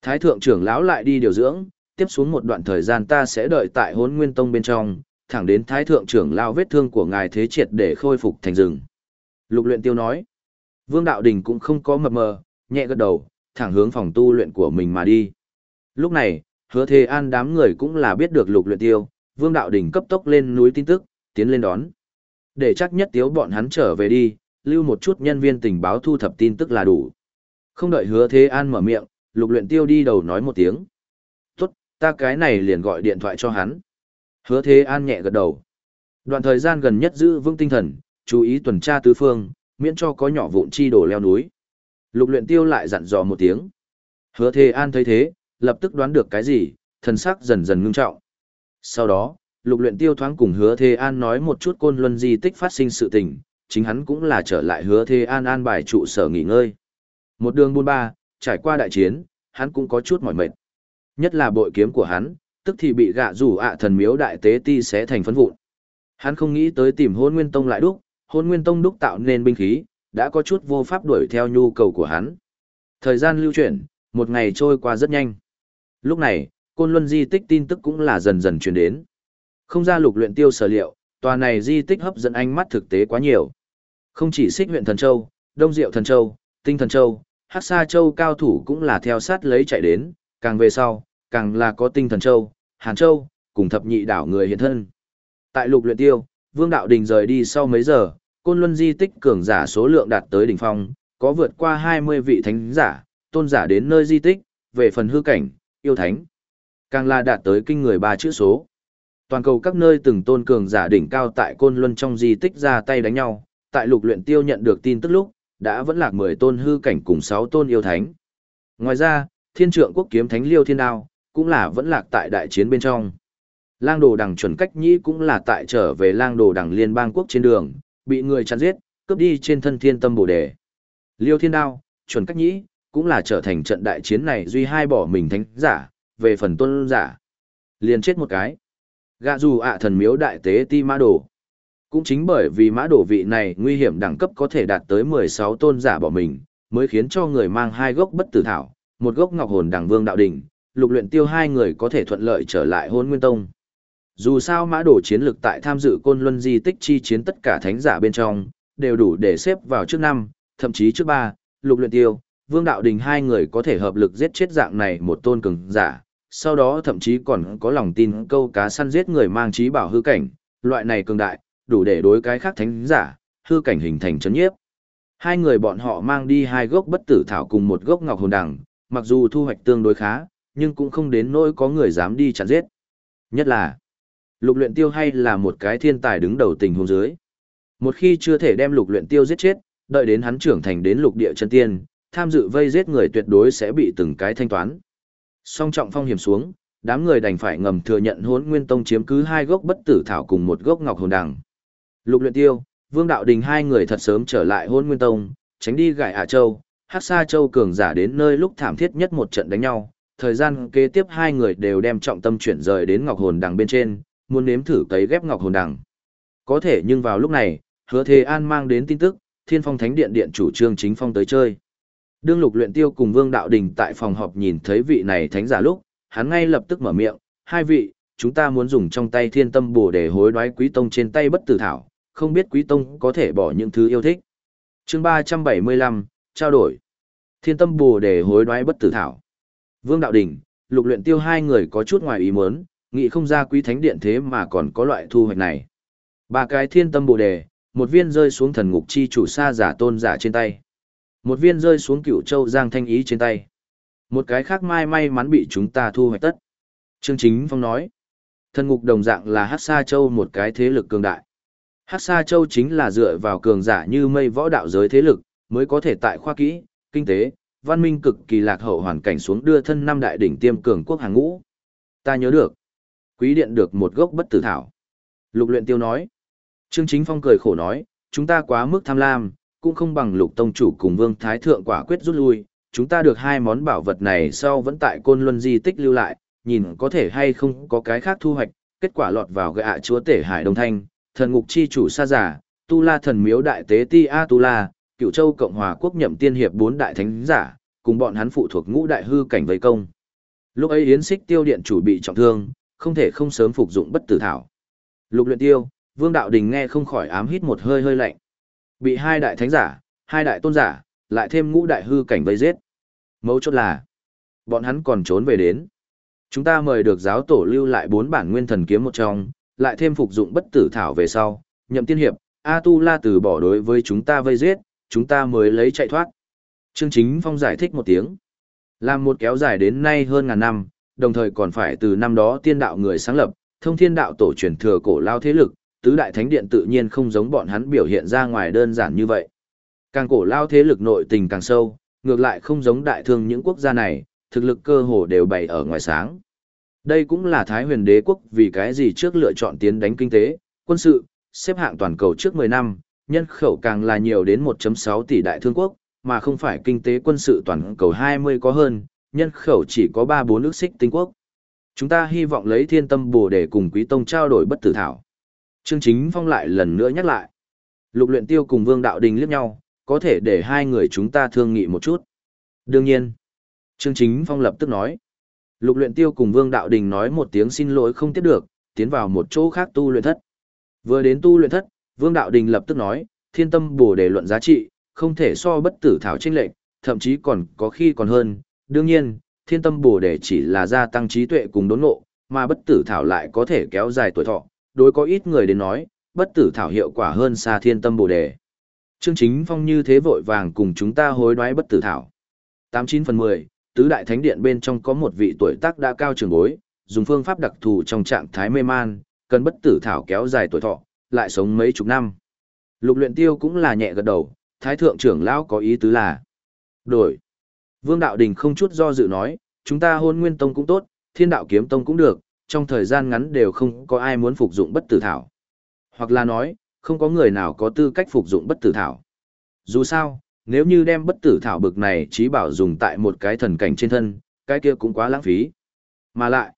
Thái Thượng trưởng lão lại đi điều dưỡng, tiếp xuống một đoạn thời gian ta sẽ đợi tại hôn nguyên tông bên trong, thẳng đến Thái Thượng trưởng lão vết thương của ngài thế triệt để khôi phục thành rừng. Lục luyện tiêu nói. Vương Đạo Đình cũng không có mập mờ, nhẹ gật đầu, thẳng hướng phòng tu luyện của mình mà đi. Lúc này, hứa thế an đám người cũng là biết được lục luyện tiêu, vương đạo đỉnh cấp tốc lên núi tin tức, tiến lên đón. Để chắc nhất tiếu bọn hắn trở về đi, lưu một chút nhân viên tình báo thu thập tin tức là đủ. Không đợi hứa thế an mở miệng, lục luyện tiêu đi đầu nói một tiếng. Tốt, ta cái này liền gọi điện thoại cho hắn. Hứa thế an nhẹ gật đầu. Đoạn thời gian gần nhất giữ vững tinh thần, chú ý tuần tra tứ phương, miễn cho có nhỏ vụn chi đổ leo núi. Lục luyện tiêu lại dặn dò một tiếng. Hứa Thề an thấy thế, lập tức đoán được cái gì, thần sắc dần dần ngưng trọng. Sau đó, lục luyện tiêu thoáng cùng hứa Thề an nói một chút côn luân di tích phát sinh sự tình, chính hắn cũng là trở lại hứa Thề an an bài trụ sở nghỉ ngơi. Một đường buôn ba, trải qua đại chiến, hắn cũng có chút mỏi mệt. Nhất là bội kiếm của hắn, tức thì bị gạ rủ ạ thần miếu đại tế ti xé thành phấn vụn. Hắn không nghĩ tới tìm hôn nguyên tông lại đúc, hôn nguyên tông đúc tạo nên binh khí, đã có chút vô pháp đuổi theo nhu cầu của hắn. Thời gian lưu chuyển, một ngày trôi qua rất nhanh. Lúc này, côn luân di tích tin tức cũng là dần dần truyền đến. Không ra lục luyện tiêu sở liệu, tòa này di tích hấp dẫn ánh mắt thực tế quá nhiều. Không chỉ xích huyện Thần Châu, Đông Diệu Thần Châu, Tinh Thần Châu, Hắc Sa Châu cao thủ cũng là theo sát lấy chạy đến, càng về sau, càng là có Tinh Thần Châu, Hàn Châu, cùng thập nhị đảo người hiện thân. Tại lục luyện tiêu, Vương Đạo Đình rời đi sau mấy giờ, côn luân di tích cường giả số lượng đạt tới đỉnh phong, có vượt qua 20 vị thánh giả, tôn giả đến nơi di tích, về phần hư cảnh, yêu thánh. Càng là đạt tới kinh người ba chữ số. Toàn cầu các nơi từng tôn cường giả đỉnh cao tại côn luân trong di tích ra tay đánh nhau, tại lục luyện tiêu nhận được tin tức lúc, đã vẫn lạc 10 tôn hư cảnh cùng 6 tôn yêu thánh. Ngoài ra, thiên trượng quốc kiếm thánh liêu thiên đao, cũng là vẫn lạc tại đại chiến bên trong. Lang đồ đằng chuẩn cách nhĩ cũng là tại trở về lang đồ đằng liên bang quốc trên đường, bị người chặn giết, cướp đi trên thân thiên tâm bồ đề. Liêu thiên đao, chuẩn cách nhĩ, cũng là trở thành trận đại chiến này duy hai bỏ mình thánh giả, về phần tôn giả. Liền chết một cái. Gạ dù ạ thần miếu đại tế ti mã đồ. Cũng chính bởi vì mã đồ vị này nguy hiểm đẳng cấp có thể đạt tới 16 tôn giả bỏ mình, mới khiến cho người mang hai gốc bất tử thảo, một gốc ngọc hồn đẳng vương đạo đỉnh, lục luyện tiêu hai người có thể thuận lợi trở lại hôn nguyên tông. Dù sao mã đồ chiến lực tại tham dự côn luân di tích chi chiến tất cả thánh giả bên trong, đều đủ để xếp vào trước năm, thậm chí trước ba, lục luyện tiêu, vương đạo đình hai người có thể hợp lực giết chết dạng này một tôn cường giả, sau đó thậm chí còn có lòng tin câu cá săn giết người mang trí bảo hư cảnh, loại này cường đại, đủ để đối cái khác thánh giả, hư cảnh hình thành chấn nhiếp. Hai người bọn họ mang đi hai gốc bất tử thảo cùng một gốc ngọc hồn đằng, mặc dù thu hoạch tương đối khá, nhưng cũng không đến nỗi có người dám đi chặn giết. Nhất là, lục luyện tiêu hay là một cái thiên tài đứng đầu tình huống dưới. Một khi chưa thể đem lục luyện tiêu giết chết, đợi đến hắn trưởng thành đến lục địa chân tiên, tham dự vây giết người tuyệt đối sẽ bị từng cái thanh toán. Song trọng phong hiểm xuống, đám người đành phải ngầm thừa nhận hốn nguyên tông chiếm cứ hai gốc bất tử thảo cùng một gốc ngọc hồn đằng. Lục luyện tiêu, vương đạo đình hai người thật sớm trở lại hốn nguyên tông, tránh đi gại hạ châu, hát xa châu cường giả đến nơi lúc thảm thiết nhất một trận đánh nhau. Thời gian kế tiếp hai người đều đem trọng tâm chuyển rời đến ngọc hồn đằng bên trên, muốn nếm thử cấy ghép ngọc hồn đằng. Có thể nhưng vào lúc này, hứa thế an mang đến tin tức, thiên phong thánh điện điện chủ trương chính phong tới chơi. Đương lục luyện tiêu cùng vương đạo đình tại phòng họp nhìn thấy vị này thánh giả lúc, hắn ngay lập tức mở miệng, hai vị, chúng ta muốn dùng trong tay thiên tâm bổ để hối đoái quý tông trên tay bất tử thảo, không biết quý tông có thể bỏ những thứ yêu thích. Chương 375, trao đổi. Thiên tâm bổ để hối đoái bất tử thảo. Vương đạo đình, lục luyện tiêu hai người có chút ngoài ý muốn, nghĩ không ra quý thánh điện thế mà còn có loại thu hoạch này. Ba cái thiên tâm bồ đề, một viên rơi xuống thần ngục chi chủ sa giả tôn giả trên tay. Một viên rơi xuống cựu châu giang thanh ý trên tay. Một cái khác mai may mắn bị chúng ta thu hoạch tất. Trương Chính Phong nói, thần ngục đồng dạng là hát sa châu một cái thế lực cường đại. Hát sa châu chính là dựa vào cường giả như mây võ đạo giới thế lực, mới có thể tại khoa kỹ, kinh tế, văn minh cực kỳ lạc hậu hoàn cảnh xuống đưa thân năm đại đỉnh tiêm cường quốc hàng ngũ. Ta nhớ được, quý điện được một gốc bất tử thảo. Lục luyện tiêu nói. Trương Chính Phong cười khổ nói, chúng ta quá mức tham lam, cũng không bằng lục tông chủ cùng vương thái thượng quả quyết rút lui. Chúng ta được hai món bảo vật này sau vẫn tại côn luân di tích lưu lại, nhìn có thể hay không có cái khác thu hoạch, kết quả lọt vào gạ chúa tể hải đông thanh, thần ngục chi chủ sa giả, tu la thần miếu đại tế ti a tu la, cựu châu cộng hòa quốc nhậm tiên hiệp bốn đại thánh giả, cùng bọn hắn phụ thuộc ngũ đại hư cảnh vây công. Lúc ấy yến xích tiêu điện chủ bị trọng thương, không thể không sớm phục dụng bất tử thảo. Lục luyện tiêu, Vương Đạo Đình nghe không khỏi ám hít một hơi hơi lạnh. Bị hai đại thánh giả, hai đại tôn giả, lại thêm ngũ đại hư cảnh vây giết. Mấu chốt là, bọn hắn còn trốn về đến. Chúng ta mời được giáo tổ lưu lại bốn bản nguyên thần kiếm một trong, lại thêm phục dụng bất tử thảo về sau, nhậm tiên hiệp, A Tu La từ bỏ đối với chúng ta vây giết, chúng ta mới lấy chạy thoát. Trương Chính Phong giải thích một tiếng. Làm một kéo dài đến nay hơn ngàn năm, đồng thời còn phải từ năm đó tiên đạo người sáng lập, thông thiên đạo tổ truyền thừa cổ lao thế lực, tứ đại thánh điện tự nhiên không giống bọn hắn biểu hiện ra ngoài đơn giản như vậy. Càng cổ lao thế lực nội tình càng sâu, ngược lại không giống đại thương những quốc gia này, thực lực cơ hồ đều bày ở ngoài sáng. Đây cũng là Thái huyền đế quốc vì cái gì trước lựa chọn tiến đánh kinh tế, quân sự, xếp hạng toàn cầu trước 10 năm, nhân khẩu càng là nhiều đến 1.6 tỷ đại thương quốc, mà không phải kinh tế quân sự toàn cầu 20 có hơn, nhân khẩu chỉ có 3-4 nước xích tinh quốc. Chúng ta hy vọng lấy thiên tâm bồ để cùng quý tông trao đổi bất tử thảo. Trương Chính Phong lại lần nữa nhắc lại. Lục luyện tiêu cùng Vương Đạo Đình liếc nhau, có thể để hai người chúng ta thương nghị một chút. Đương nhiên. Trương Chính Phong lập tức nói. Lục luyện tiêu cùng Vương Đạo Đình nói một tiếng xin lỗi không tiếp được, tiến vào một chỗ khác tu luyện thất. Vừa đến tu luyện thất, Vương Đạo Đình lập tức nói, thiên tâm bổ đề luận giá trị, không thể so bất tử thảo tranh lệnh, thậm chí còn có khi còn hơn. Đương nhiên, thiên tâm bổ đề chỉ là gia tăng trí tuệ cùng đốn ngộ, mà bất tử thảo lại có thể kéo dài tuổi thọ. Đối có ít người đến nói, bất tử thảo hiệu quả hơn xa thiên tâm bổ đề. Trương Chính Phong như thế vội vàng cùng chúng ta hối đoái bất tử thảo. 89 phần 10, tứ đại thánh điện bên trong có một vị tuổi tác đã cao trường bối, dùng phương pháp đặc thù trong trạng thái mê man, cần bất tử thảo kéo dài tuổi thọ, lại sống mấy chục năm. Lục luyện tiêu cũng là nhẹ gật đầu, thái thượng trưởng lão có ý tứ là đổi. Vương Đạo Đình không chút do dự nói, chúng ta hôn nguyên tông cũng tốt, thiên đạo kiếm tông cũng được, trong thời gian ngắn đều không có ai muốn phục dụng bất tử thảo. Hoặc là nói, không có người nào có tư cách phục dụng bất tử thảo. Dù sao, nếu như đem bất tử thảo bực này trí bảo dùng tại một cái thần cảnh trên thân, cái kia cũng quá lãng phí. Mà lại,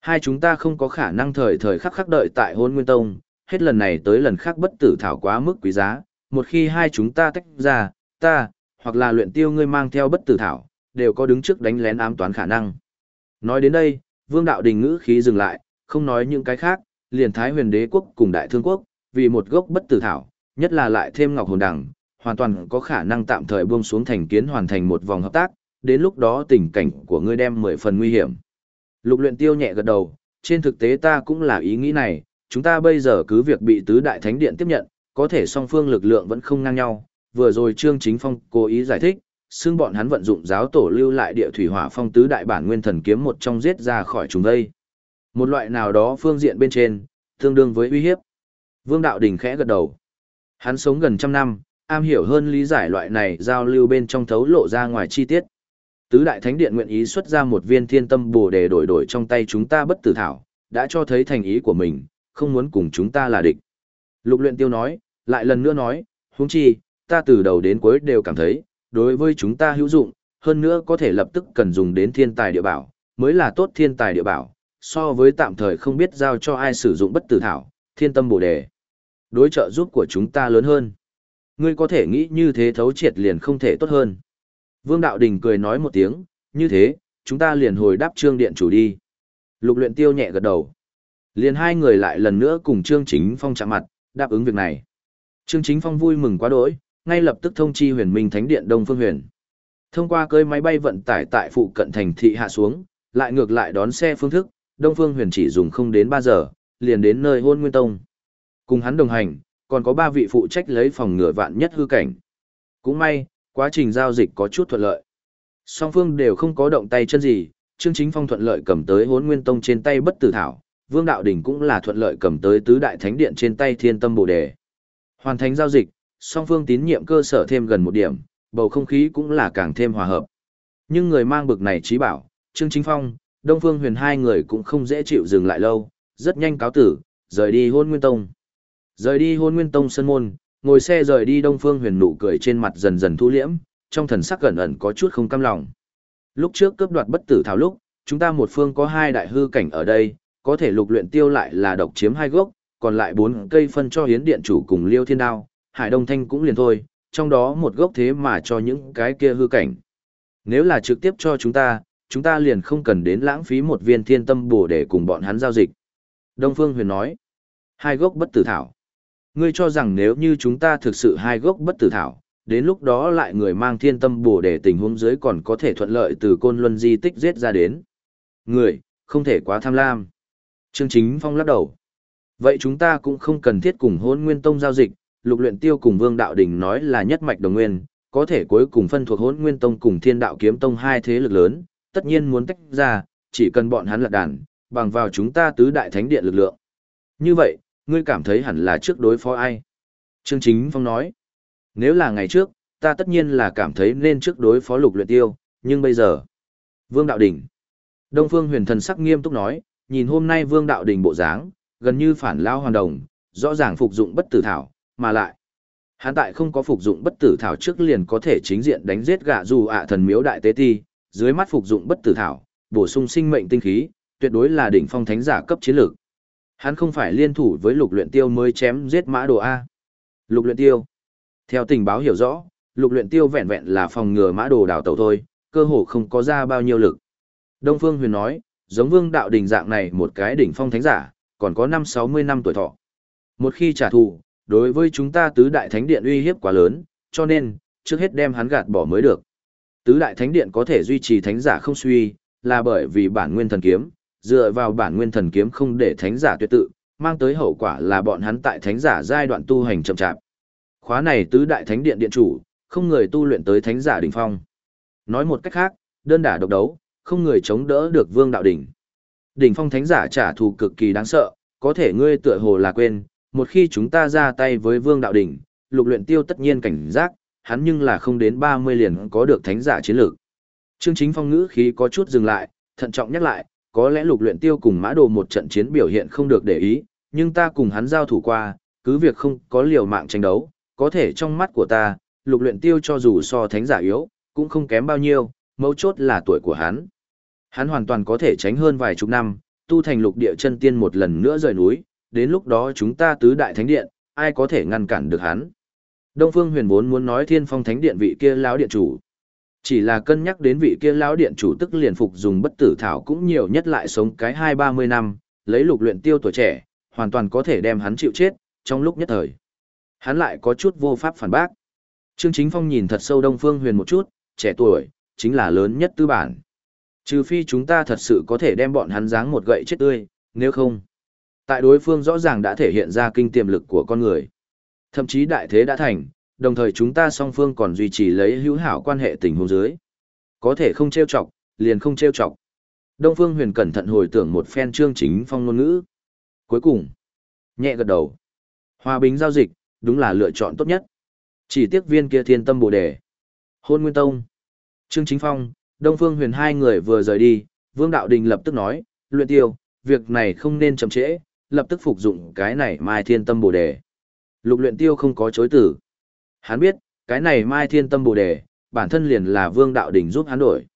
hai chúng ta không có khả năng thời thời khắc khắc đợi tại hôn nguyên tông, hết lần này tới lần khác bất tử thảo quá mức quý giá, một khi hai chúng ta tách ra, ta, hoặc là luyện tiêu ngươi mang theo bất tử thảo, đều có đứng trước đánh lén ám toán khả năng. Nói đến đây, vương đạo đình ngữ khí dừng lại, không nói những cái khác, liền thái huyền đế quốc cùng đại thương quốc, vì một gốc bất tử thảo, nhất là lại thêm ngọc hồn đằng, hoàn toàn có khả năng tạm thời buông xuống thành kiến hoàn thành một vòng hợp tác, đến lúc đó tình cảnh của ngươi đem mười phần nguy hiểm. Lục luyện tiêu nhẹ gật đầu, trên thực tế ta cũng là ý nghĩ này, chúng ta bây giờ cứ việc bị tứ đại thánh điện tiếp nhận, có thể song phương lực lượng vẫn không ngang nhau. Vừa rồi Trương Chính Phong cố ý giải thích, xương bọn hắn vận dụng giáo tổ lưu lại địa thủy hỏa phong tứ đại bản nguyên thần kiếm một trong giết ra khỏi chúng đây. Một loại nào đó phương diện bên trên, tương đương với uy hiếp. Vương Đạo Đình khẽ gật đầu. Hắn sống gần trăm năm, am hiểu hơn lý giải loại này giao lưu bên trong thấu lộ ra ngoài chi tiết. Tứ đại thánh điện nguyện ý xuất ra một viên thiên tâm bồ đề đổi đổi trong tay chúng ta bất tử thảo, đã cho thấy thành ý của mình, không muốn cùng chúng ta là địch. Lục luyện tiêu nói, lại lần nữa nói, huống chi, ta từ đầu đến cuối đều cảm thấy, đối với chúng ta hữu dụng, hơn nữa có thể lập tức cần dùng đến thiên tài địa bảo, mới là tốt thiên tài địa bảo, so với tạm thời không biết giao cho ai sử dụng bất tử thảo, thiên tâm bổ đề. Đối trợ giúp của chúng ta lớn hơn. Ngươi có thể nghĩ như thế thấu triệt liền không thể tốt hơn. Vương Đạo Đình cười nói một tiếng, như thế, chúng ta liền hồi đáp trương điện chủ đi. Lục luyện tiêu nhẹ gật đầu. Liền hai người lại lần nữa cùng Trương Chính Phong chạm mặt, đáp ứng việc này. Trương Chính Phong vui mừng quá đỗi, ngay lập tức thông chi huyền minh thánh điện Đông Phương Huyền. Thông qua cơi máy bay vận tải tại phụ cận thành thị hạ xuống, lại ngược lại đón xe phương thức, Đông Phương Huyền chỉ dùng không đến ba giờ, liền đến nơi hôn nguyên tông. Cùng hắn đồng hành, còn có ba vị phụ trách lấy phòng ngừa vạn nhất hư cảnh. Cũng may, quá trình giao dịch có chút thuận lợi. Song phương đều không có động tay chân gì, Trương Chính Phong thuận lợi cầm tới hốn nguyên tông trên tay bất tử thảo, Vương Đạo Đình cũng là thuận lợi cầm tới tứ đại thánh điện trên tay thiên tâm bồ đề. Hoàn thành giao dịch, song phương tín nhiệm cơ sở thêm gần một điểm, bầu không khí cũng là càng thêm hòa hợp. Nhưng người mang bực này trí bảo, Trương Chính Phong, Đông Phương Huyền hai người cũng không dễ chịu dừng lại lâu, rất nhanh cáo tử, rời đi hôn nguyên tông. Rời đi hôn nguyên tông sân môn, ngồi xe rời đi Đông Phương Huyền nụ cười trên mặt dần dần thu liễm, trong thần sắc gần ẩn có chút không cam lòng. Lúc trước cướp đoạt bất tử thảo lúc, chúng ta một phương có hai đại hư cảnh ở đây, có thể lục luyện tiêu lại là độc chiếm hai gốc, còn lại bốn cây phân cho hiến điện chủ cùng liêu thiên đao, hải đông thanh cũng liền thôi, trong đó một gốc thế mà cho những cái kia hư cảnh. Nếu là trực tiếp cho chúng ta, chúng ta liền không cần đến lãng phí một viên thiên tâm bổ để cùng bọn hắn giao dịch. Đông Phương Huyền nói, hai gốc bất tử thảo. Ngươi cho rằng nếu như chúng ta thực sự hai gốc bất tử thảo, đến lúc đó lại người mang thiên tâm bổ để tình huống dưới còn có thể thuận lợi từ côn luân di tích giết ra đến. Người, không thể quá tham lam. Trương Chính Phong lắc đầu. Vậy chúng ta cũng không cần thiết cùng hôn nguyên tông giao dịch, lục luyện tiêu cùng vương đạo đình nói là nhất mạch đồng nguyên, có thể cuối cùng phân thuộc Hỗn nguyên tông cùng thiên đạo kiếm tông hai thế lực lớn, tất nhiên muốn tách ra, chỉ cần bọn hắn lật đàn, bằng vào chúng ta tứ đại thánh điện lực lượng. Như vậy, ngươi cảm thấy hẳn là trước đối phó ai? Trương Chính Phong nói, nếu là ngày trước, ta tất nhiên là cảm thấy nên trước đối phó lục luyện tiêu, nhưng bây giờ, Vương Đạo Đình. Đông Phương huyền thần sắc nghiêm túc nói, nhìn hôm nay Vương Đạo Đình bộ dáng, gần như phản lao hoàn đồng, rõ ràng phục dụng bất tử thảo, mà lại. Hắn tại không có phục dụng bất tử thảo trước liền có thể chính diện đánh giết gạ dù ạ thần miếu đại tế ti, dưới mắt phục dụng bất tử thảo, bổ sung sinh mệnh tinh khí, tuyệt đối là đỉnh phong thánh giả cấp chiến lược. Hắn không phải liên thủ với lục luyện tiêu mới chém giết mã đồ A. Lục luyện tiêu. Theo tình báo hiểu rõ, lục luyện tiêu vẹn vẹn là phòng ngừa mã đồ đào tẩu thôi, cơ hồ không có ra bao nhiêu lực. Đông Phương Huyền nói, giống vương đạo đình dạng này một cái đỉnh phong thánh giả, còn có năm sáu mươi năm tuổi thọ. Một khi trả thù, đối với chúng ta tứ đại thánh điện uy hiếp quá lớn, cho nên, trước hết đem hắn gạt bỏ mới được. Tứ đại thánh điện có thể duy trì thánh giả không suy, là bởi vì bản nguyên thần kiếm, dựa vào bản nguyên thần kiếm không để thánh giả tuyệt tự, mang tới hậu quả là bọn hắn tại thánh giả giai đoạn tu hành chậm chạp. Khóa này tứ đại thánh điện điện chủ, không người tu luyện tới thánh giả đỉnh phong. Nói một cách khác, đơn đả độc đấu, không người chống đỡ được vương đạo đỉnh. Đỉnh phong thánh giả trả thù cực kỳ đáng sợ, có thể ngươi tựa hồ là quên, một khi chúng ta ra tay với vương đạo đỉnh, lục luyện tiêu tất nhiên cảnh giác, hắn nhưng là không đến 30 liền có được thánh giả chiến lược. Trương Chính Phong ngữ khí có chút dừng lại, thận trọng nhắc lại, có lẽ lục luyện tiêu cùng mã đồ một trận chiến biểu hiện không được để ý, nhưng ta cùng hắn giao thủ qua, cứ việc không có liều mạng tranh đấu, có thể trong mắt của ta, lục luyện tiêu cho dù so thánh giả yếu, cũng không kém bao nhiêu, mấu chốt là tuổi của hắn. Hắn hoàn toàn có thể tránh hơn vài chục năm, tu thành lục địa chân tiên một lần nữa rời núi, đến lúc đó chúng ta tứ đại thánh điện, ai có thể ngăn cản được hắn. Đông Phương Huyền vốn muốn nói Thiên Phong Thánh Điện vị kia lão điện chủ, chỉ là cân nhắc đến vị kia lão điện chủ tức liền phục dùng bất tử thảo cũng nhiều nhất lại sống cái hai ba mươi năm, lấy lục luyện tiêu tuổi trẻ, hoàn toàn có thể đem hắn chịu chết, trong lúc nhất thời. Hắn lại có chút vô pháp phản bác. Trương Chính Phong nhìn thật sâu Đông Phương Huyền một chút, trẻ tuổi, chính là lớn nhất tư bản. Trừ phi chúng ta thật sự có thể đem bọn hắn giáng một gậy chết tươi, nếu không. Tại đối phương rõ ràng đã thể hiện ra kinh tiềm lực của con người. Thậm chí đại thế đã thành, đồng thời chúng ta song phương còn duy trì lấy hữu hảo quan hệ tình huống dưới. Có thể không trêu chọc, liền không trêu chọc. Đông Phương Huyền cẩn thận hồi tưởng một phen chương chính phong ngôn ngữ. Cuối cùng, nhẹ gật đầu. Hòa bình giao dịch, đúng là lựa chọn tốt nhất. Chỉ tiếc viên kia thiên tâm bồ đề. Hôn Nguyên Tông. Trương Chính Phong, Đông Phương Huyền hai người vừa rời đi, Vương Đạo Đình lập tức nói, luyện tiêu, việc này không nên chậm trễ, lập tức phục dụng cái này mai thiên tâm bồ đề. Lục luyện tiêu không có chối tử. Hắn biết, cái này mai thiên tâm bồ đề, bản thân liền là vương đạo đỉnh giúp hắn đổi.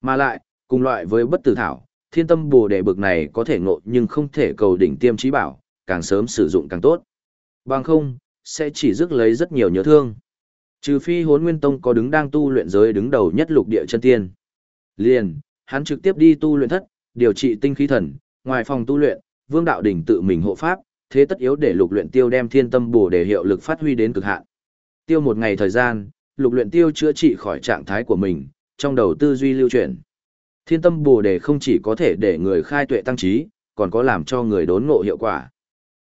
Mà lại, cùng loại với bất tử thảo, thiên tâm bồ đề bực này có thể ngộ nhưng không thể cầu đỉnh tiêm trí bảo, càng sớm sử dụng càng tốt. Bằng không, sẽ chỉ rước lấy rất nhiều nhớ thương. Trừ phi Hỗn nguyên tông có đứng đang tu luyện giới đứng đầu nhất lục địa chân tiên. Liền, hắn trực tiếp đi tu luyện thất, điều trị tinh khí thần, ngoài phòng tu luyện, vương đạo đỉnh tự mình hộ pháp, thế tất yếu để lục luyện tiêu đem thiên tâm Bổ để hiệu lực phát huy đến cực hạn. Tiêu một ngày thời gian, lục luyện tiêu chữa trị khỏi trạng thái của mình, trong đầu tư duy lưu chuyển. Thiên tâm Bổ để không chỉ có thể để người khai tuệ tăng trí, còn có làm cho người đốn ngộ hiệu quả.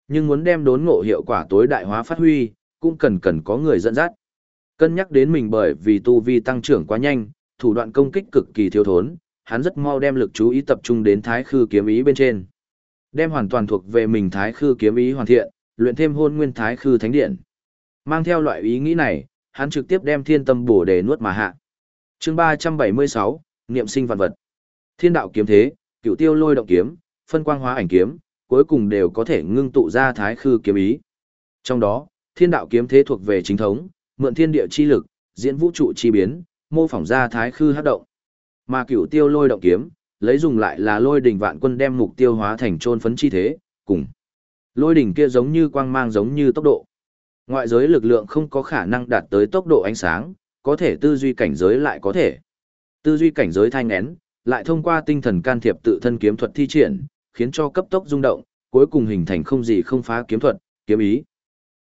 Nhưng muốn đem đốn ngộ hiệu quả tối đại hóa phát huy, cũng cần cần có người dẫn dắt. Cân nhắc đến mình bởi vì tu vi tăng trưởng quá nhanh, thủ đoạn công kích cực kỳ thiếu thốn, hắn rất mau đem lực chú ý tập trung đến thái khư kiếm ý bên trên. Đem hoàn toàn thuộc về mình thái khư kiếm ý hoàn thiện, luyện thêm hôn nguyên thái khư thánh điện. Mang theo loại ý nghĩ này, hắn trực tiếp đem thiên tâm bổ đề nuốt mà hạ. chương 376, Niệm sinh vạn vật. Thiên đạo kiếm thế, cựu tiêu lôi động kiếm, phân quang hóa ảnh kiếm, cuối cùng đều có thể ngưng tụ ra thái khư kiếm ý. Trong đó, thiên đạo kiếm thế thuộc về chính thống, mượn thiên địa chi lực, diễn vũ trụ chi biến, mô phỏng ra thái khư hát động. Mà cựu tiêu lôi động kiếm, lấy dùng lại là lôi đỉnh vạn quân đem mục tiêu hóa thành trôn phấn chi thế, cùng. Lôi đỉnh kia giống như quang mang giống như tốc độ. Ngoại giới lực lượng không có khả năng đạt tới tốc độ ánh sáng, có thể tư duy cảnh giới lại có thể. Tư duy cảnh giới thanh nén, lại thông qua tinh thần can thiệp tự thân kiếm thuật thi triển, khiến cho cấp tốc rung động, cuối cùng hình thành không gì không phá kiếm thuật, kiếm ý.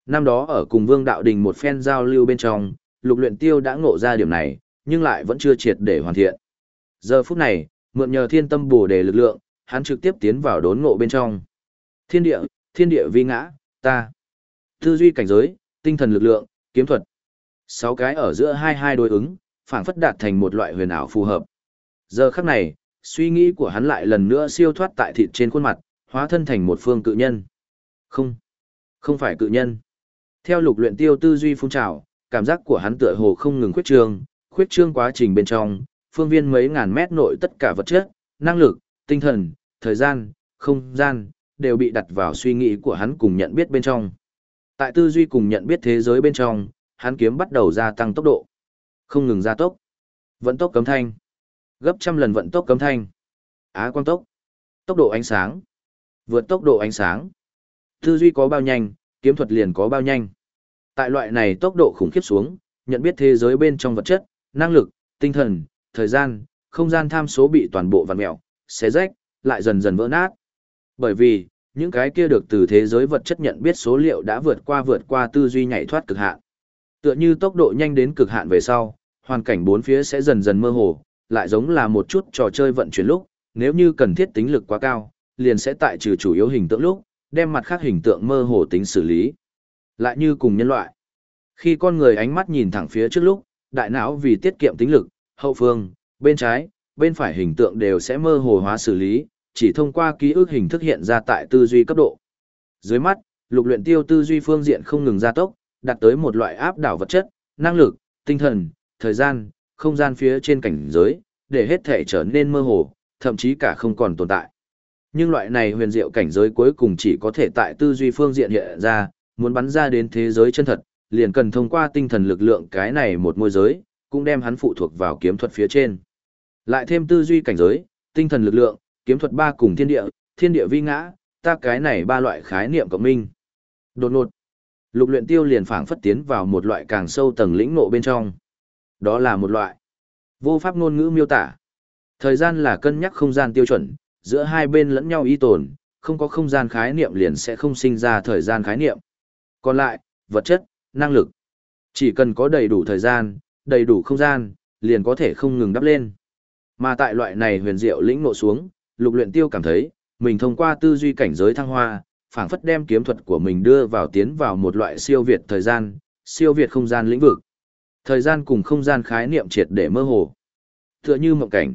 Năm đó ở cùng Vương Đạo Đình một phen giao lưu bên trong, lục luyện tiêu đã ngộ ra điểm này, nhưng lại vẫn chưa triệt để hoàn thiện. Giờ phút này, mượn nhờ thiên tâm bổ đề lực lượng, hắn trực tiếp tiến vào đốn ngộ bên trong. Thiên địa, thiên địa vi ngã, ta. Tư duy cảnh giới, tinh thần lực lượng, kiếm thuật. Sáu cái ở giữa hai hai đối ứng, phảng phất đạt thành một loại huyền ảo phù hợp. Giờ khắc này, suy nghĩ của hắn lại lần nữa siêu thoát tại thịt trên khuôn mặt, hóa thân thành một phương cự nhân. Không, không phải cự nhân. Theo lục luyện tiêu tư duy phun trào, cảm giác của hắn tựa hồ không ngừng khuyết trương, khuyết trương quá trình bên trong, phương viên mấy ngàn mét nội tất cả vật chất, năng lực, tinh thần, thời gian, không gian, đều bị đặt vào suy nghĩ của hắn cùng nhận biết bên trong. Tại tư duy cùng nhận biết thế giới bên trong, hắn kiếm bắt đầu gia tăng tốc độ. Không ngừng gia tốc. Vận tốc cấm thanh. Gấp trăm lần vận tốc cấm thanh. Á quang tốc. Tốc độ ánh sáng. Vượt tốc độ ánh sáng. Tư duy có bao nhanh, kiếm thuật liền có bao nhanh. Tại loại này tốc độ khủng khiếp xuống, nhận biết thế giới bên trong vật chất, năng lực, tinh thần, thời gian, không gian tham số bị toàn bộ vặn mẹo, xé rách, lại dần dần vỡ nát. Bởi vì, những cái kia được từ thế giới vật chất nhận biết số liệu đã vượt qua vượt qua tư duy nhảy thoát cực hạn. Tựa như tốc độ nhanh đến cực hạn về sau, hoàn cảnh bốn phía sẽ dần dần mơ hồ, lại giống là một chút trò chơi vận chuyển lúc, nếu như cần thiết tính lực quá cao, liền sẽ tại trừ chủ yếu hình tượng lúc, đem mặt khác hình tượng mơ hồ tính xử lý. Lại như cùng nhân loại. Khi con người ánh mắt nhìn thẳng phía trước lúc, đại não vì tiết kiệm tính lực, hậu phương, bên trái, bên phải hình tượng đều sẽ mơ hồ hóa xử lý, chỉ thông qua ký ức hình thức hiện ra tại tư duy cấp độ. Dưới mắt, lục luyện tiêu tư duy phương diện không ngừng gia tốc, đạt tới một loại áp đảo vật chất, năng lực, tinh thần, thời gian, không gian phía trên cảnh giới, để hết thể trở nên mơ hồ, thậm chí cả không còn tồn tại. Nhưng loại này huyền diệu cảnh giới cuối cùng chỉ có thể tại tư duy phương diện hiện ra, muốn bắn ra đến thế giới chân thật, liền cần thông qua tinh thần lực lượng cái này một môi giới, cũng đem hắn phụ thuộc vào kiếm thuật phía trên. Lại thêm tư duy cảnh giới, tinh thần lực lượng, kiếm thuật ba cùng thiên địa, thiên địa vi ngã, ta cái này ba loại khái niệm cộng minh. Đột ngột, lục luyện tiêu liền phảng phất tiến vào một loại càng sâu tầng lĩnh ngộ bên trong. Đó là một loại vô pháp ngôn ngữ miêu tả. Thời gian là cân nhắc không gian tiêu chuẩn, giữa hai bên lẫn nhau y tồn, không có không gian khái niệm liền sẽ không sinh ra thời gian khái niệm. Còn lại, vật chất, năng lực. Chỉ cần có đầy đủ thời gian, đầy đủ không gian, liền có thể không ngừng đắp lên. Mà tại loại này huyền diệu lĩnh ngộ xuống, lục luyện tiêu cảm thấy, mình thông qua tư duy cảnh giới thăng hoa, phảng phất đem kiếm thuật của mình đưa vào tiến vào một loại siêu việt thời gian, siêu việt không gian lĩnh vực. Thời gian cùng không gian khái niệm triệt để mơ hồ. Tựa như mộng cảnh.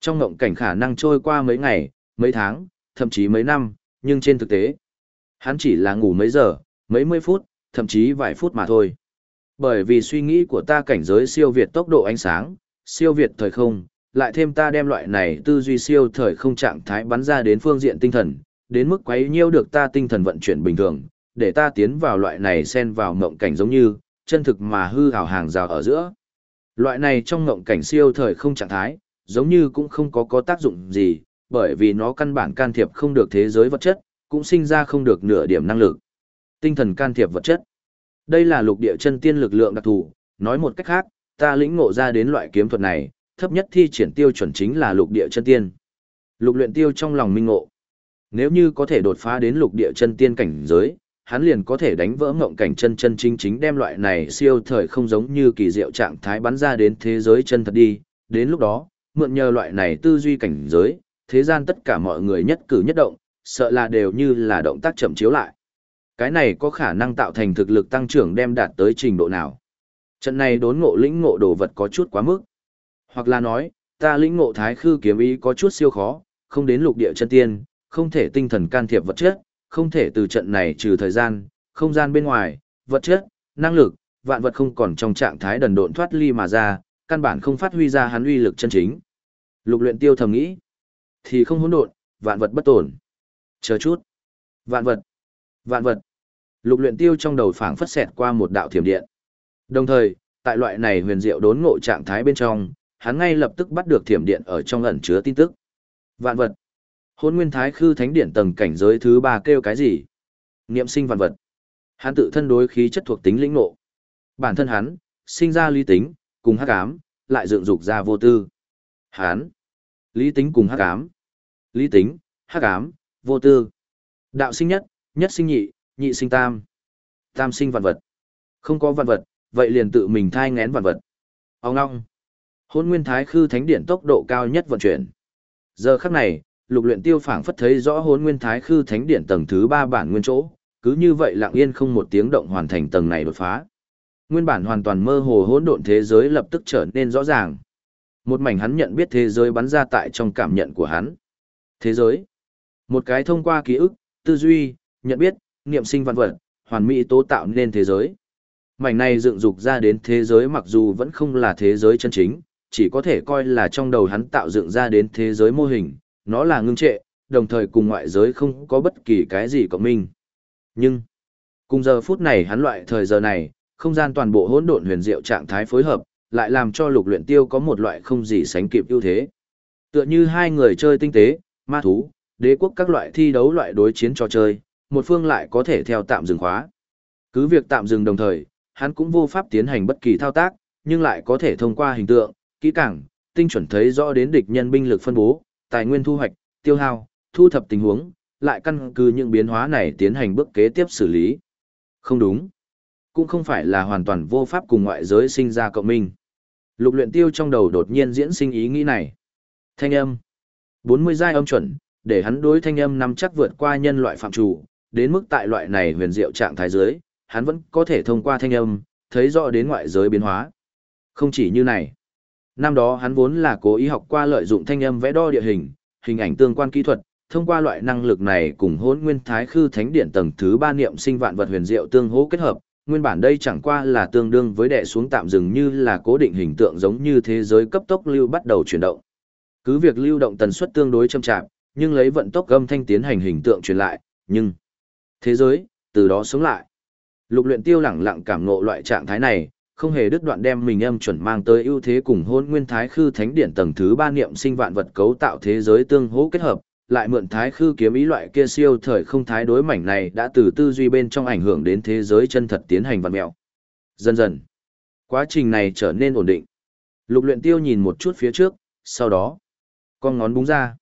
Trong mộng cảnh khả năng trôi qua mấy ngày, mấy tháng, thậm chí mấy năm, nhưng trên thực tế, hắn chỉ là ngủ mấy giờ, mấy mươi phút, thậm chí vài phút mà thôi. Bởi vì suy nghĩ của ta cảnh giới siêu việt tốc độ ánh sáng, siêu việt thời không, lại thêm ta đem loại này tư duy siêu thời không trạng thái bắn ra đến phương diện tinh thần, đến mức quấy nhiêu được ta tinh thần vận chuyển bình thường, để ta tiến vào loại này xen vào mộng cảnh giống như, chân thực mà hư ảo hàng rào ở giữa. Loại này trong mộng cảnh siêu thời không trạng thái, giống như cũng không có có tác dụng gì, bởi vì nó căn bản can thiệp không được thế giới vật chất, cũng sinh ra không được nửa điểm năng lực. Tinh thần can thiệp vật chất. Đây là lục địa chân tiên lực lượng đặc thù, nói một cách khác, ta lĩnh ngộ ra đến loại kiếm thuật này, thấp nhất thi triển tiêu chuẩn chính là lục địa chân tiên. Lục luyện tiêu trong lòng minh ngộ. Nếu như có thể đột phá đến lục địa chân tiên cảnh giới, hắn liền có thể đánh vỡ ngộng cảnh chân chân chính chính đem loại này siêu thời không giống như kỳ diệu trạng thái bắn ra đến thế giới chân thật đi. Đến lúc đó, mượn nhờ loại này tư duy cảnh giới, thế gian tất cả mọi người nhất cử nhất động, sợ là đều như là động tác chậm chiếu lại. Cái này có khả năng tạo thành thực lực tăng trưởng đem đạt tới trình độ nào. Trận này đốn ngộ lĩnh ngộ đồ vật có chút quá mức. Hoặc là nói, ta lĩnh ngộ thái khư kiếm ý có chút siêu khó, không đến lục địa chân tiên, không thể tinh thần can thiệp vật chất, không thể từ trận này trừ thời gian, không gian bên ngoài, vật chất, năng lực, vạn vật không còn trong trạng thái đần độn thoát ly mà ra, căn bản không phát huy ra hắn uy lực chân chính. Lục luyện tiêu thầm nghĩ, thì không hỗn độn, vạn vật bất tổn. Chờ chút. Vạn vật. Vạn vật. Lục luyện tiêu trong đầu phảng phất xẹt qua một đạo thiểm điện. Đồng thời, tại loại này huyền diệu đốn ngộ trạng thái bên trong, hắn ngay lập tức bắt được thiểm điện ở trong ẩn chứa tin tức. Vạn vật. Hôn nguyên thái khư thánh điện tầng cảnh giới thứ ba kêu cái gì? Niệm sinh vạn vật. Hắn tự thân đối khí chất thuộc tính lĩnh ngộ. Bản thân hắn, sinh ra lý tính, cùng hắc ám, lại dựng dục ra vô tư. Hắn, lý tính cùng hắc ám. Lý tính, hắc ám, vô tư. Đạo sinh nhất, nhất sinh nhị, nhị sinh tam. Tam sinh vạn vật. Không có vạn vật, vậy liền tự mình thai ngén vạn vật. Ông ngong. Hôn nguyên thái khư thánh điện tốc độ cao nhất vận chuyển. Giờ khắc này, lục luyện tiêu phảng phất thấy rõ hôn nguyên thái khư thánh điện tầng thứ 3 bản nguyên chỗ, cứ như vậy lặng yên không một tiếng động hoàn thành tầng này đột phá. Nguyên bản hoàn toàn mơ hồ hỗn độn thế giới lập tức trở nên rõ ràng. Một mảnh hắn nhận biết thế giới bắn ra tại trong cảm nhận của hắn. Thế giới. Một cái thông qua ký ức, tư duy, nhận biết, niệm sinh văn vật, hoàn mỹ tố tạo nên thế giới. Mảnh này dựng dục ra đến thế giới mặc dù vẫn không là thế giới chân chính, chỉ có thể coi là trong đầu hắn tạo dựng ra đến thế giới mô hình, nó là ngưng trệ, đồng thời cùng ngoại giới không có bất kỳ cái gì cộng minh. Nhưng, cùng giờ phút này hắn loại thời giờ này, không gian toàn bộ hỗn độn huyền diệu trạng thái phối hợp, lại làm cho lục luyện tiêu có một loại không gì sánh kịp ưu thế. Tựa như hai người chơi tinh tế, ma thú, đế quốc các loại thi đấu loại đối chiến trò chơi, một phương lại có thể theo tạm dừng khóa. Cứ việc tạm dừng đồng thời, hắn cũng vô pháp tiến hành bất kỳ thao tác, nhưng lại có thể thông qua hình tượng, kỹ càng, tinh chuẩn thấy rõ đến địch nhân binh lực phân bố, tài nguyên thu hoạch, tiêu hao, thu thập tình huống, lại căn cứ những biến hóa này tiến hành bước kế tiếp xử lý. Không đúng. Cũng không phải là hoàn toàn vô pháp cùng ngoại giới sinh ra cộng minh. Lục luyện tiêu trong đầu đột nhiên diễn sinh ý nghĩ này. Thanh âm. 40 giai âm chuẩn, để hắn đối thanh âm nắm chắc vượt qua nhân loại phạm chủ, đến mức tại loại này huyền diệu trạng thái dưới, hắn vẫn có thể thông qua thanh âm, thấy rõ đến ngoại giới biến hóa. Không chỉ như này. Năm đó hắn vốn là cố ý học qua lợi dụng thanh âm vẽ đo địa hình, hình ảnh tương quan kỹ thuật, thông qua loại năng lực này cùng hỗn nguyên thái khư thánh điện tầng thứ ba niệm sinh vạn vật huyền diệu tương hỗ kết hợp, nguyên bản đây chẳng qua là tương đương với đè xuống tạm dừng như là cố định hình tượng giống như thế giới cấp tốc lưu bắt đầu chuyển động. Cứ việc lưu động tần suất tương đối chậm chạp, nhưng lấy vận tốc âm thanh tiến hành hình tượng truyền lại, nhưng thế giới từ đó sống lại. Lục luyện tiêu lẳng lặng cảm ngộ loại trạng thái này, không hề đứt đoạn đem mình âm chuẩn mang tới ưu thế cùng hôn nguyên thái khư thánh điển tầng thứ ba niệm sinh vạn vật cấu tạo thế giới tương hỗ kết hợp, lại mượn thái khư kiếm ý loại kia siêu thời không thái đối mảnh này đã từ tư duy bên trong ảnh hưởng đến thế giới chân thật tiến hành vạn mẹo. Dần dần, quá trình này trở nên ổn định. Lục luyện tiêu nhìn một chút phía trước, sau đó, con ngón búng ra.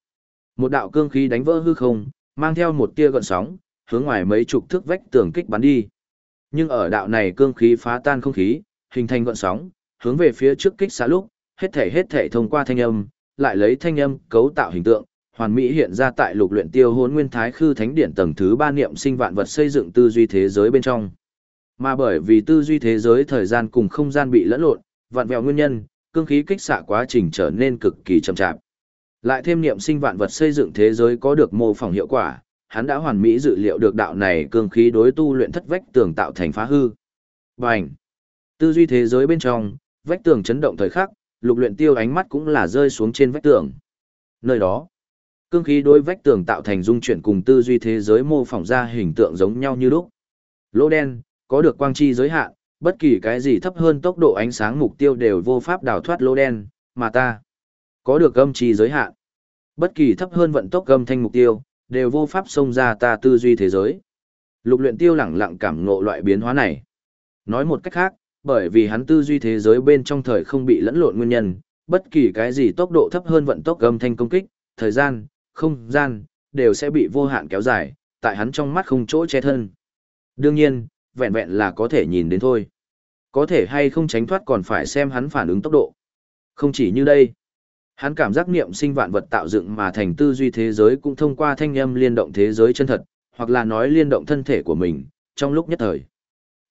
Một đạo cương khí đánh vỡ hư không, mang theo một tia gợn sóng, hướng ngoài mấy chục thước vách tường kích bắn đi. Nhưng ở đạo này cương khí phá tan không khí, hình thành gọn sóng, hướng về phía trước kích xả lúc, hết thể hết thể thông qua thanh âm, lại lấy thanh âm cấu tạo hình tượng, hoàn mỹ hiện ra tại lục luyện tiêu hồn nguyên thái khư thánh điển tầng thứ ba niệm sinh vạn vật xây dựng tư duy thế giới bên trong. Mà bởi vì tư duy thế giới thời gian cùng không gian bị lẫn lộn, vạn vẹo nguyên nhân, cương khí kích xạ quá trình trở nên cực kỳ chậm chạp. Lại thêm niệm sinh vạn vật xây dựng thế giới có được mô phỏng hiệu quả, hắn đã hoàn mỹ dự liệu được đạo này cương khí đối tu luyện thất vách tường tạo thành phá hư. Bành! Tư duy thế giới bên trong, vách tường chấn động thời khắc, lục luyện tiêu ánh mắt cũng là rơi xuống trên vách tường. Nơi đó, cương khí đối vách tường tạo thành dung chuyển cùng tư duy thế giới mô phỏng ra hình tượng giống nhau như lúc. Lỗ đen, có được quang chi giới hạn, bất kỳ cái gì thấp hơn tốc độ ánh sáng mục tiêu đều vô pháp đào thoát lỗ đen, mà ta có được âm chi giới hạn. Bất kỳ thấp hơn vận tốc âm thanh mục tiêu, đều vô pháp xông ra ta tư duy thế giới. Lục luyện tiêu lẳng lặng cảm ngộ loại biến hóa này. Nói một cách khác, bởi vì hắn tư duy thế giới bên trong thời không bị lẫn lộn nguyên nhân, bất kỳ cái gì tốc độ thấp hơn vận tốc âm thanh công kích, thời gian, không gian, đều sẽ bị vô hạn kéo dài, tại hắn trong mắt không chỗ che thân. Đương nhiên, vẹn vẹn là có thể nhìn đến thôi. Có thể hay không tránh thoát còn phải xem hắn phản ứng tốc độ. Không chỉ như đây. Hắn cảm giác niệm sinh vạn vật tạo dựng mà thành tư duy thế giới cũng thông qua thanh âm liên động thế giới chân thật, hoặc là nói liên động thân thể của mình, trong lúc nhất thời.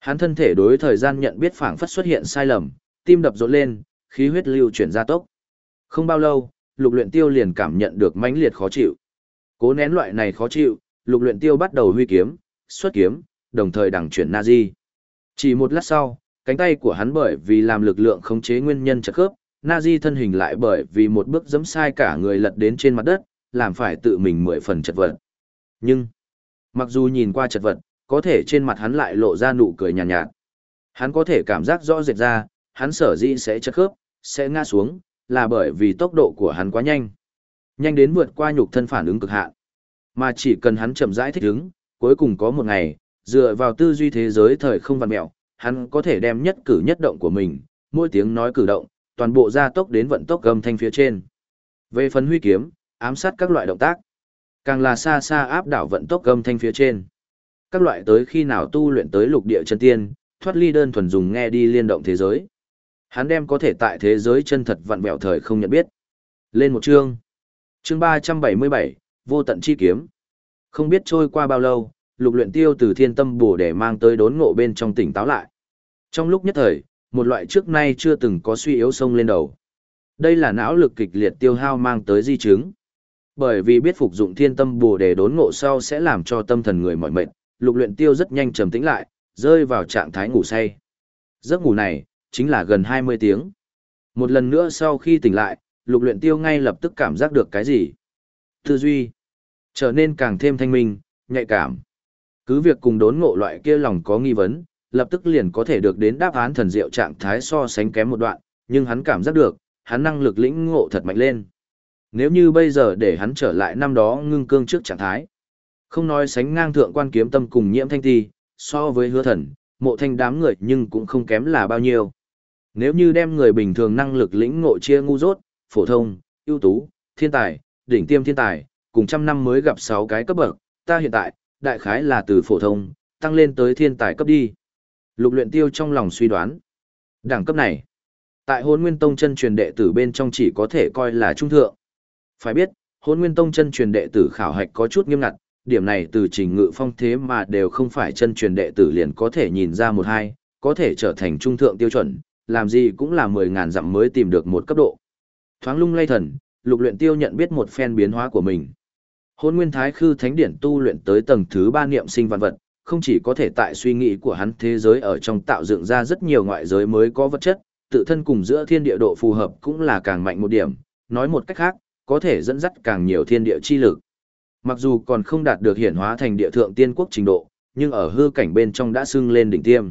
Hắn thân thể đối thời gian nhận biết phảng phất xuất hiện sai lầm, tim đập rộn lên, khí huyết lưu chuyển ra tốc. Không bao lâu, lục luyện tiêu liền cảm nhận được mãnh liệt khó chịu. Cố nén loại này khó chịu, lục luyện tiêu bắt đầu huy kiếm, xuất kiếm, đồng thời đằng chuyển Nazi. Chỉ một lát sau, cánh tay của hắn bởi vì làm lực lượng khống chế nguyên nhân chật khớp, Nazi thân hình lại bởi vì một bước giẫm sai cả người lật đến trên mặt đất, làm phải tự mình mười phần chật vật. Nhưng, mặc dù nhìn qua chật vật, có thể trên mặt hắn lại lộ ra nụ cười nhàn nhạt, nhạt. Hắn có thể cảm giác rõ rệt ra, hắn sở dĩ sẽ chất khớp, sẽ ngã xuống, là bởi vì tốc độ của hắn quá nhanh. Nhanh đến vượt qua nhục thân phản ứng cực hạn. Mà chỉ cần hắn chậm rãi thích ứng, cuối cùng có một ngày, dựa vào tư duy thế giới thời không văn mẹo, hắn có thể đem nhất cử nhất động của mình, mỗi tiếng nói cử động, toàn bộ gia tốc đến vận tốc gầm thanh phía trên. Về phần huy kiếm, ám sát các loại động tác, càng là xa xa áp đảo vận tốc gầm thanh phía trên. Các loại tới khi nào tu luyện tới lục địa chân tiên, thoát ly đơn thuần dùng nghe đi liên động thế giới. Hắn đem có thể tại thế giới chân thật vặn vẹo thời không nhận biết. Lên một chương. Chương 377, vô tận chi kiếm. Không biết trôi qua bao lâu, lục luyện tiêu từ thiên tâm bổ để mang tới đốn ngộ bên trong tỉnh táo lại. Trong lúc nhất thời, một loại trước nay chưa từng có suy yếu sông lên đầu. Đây là não lực kịch liệt tiêu hao mang tới di chứng. Bởi vì biết phục dụng thiên tâm bồ để đốn ngộ sau sẽ làm cho tâm thần người mỏi mệt, lục luyện tiêu rất nhanh trầm tĩnh lại, rơi vào trạng thái ngủ say. Giấc ngủ này, chính là gần 20 tiếng. Một lần nữa sau khi tỉnh lại, lục luyện tiêu ngay lập tức cảm giác được cái gì? Tư duy. Trở nên càng thêm thanh minh, nhạy cảm. Cứ việc cùng đốn ngộ loại kia lòng có nghi vấn, lập tức liền có thể được đến đáp án thần diệu trạng thái so sánh kém một đoạn, nhưng hắn cảm giác được, hắn năng lực lĩnh ngộ thật mạnh lên. Nếu như bây giờ để hắn trở lại năm đó ngưng cương trước trạng thái, không nói sánh ngang thượng quan kiếm tâm cùng nhiễm thanh ti, so với hứa thần, mộ thanh đám người nhưng cũng không kém là bao nhiêu. Nếu như đem người bình thường năng lực lĩnh ngộ chia ngu dốt, phổ thông, ưu tú, thiên tài, đỉnh tiêm thiên tài, cùng trăm năm mới gặp sáu cái cấp bậc, ta hiện tại, đại khái là từ phổ thông, tăng lên tới thiên tài cấp đi. Lục luyện tiêu trong lòng suy đoán. Đẳng cấp này, tại hôn nguyên tông chân truyền đệ tử bên trong chỉ có thể coi là trung thượng. Phải biết, hôn nguyên tông chân truyền đệ tử khảo hạch có chút nghiêm ngặt, điểm này từ trình ngự phong thế mà đều không phải chân truyền đệ tử liền có thể nhìn ra một hai, có thể trở thành trung thượng tiêu chuẩn, làm gì cũng là 10.000 dặm mới tìm được một cấp độ. Thoáng lung lay thần, lục luyện tiêu nhận biết một phen biến hóa của mình. Hôn nguyên thái khư thánh điển tu luyện tới tầng thứ ba niệm sinh văn vật, không chỉ có thể tại suy nghĩ của hắn thế giới ở trong tạo dựng ra rất nhiều ngoại giới mới có vật chất, tự thân cùng giữa thiên địa độ phù hợp cũng là càng mạnh một điểm, nói một cách khác, có thể dẫn dắt càng nhiều thiên địa chi lực. Mặc dù còn không đạt được hiển hóa thành địa thượng tiên quốc trình độ, nhưng ở hư cảnh bên trong đã sưng lên đỉnh tiêm.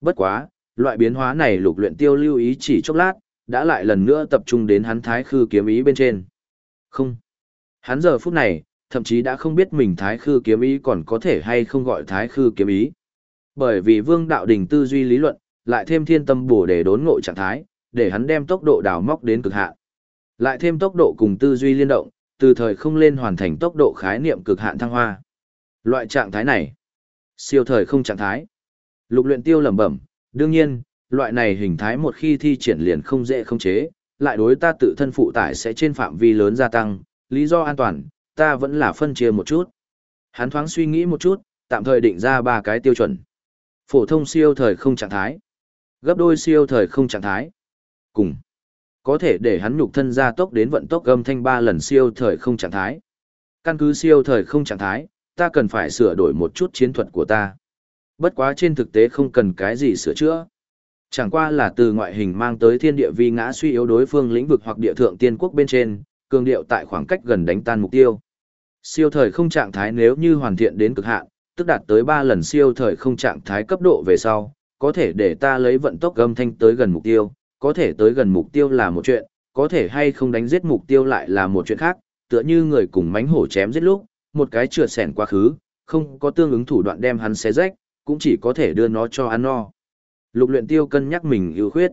Bất quá, loại biến hóa này lục luyện tiêu lưu ý chỉ chốc lát, đã lại lần nữa tập trung đến hắn thái khư kiếm ý bên trên. Không. Hắn giờ phút này, thậm chí đã không biết mình thái khư kiếm ý còn có thể hay không gọi thái khư kiếm ý. Bởi vì vương đạo đình tư duy lý luận, lại thêm thiên tâm bổ để đốn ngộ trạng thái, để hắn đem tốc độ đào móc đến cực hạn. Lại thêm tốc độ cùng tư duy liên động, từ thời không lên hoàn thành tốc độ khái niệm cực hạn thăng hoa. Loại trạng thái này, siêu thời không trạng thái. Lục luyện tiêu lẩm bẩm, đương nhiên, loại này hình thái một khi thi triển liền không dễ không chế, lại đối ta tự thân phụ tải sẽ trên phạm vi lớn gia tăng, lý do an toàn, ta vẫn là phân chia một chút. Hắn thoáng suy nghĩ một chút, tạm thời định ra ba cái tiêu chuẩn. Phổ thông siêu thời không trạng thái, gấp đôi siêu thời không trạng thái, cùng có thể để hắn nhục thân gia tốc đến vận tốc âm thanh ba lần siêu thời không trạng thái. Căn cứ siêu thời không trạng thái, ta cần phải sửa đổi một chút chiến thuật của ta. Bất quá trên thực tế không cần cái gì sửa chữa. Chẳng qua là từ ngoại hình mang tới thiên địa vi ngã suy yếu đối phương lĩnh vực hoặc địa thượng tiên quốc bên trên, cường điệu tại khoảng cách gần đánh tan mục tiêu. Siêu thời không trạng thái nếu như hoàn thiện đến cực hạn, tức đạt tới 3 lần siêu thời không trạng thái cấp độ về sau, có thể để ta lấy vận tốc âm thanh tới gần mục tiêu, có thể tới gần mục tiêu là một chuyện, có thể hay không đánh giết mục tiêu lại là một chuyện khác, tựa như người cùng mánh hổ chém giết lúc, một cái trượt sẻn quá khứ, không có tương ứng thủ đoạn đem hắn xé rách, cũng chỉ có thể đưa nó cho ăn no. Lục luyện tiêu cân nhắc mình ưu khuyết.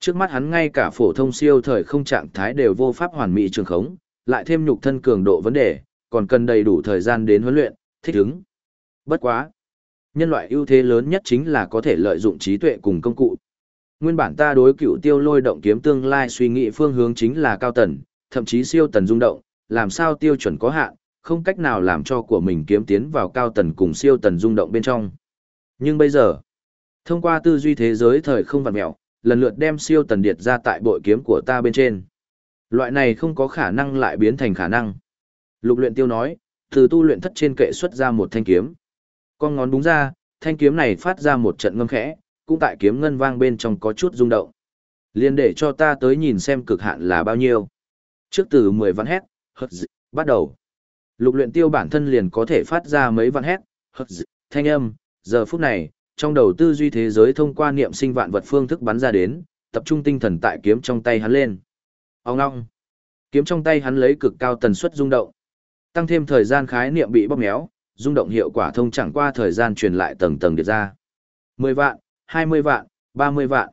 Trước mắt hắn ngay cả phổ thông siêu thời không trạng thái đều vô pháp hoàn mỹ trường khống, lại thêm nhục thân cường độ vấn đề, còn cần đầy đủ thời gian đến huấn luyện, thích ứng. Bất quá. Nhân loại ưu thế lớn nhất chính là có thể lợi dụng trí tuệ cùng công cụ. Nguyên bản ta đối cựu tiêu lôi động kiếm tương lai suy nghĩ phương hướng chính là cao tần, thậm chí siêu tần rung động, làm sao tiêu chuẩn có hạn, không cách nào làm cho của mình kiếm tiến vào cao tần cùng siêu tần rung động bên trong. Nhưng bây giờ, thông qua tư duy thế giới thời không vặn mẹo, lần lượt đem siêu tần điệt ra tại bội kiếm của ta bên trên. Loại này không có khả năng lại biến thành khả năng. Lục luyện tiêu nói, từ tu luyện thất trên kệ xuất ra một thanh kiếm. Con ngón búng ra, thanh kiếm này phát ra một trận ngâm khẽ, cũng tại kiếm ngân vang bên trong có chút rung động. Liên để cho ta tới nhìn xem cực hạn là bao nhiêu. Trước từ 10 vạn hét, hất dị, bắt đầu. Lục luyện tiêu bản thân liền có thể phát ra mấy vạn hét, hất dị, thanh âm, giờ phút này, trong đầu tư duy thế giới thông qua niệm sinh vạn vật phương thức bắn ra đến, tập trung tinh thần tại kiếm trong tay hắn lên. Ông ngong. Kiếm trong tay hắn lấy cực cao tần suất rung động. Tăng thêm thời gian khái niệm bị bóp méo, rung động hiệu quả thông chẳng qua thời gian truyền lại tầng tầng điệp ra. 10 vạn, 20 vạn, 30 vạn.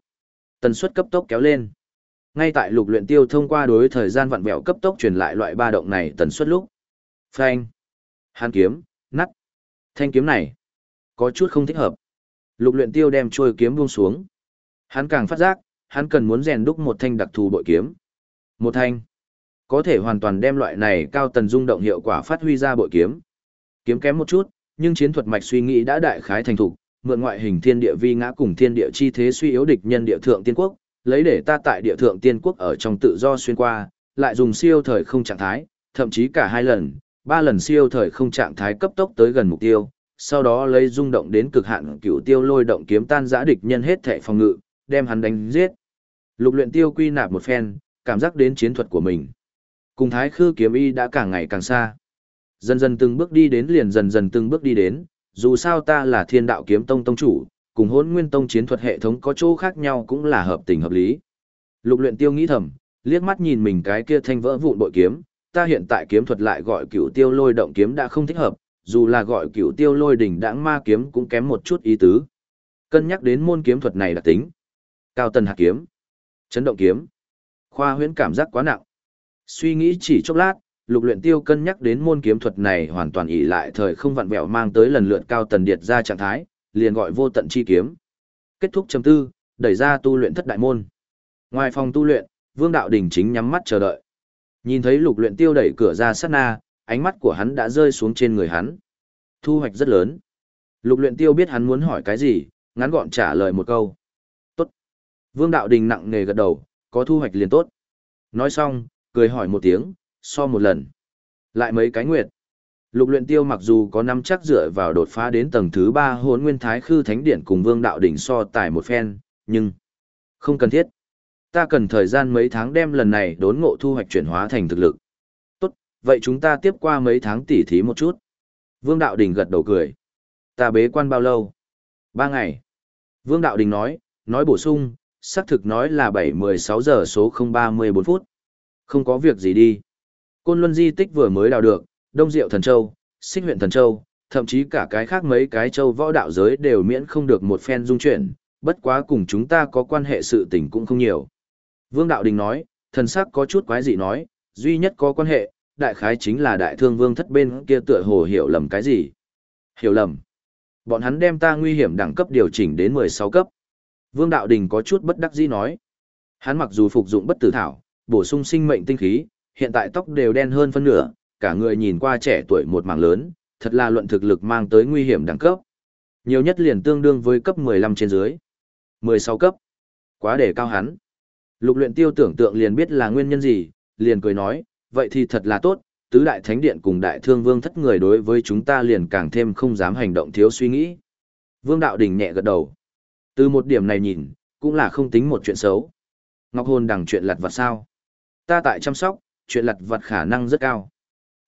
Tần suất cấp tốc kéo lên. Ngay tại lục luyện tiêu thông qua đối thời gian vặn vẹo cấp tốc truyền lại loại ba động này tần suất lúc. Phanh. Hàn kiếm, nắt. Thanh kiếm này. Có chút không thích hợp. Lục luyện tiêu đem trôi kiếm buông xuống. Hắn càng phát giác, hắn cần muốn rèn đúc một thanh đặc thù bội kiếm. Một thanh, có thể hoàn toàn đem loại này cao tần rung động hiệu quả phát huy ra bội kiếm. Kiếm kém một chút, nhưng chiến thuật mạch suy nghĩ đã đại khái thành thục, mượn ngoại hình thiên địa vi ngã cùng thiên địa chi thế suy yếu địch nhân địa thượng tiên quốc, lấy để ta tại địa thượng tiên quốc ở trong tự do xuyên qua, lại dùng siêu thời không trạng thái, thậm chí cả hai lần, ba lần siêu thời không trạng thái cấp tốc tới gần mục tiêu, sau đó lấy rung động đến cực hạn cửu tiêu lôi động kiếm tan giã địch nhân hết thể phòng ngự, đem hắn đánh giết. Lục luyện tiêu quy nạp một phen, cảm giác đến chiến thuật của mình. Cùng thái khư kiếm y đã càng ngày càng xa. Dần dần từng bước đi đến liền dần dần từng bước đi đến, dù sao ta là thiên đạo kiếm tông tông chủ, cùng hỗn nguyên tông chiến thuật hệ thống có chỗ khác nhau cũng là hợp tình hợp lý. Lục luyện tiêu nghĩ thầm, liếc mắt nhìn mình cái kia thanh vỡ vụn bội kiếm, ta hiện tại kiếm thuật lại gọi cửu tiêu lôi động kiếm đã không thích hợp, dù là gọi cựu tiêu lôi đỉnh đãng ma kiếm cũng kém một chút ý tứ. Cân nhắc đến môn kiếm thuật này đặc tính. Cao tần hạt kiếm, chấn động kiếm, khoa huyễn cảm giác quá nặng. Suy nghĩ chỉ chốc lát, lục luyện tiêu cân nhắc đến môn kiếm thuật này hoàn toàn ỷ lại thời không vặn vẹo mang tới lần lượt cao tần điệt ra trạng thái, liền gọi vô tận chi kiếm. Kết thúc chấm tư, đẩy ra tu luyện thất đại môn. Ngoài phòng tu luyện, Vương Đạo Đình chính nhắm mắt chờ đợi. Nhìn thấy lục luyện tiêu đẩy cửa ra sát na, ánh mắt của hắn đã rơi xuống trên người hắn. Thu hoạch rất lớn. Lục luyện tiêu biết hắn muốn hỏi cái gì, ngắn gọn trả lời một câu. Tốt. Vương Đạo Đình nặng nề gật đầu, có thu hoạch liền tốt. Nói xong, cười hỏi một tiếng, so một lần. Lại mấy cái nguyệt. Lục luyện tiêu mặc dù có năm chắc dựa vào đột phá đến tầng thứ ba hồn nguyên thái khư thánh điển cùng vương đạo đỉnh so tài một phen, nhưng không cần thiết. Ta cần thời gian mấy tháng đem lần này đốn ngộ thu hoạch chuyển hóa thành thực lực. Vậy chúng ta tiếp qua mấy tháng tỉ thí một chút. Vương đạo đình gật đầu cười. Ta bế quan bao lâu? Ba ngày. Vương đạo đình nói, nói bổ sung, xác thực nói là 7-16 giờ số 034 phút. Không có việc gì đi. Côn Luân Di tích vừa mới đào được, Đông Diệu Thần Châu, Xích huyện Thần Châu, thậm chí cả cái khác mấy cái châu võ đạo giới đều miễn không được một phen dung chuyển, bất quá cùng chúng ta có quan hệ sự tình cũng không nhiều. Vương Đạo Đình nói, thần sắc có chút quái dị nói, duy nhất có quan hệ, đại khái chính là đại thương vương thất bên kia tựa hồ hiểu lầm cái gì. Hiểu lầm. Bọn hắn đem ta nguy hiểm đẳng cấp điều chỉnh đến 16 cấp. Vương Đạo Đình có chút bất đắc dĩ nói. Hắn mặc dù phục dụng bất tử thảo, bổ sung sinh mệnh tinh khí, hiện tại tóc đều đen hơn phân nửa, cả người nhìn qua trẻ tuổi một mảng lớn, thật là luận thực lực mang tới nguy hiểm đẳng cấp. Nhiều nhất liền tương đương với cấp 15 trên dưới. 16 cấp. Quá để cao hắn. Lục luyện tiêu tưởng tượng liền biết là nguyên nhân gì, liền cười nói, vậy thì thật là tốt, tứ đại thánh điện cùng đại thương vương thất người đối với chúng ta liền càng thêm không dám hành động thiếu suy nghĩ. Vương đạo đình nhẹ gật đầu. Từ một điểm này nhìn, cũng là không tính một chuyện xấu. Ngọc hồn đằng chuyện lặt vặt sao. Ta tại chăm sóc, chuyện lặt vặt khả năng rất cao.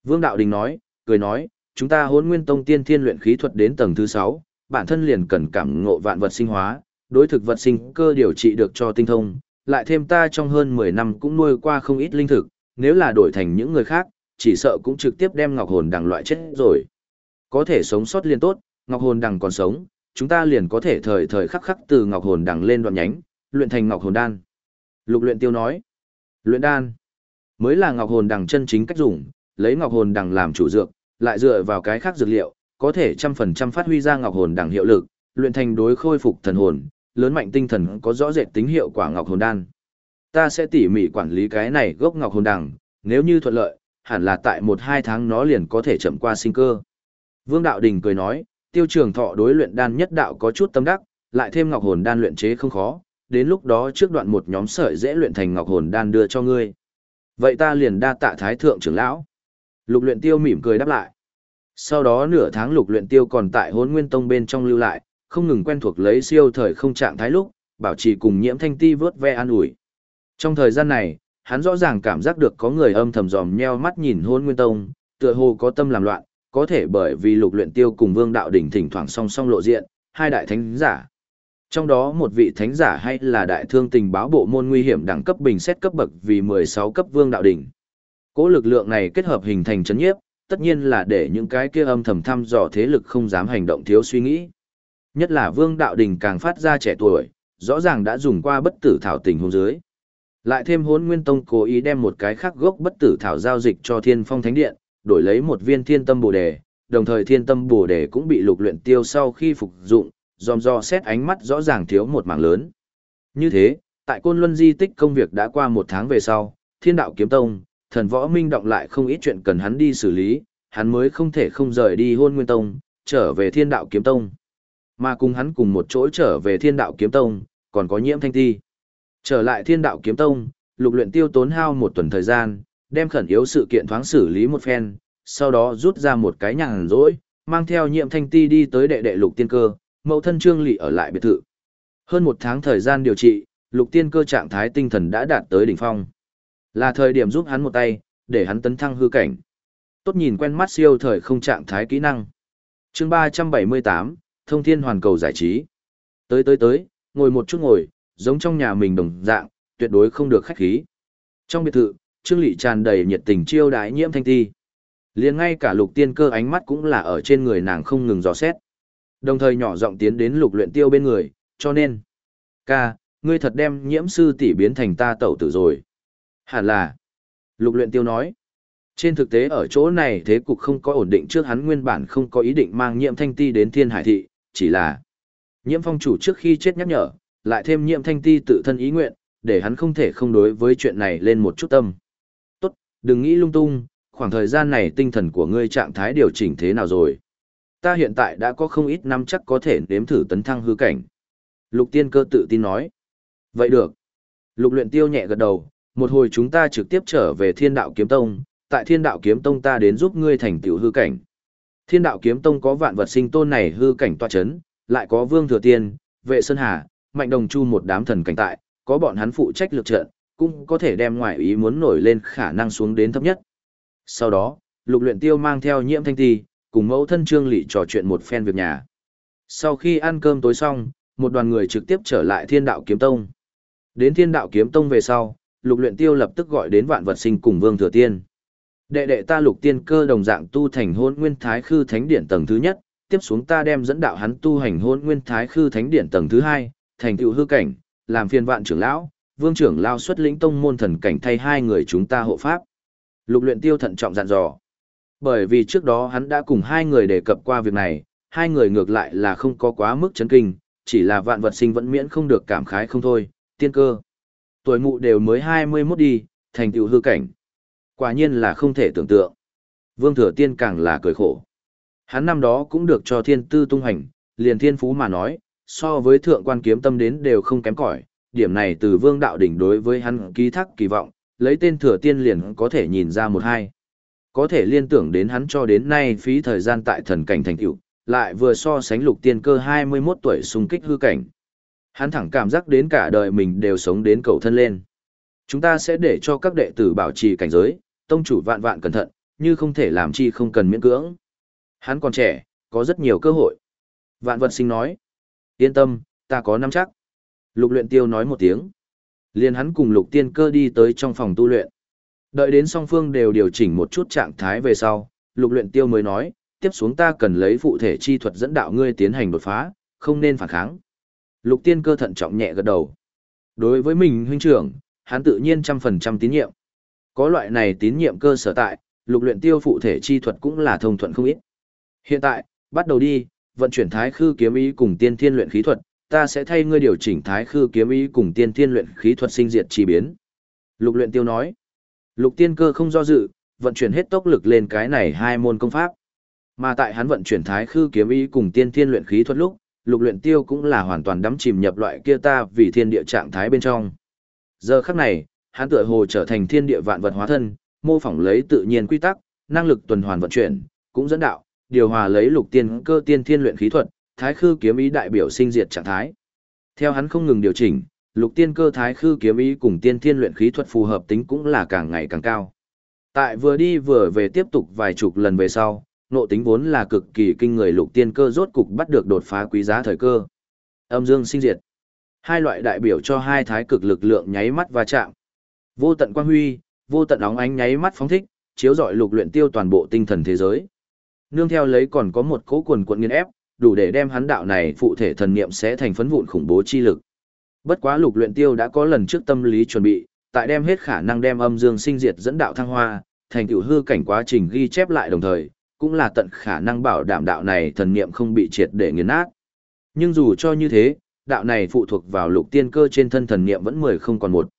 Vương Đạo Đình nói, cười nói, chúng ta hốn nguyên tông tiên thiên luyện khí thuật đến tầng thứ 6, bản thân liền cần cảm ngộ vạn vật sinh hóa, đối thực vật sinh cơ điều trị được cho tinh thông, lại thêm ta trong hơn 10 năm cũng nuôi qua không ít linh thực, nếu là đổi thành những người khác, chỉ sợ cũng trực tiếp đem ngọc hồn đằng loại chết rồi. Có thể sống sót liên tốt, ngọc hồn đằng còn sống, chúng ta liền có thể thời thời khắc khắc từ ngọc hồn đằng lên đoạn nhánh, luyện thành ngọc hồn đan. Lục luyện tiêu nói, luyện đan mới là ngọc hồn đằng chân chính cách dùng, lấy ngọc hồn đằng làm chủ dược, lại dựa vào cái khác dược liệu, có thể trăm phần trăm phát huy ra ngọc hồn đằng hiệu lực, luyện thành đối khôi phục thần hồn, lớn mạnh tinh thần có rõ rệt tính hiệu quả ngọc hồn đan. Ta sẽ tỉ mỉ quản lý cái này gốc ngọc hồn đằng, nếu như thuận lợi, hẳn là tại một hai tháng nó liền có thể chậm qua sinh cơ. Vương Đạo Đình cười nói, tiêu trường thọ đối luyện đan nhất đạo có chút tâm đắc, lại thêm ngọc hồn đan luyện chế không khó, đến lúc đó trước đoạn một nhóm sợi dễ luyện thành ngọc hồn đan đưa cho ngươi. Vậy ta liền đa tạ thái thượng trưởng lão. Lục luyện tiêu mỉm cười đáp lại. Sau đó nửa tháng lục luyện tiêu còn tại hốn nguyên tông bên trong lưu lại, không ngừng quen thuộc lấy siêu thời không trạng thái lúc, bảo trì cùng nhiễm thanh ti vớt ve an ủi. Trong thời gian này, hắn rõ ràng cảm giác được có người âm thầm dòm nheo mắt nhìn hôn nguyên tông, tựa hồ có tâm làm loạn, có thể bởi vì lục luyện tiêu cùng vương đạo đỉnh thỉnh thoảng song song lộ diện, hai đại thánh giả. Trong đó một vị thánh giả hay là đại thương tình báo bộ môn nguy hiểm đẳng cấp bình xét cấp bậc vì 16 cấp vương đạo đỉnh. Cố lực lượng này kết hợp hình thành chấn nhiếp, tất nhiên là để những cái kia âm thầm thăm dò thế lực không dám hành động thiếu suy nghĩ. Nhất là Vương Đạo đỉnh càng phát ra trẻ tuổi, rõ ràng đã dùng qua bất tử thảo tình hôn dưới. Lại thêm hốn nguyên tông cố ý đem một cái khác gốc bất tử thảo giao dịch cho thiên phong thánh điện, đổi lấy một viên thiên tâm bồ đề, đồng thời thiên tâm bồ đề cũng bị lục luyện tiêu sau khi phục dụng, dòm do xét ánh mắt rõ ràng thiếu một mảng lớn. Như thế, tại Côn Luân di tích công việc đã qua một tháng về sau, Thiên Đạo Kiếm Tông, thần võ minh động lại không ít chuyện cần hắn đi xử lý, hắn mới không thể không rời đi hôn nguyên tông, trở về Thiên Đạo Kiếm Tông. Mà cùng hắn cùng một chỗ trở về Thiên Đạo Kiếm Tông, còn có nhiễm thanh ti. Trở lại Thiên Đạo Kiếm Tông, lục luyện tiêu tốn hao một tuần thời gian, đem khẩn yếu sự kiện thoáng xử lý một phen, sau đó rút ra một cái nhàn rỗi, mang theo nhiệm thanh ti đi tới đệ đệ lục tiên cơ, mẫu thân trương lị ở lại biệt thự. Hơn một tháng thời gian điều trị, lục tiên cơ trạng thái tinh thần đã đạt tới đỉnh phong. Là thời điểm giúp hắn một tay, để hắn tấn thăng hư cảnh. Tốt nhìn quen mắt siêu thời không trạng thái kỹ năng. chương 378, Thông Thiên Hoàn Cầu Giải Trí. Tới tới tới, ngồi một chút ngồi, giống trong nhà mình đồng dạng, tuyệt đối không được khách khí. Trong biệt thự, Trương Lị tràn đầy nhiệt tình chiêu đái nhiễm thanh ti. liền ngay cả lục tiên cơ ánh mắt cũng là ở trên người nàng không ngừng dò xét. Đồng thời nhỏ giọng tiến đến lục luyện tiêu bên người, cho nên. Ca, ngươi thật đem nhiễm sư tỷ biến thành ta tẩu tử rồi. Hẳn là. Lục luyện tiêu nói. Trên thực tế ở chỗ này thế cục không có ổn định trước hắn nguyên bản không có ý định mang nhiễm thanh ti đến thiên hải thị, chỉ là nhiễm phong chủ trước khi chết nhắc nhở, lại thêm nhiễm thanh ti tự thân ý nguyện, để hắn không thể không đối với chuyện này lên một chút tâm. Tốt, đừng nghĩ lung tung, khoảng thời gian này tinh thần của ngươi trạng thái điều chỉnh thế nào rồi. Ta hiện tại đã có không ít năm chắc có thể nếm thử tấn thăng hư cảnh. Lục tiên cơ tự tin nói. Vậy được. Lục luyện tiêu nhẹ gật đầu, một hồi chúng ta trực tiếp trở về thiên đạo kiếm tông, tại thiên đạo kiếm tông ta đến giúp ngươi thành tiểu hư cảnh. Thiên đạo kiếm tông có vạn vật sinh tôn này hư cảnh tọa chấn, lại có vương thừa tiên, vệ sơn hà, mạnh đồng chu một đám thần cảnh tại, có bọn hắn phụ trách lực trận, cũng có thể đem ngoại ý muốn nổi lên khả năng xuống đến thấp nhất. Sau đó, lục luyện tiêu mang theo nhiễm thanh ti, cùng mẫu thân trương lị trò chuyện một phen việc nhà. Sau khi ăn cơm tối xong, một đoàn người trực tiếp trở lại thiên đạo kiếm tông. Đến thiên đạo kiếm tông về sau, lục luyện tiêu lập tức gọi đến vạn vật sinh cùng vương thừa tiên. Đệ đệ ta lục tiên cơ đồng dạng tu thành hôn nguyên thái khư thánh điển tầng thứ nhất, tiếp xuống ta đem dẫn đạo hắn tu hành hôn nguyên thái khư thánh điển tầng thứ hai, thành tựu hư cảnh, làm phiền vạn trưởng lão, vương trưởng lao xuất lĩnh tông môn thần cảnh thay hai người chúng ta hộ pháp. Lục luyện tiêu thận trọng dặn dò. Bởi vì trước đó hắn đã cùng hai người đề cập qua việc này, hai người ngược lại là không có quá mức chấn kinh, chỉ là vạn vật sinh vẫn miễn không được cảm khái không thôi, tiên cơ. Tuổi mụ đều mới 21 đi, thành tựu hư cảnh. Quả nhiên là không thể tưởng tượng. Vương thừa tiên càng là cười khổ. Hắn năm đó cũng được cho thiên tư tung hành, liền thiên phú mà nói, so với thượng quan kiếm tâm đến đều không kém cỏi. Điểm này từ vương đạo đỉnh đối với hắn ký thác kỳ vọng, lấy tên thừa tiên liền có thể nhìn ra một hai. Có thể liên tưởng đến hắn cho đến nay phí thời gian tại thần cảnh thành cựu lại vừa so sánh lục tiên cơ 21 tuổi xung kích hư cảnh. Hắn thẳng cảm giác đến cả đời mình đều sống đến cầu thân lên. Chúng ta sẽ để cho các đệ tử bảo trì cảnh giới, tông chủ vạn vạn cẩn thận, như không thể làm chi không cần miễn cưỡng. Hắn còn trẻ, có rất nhiều cơ hội. Vạn vật sinh nói. Yên tâm, ta có nắm chắc. Lục luyện tiêu nói một tiếng. liền hắn cùng lục tiên cơ đi tới trong phòng tu luyện. Đợi đến song phương đều điều chỉnh một chút trạng thái về sau, lục luyện tiêu mới nói, tiếp xuống ta cần lấy phụ thể chi thuật dẫn đạo ngươi tiến hành đột phá, không nên phản kháng. Lục tiên cơ thận trọng nhẹ gật đầu. Đối với mình huynh trưởng, hắn tự nhiên trăm phần trăm tín nhiệm. Có loại này tín nhiệm cơ sở tại, lục luyện tiêu phụ thể chi thuật cũng là thông thuận không ít. Hiện tại, bắt đầu đi, vận chuyển thái khư kiếm ý cùng tiên thiên luyện khí thuật, ta sẽ thay ngươi điều chỉnh thái khư kiếm ý cùng tiên thiên luyện khí thuật sinh diệt chi biến. Lục luyện tiêu nói. Lục tiên cơ không do dự, vận chuyển hết tốc lực lên cái này hai môn công pháp. Mà tại hắn vận chuyển thái khư kiếm ý cùng tiên thiên luyện khí thuật lúc, lục luyện tiêu cũng là hoàn toàn đắm chìm nhập loại kia ta vì thiên địa trạng thái bên trong. Giờ khắc này, hắn tựa hồ trở thành thiên địa vạn vật hóa thân, mô phỏng lấy tự nhiên quy tắc, năng lực tuần hoàn vận chuyển, cũng dẫn đạo, điều hòa lấy lục tiên cơ tiên thiên luyện khí thuật, thái khư kiếm ý đại biểu sinh diệt trạng thái. Theo hắn không ngừng điều chỉnh, lục tiên cơ thái khư kiếm ý cùng tiên thiên luyện khí thuật phù hợp tính cũng là càng ngày càng cao. Tại vừa đi vừa về tiếp tục vài chục lần về sau, nộ tính vốn là cực kỳ kinh người lục tiên cơ rốt cục bắt được đột phá quý giá thời cơ. Âm dương sinh diệt. Hai loại đại biểu cho hai thái cực lực lượng nháy mắt va chạm. Vô tận quang huy, vô tận óng ánh nháy mắt phóng thích, chiếu rọi lục luyện tiêu toàn bộ tinh thần thế giới. Nương theo lấy còn có một cỗ quần quận nghiền ép, đủ để đem hắn đạo này phụ thể thần niệm sẽ thành phấn vụn khủng bố chi lực. Bất quá lục luyện tiêu đã có lần trước tâm lý chuẩn bị, tại đem hết khả năng đem âm dương sinh diệt dẫn đạo thăng hoa, thành tựu hư cảnh quá trình ghi chép lại đồng thời, cũng là tận khả năng bảo đảm đạo này thần niệm không bị triệt để nghiền nát. Nhưng dù cho như thế, đạo này phụ thuộc vào lục tiên cơ trên thân thần niệm vẫn mười không còn một.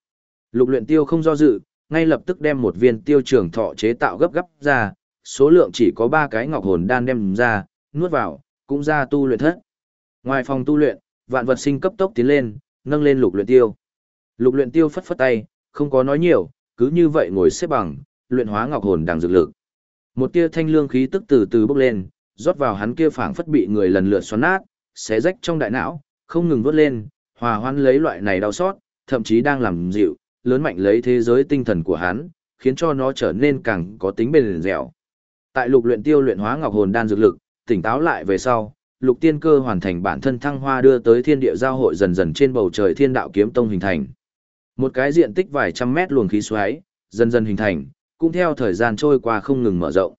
Lục luyện tiêu không do dự, ngay lập tức đem một viên tiêu trường thọ chế tạo gấp gấp ra, số lượng chỉ có ba cái ngọc hồn đan đem ra, nuốt vào, cũng ra tu luyện thất. Ngoài phòng tu luyện, vạn vật sinh cấp tốc tiến lên, nâng lên lục luyện tiêu. Lục luyện tiêu phất phất tay, không có nói nhiều, cứ như vậy ngồi xếp bằng, luyện hóa ngọc hồn đằng dược lực. Một tia thanh lương khí tức từ từ bốc lên, rót vào hắn kia phảng phất bị người lần lượt xoắn nát, xé rách trong đại não, không ngừng vớt lên, hòa hoãn lấy loại này đau xót, thậm chí đang làm dịu, lớn mạnh lấy thế giới tinh thần của hắn, khiến cho nó trở nên càng có tính bền dẻo. Tại lục luyện tiêu luyện hóa ngọc hồn đan dược lực, tỉnh táo lại về sau, lục tiên cơ hoàn thành bản thân thăng hoa đưa tới thiên địa giao hội dần dần trên bầu trời thiên đạo kiếm tông hình thành. Một cái diện tích vài trăm mét luồng khí xoáy, dần dần hình thành, cũng theo thời gian trôi qua không ngừng mở rộng.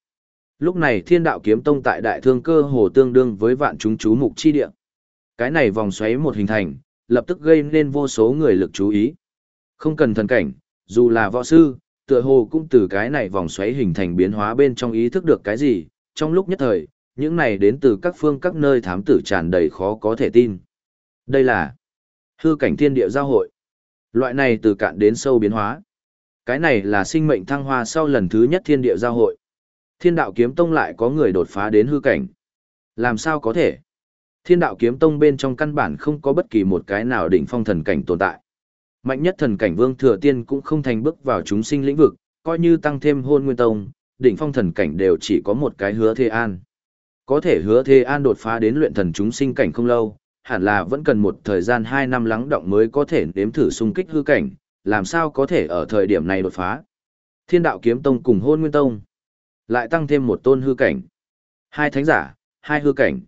Lúc này thiên đạo kiếm tông tại đại thương cơ hồ tương đương với vạn chúng chú mục chi địa. Cái này vòng xoáy một hình thành, lập tức gây nên vô số người lực chú ý. Không cần thần cảnh, dù là võ sư, tựa hồ cũng từ cái này vòng xoáy hình thành biến hóa bên trong ý thức được cái gì, trong lúc nhất thời, những này đến từ các phương các nơi thám tử tràn đầy khó có thể tin. Đây là hư cảnh thiên địa giao hội. Loại này từ cạn đến sâu biến hóa. Cái này là sinh mệnh thăng hoa sau lần thứ nhất thiên địa giao hội. Thiên đạo kiếm tông lại có người đột phá đến hư cảnh. Làm sao có thể? Thiên đạo kiếm tông bên trong căn bản không có bất kỳ một cái nào đỉnh phong thần cảnh tồn tại. Mạnh nhất thần cảnh vương thừa tiên cũng không thành bước vào chúng sinh lĩnh vực, coi như tăng thêm hôn nguyên tông, đỉnh phong thần cảnh đều chỉ có một cái hứa thê an. Có thể hứa thê an đột phá đến luyện thần chúng sinh cảnh không lâu, hẳn là vẫn cần một thời gian 2 năm lắng động mới có thể nếm thử xung kích hư cảnh, làm sao có thể ở thời điểm này đột phá. Thiên đạo kiếm tông cùng hôn nguyên tông, lại tăng thêm một tôn hư cảnh. Hai thánh giả, hai hư cảnh.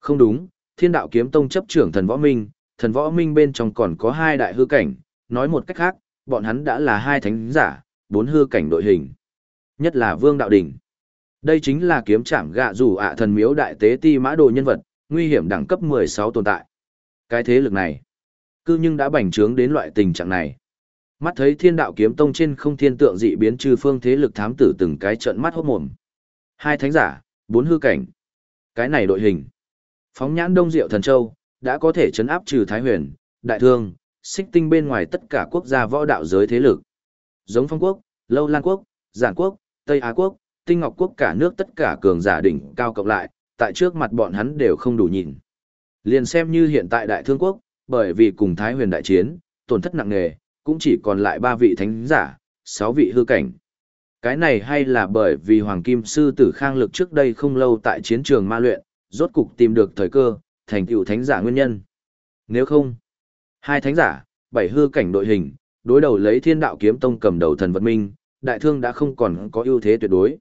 Không đúng, thiên đạo kiếm tông chấp trưởng thần võ minh, thần võ minh bên trong còn có hai đại hư cảnh, nói một cách khác, bọn hắn đã là hai thánh giả, bốn hư cảnh đội hình. Nhất là vương đạo đỉnh. Đây chính là kiếm trảm gạ rủ ạ thần miếu đại tế ti mã đồ nhân vật, nguy hiểm đẳng cấp 16 tồn tại. Cái thế lực này, cư nhưng đã bành trướng đến loại tình trạng này. Mắt thấy thiên đạo kiếm tông trên không thiên tượng dị biến trừ phương thế lực thám tử từng cái trận mắt hốt mồm. Hai thánh giả, bốn hư cảnh. Cái này đội hình. Phóng nhãn đông diệu thần châu, đã có thể chấn áp trừ Thái huyền, Đại Thương, xích tinh bên ngoài tất cả quốc gia võ đạo giới thế lực. Giống phong quốc, lâu lan quốc, giản quốc, Tây Á quốc, tinh ngọc quốc cả nước tất cả cường giả đỉnh cao cộng lại, tại trước mặt bọn hắn đều không đủ nhìn. Liền xem như hiện tại đại thương quốc, bởi vì cùng Thái huyền đại chiến, tổn thất nặng nề, cũng chỉ còn lại ba vị thánh giả, sáu vị hư cảnh. Cái này hay là bởi vì Hoàng Kim Sư Tử Khang Lực trước đây không lâu tại chiến trường ma luyện, rốt cục tìm được thời cơ, thành tựu thánh giả nguyên nhân. Nếu không, hai thánh giả, bảy hư cảnh đội hình, đối đầu lấy thiên đạo kiếm tông cầm đầu thần vật minh, đại thương đã không còn có ưu thế tuyệt đối.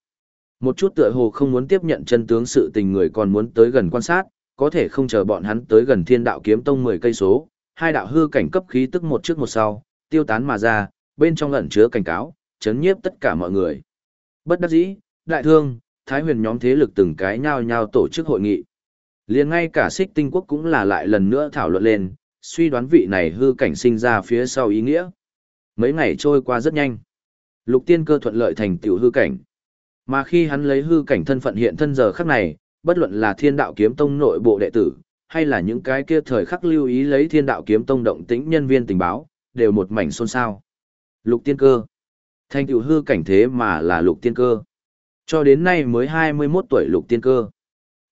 Một chút tựa hồ không muốn tiếp nhận chân tướng sự tình người còn muốn tới gần quan sát, có thể không chờ bọn hắn tới gần thiên đạo kiếm tông 10 cây số, hai đạo hư cảnh cấp khí tức một trước một sau, tiêu tán mà ra, bên trong ẩn chứa cảnh cáo, chấn nhiếp tất cả mọi người. Bất đắc dĩ, đại thương, thái huyền nhóm thế lực từng cái nhao nhao tổ chức hội nghị. liền ngay cả xích tinh quốc cũng là lại lần nữa thảo luận lên, suy đoán vị này hư cảnh sinh ra phía sau ý nghĩa. Mấy ngày trôi qua rất nhanh. Lục tiên cơ thuận lợi thành tiểu hư cảnh. Mà khi hắn lấy hư cảnh thân phận hiện thân giờ khắc này, bất luận là thiên đạo kiếm tông nội bộ đệ tử, hay là những cái kia thời khắc lưu ý lấy thiên đạo kiếm tông động tĩnh nhân viên tình báo, đều một mảnh xôn xao. Lục tiên cơ. Thành Tiểu hư cảnh thế mà là lục tiên cơ. Cho đến nay mới 21 tuổi lục tiên cơ.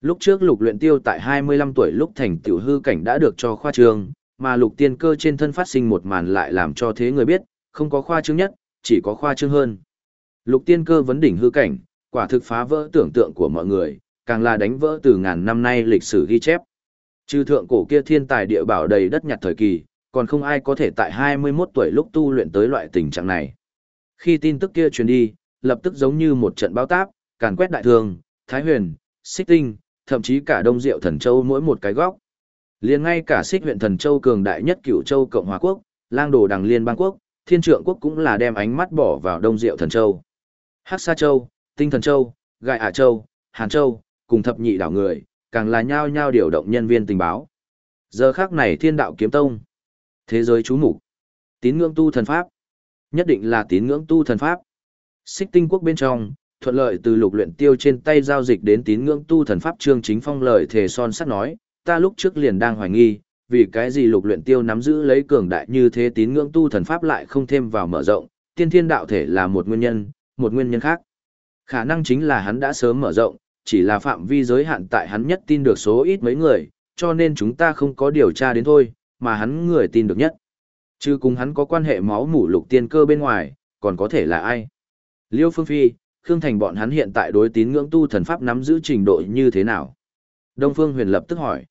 Lúc trước lục luyện tiêu tại 25 tuổi lúc thành tiểu hư cảnh đã được cho khoa trường mà lục tiên cơ trên thân phát sinh một màn lại làm cho thế người biết, không có khoa trương nhất, chỉ có khoa trương hơn. Lục tiên cơ vấn đỉnh hư cảnh, quả thực phá vỡ tưởng tượng của mọi người, càng là đánh vỡ từ ngàn năm nay lịch sử ghi chép. Trừ thượng cổ kia thiên tài địa bảo đầy đất nhặt thời kỳ, còn không ai có thể tại 21 tuổi lúc tu luyện tới loại tình trạng này. Khi tin tức kia truyền đi, lập tức giống như một trận bão táp, càn quét đại thương, thái huyền, xích tinh, thậm chí cả đông diệu thần châu mỗi một cái góc liền ngay cả xích huyện thần châu cường đại nhất cửu châu Cộng hòa quốc, lang đồ đằng liên bang quốc, thiên trượng quốc cũng là đem ánh mắt bỏ vào đông diệu thần châu. Hắc Sa Châu, Tinh Thần Châu, gại Ả Châu, Hàn Châu, cùng thập nhị đảo người, càng là nhao nhao điều động nhân viên tình báo. Giờ khác này thiên đạo kiếm tông. Thế giới chú mục Tín ngưỡng tu thần pháp. Nhất định là tín ngưỡng tu thần pháp. Xích tinh quốc bên trong, thuận lợi từ lục luyện tiêu trên tay giao dịch đến tín ngưỡng tu thần pháp trương chính phong lời thề son sắt nói, ta lúc trước liền đang hoài nghi, vì cái gì lục luyện tiêu nắm giữ lấy cường đại như thế tín ngưỡng tu thần pháp lại không thêm vào mở rộng, tiên thiên đạo thể là một nguyên nhân, một nguyên nhân khác. Khả năng chính là hắn đã sớm mở rộng, chỉ là phạm vi giới hạn tại hắn nhất tin được số ít mấy người, cho nên chúng ta không có điều tra đến thôi, mà hắn người tin được nhất. Chứ cùng hắn có quan hệ máu mủ lục tiên cơ bên ngoài, còn có thể là ai? Liêu Phương Phi, Khương Thành bọn hắn hiện tại đối tín ngưỡng tu thần pháp nắm giữ trình độ như thế nào? Đông Phương Huyền lập tức hỏi.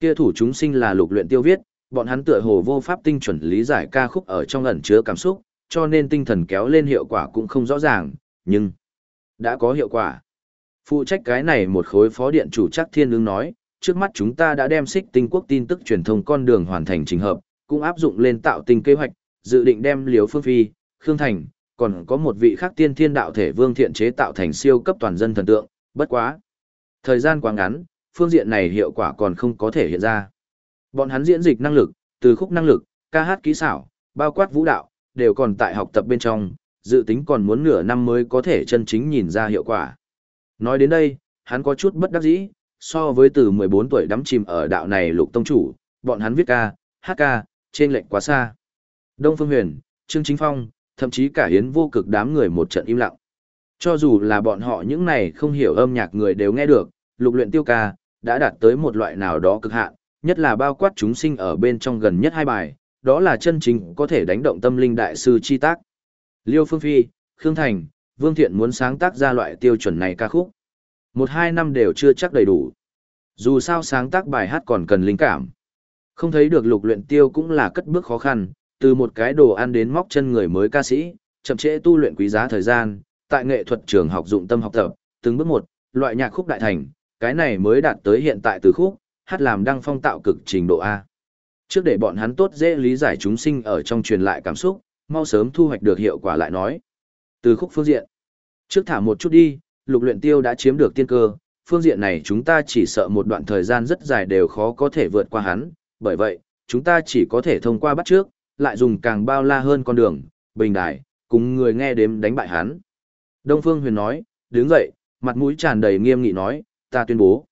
Kia thủ chúng sinh là lục luyện tiêu viết, bọn hắn tựa hồ vô pháp tinh chuẩn lý giải ca khúc ở trong ẩn chứa cảm xúc, cho nên tinh thần kéo lên hiệu quả cũng không rõ ràng, nhưng đã có hiệu quả. Phụ trách cái này một khối phó điện chủ chắc thiên ứng nói, trước mắt chúng ta đã đem xích tinh quốc tin tức truyền thông con đường hoàn thành trình hợp, cũng áp dụng lên tạo tinh kế hoạch, dự định đem liều phương phi, khương thành, còn có một vị khác tiên thiên đạo thể vương thiện chế tạo thành siêu cấp toàn dân thần tượng, bất quá. Thời gian quá ngắn, phương diện này hiệu quả còn không có thể hiện ra. Bọn hắn diễn dịch năng lực, từ khúc năng lực, ca hát kỹ xảo, bao quát vũ đạo, đều còn tại học tập bên trong, dự tính còn muốn nửa năm mới có thể chân chính nhìn ra hiệu quả. Nói đến đây, hắn có chút bất đắc dĩ, so với từ 14 tuổi đắm chìm ở đạo này lục tông chủ, bọn hắn viết ca, hát ca, trên lệnh quá xa. Đông Phương Huyền, Trương Chính Phong, thậm chí cả hiến vô cực đám người một trận im lặng. Cho dù là bọn họ những này không hiểu âm nhạc người đều nghe được, lục luyện tiêu ca, đã đạt tới một loại nào đó cực hạn, nhất là bao quát chúng sinh ở bên trong gần nhất hai bài, đó là chân chính có thể đánh động tâm linh đại sư chi tác. Liêu Phương Phi, Khương Thành, Vương Thiện muốn sáng tác ra loại tiêu chuẩn này ca khúc. Một hai năm đều chưa chắc đầy đủ. Dù sao sáng tác bài hát còn cần linh cảm. Không thấy được lục luyện tiêu cũng là cất bước khó khăn, từ một cái đồ ăn đến móc chân người mới ca sĩ, chậm trễ tu luyện quý giá thời gian, tại nghệ thuật trường học dụng tâm học tập, từng bước một, loại nhạc khúc đại thành, cái này mới đạt tới hiện tại từ khúc, hát làm đăng phong tạo cực trình độ A. Trước để bọn hắn tốt dễ lý giải chúng sinh ở trong truyền lại cảm xúc, mau sớm thu hoạch được hiệu quả lại nói. Từ khúc phương diện, trước thả một chút đi, lục luyện tiêu đã chiếm được tiên cơ, phương diện này chúng ta chỉ sợ một đoạn thời gian rất dài đều khó có thể vượt qua hắn, bởi vậy, chúng ta chỉ có thể thông qua bắt trước, lại dùng càng bao la hơn con đường, bình đại cùng người nghe đếm đánh bại hắn. Đông Phương Huyền nói, đứng dậy, mặt mũi tràn đầy nghiêm nghị nói, ta tuyên bố.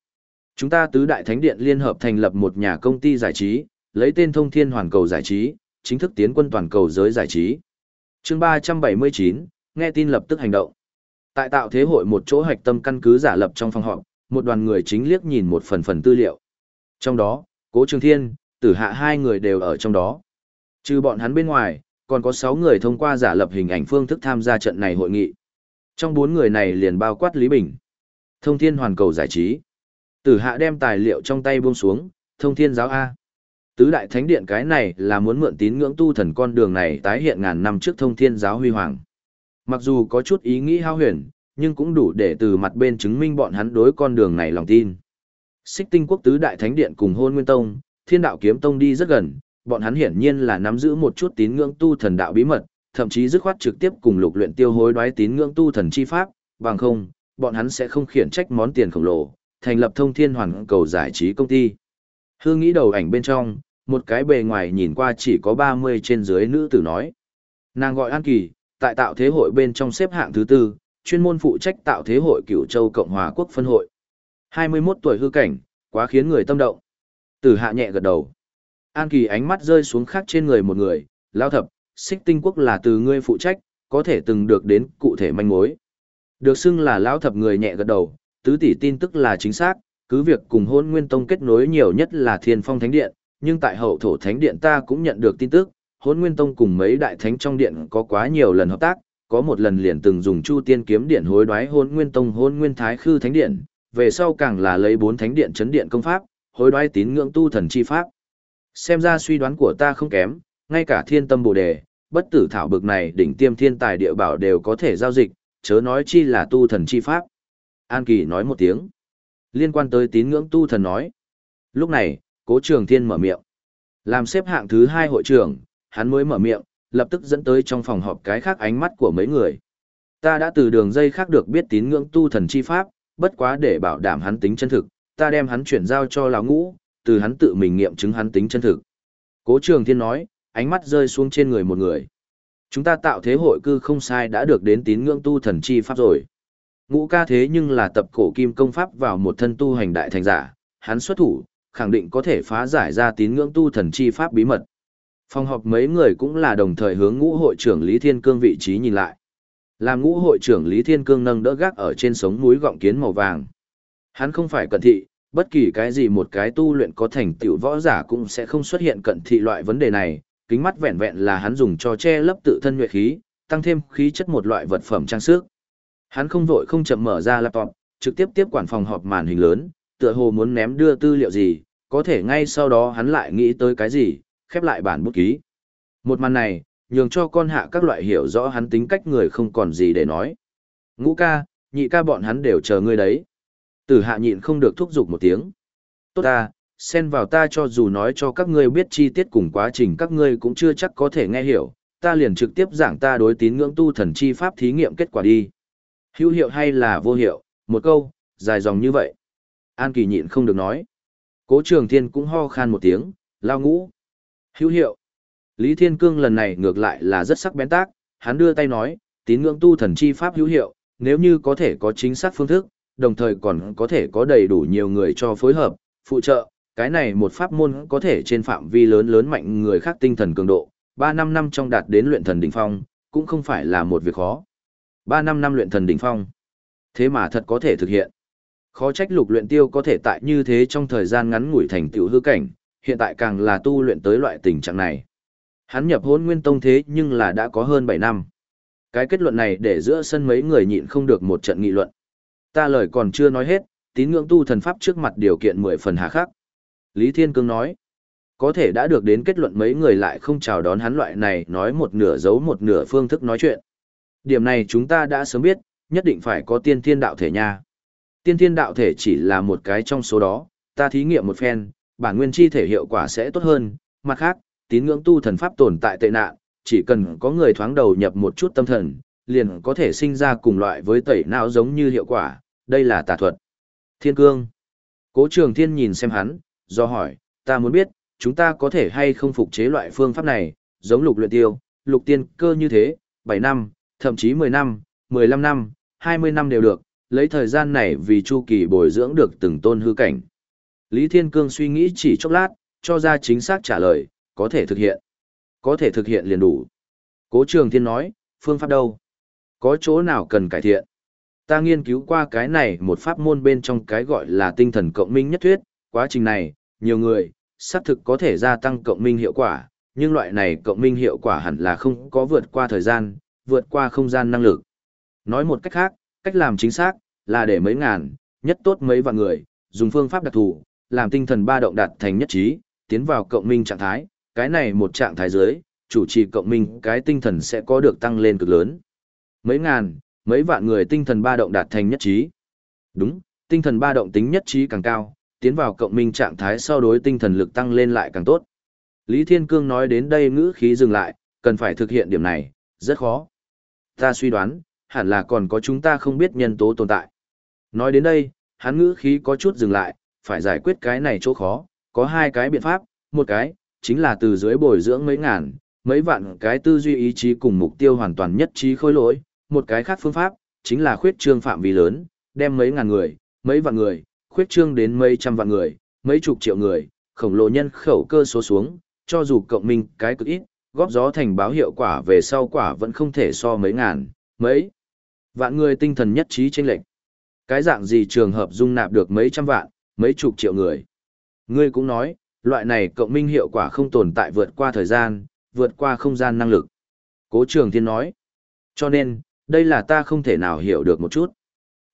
Chúng ta tứ đại thánh điện liên hợp thành lập một nhà công ty giải trí, lấy tên thông thiên hoàn cầu giải trí, chính thức tiến quân toàn cầu giới giải trí. chương 379, nghe tin lập tức hành động. Tại tạo thế hội một chỗ hạch tâm căn cứ giả lập trong phòng họp, một đoàn người chính liếc nhìn một phần phần tư liệu. Trong đó, Cố Trường Thiên, Tử Hạ hai người đều ở trong đó. Trừ bọn hắn bên ngoài, còn có 6 người thông qua giả lập hình ảnh phương thức tham gia trận này hội nghị. Trong 4 người này liền bao quát Lý Bình. Thông Thiên Hoàn Cầu giải trí. Tử Hạ đem tài liệu trong tay buông xuống, Thông Thiên giáo A. Tứ đại thánh điện cái này là muốn mượn tín ngưỡng tu thần con đường này tái hiện ngàn năm trước Thông Thiên giáo huy hoàng. Mặc dù có chút ý nghĩ hao huyền, nhưng cũng đủ để từ mặt bên chứng minh bọn hắn đối con đường này lòng tin. Xích tinh quốc tứ đại thánh điện cùng hôn nguyên tông, thiên đạo kiếm tông đi rất gần, bọn hắn hiển nhiên là nắm giữ một chút tín ngưỡng tu thần đạo bí mật, thậm chí dứt khoát trực tiếp cùng lục luyện tiêu hối đoái tín ngưỡng tu thần chi pháp, bằng không, bọn hắn sẽ không khiển trách món tiền khổng lồ, thành lập thông thiên hoàn cầu giải trí công ty. Hương nghĩ đầu ảnh bên trong, một cái bề ngoài nhìn qua chỉ có 30 trên dưới nữ tử nói. Nàng gọi An Kỳ, tại tạo thế hội bên trong xếp hạng thứ tư, chuyên môn phụ trách tạo thế hội cửu châu Cộng hòa quốc phân hội. 21 tuổi hư cảnh, quá khiến người tâm động. Tử hạ nhẹ gật đầu. An Kỳ ánh mắt rơi xuống khác trên người một người, lao thập, xích tinh quốc là từ ngươi phụ trách, có thể từng được đến cụ thể manh mối. Được xưng là lão thập người nhẹ gật đầu, tứ tỷ tin tức là chính xác, cứ việc cùng hôn nguyên tông kết nối nhiều nhất là thiên phong thánh điện, nhưng tại hậu thổ thánh điện ta cũng nhận được tin tức, hôn nguyên tông cùng mấy đại thánh trong điện có quá nhiều lần hợp tác, có một lần liền từng dùng chu tiên kiếm điện hối đoái hôn nguyên tông hôn nguyên thái khư thánh điện, về sau càng là lấy bốn thánh điện chấn điện công pháp, hối đoái tín ngưỡng tu thần chi pháp. Xem ra suy đoán của ta không kém, ngay cả thiên tâm bồ đề, bất tử thảo bực này đỉnh tiêm thiên tài địa bảo đều có thể giao dịch, chớ nói chi là tu thần chi pháp. An Kỳ nói một tiếng. Liên quan tới tín ngưỡng tu thần nói. Lúc này, cố trường thiên mở miệng. Làm xếp hạng thứ hai hội trưởng, hắn mới mở miệng, lập tức dẫn tới trong phòng họp cái khác ánh mắt của mấy người. Ta đã từ đường dây khác được biết tín ngưỡng tu thần chi pháp, bất quá để bảo đảm hắn tính chân thực, ta đem hắn chuyển giao cho lão ngũ, từ hắn tự mình nghiệm chứng hắn tính chân thực. Cố Trường Thiên nói, ánh mắt rơi xuống trên người một người. Chúng ta tạo thế hội cư không sai đã được đến tín ngưỡng tu thần chi pháp rồi. Ngũ ca thế nhưng là tập cổ kim công pháp vào một thân tu hành đại thành giả, hắn xuất thủ, khẳng định có thể phá giải ra tín ngưỡng tu thần chi pháp bí mật. Phòng họp mấy người cũng là đồng thời hướng ngũ hội trưởng Lý Thiên Cương vị trí nhìn lại. Làm ngũ hội trưởng Lý Thiên Cương nâng đỡ gác ở trên sống núi gọng kiến màu vàng. Hắn không phải cận thị, bất kỳ cái gì một cái tu luyện có thành tựu võ giả cũng sẽ không xuất hiện cận thị loại vấn đề này, kính mắt vẹn vẹn là hắn dùng cho che lấp tự thân nhuệ khí, tăng thêm khí chất một loại vật phẩm trang sức. Hắn không vội không chậm mở ra laptop, trực tiếp tiếp quản phòng họp màn hình lớn, tựa hồ muốn ném đưa tư liệu gì, có thể ngay sau đó hắn lại nghĩ tới cái gì, khép lại bản bút ký. Một màn này, nhường cho con hạ các loại hiểu rõ hắn tính cách người không còn gì để nói. Ngũ ca, nhị ca bọn hắn đều chờ ngươi đấy. Tử hạ nhịn không được thúc giục một tiếng. Tốt ta, xen vào ta cho dù nói cho các ngươi biết chi tiết cùng quá trình các ngươi cũng chưa chắc có thể nghe hiểu, ta liền trực tiếp giảng ta đối tín ngưỡng tu thần chi pháp thí nghiệm kết quả đi. Hữu hiệu hay là vô hiệu, một câu, dài dòng như vậy. An Kỳ nhịn không được nói. Cố Trường Thiên cũng ho khan một tiếng, lao ngũ. Hữu hiệu. Lý Thiên Cương lần này ngược lại là rất sắc bén tác, hắn đưa tay nói, tín ngưỡng tu thần chi pháp hữu hiệu, nếu như có thể có chính xác phương thức, đồng thời còn có thể có đầy đủ nhiều người cho phối hợp, phụ trợ, cái này một pháp môn có thể trên phạm vi lớn lớn mạnh người khác tinh thần cường độ, 3 năm năm trong đạt đến luyện thần đỉnh phong, cũng không phải là một việc khó. 3 năm năm luyện thần đỉnh phong. Thế mà thật có thể thực hiện. Khó trách lục luyện tiêu có thể tại như thế trong thời gian ngắn ngủi thành tiểu hư cảnh, hiện tại càng là tu luyện tới loại tình trạng này. Hắn nhập hôn nguyên tông thế nhưng là đã có hơn 7 năm. Cái kết luận này để giữa sân mấy người nhịn không được một trận nghị luận. Ta lời còn chưa nói hết, tín ngưỡng tu thần pháp trước mặt điều kiện mười phần hà khắc. Lý Thiên Cương nói, có thể đã được đến kết luận mấy người lại không chào đón hắn loại này nói một nửa giấu một nửa phương thức nói chuyện. Điểm này chúng ta đã sớm biết, nhất định phải có tiên thiên đạo thể nha. Tiên thiên đạo thể chỉ là một cái trong số đó, ta thí nghiệm một phen, bản nguyên chi thể hiệu quả sẽ tốt hơn, mặt khác, tín ngưỡng tu thần pháp tồn tại tệ nạn, chỉ cần có người thoáng đầu nhập một chút tâm thần, liền có thể sinh ra cùng loại với tẩy não giống như hiệu quả, đây là tà thuật. Thiên cương. Cố trường thiên nhìn xem hắn, do hỏi, ta muốn biết, chúng ta có thể hay không phục chế loại phương pháp này, giống lục luyện tiêu, lục tiên cơ như thế, 7 năm, thậm chí 10 năm, 15 năm, 20 năm đều được, lấy thời gian này vì chu kỳ bồi dưỡng được từng tôn hư cảnh. Lý Thiên Cương suy nghĩ chỉ chốc lát, cho ra chính xác trả lời, có thể thực hiện. Có thể thực hiện liền đủ. Cố Trường Thiên nói, phương pháp đâu? Có chỗ nào cần cải thiện? Ta nghiên cứu qua cái này một pháp môn bên trong cái gọi là tinh thần cộng minh nhất thuyết, quá trình này, nhiều người, xác thực có thể gia tăng cộng minh hiệu quả, nhưng loại này cộng minh hiệu quả hẳn là không có vượt qua thời gian, vượt qua không gian năng lực. Nói một cách khác, cách làm chính xác, là để mấy ngàn, nhất tốt mấy vạn người, dùng phương pháp đặc thù, làm tinh thần ba động đạt thành nhất trí, tiến vào cộng minh trạng thái, cái này một trạng thái dưới, chủ trì cộng minh cái tinh thần sẽ có được tăng lên cực lớn. Mấy ngàn, mấy vạn người tinh thần ba động đạt thành nhất trí. Đúng, tinh thần ba động tính nhất trí càng cao, tiến vào cộng minh trạng thái sau đối tinh thần lực tăng lên lại càng tốt. Lý Thiên Cương nói đến đây ngữ khí dừng lại, cần phải thực hiện điểm này, rất khó. Ta suy đoán, hẳn là còn có chúng ta không biết nhân tố tồn tại. Nói đến đây, hắn ngữ khí có chút dừng lại, phải giải quyết cái này chỗ khó, có hai cái biện pháp, một cái, chính là từ dưới bồi dưỡng mấy ngàn, mấy vạn cái tư duy ý chí cùng mục tiêu hoàn toàn nhất trí khôi lỗi, một cái khác phương pháp, chính là khuyết trương phạm vi lớn, đem mấy ngàn người, mấy vạn người, khuyết trương đến mấy trăm vạn người, mấy chục triệu người, khổng lồ nhân khẩu cơ số xuống, cho dù cộng minh cái cực ít, góp gió thành báo hiệu quả về sau quả vẫn không thể so mấy ngàn, mấy vạn người tinh thần nhất trí chênh lệch. Cái dạng gì trường hợp dung nạp được mấy trăm vạn, mấy chục triệu người. Ngươi cũng nói, loại này cộng minh hiệu quả không tồn tại vượt qua thời gian, vượt qua không gian năng lực. Cố Trường Thiên nói, cho nên, đây là ta không thể nào hiểu được một chút.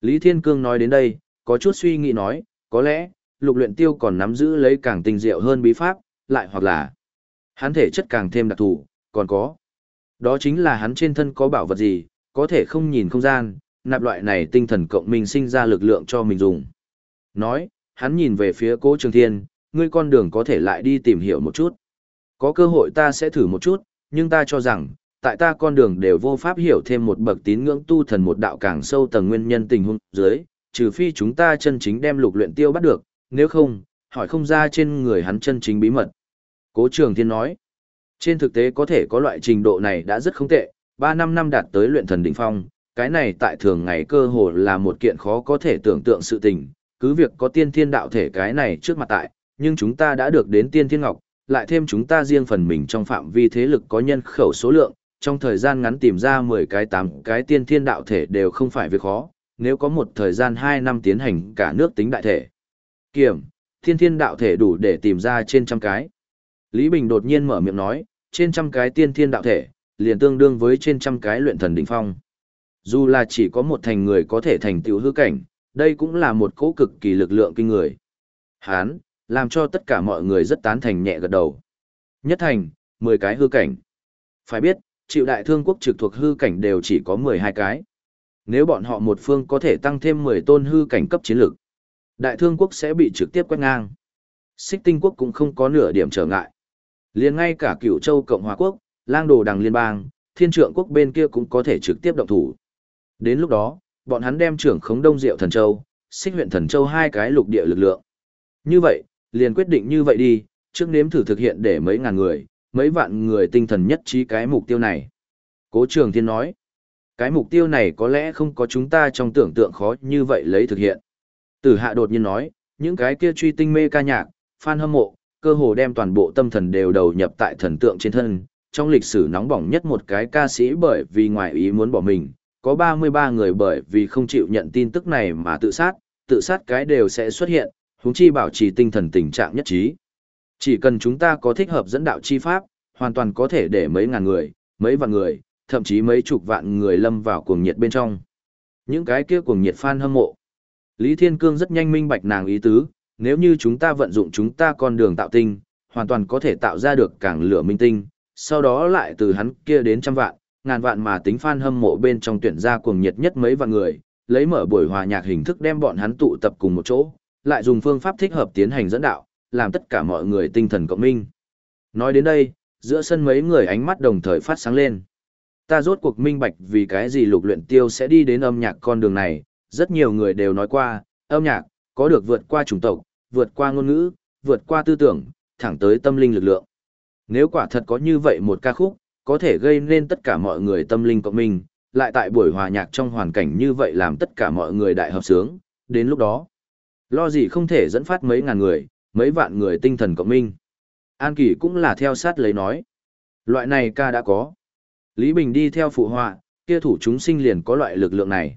Lý Thiên Cương nói đến đây, có chút suy nghĩ nói, có lẽ, lục luyện tiêu còn nắm giữ lấy càng tinh diệu hơn bí pháp, lại hoặc là hắn thể chất càng thêm đặc thù, còn có. Đó chính là hắn trên thân có bảo vật gì, có thể không nhìn không gian, nạp loại này tinh thần cộng minh sinh ra lực lượng cho mình dùng. Nói, hắn nhìn về phía cố trường thiên, ngươi con đường có thể lại đi tìm hiểu một chút. Có cơ hội ta sẽ thử một chút, nhưng ta cho rằng, tại ta con đường đều vô pháp hiểu thêm một bậc tín ngưỡng tu thần một đạo càng sâu tầng nguyên nhân tình huống dưới, trừ phi chúng ta chân chính đem lục luyện tiêu bắt được, nếu không, hỏi không ra trên người hắn chân chính bí mật. Cố Trường Thiên nói, trên thực tế có thể có loại trình độ này đã rất không tệ, 3 năm năm đạt tới luyện thần đỉnh phong, cái này tại thường ngày cơ hồ là một kiện khó có thể tưởng tượng sự tình, cứ việc có tiên thiên đạo thể cái này trước mặt tại, Nhưng chúng ta đã được đến tiên thiên ngọc, lại thêm chúng ta riêng phần mình trong phạm vi thế lực có nhân khẩu số lượng, trong thời gian ngắn tìm ra 10 cái 8 cái tiên thiên đạo thể đều không phải việc khó, nếu có một thời gian 2 năm tiến hành cả nước tính đại thể. Kiểm, thiên thiên đạo thể đủ để tìm ra trên trăm cái. Lý Bình đột nhiên mở miệng nói, trên trăm cái tiên thiên đạo thể, liền tương đương với trên trăm cái luyện thần đỉnh phong. Dù là chỉ có một thành người có thể thành tiểu hư cảnh, đây cũng là một cỗ cực kỳ lực lượng kinh người. Hán, làm cho tất cả mọi người rất tán thành nhẹ gật đầu. Nhất thành, 10 cái hư cảnh. Phải biết, chịu đại thương quốc trực thuộc hư cảnh đều chỉ có 12 cái. Nếu bọn họ một phương có thể tăng thêm 10 tôn hư cảnh cấp chiến lược, đại thương quốc sẽ bị trực tiếp quét ngang. Xích tinh quốc cũng không có nửa điểm trở ngại. liền ngay cả cửu châu Cộng hòa quốc, lang đồ đằng liên bang, thiên trượng quốc bên kia cũng có thể trực tiếp động thủ. Đến lúc đó, bọn hắn đem trưởng khống đông diệu thần châu, xích huyện thần châu hai cái lục địa lực lượng. Như vậy, liền quyết định như vậy đi, trước nếm thử thực hiện để mấy ngàn người, mấy vạn người tinh thần nhất trí cái mục tiêu này. Cố trường thiên nói, cái mục tiêu này có lẽ không có chúng ta trong tưởng tượng khó như vậy lấy thực hiện. Tử hạ đột nhiên nói, những cái kia truy tinh mê ca nhạc, fan hâm mộ, cơ hồ đem toàn bộ tâm thần đều đầu nhập tại thần tượng trên thân. Trong lịch sử nóng bỏng nhất một cái ca sĩ bởi vì ngoài ý muốn bỏ mình, có 33 người bởi vì không chịu nhận tin tức này mà tự sát, tự sát cái đều sẽ xuất hiện, huống chi bảo trì tinh thần tình trạng nhất trí. Chỉ cần chúng ta có thích hợp dẫn đạo chi pháp, hoàn toàn có thể để mấy ngàn người, mấy vạn người, thậm chí mấy chục vạn người lâm vào cuồng nhiệt bên trong. Những cái kia cuồng nhiệt fan hâm mộ. Lý Thiên Cương rất nhanh minh bạch nàng ý tứ, nếu như chúng ta vận dụng chúng ta con đường tạo tinh, hoàn toàn có thể tạo ra được càng lửa minh tinh, sau đó lại từ hắn kia đến trăm vạn, ngàn vạn mà tính fan hâm mộ bên trong tuyển ra cuồng nhiệt nhất mấy vạn người, lấy mở buổi hòa nhạc hình thức đem bọn hắn tụ tập cùng một chỗ, lại dùng phương pháp thích hợp tiến hành dẫn đạo, làm tất cả mọi người tinh thần cộng minh. Nói đến đây, giữa sân mấy người ánh mắt đồng thời phát sáng lên. Ta rốt cuộc minh bạch vì cái gì lục luyện tiêu sẽ đi đến âm nhạc con đường này, rất nhiều người đều nói qua, âm nhạc, có được vượt qua chủng tộc, vượt qua ngôn ngữ, vượt qua tư tưởng, thẳng tới tâm linh lực lượng. Nếu quả thật có như vậy một ca khúc, có thể gây nên tất cả mọi người tâm linh cộng minh, lại tại buổi hòa nhạc trong hoàn cảnh như vậy làm tất cả mọi người đại hợp sướng, đến lúc đó, lo gì không thể dẫn phát mấy ngàn người, mấy vạn người tinh thần cộng minh. An Kỳ cũng là theo sát lấy nói. Loại này ca đã có. Lý Bình đi theo phụ họa, kia thủ chúng sinh liền có loại lực lượng này.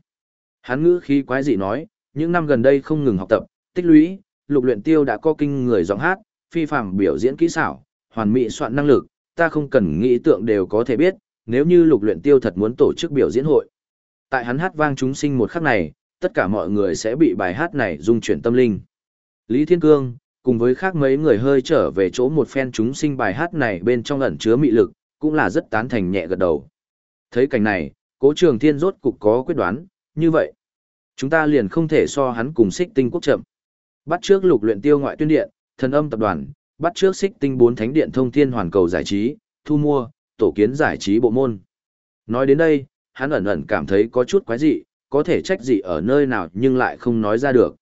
Hắn ngữ khí quái dị nói, những năm gần đây không ngừng học tập, tích lũy, lục luyện tiêu đã có kinh người giọng hát, phi phàm biểu diễn kỹ xảo, hoàn mỹ soạn năng lực, ta không cần nghĩ tượng đều có thể biết, nếu như lục luyện tiêu thật muốn tổ chức biểu diễn hội. Tại hắn hát vang chúng sinh một khắc này, tất cả mọi người sẽ bị bài hát này dung chuyển tâm linh. Lý Thiên Cương, cùng với khác mấy người hơi trở về chỗ một phen chúng sinh bài hát này bên trong ẩn chứa mị lực, cũng là rất tán thành nhẹ gật đầu. Thấy cảnh này, cố trường thiên rốt cục có quyết đoán, như vậy. Chúng ta liền không thể so hắn cùng xích tinh quốc chậm. Bắt trước lục luyện tiêu ngoại tuyên điện, thần âm tập đoàn, bắt trước xích tinh bốn thánh điện thông thiên hoàn cầu giải trí, thu mua, tổ kiến giải trí bộ môn. Nói đến đây, hắn ẩn ẩn cảm thấy có chút quái dị, có thể trách gì ở nơi nào nhưng lại không nói ra được.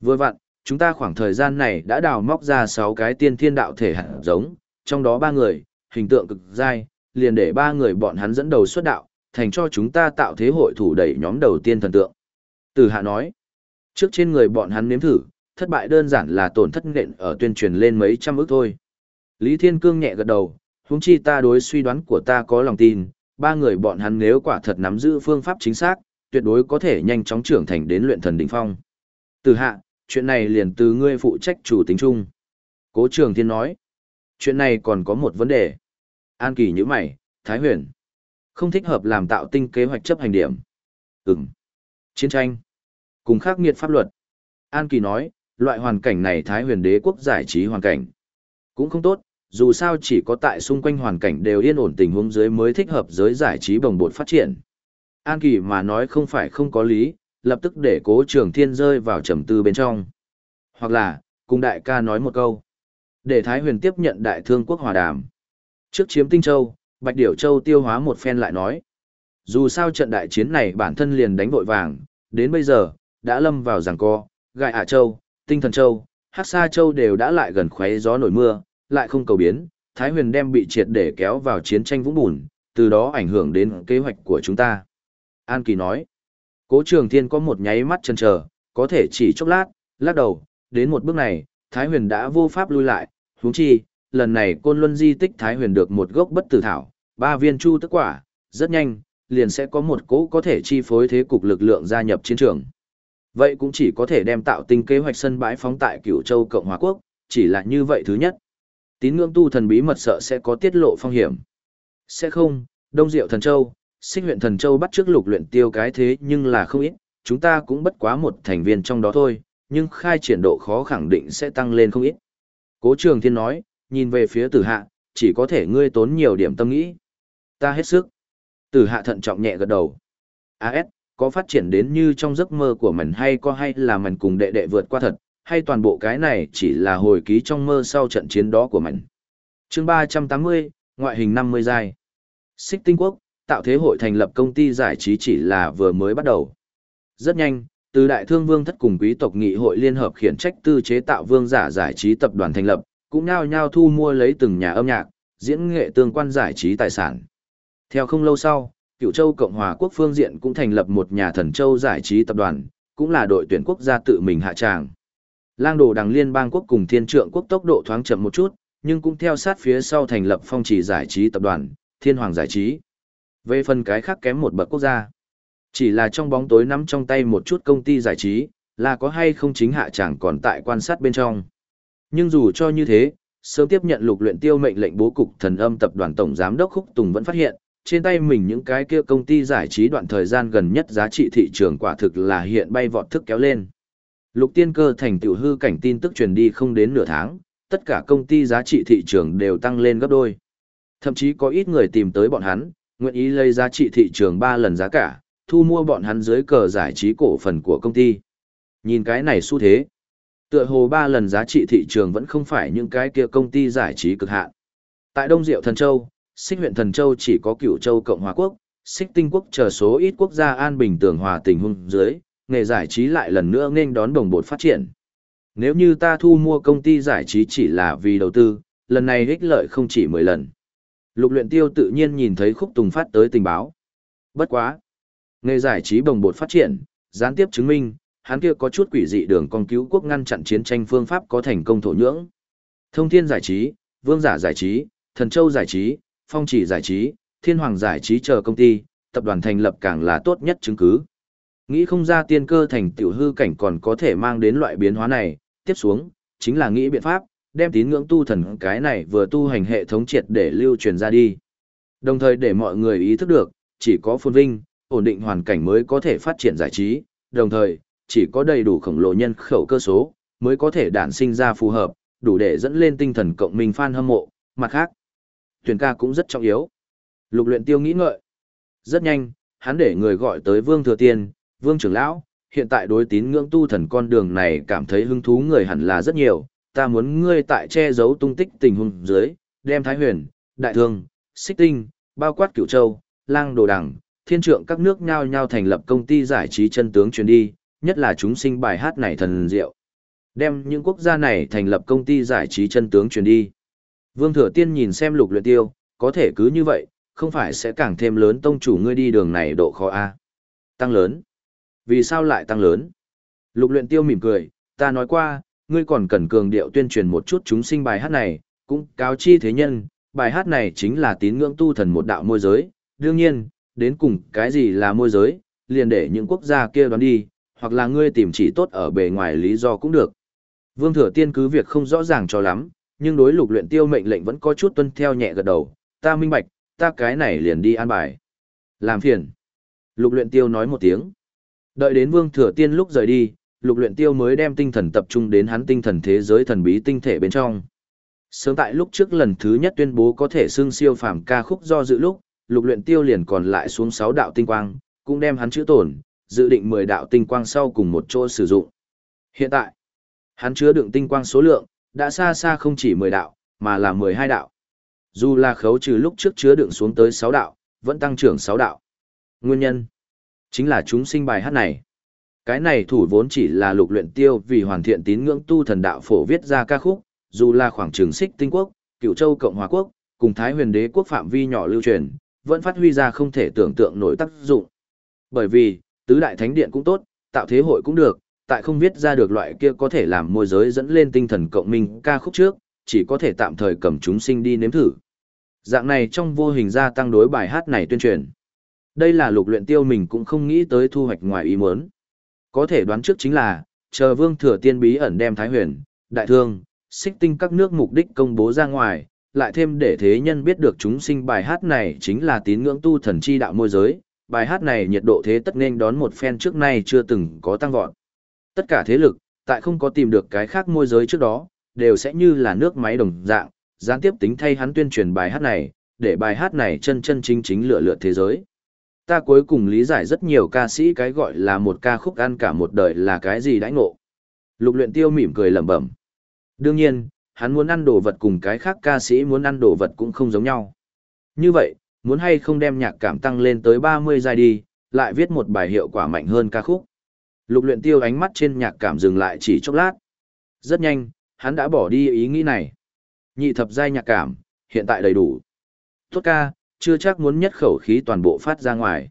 Vừa vặn, chúng ta khoảng thời gian này đã đào móc ra 6 cái tiên thiên đạo thể hạt giống, trong đó ba người, hình tượng cực dai, liền để ba người bọn hắn dẫn đầu xuất đạo, thành cho chúng ta tạo thế hội thủ đẩy nhóm đầu tiên thần tượng. Từ hạ nói, trước trên người bọn hắn nếm thử, thất bại đơn giản là tổn thất nện ở tuyên truyền lên mấy trăm ức thôi. Lý Thiên Cương nhẹ gật đầu, huống chi ta đối suy đoán của ta có lòng tin, ba người bọn hắn nếu quả thật nắm giữ phương pháp chính xác, tuyệt đối có thể nhanh chóng trưởng thành đến luyện thần đỉnh phong. Từ hạ, chuyện này liền từ ngươi phụ trách chủ tính chung. Cố Trường Thiên nói, chuyện này còn có một vấn đề. An Kỳ như mày, Thái Huyền. Không thích hợp làm tạo tinh kế hoạch chấp hành điểm. Ừm. Chiến tranh. Cùng khắc nghiệt pháp luật. An Kỳ nói, loại hoàn cảnh này Thái huyền đế quốc giải trí hoàn cảnh. Cũng không tốt, dù sao chỉ có tại xung quanh hoàn cảnh đều yên ổn tình huống dưới mới thích hợp giới giải trí bồng bột phát triển. An Kỳ mà nói không phải không có lý, lập tức để cố trường thiên rơi vào trầm tư bên trong. Hoặc là, cùng đại ca nói một câu. Để Thái huyền tiếp nhận đại thương quốc hòa đàm. Trước chiếm Tinh Châu, Bạch Điểu Châu tiêu hóa một phen lại nói. Dù sao trận đại chiến này bản thân liền đánh vội vàng, đến bây giờ, đã lâm vào giằng co, Gai Ả Châu, Tinh Thần Châu, Hắc Sa Châu đều đã lại gần khoé gió nổi mưa, lại không cầu biến, Thái Huyền đem bị triệt để kéo vào chiến tranh vũng bùn, từ đó ảnh hưởng đến kế hoạch của chúng ta. An Kỳ nói, Cố Trường Thiên có một nháy mắt chần chờ, có thể chỉ chốc lát, lắc đầu, đến một bước này, Thái huyền đã vô pháp lui lại, huống chi, lần này côn luân di tích Thái huyền được một gốc bất tử thảo, ba viên chu tức quả, rất nhanh, liền sẽ có một cỗ có thể chi phối thế cục lực lượng gia nhập chiến trường. Vậy cũng chỉ có thể đem tạo tinh kế hoạch sân bãi phóng tại cửu châu Cộng hòa quốc, chỉ là như vậy thứ nhất. Tín ngưỡng tu thần bí mật sợ sẽ có tiết lộ phong hiểm. Sẽ không, Đông Diệu Thần Châu, Xích huyện Thần Châu bắt trước lục luyện tiêu cái thế nhưng là không ít, chúng ta cũng bất quá một thành viên trong đó thôi, nhưng khai triển độ khó khẳng định sẽ tăng lên không ít. Cố Trường Thiên nói, nhìn về phía tử hạ, chỉ có thể ngươi tốn nhiều điểm tâm nghĩ. Ta hết sức. Tử hạ thận trọng nhẹ gật đầu. AS, có phát triển đến như trong giấc mơ của mình hay có hay là mình cùng đệ đệ vượt qua thật, hay toàn bộ cái này chỉ là hồi ký trong mơ sau trận chiến đó của mình. chương 380, ngoại hình 50 giai. Xích tinh quốc, tạo thế hội thành lập công ty giải trí chỉ là vừa mới bắt đầu. Rất nhanh, từ đại thương vương thất cùng quý tộc nghị hội liên hợp khiển trách tư chế tạo vương giả giải trí tập đoàn thành lập, cũng nhao nhao thu mua lấy từng nhà âm nhạc, diễn nghệ tương quan giải trí tài sản. Theo không lâu sau, Cựu Châu Cộng hòa quốc phương diện cũng thành lập một nhà thần châu giải trí tập đoàn, cũng là đội tuyển quốc gia tự mình hạ tràng. Lang đồ đằng liên bang quốc cùng thiên trượng quốc tốc độ thoáng chậm một chút, nhưng cũng theo sát phía sau thành lập phong trì giải trí tập đoàn, thiên hoàng giải trí. Về phần cái khác kém một bậc quốc gia. Chỉ là trong bóng tối nắm trong tay một chút công ty giải trí, là có hay không chính hạ chẳng còn tại quan sát bên trong. Nhưng dù cho như thế, sớm tiếp nhận lục luyện tiêu mệnh lệnh bố cục thần âm tập đoàn tổng giám đốc Khúc Tùng vẫn phát hiện, trên tay mình những cái kia công ty giải trí đoạn thời gian gần nhất giá trị thị trường quả thực là hiện bay vọt thức kéo lên. Lục tiên cơ thành tiểu hư cảnh tin tức truyền đi không đến nửa tháng, tất cả công ty giá trị thị trường đều tăng lên gấp đôi. Thậm chí có ít người tìm tới bọn hắn, nguyện ý lấy giá trị thị trường 3 lần giá cả, thu mua bọn hắn dưới cờ giải trí cổ phần của công ty. Nhìn cái này xu thế. Tựa hồ ba lần giá trị thị trường vẫn không phải những cái kia công ty giải trí cực hạn. Tại Đông Diệu Thần Châu, Xích huyện Thần Châu chỉ có Cửu Châu Cộng hòa quốc, Xích Tinh quốc chờ số ít quốc gia an bình tường hòa tình huống dưới, nghề giải trí lại lần nữa nên đón đồng bột phát triển. Nếu như ta thu mua công ty giải trí chỉ là vì đầu tư, lần này ích lợi không chỉ 10 lần. Lục luyện tiêu tự nhiên nhìn thấy khúc tùng phát tới tình báo. Bất quá. Nghề giải trí bồng bột phát triển, gián tiếp chứng minh, hắn kia có chút quỷ dị đường con cứu quốc ngăn chặn chiến tranh phương pháp có thành công thổ nhưỡng. Thông thiên giải trí, vương giả giải trí, thần châu giải trí, phong chỉ giải trí, thiên hoàng giải trí chờ công ty, tập đoàn thành lập càng là tốt nhất chứng cứ. Nghĩ không ra tiên cơ thành tiểu hư cảnh còn có thể mang đến loại biến hóa này, tiếp xuống, chính là nghĩ biện pháp, đem tín ngưỡng tu thần cái này vừa tu hành hệ thống triệt để lưu truyền ra đi. Đồng thời để mọi người ý thức được, chỉ có phồn vinh, ổn định hoàn cảnh mới có thể phát triển giải trí, đồng thời, chỉ có đầy đủ khổng lồ nhân khẩu cơ số, mới có thể đản sinh ra phù hợp, đủ để dẫn lên tinh thần cộng minh fan hâm mộ, mặt khác. Tuyển ca cũng rất trọng yếu. Lục luyện tiêu nghĩ ngợi. Rất nhanh, hắn để người gọi tới Vương Thừa Tiên, Vương Trưởng Lão, hiện tại đối tín ngưỡng tu thần con đường này cảm thấy hứng thú người hẳn là rất nhiều, ta muốn ngươi tại che giấu tung tích tình huống dưới, đem Thái Huyền, Đại Thương, Xích Tinh, bao quát Cửu Châu, Lang Đồ Đằng, Thiên Trượng các nước nhau nhau thành lập công ty giải trí chân tướng truyền đi, nhất là chúng sinh bài hát này thần diệu. Đem những quốc gia này thành lập công ty giải trí chân tướng truyền đi. Vương Thừa Tiên nhìn xem Lục Luyện Tiêu, có thể cứ như vậy, không phải sẽ càng thêm lớn tông chủ ngươi đi đường này độ khó a? Tăng lớn. Vì sao lại tăng lớn? Lục Luyện Tiêu mỉm cười, ta nói qua, ngươi còn cần cường điệu tuyên truyền một chút chúng sinh bài hát này, cũng cáo chi thế nhân, bài hát này chính là tín ngưỡng tu thần một đạo môi giới, đương nhiên, đến cùng cái gì là môi giới, liền để những quốc gia kia đoán đi, hoặc là ngươi tìm chỉ tốt ở bề ngoài lý do cũng được. Vương Thừa Tiên cứ việc không rõ ràng cho lắm, nhưng đối lục luyện tiêu mệnh lệnh vẫn có chút tuân theo nhẹ gật đầu, ta minh bạch, ta cái này liền đi an bài. Làm phiền. Lục luyện tiêu nói một tiếng. Đợi đến Vương Thừa Tiên lúc rời đi, lục luyện tiêu mới đem tinh thần tập trung đến hắn tinh thần thế giới thần bí tinh thể bên trong. Sớm tại lúc trước lần thứ nhất tuyên bố có thể xưng siêu phàm ca khúc do dự lúc, lục luyện tiêu liền còn lại xuống 6 đạo tinh quang, cũng đem hắn chữa tổn, dự định 10 đạo tinh quang sau cùng một chỗ sử dụng. Hiện tại, hắn chứa đựng tinh quang số lượng, đã xa xa không chỉ 10 đạo, mà là 12 đạo. Dù là khấu trừ lúc trước chứa đựng xuống tới 6 đạo, vẫn tăng trưởng 6 đạo. Nguyên nhân, chính là chúng sinh bài hát này. Cái này thủ vốn chỉ là lục luyện tiêu vì hoàn thiện tín ngưỡng tu thần đạo phổ viết ra ca khúc, dù là khoảng trường xích tinh quốc, cựu châu cộng hòa quốc, cùng thái huyền đế quốc phạm vi nhỏ lưu truyền, vẫn phát huy ra không thể tưởng tượng nổi tác dụng. Bởi vì, tứ đại thánh điện cũng tốt, tạo thế hội cũng được, tại không viết ra được loại kia có thể làm môi giới dẫn lên tinh thần cộng minh ca khúc trước, chỉ có thể tạm thời cầm chúng sinh đi nếm thử. Dạng này trong vô hình gia tăng đối bài hát này tuyên truyền. Đây là lục luyện tiêu mình cũng không nghĩ tới thu hoạch ngoài ý muốn. Có thể đoán trước chính là, chờ vương thừa tiên bí ẩn đem Thái Huyền, Đại Thương, xích tinh các nước mục đích công bố ra ngoài, lại thêm để thế nhân biết được chúng sinh bài hát này chính là tín ngưỡng tu thần chi đạo môi giới, bài hát này nhiệt độ thế tất nên đón một phen trước nay chưa từng có tăng vọt. Tất cả thế lực, tại không có tìm được cái khác môi giới trước đó, đều sẽ như là nước máy đồng dạng, gián tiếp tính thay hắn tuyên truyền bài hát này, để bài hát này chân chân chính chính lựa lượt thế giới. Ta cuối cùng lý giải rất nhiều ca sĩ cái gọi là một ca khúc ăn cả một đời là cái gì đãi ngộ. Lục luyện tiêu mỉm cười lẩm bẩm. Đương nhiên, hắn muốn ăn đồ vật cùng cái khác ca sĩ muốn ăn đồ vật cũng không giống nhau. Như vậy, muốn hay không đem nhạc cảm tăng lên tới 30 giai đi, lại viết một bài hiệu quả mạnh hơn ca khúc. Lục luyện tiêu ánh mắt trên nhạc cảm dừng lại chỉ chốc lát. Rất nhanh, hắn đã bỏ đi ý nghĩ này. Nhị thập giai nhạc cảm, hiện tại đầy đủ. Tốt ca, chưa chắc muốn nhất khẩu khí toàn bộ phát ra ngoài.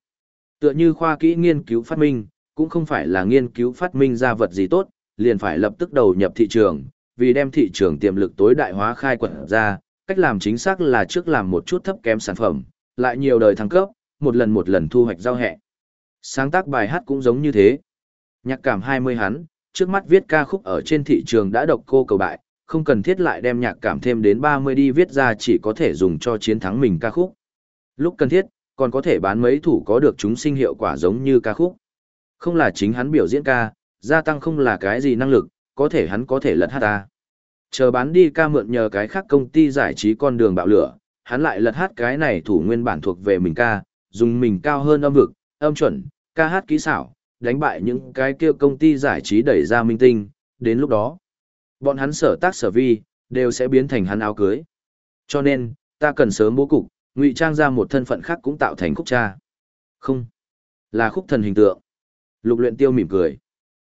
Tựa như khoa kỹ nghiên cứu phát minh, cũng không phải là nghiên cứu phát minh ra vật gì tốt, liền phải lập tức đầu nhập thị trường, vì đem thị trường tiềm lực tối đại hóa khai quật ra, cách làm chính xác là trước làm một chút thấp kém sản phẩm, lại nhiều đời thăng cấp, một lần một lần thu hoạch giao hẹ. Sáng tác bài hát cũng giống như thế. Nhạc cảm 20 hắn, trước mắt viết ca khúc ở trên thị trường đã độc cô cầu bại, không cần thiết lại đem nhạc cảm thêm đến 30 đi viết ra chỉ có thể dùng cho chiến thắng mình ca khúc. Lúc cần thiết, còn có thể bán mấy thủ có được chúng sinh hiệu quả giống như ca khúc. Không là chính hắn biểu diễn ca, gia tăng không là cái gì năng lực, có thể hắn có thể lật hát ta. Chờ bán đi ca mượn nhờ cái khác công ty giải trí con đường bạo lửa, hắn lại lật hát cái này thủ nguyên bản thuộc về mình ca, dùng mình cao hơn âm vực, âm chuẩn, ca hát kỹ xảo, đánh bại những cái kia công ty giải trí đẩy ra minh tinh, đến lúc đó, bọn hắn sở tác sở vi, đều sẽ biến thành hắn áo cưới. Cho nên, ta cần sớm bố cục, ngụy trang ra một thân phận khác cũng tạo thành khúc cha. Không, là khúc thần hình tượng. Lục luyện tiêu mỉm cười.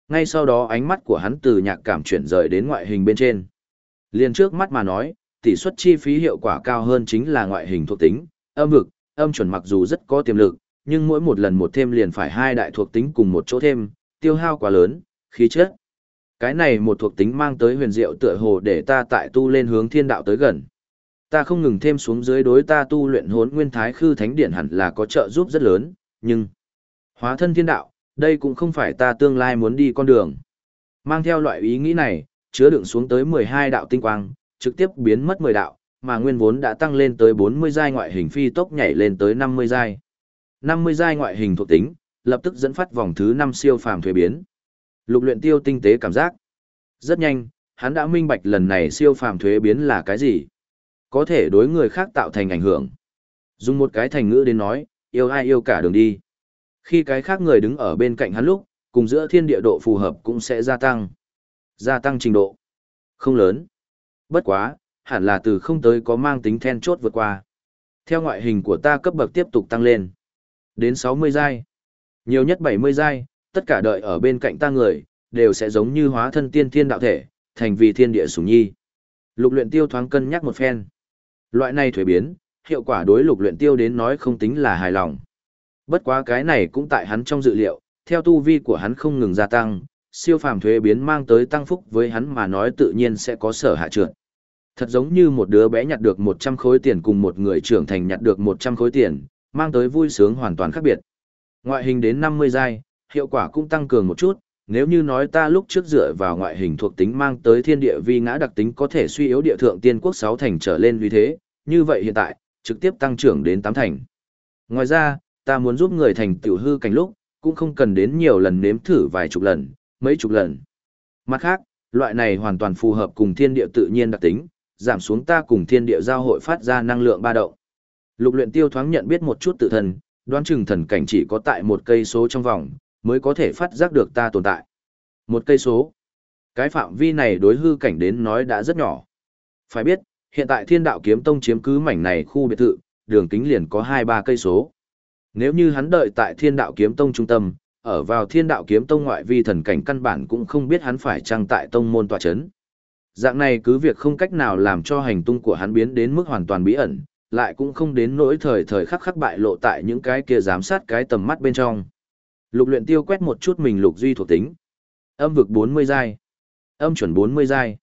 Ngay sau đó ánh mắt của hắn từ nhạc cảm chuyển rời đến ngoại hình bên trên. Liên trước mắt mà nói, tỷ suất chi phí hiệu quả cao hơn chính là ngoại hình thuộc tính, âm vực, âm chuẩn mặc dù rất có tiềm lực, nhưng mỗi một lần một thêm liền phải hai đại thuộc tính cùng một chỗ thêm, tiêu hao quá lớn, khí chất. Cái này một thuộc tính mang tới huyền diệu tựa hồ để ta tại tu lên hướng thiên đạo tới gần. Ta không ngừng thêm xuống dưới đối ta tu luyện hốn nguyên thái khư thánh điển hẳn là có trợ giúp rất lớn, nhưng hóa thân thiên đạo, đây cũng không phải ta tương lai muốn đi con đường. Mang theo loại ý nghĩ này, chứa đựng xuống tới 12 đạo tinh quang, trực tiếp biến mất 10 đạo, mà nguyên vốn đã tăng lên tới 40 giai ngoại hình phi tốc nhảy lên tới 50 giai. 50 giai ngoại hình thuộc tính, lập tức dẫn phát vòng thứ 5 siêu phàm thuế biến. Lục luyện tiêu tinh tế cảm giác. Rất nhanh, hắn đã minh bạch lần này siêu phàm thuế biến là cái gì. Có thể đối người khác tạo thành ảnh hưởng. Dùng một cái thành ngữ đến nói, yêu ai yêu cả đường đi. Khi cái khác người đứng ở bên cạnh hắn lúc, cùng giữa thiên địa độ phù hợp cũng sẽ gia tăng. Gia tăng trình độ. Không lớn. Bất quá, hẳn là từ không tới có mang tính then chốt vượt qua. Theo ngoại hình của ta cấp bậc tiếp tục tăng lên. Đến 60 giai. Nhiều nhất 70 giai, tất cả đợi ở bên cạnh ta người, đều sẽ giống như hóa thân tiên thiên đạo thể, thành vì thiên địa sủng nhi. Lục luyện tiêu thoáng cân nhắc một phen. Loại này thuế biến, hiệu quả đối lục luyện tiêu đến nói không tính là hài lòng. Bất quá cái này cũng tại hắn trong dự liệu, theo tu vi của hắn không ngừng gia tăng, siêu phàm thuế biến mang tới tăng phúc với hắn mà nói tự nhiên sẽ có sở hạ trượt. Thật giống như một đứa bé nhặt được 100 khối tiền cùng một người trưởng thành nhặt được 100 khối tiền, mang tới vui sướng hoàn toàn khác biệt. Ngoại hình đến 50 giai, hiệu quả cũng tăng cường một chút, nếu như nói ta lúc trước dựa vào ngoại hình thuộc tính mang tới thiên địa vi ngã đặc tính có thể suy yếu địa thượng tiên quốc 6 thành trở lên vì thế, như vậy hiện tại, trực tiếp tăng trưởng đến 8 thành. Ngoài ra, ta muốn giúp người thành tiểu hư cảnh lúc, cũng không cần đến nhiều lần nếm thử vài chục lần, mấy chục lần. Mặt khác, loại này hoàn toàn phù hợp cùng thiên địa tự nhiên đặc tính, giảm xuống ta cùng thiên địa giao hội phát ra năng lượng ba động. Lục luyện tiêu thoáng nhận biết một chút tự thần, đoán chừng thần cảnh chỉ có tại một cây số trong vòng, mới có thể phát giác được ta tồn tại. Một cây số. Cái phạm vi này đối hư cảnh đến nói đã rất nhỏ. Phải biết, hiện tại thiên đạo kiếm tông chiếm cứ mảnh này khu biệt thự, đường kính liền có 2-3 cây số. Nếu như hắn đợi tại thiên đạo kiếm tông trung tâm, ở vào thiên đạo kiếm tông ngoại vi thần cảnh căn bản cũng không biết hắn phải trăng tại tông môn tòa chấn. Dạng này cứ việc không cách nào làm cho hành tung của hắn biến đến mức hoàn toàn bí ẩn, lại cũng không đến nỗi thời thời khắc khắc bại lộ tại những cái kia giám sát cái tầm mắt bên trong. Lục luyện tiêu quét một chút mình lục duy thuộc tính. Âm vực 40 giai. Âm chuẩn 40 giai.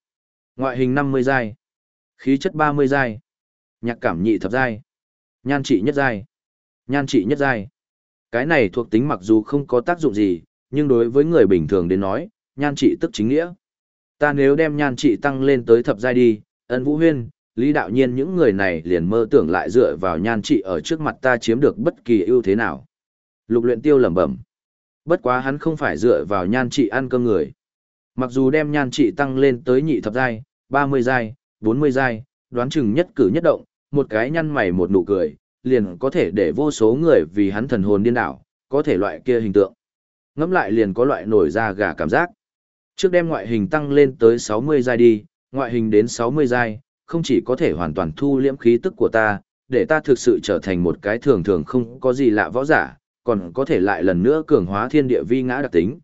Ngoại hình 50 giai. Khí chất 30 giai. Nhạc cảm nhị thập giai. Nhan trị nhất giai. Nhan trị nhất giai. Cái này thuộc tính mặc dù không có tác dụng gì, nhưng đối với người bình thường đến nói, nhan trị tức chính nghĩa. Ta nếu đem nhan trị tăng lên tới thập giai đi, ân vũ huyên, lý đạo nhiên những người này liền mơ tưởng lại dựa vào nhan trị ở trước mặt ta chiếm được bất kỳ ưu thế nào. Lục luyện tiêu lẩm bẩm. Bất quá hắn không phải dựa vào nhan trị ăn cơm người. Mặc dù đem nhan trị tăng lên tới nhị thập giai, 30 giai, 40 giai, đoán chừng nhất cử nhất động, một cái nhăn mày một nụ cười, liền có thể để vô số người vì hắn thần hồn điên đảo, có thể loại kia hình tượng. ngẫm lại liền có loại nổi da gà cảm giác. Trước đem ngoại hình tăng lên tới 60 giai đi, ngoại hình đến 60 giai, không chỉ có thể hoàn toàn thu liễm khí tức của ta, để ta thực sự trở thành một cái thường thường không có gì lạ võ giả, còn có thể lại lần nữa cường hóa thiên địa vi ngã đặc tính.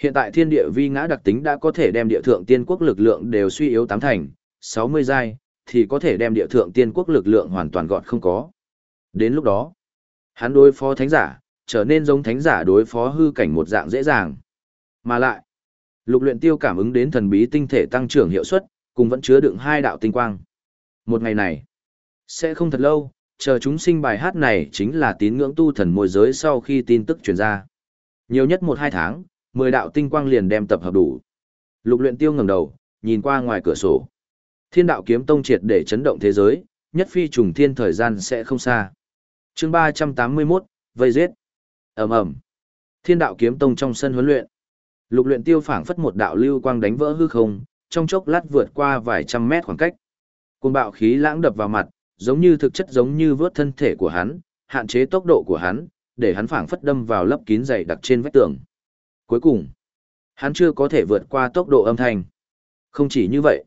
Hiện tại thiên địa vi ngã đặc tính đã có thể đem địa thượng tiên quốc lực lượng đều suy yếu tám thành, 60 giai, thì có thể đem địa thượng tiên quốc lực lượng hoàn toàn gọn không có. Đến lúc đó, hắn đối phó thánh giả, trở nên giống thánh giả đối phó hư cảnh một dạng dễ dàng. Mà lại, lục luyện tiêu cảm ứng đến thần bí tinh thể tăng trưởng hiệu suất, cùng vẫn chứa đựng hai đạo tinh quang. Một ngày này, sẽ không thật lâu, chờ chúng sinh bài hát này chính là tín ngưỡng tu thần môi giới sau khi tin tức truyền ra. Nhiều nhất một hai tháng, mười đạo tinh quang liền đem tập hợp đủ. Lục luyện tiêu ngẩng đầu, nhìn qua ngoài cửa sổ. Thiên đạo kiếm tông triệt để chấn động thế giới, nhất phi trùng thiên thời gian sẽ không xa. Chương 381, vây giết. Ầm ầm. Thiên đạo kiếm tông trong sân huấn luyện. Lục luyện tiêu phảng phất một đạo lưu quang đánh vỡ hư không, trong chốc lát vượt qua vài trăm mét khoảng cách. Cùng bạo khí lãng đập vào mặt, giống như thực chất giống như vớt thân thể của hắn, hạn chế tốc độ của hắn, để hắn phảng phất đâm vào lấp kín dày đặc trên vách tường. Cuối cùng, hắn chưa có thể vượt qua tốc độ âm thanh. Không chỉ như vậy,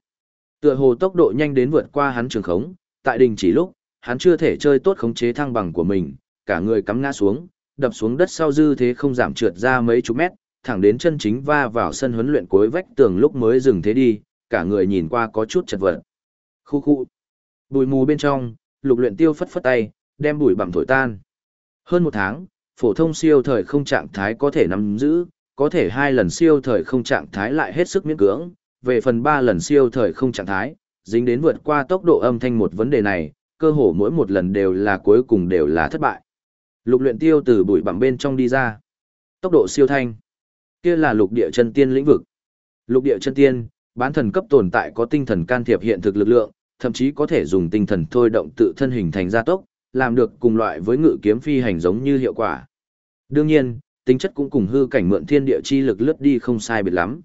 tựa hồ tốc độ nhanh đến vượt qua hắn trường khống, tại đình chỉ lúc, hắn chưa thể chơi tốt khống chế thăng bằng của mình, cả người cắm ngã xuống, đập xuống đất sau dư thế không giảm trượt ra mấy chục mét, thẳng đến chân chính va vào sân huấn luyện cuối vách tường lúc mới dừng thế đi, cả người nhìn qua có chút chật vật. Khu khu. Bùi mù bên trong, lục luyện tiêu phất phất tay, đem bụi bặm thổi tan. Hơn một tháng, phổ thông siêu thời không trạng thái có thể nắm giữ, có thể hai lần siêu thời không trạng thái lại hết sức miễn cưỡng, về phần ba lần siêu thời không trạng thái, dính đến vượt qua tốc độ âm thanh một vấn đề này, cơ hồ mỗi một lần đều là cuối cùng đều là thất bại. Lục luyện tiêu từ bụi bặm bên trong đi ra. Tốc độ siêu thanh. Kia là lục địa chân tiên lĩnh vực. Lục địa chân tiên, bán thần cấp tồn tại có tinh thần can thiệp hiện thực lực lượng, thậm chí có thể dùng tinh thần thôi động tự thân hình thành gia tốc, làm được cùng loại với ngự kiếm phi hành giống như hiệu quả. Đương nhiên, tính chất cũng cùng hư cảnh mượn thiên địa chi lực lướt đi không sai biệt lắm.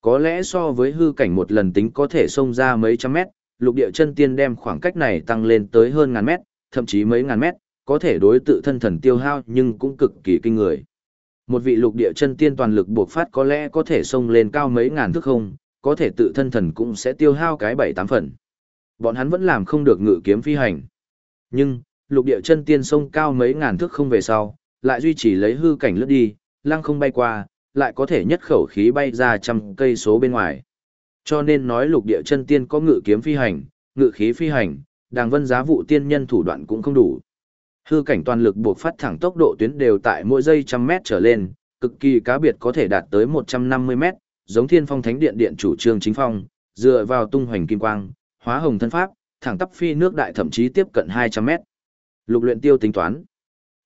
Có lẽ so với hư cảnh một lần tính có thể xông ra mấy trăm mét, lục địa chân tiên đem khoảng cách này tăng lên tới hơn ngàn mét, thậm chí mấy ngàn mét, có thể đối tự thân thần tiêu hao nhưng cũng cực kỳ kinh người. Một vị lục địa chân tiên toàn lực buộc phát có lẽ có thể xông lên cao mấy ngàn thước không, có thể tự thân thần cũng sẽ tiêu hao cái bảy tám phần. Bọn hắn vẫn làm không được ngự kiếm phi hành. Nhưng, lục địa chân tiên sông cao mấy ngàn thước không về sau, lại duy trì lấy hư cảnh lướt đi, lăng không bay qua, lại có thể nhất khẩu khí bay ra trăm cây số bên ngoài. Cho nên nói lục địa chân tiên có ngự kiếm phi hành, ngự khí phi hành, đàng vân giá vụ tiên nhân thủ đoạn cũng không đủ. Hư cảnh toàn lực buộc phát thẳng tốc độ tuyến đều tại mỗi giây trăm mét trở lên, cực kỳ cá biệt có thể đạt tới 150 mét, giống thiên phong thánh điện điện chủ trương chính phong, dựa vào tung hoành kim quang, hóa hồng thân pháp, thẳng tắp phi nước đại thậm chí tiếp cận 200 mét. Lục luyện tiêu tính toán.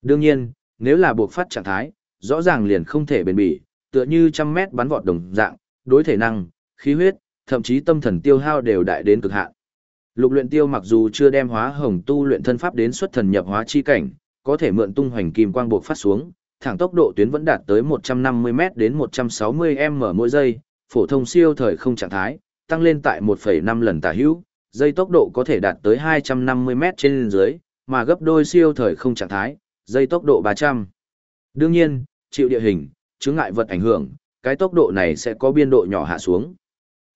Đương nhiên, nếu là buộc phát trạng thái, rõ ràng liền không thể bền bỉ, tựa như trăm mét bắn vọt đồng dạng, đối thể năng, khí huyết, thậm chí tâm thần tiêu hao đều đại đến cực hạn. Lục luyện tiêu mặc dù chưa đem hóa hồng tu luyện thân pháp đến xuất thần nhập hóa chi cảnh, có thể mượn tung hoành kim quang buộc phát xuống, thẳng tốc độ tuyến vẫn đạt tới 150m đến 160m mỗi giây, phổ thông siêu thời không trạng thái, tăng lên tại 1,5 lần tả hữu, dây tốc độ có thể đạt tới 250m trên dưới, mà gấp đôi siêu thời không trạng thái, dây tốc độ 300. Đương nhiên, chịu địa hình, chứng ngại vật ảnh hưởng, cái tốc độ này sẽ có biên độ nhỏ hạ xuống.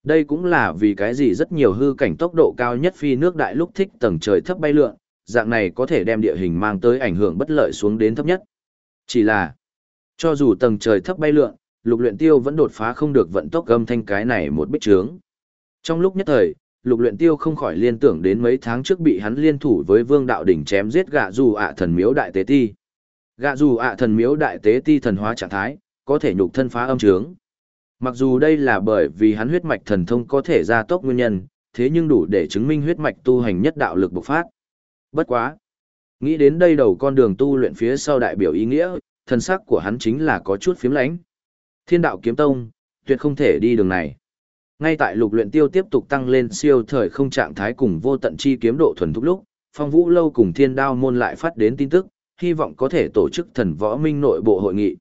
Đây cũng là vì cái gì rất nhiều hư cảnh tốc độ cao nhất phi nước đại lúc thích tầng trời thấp bay lượn, dạng này có thể đem địa hình mang tới ảnh hưởng bất lợi xuống đến thấp nhất. Chỉ là, cho dù tầng trời thấp bay lượn, lục luyện tiêu vẫn đột phá không được vận tốc âm thanh cái này một bích trướng. Trong lúc nhất thời, lục luyện tiêu không khỏi liên tưởng đến mấy tháng trước bị hắn liên thủ với vương đạo đỉnh chém giết gạ dù ạ thần miếu đại tế ti. Gạ dù ạ thần miếu đại tế ti thần hóa trạng thái, có thể nhục thân phá âm trướng. Mặc dù đây là bởi vì hắn huyết mạch thần thông có thể gia tốc nguyên nhân, thế nhưng đủ để chứng minh huyết mạch tu hành nhất đạo lực bộc phát. Bất quá. Nghĩ đến đây đầu con đường tu luyện phía sau đại biểu ý nghĩa, thần sắc của hắn chính là có chút phiếm lãnh. Thiên đạo kiếm tông, tuyệt không thể đi đường này. Ngay tại lục luyện tiêu tiếp tục tăng lên siêu thời không trạng thái cùng vô tận chi kiếm độ thuần thúc lúc, phong vũ lâu cùng thiên đao môn lại phát đến tin tức, hy vọng có thể tổ chức thần võ minh nội bộ hội nghị.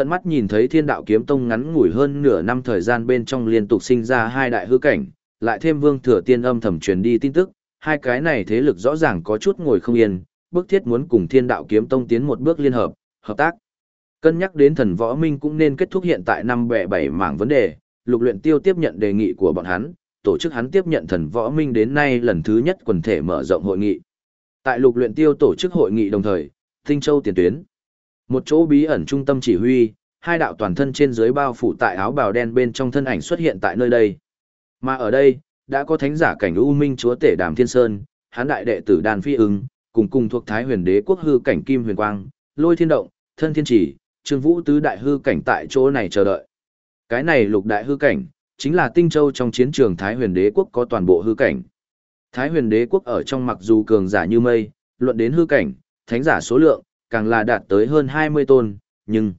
Tận mắt nhìn thấy thiên đạo kiếm tông ngắn ngủi hơn nửa năm thời gian bên trong liên tục sinh ra hai đại hư cảnh, lại thêm vương thừa tiên âm thầm truyền đi tin tức, hai cái này thế lực rõ ràng có chút ngồi không yên, bức thiết muốn cùng thiên đạo kiếm tông tiến một bước liên hợp, hợp tác. Cân nhắc đến thần võ minh cũng nên kết thúc hiện tại năm bẻ bảy mảng vấn đề, lục luyện tiêu tiếp nhận đề nghị của bọn hắn, tổ chức hắn tiếp nhận thần võ minh đến nay lần thứ nhất quần thể mở rộng hội nghị. Tại lục luyện tiêu tổ chức hội nghị đồng thời, Tinh Châu tiền tuyến. Một chỗ bí ẩn trung tâm chỉ huy, hai đạo toàn thân trên dưới bao phủ tại áo bào đen bên trong thân ảnh xuất hiện tại nơi đây. Mà ở đây, đã có thánh giả cảnh U Minh chúa tể Đàm Thiên Sơn, hán đại đệ tử Đàn Phi ứng cùng cùng thuộc Thái Huyền Đế quốc hư cảnh Kim Huyền Quang, Lôi Thiên Động, Thân Thiên Chỉ, Trương Vũ tứ đại hư cảnh tại chỗ này chờ đợi. Cái này lục đại hư cảnh, chính là Tinh Châu trong chiến trường Thái Huyền Đế quốc có toàn bộ hư cảnh. Thái Huyền Đế quốc ở trong mặc dù cường giả như mây, luận đến hư cảnh, thánh giả số lượng, càng là đạt tới hơn 20 tôn, nhưng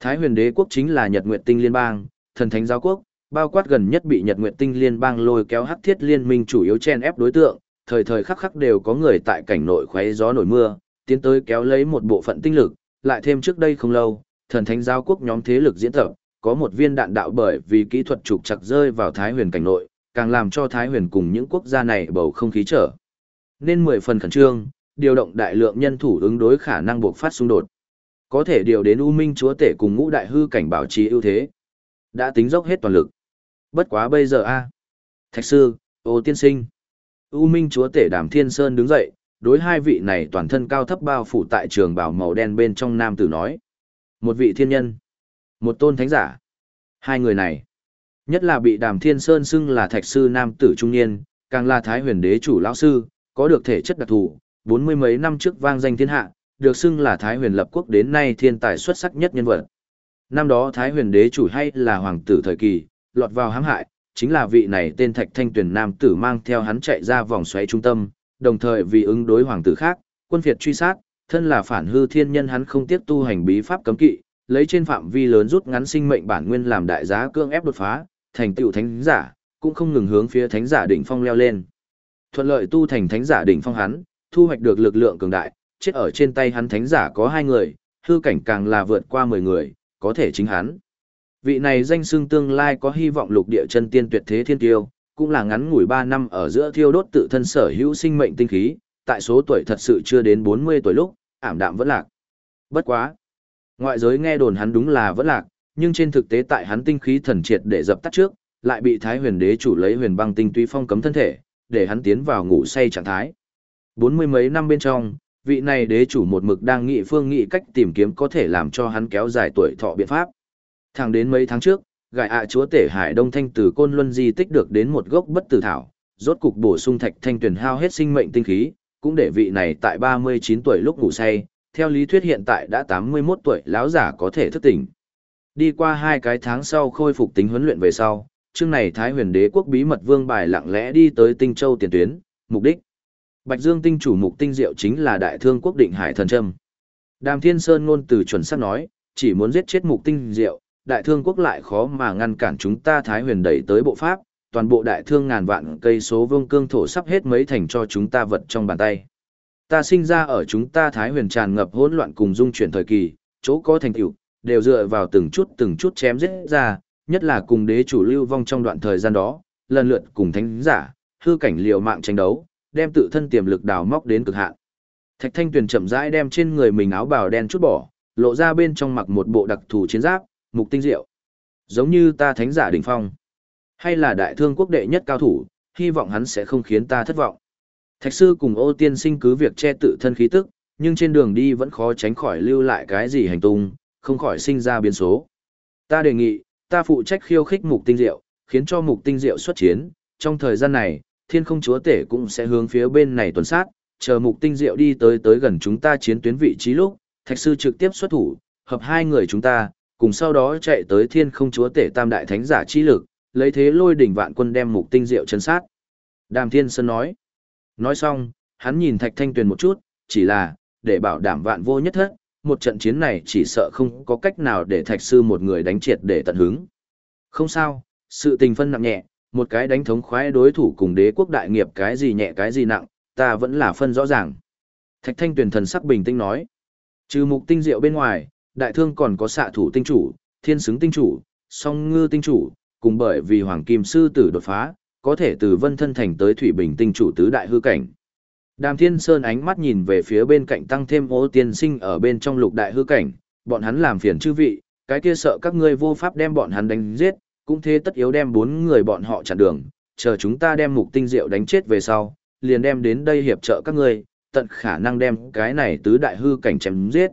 Thái Huyền Đế quốc chính là Nhật Nguyệt Tinh Liên bang, thần thánh giáo quốc, bao quát gần nhất bị Nhật Nguyệt Tinh Liên bang lôi kéo hắc thiết liên minh chủ yếu chen ép đối tượng, thời thời khắc khắc đều có người tại cảnh nội khoé gió nổi mưa, tiến tới kéo lấy một bộ phận tinh lực, lại thêm trước đây không lâu, thần thánh giáo quốc nhóm thế lực diễn tập, có một viên đạn đạo bởi vì kỹ thuật trục chặt rơi vào Thái Huyền cảnh nội, càng làm cho Thái Huyền cùng những quốc gia này bầu không khí trở. Nên mười phần khẩn trương, điều động đại lượng nhân thủ ứng đối khả năng buộc phát xung đột. Có thể điều đến U Minh Chúa Tể cùng ngũ đại hư cảnh bảo trì ưu thế. Đã tính dốc hết toàn lực. Bất quá bây giờ a Thạch sư, ô tiên sinh. U Minh Chúa Tể Đàm Thiên Sơn đứng dậy, đối hai vị này toàn thân cao thấp bao phủ tại trường bảo màu đen bên trong nam tử nói. Một vị thiên nhân. Một tôn thánh giả. Hai người này. Nhất là bị Đàm Thiên Sơn xưng là thạch sư nam tử trung niên, càng là thái huyền đế chủ lão sư, có được thể chất đặc thù, bốn mươi mấy năm trước vang danh thiên hạ, được xưng là Thái huyền lập quốc đến nay thiên tài xuất sắc nhất nhân vật. Năm đó Thái huyền đế chủ hay là hoàng tử thời kỳ, lọt vào hãm hại, chính là vị này tên thạch thanh Tuyền nam tử mang theo hắn chạy ra vòng xoáy trung tâm, đồng thời vì ứng đối hoàng tử khác, quân phiệt truy sát, thân là phản hư thiên nhân hắn không tiếp tu hành bí pháp cấm kỵ, lấy trên phạm vi lớn rút ngắn sinh mệnh bản nguyên làm đại giá cương ép đột phá, thành tựu thánh giả, cũng không ngừng hướng phía thánh giả đỉnh phong leo lên. Thuận lợi tu thành thánh giả đỉnh phong hắn, thu hoạch được lực lượng cường đại, chết ở trên tay hắn thánh giả có hai người, hư cảnh càng là vượt qua 10 người, có thể chính hắn. Vị này danh xưng tương lai có hy vọng lục địa chân tiên tuyệt thế thiên tiêu, cũng là ngắn ngủi 3 năm ở giữa thiêu đốt tự thân sở hữu sinh mệnh tinh khí, tại số tuổi thật sự chưa đến 40 tuổi lúc, ảm đạm vẫn lạc. Bất quá. Ngoại giới nghe đồn hắn đúng là vẫn lạc, nhưng trên thực tế tại hắn tinh khí thần triệt để dập tắt trước, lại bị Thái Huyền Đế chủ lấy huyền băng tinh túy phong cấm thân thể, để hắn tiến vào ngủ say trạng thái. Bốn mươi mấy năm bên trong, vị này đế chủ một mực đang nghị phương nghị cách tìm kiếm có thể làm cho hắn kéo dài tuổi thọ biện pháp. Thẳng đến mấy tháng trước, gại ạ chúa tể Hải Đông Thanh từ Côn Luân di tích được đến một gốc bất tử thảo, rốt cục bổ sung thạch thanh tuyển hao hết sinh mệnh tinh khí, cũng để vị này tại 39 tuổi lúc ngủ say, theo lý thuyết hiện tại đã 81 tuổi lão giả có thể thức tỉnh. Đi qua hai cái tháng sau khôi phục tính huấn luyện về sau, chương này Thái huyền đế quốc bí mật vương bài lặng lẽ đi tới Tinh Châu tiền tuyến, mục đích. Bạch Dương tinh chủ mục tinh diệu chính là đại thương quốc định hải thần trâm. Đàm Thiên Sơn ngôn từ chuẩn xác nói, chỉ muốn giết chết mục tinh diệu, đại thương quốc lại khó mà ngăn cản chúng ta Thái huyền đẩy tới bộ pháp, toàn bộ đại thương ngàn vạn cây số vương cương thổ sắp hết mấy thành cho chúng ta vật trong bàn tay. Ta sinh ra ở chúng ta Thái huyền tràn ngập hỗn loạn cùng dung chuyển thời kỳ, chỗ có thành tựu đều dựa vào từng chút từng chút chém giết ra, nhất là cùng đế chủ lưu vong trong đoạn thời gian đó, lần lượt cùng thánh giả, hư cảnh liều mạng tranh đấu, đem tự thân tiềm lực đào móc đến cực hạn. Thạch Thanh Tuyền chậm rãi đem trên người mình áo bào đen chút bỏ, lộ ra bên trong mặc một bộ đặc thù chiến giáp, mục tinh diệu. Giống như ta thánh giả đỉnh phong, hay là đại thương quốc đệ nhất cao thủ, hy vọng hắn sẽ không khiến ta thất vọng. Thạch sư cùng Ô Tiên Sinh cứ việc che tự thân khí tức, nhưng trên đường đi vẫn khó tránh khỏi lưu lại cái gì hành tung, không khỏi sinh ra biến số. Ta đề nghị, ta phụ trách khiêu khích mục tinh diệu, khiến cho mục tinh diệu xuất chiến, trong thời gian này, thiên không chúa tể cũng sẽ hướng phía bên này tuần sát, chờ mục tinh diệu đi tới tới gần chúng ta chiến tuyến vị trí lúc, thạch sư trực tiếp xuất thủ, hợp hai người chúng ta, cùng sau đó chạy tới thiên không chúa tể tam đại thánh giả chi lực, lấy thế lôi đỉnh vạn quân đem mục tinh diệu chân sát. Đàm Thiên Sơn nói. Nói xong, hắn nhìn Thạch Thanh Tuyền một chút, chỉ là, để bảo đảm vạn vô nhất thất, một trận chiến này chỉ sợ không có cách nào để Thạch Sư một người đánh triệt để tận hứng. Không sao, sự tình phân nặng nhẹ, một cái đánh thống khoái đối thủ cùng đế quốc đại nghiệp cái gì nhẹ cái gì nặng, ta vẫn là phân rõ ràng. Thạch Thanh tuyển thần sắc bình tĩnh nói. Trừ mục tinh diệu bên ngoài, đại thương còn có xạ thủ tinh chủ, thiên xứng tinh chủ, song ngư tinh chủ, cùng bởi vì hoàng kim sư tử đột phá, có thể từ vân thân thành tới thủy bình tinh chủ tứ đại hư cảnh. Đàm Thiên Sơn ánh mắt nhìn về phía bên cạnh tăng thêm ô tiên sinh ở bên trong lục đại hư cảnh, bọn hắn làm phiền chư vị, cái kia sợ các ngươi vô pháp đem bọn hắn đánh giết, cũng thế tất yếu đem bốn người bọn họ chặn đường, chờ chúng ta đem mục tinh diệu đánh chết về sau, liền đem đến đây hiệp trợ các ngươi, tận khả năng đem cái này tứ đại hư cảnh chém giết.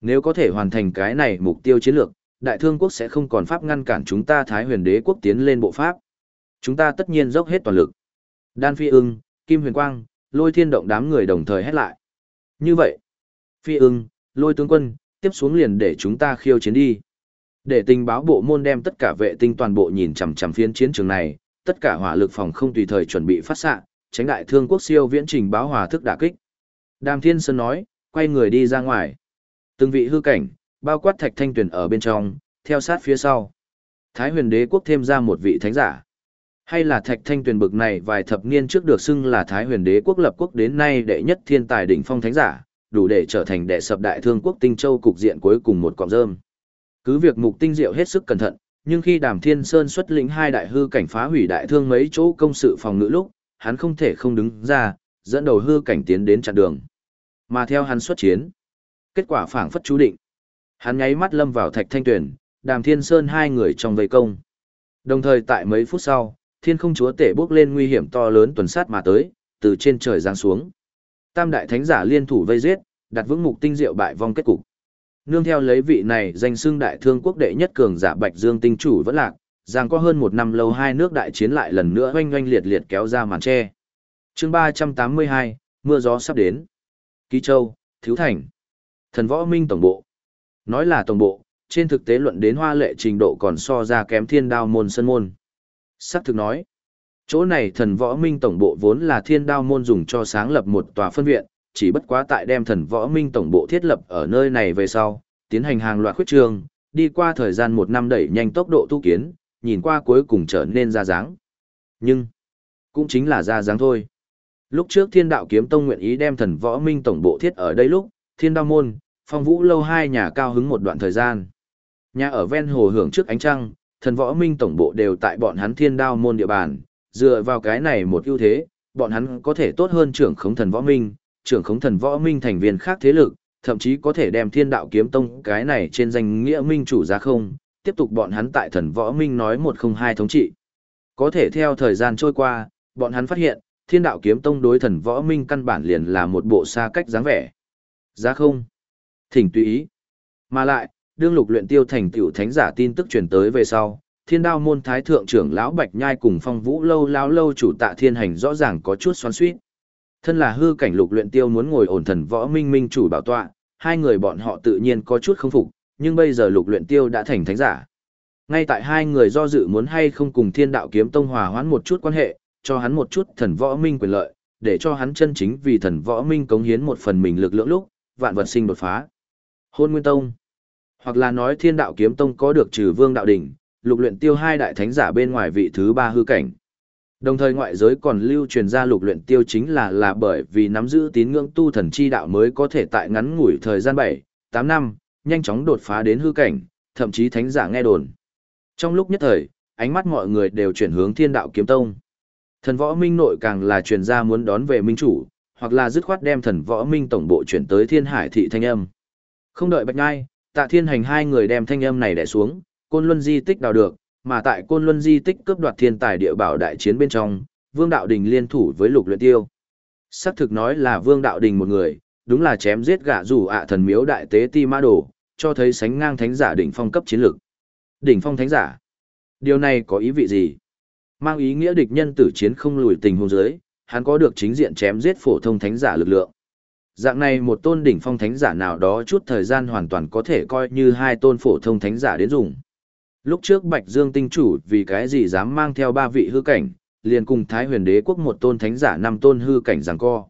Nếu có thể hoàn thành cái này mục tiêu chiến lược, đại thương quốc sẽ không còn pháp ngăn cản chúng ta Thái huyền đế quốc tiến lên bộ pháp. Chúng ta tất nhiên dốc hết toàn lực. Đan Phi ưng, Kim Huyền Quang, lôi thiên động đám người đồng thời hét lại. Như vậy, Phi ưng, lôi tướng quân, tiếp xuống liền để chúng ta khiêu chiến đi. Để tình báo bộ môn đem tất cả vệ tinh toàn bộ nhìn chằm chằm phiến chiến trường này, tất cả hỏa lực phòng không tùy thời chuẩn bị phát xạ, tránh đại thương quốc siêu viễn trình báo hòa thức đả kích. Đàm Thiên Sơn nói, quay người đi ra ngoài. Từng vị hư cảnh, bao quát thạch thanh tuyền ở bên trong, theo sát phía sau. Thái huyền đế quốc thêm ra một vị thánh giả. Hay là thạch thanh tuyền bực này vài thập niên trước được xưng là Thái huyền đế quốc lập quốc đến nay đệ nhất thiên tài đỉnh phong thánh giả, đủ để trở thành đệ sập đại thương quốc tinh châu cục diện cuối cùng một cọng rơm. Cứ việc mục tinh diệu hết sức cẩn thận, nhưng khi đàm thiên sơn xuất lĩnh hai đại hư cảnh phá hủy đại thương mấy chỗ công sự phòng ngự lúc, hắn không thể không đứng ra, dẫn đầu hư cảnh tiến đến chặn đường. Mà theo hắn xuất chiến, kết quả phảng phất chú định. Hắn nháy mắt lâm vào thạch thanh tuyển, đàm thiên sơn hai người trong vây công. Đồng thời tại mấy phút sau, thiên không chúa tể bước lên nguy hiểm to lớn tuần sát mà tới, từ trên trời giáng xuống. Tam đại thánh giả liên thủ vây giết, đặt vững mục tinh diệu bại vong kết cục. Nương theo lấy vị này danh xưng đại thương quốc đệ nhất cường giả Bạch Dương tinh chủ vẫn lạc, rằng có hơn một năm lâu hai nước đại chiến lại lần nữa oanh oanh liệt liệt kéo ra màn tre. chương ba trăm tám mươi hai mưa gió sắp đến. Ký Châu, Thiếu Thành, Thần Võ Minh Tổng Bộ. Nói là Tổng Bộ, trên thực tế luận đến hoa lệ trình độ còn so ra kém thiên đao môn sân môn. Sắc thực nói, chỗ này thần võ minh tổng bộ vốn là thiên đao môn dùng cho sáng lập một tòa phân viện, chỉ bất quá tại đem thần võ minh tổng bộ thiết lập ở nơi này về sau, tiến hành hàng loạt khuyết trương, đi qua thời gian một năm đẩy nhanh tốc độ tu kiến, nhìn qua cuối cùng trở nên ra dáng. Nhưng, cũng chính là ra dáng thôi. Lúc trước thiên đạo kiếm tông nguyện ý đem thần võ minh tổng bộ thiết ở đây lúc, thiên đao môn, phong vũ lâu hai nhà cao hứng một đoạn thời gian. Nhà ở ven hồ hưởng trước ánh trăng, thần võ minh tổng bộ đều tại bọn hắn thiên đao môn địa bàn, dựa vào cái này một ưu thế, bọn hắn có thể tốt hơn trưởng khống thần võ minh, trưởng khống thần võ minh thành viên khác thế lực, thậm chí có thể đem thiên đạo kiếm tông cái này trên danh nghĩa minh chủ ra không, tiếp tục bọn hắn tại thần võ minh nói một không hai thống trị. Có thể theo thời gian trôi qua, bọn hắn phát hiện, thiên đạo kiếm tông đối thần võ minh căn bản liền là một bộ xa cách dáng vẻ. Giá không? Thỉnh tùy ý. Mà lại, đương lục luyện tiêu thành tiểu thánh giả tin tức truyền tới về sau, thiên đao môn thái thượng trưởng lão Bạch Nhai cùng phong vũ lâu lão lâu chủ tạ thiên hành rõ ràng có chút xoắn xuýt. Thân là hư cảnh lục luyện tiêu muốn ngồi ổn thần võ minh minh chủ bảo tọa, hai người bọn họ tự nhiên có chút không phục, nhưng bây giờ lục luyện tiêu đã thành thánh giả. Ngay tại hai người do dự muốn hay không cùng thiên đạo kiếm tông hòa hoãn một chút quan hệ, cho hắn một chút thần võ minh quyền lợi, để cho hắn chân chính vì thần võ minh cống hiến một phần mình lực lượng lúc, vạn vật sinh đột phá. Hôn Nguyên Tông Hoặc là nói thiên đạo kiếm tông có được trừ vương đạo đỉnh, lục luyện tiêu hai đại thánh giả bên ngoài vị thứ ba hư cảnh. Đồng thời ngoại giới còn lưu truyền ra lục luyện tiêu chính là là bởi vì nắm giữ tín ngưỡng tu thần chi đạo mới có thể tại ngắn ngủi thời gian 7, 8 năm, nhanh chóng đột phá đến hư cảnh, thậm chí thánh giả nghe đồn. Trong lúc nhất thời, ánh mắt mọi người đều chuyển hướng thiên đạo kiếm tông. Thần võ minh nội càng là truyền ra muốn đón về minh chủ, hoặc là dứt khoát đem thần võ minh tổng bộ chuyển tới thiên hải thị thanh âm. Không đợi bạch ngai, tạ thiên hành hai người đem thanh âm này đẻ xuống, côn luân di tích đào được, mà tại côn luân di tích cướp đoạt thiên tài địa bảo đại chiến bên trong, vương đạo đình liên thủ với lục luyện tiêu. Sắc thực nói là vương đạo đình một người, đúng là chém giết gã rủ ạ thần miếu đại tế ti ma đồ, cho thấy sánh ngang thánh giả đỉnh phong cấp chiến lực, Đỉnh phong thánh giả. Điều này có ý vị gì? Mang ý nghĩa địch nhân tử chiến không lùi tình huống dưới, hắn có được chính diện chém giết phổ thông thánh giả lực lượng. Dạng này một tôn đỉnh phong thánh giả nào đó chút thời gian hoàn toàn có thể coi như hai tôn phổ thông thánh giả đến dùng. Lúc trước Bạch Dương tinh chủ vì cái gì dám mang theo ba vị hư cảnh, liền cùng Thái huyền đế quốc một tôn thánh giả năm tôn hư cảnh giằng co.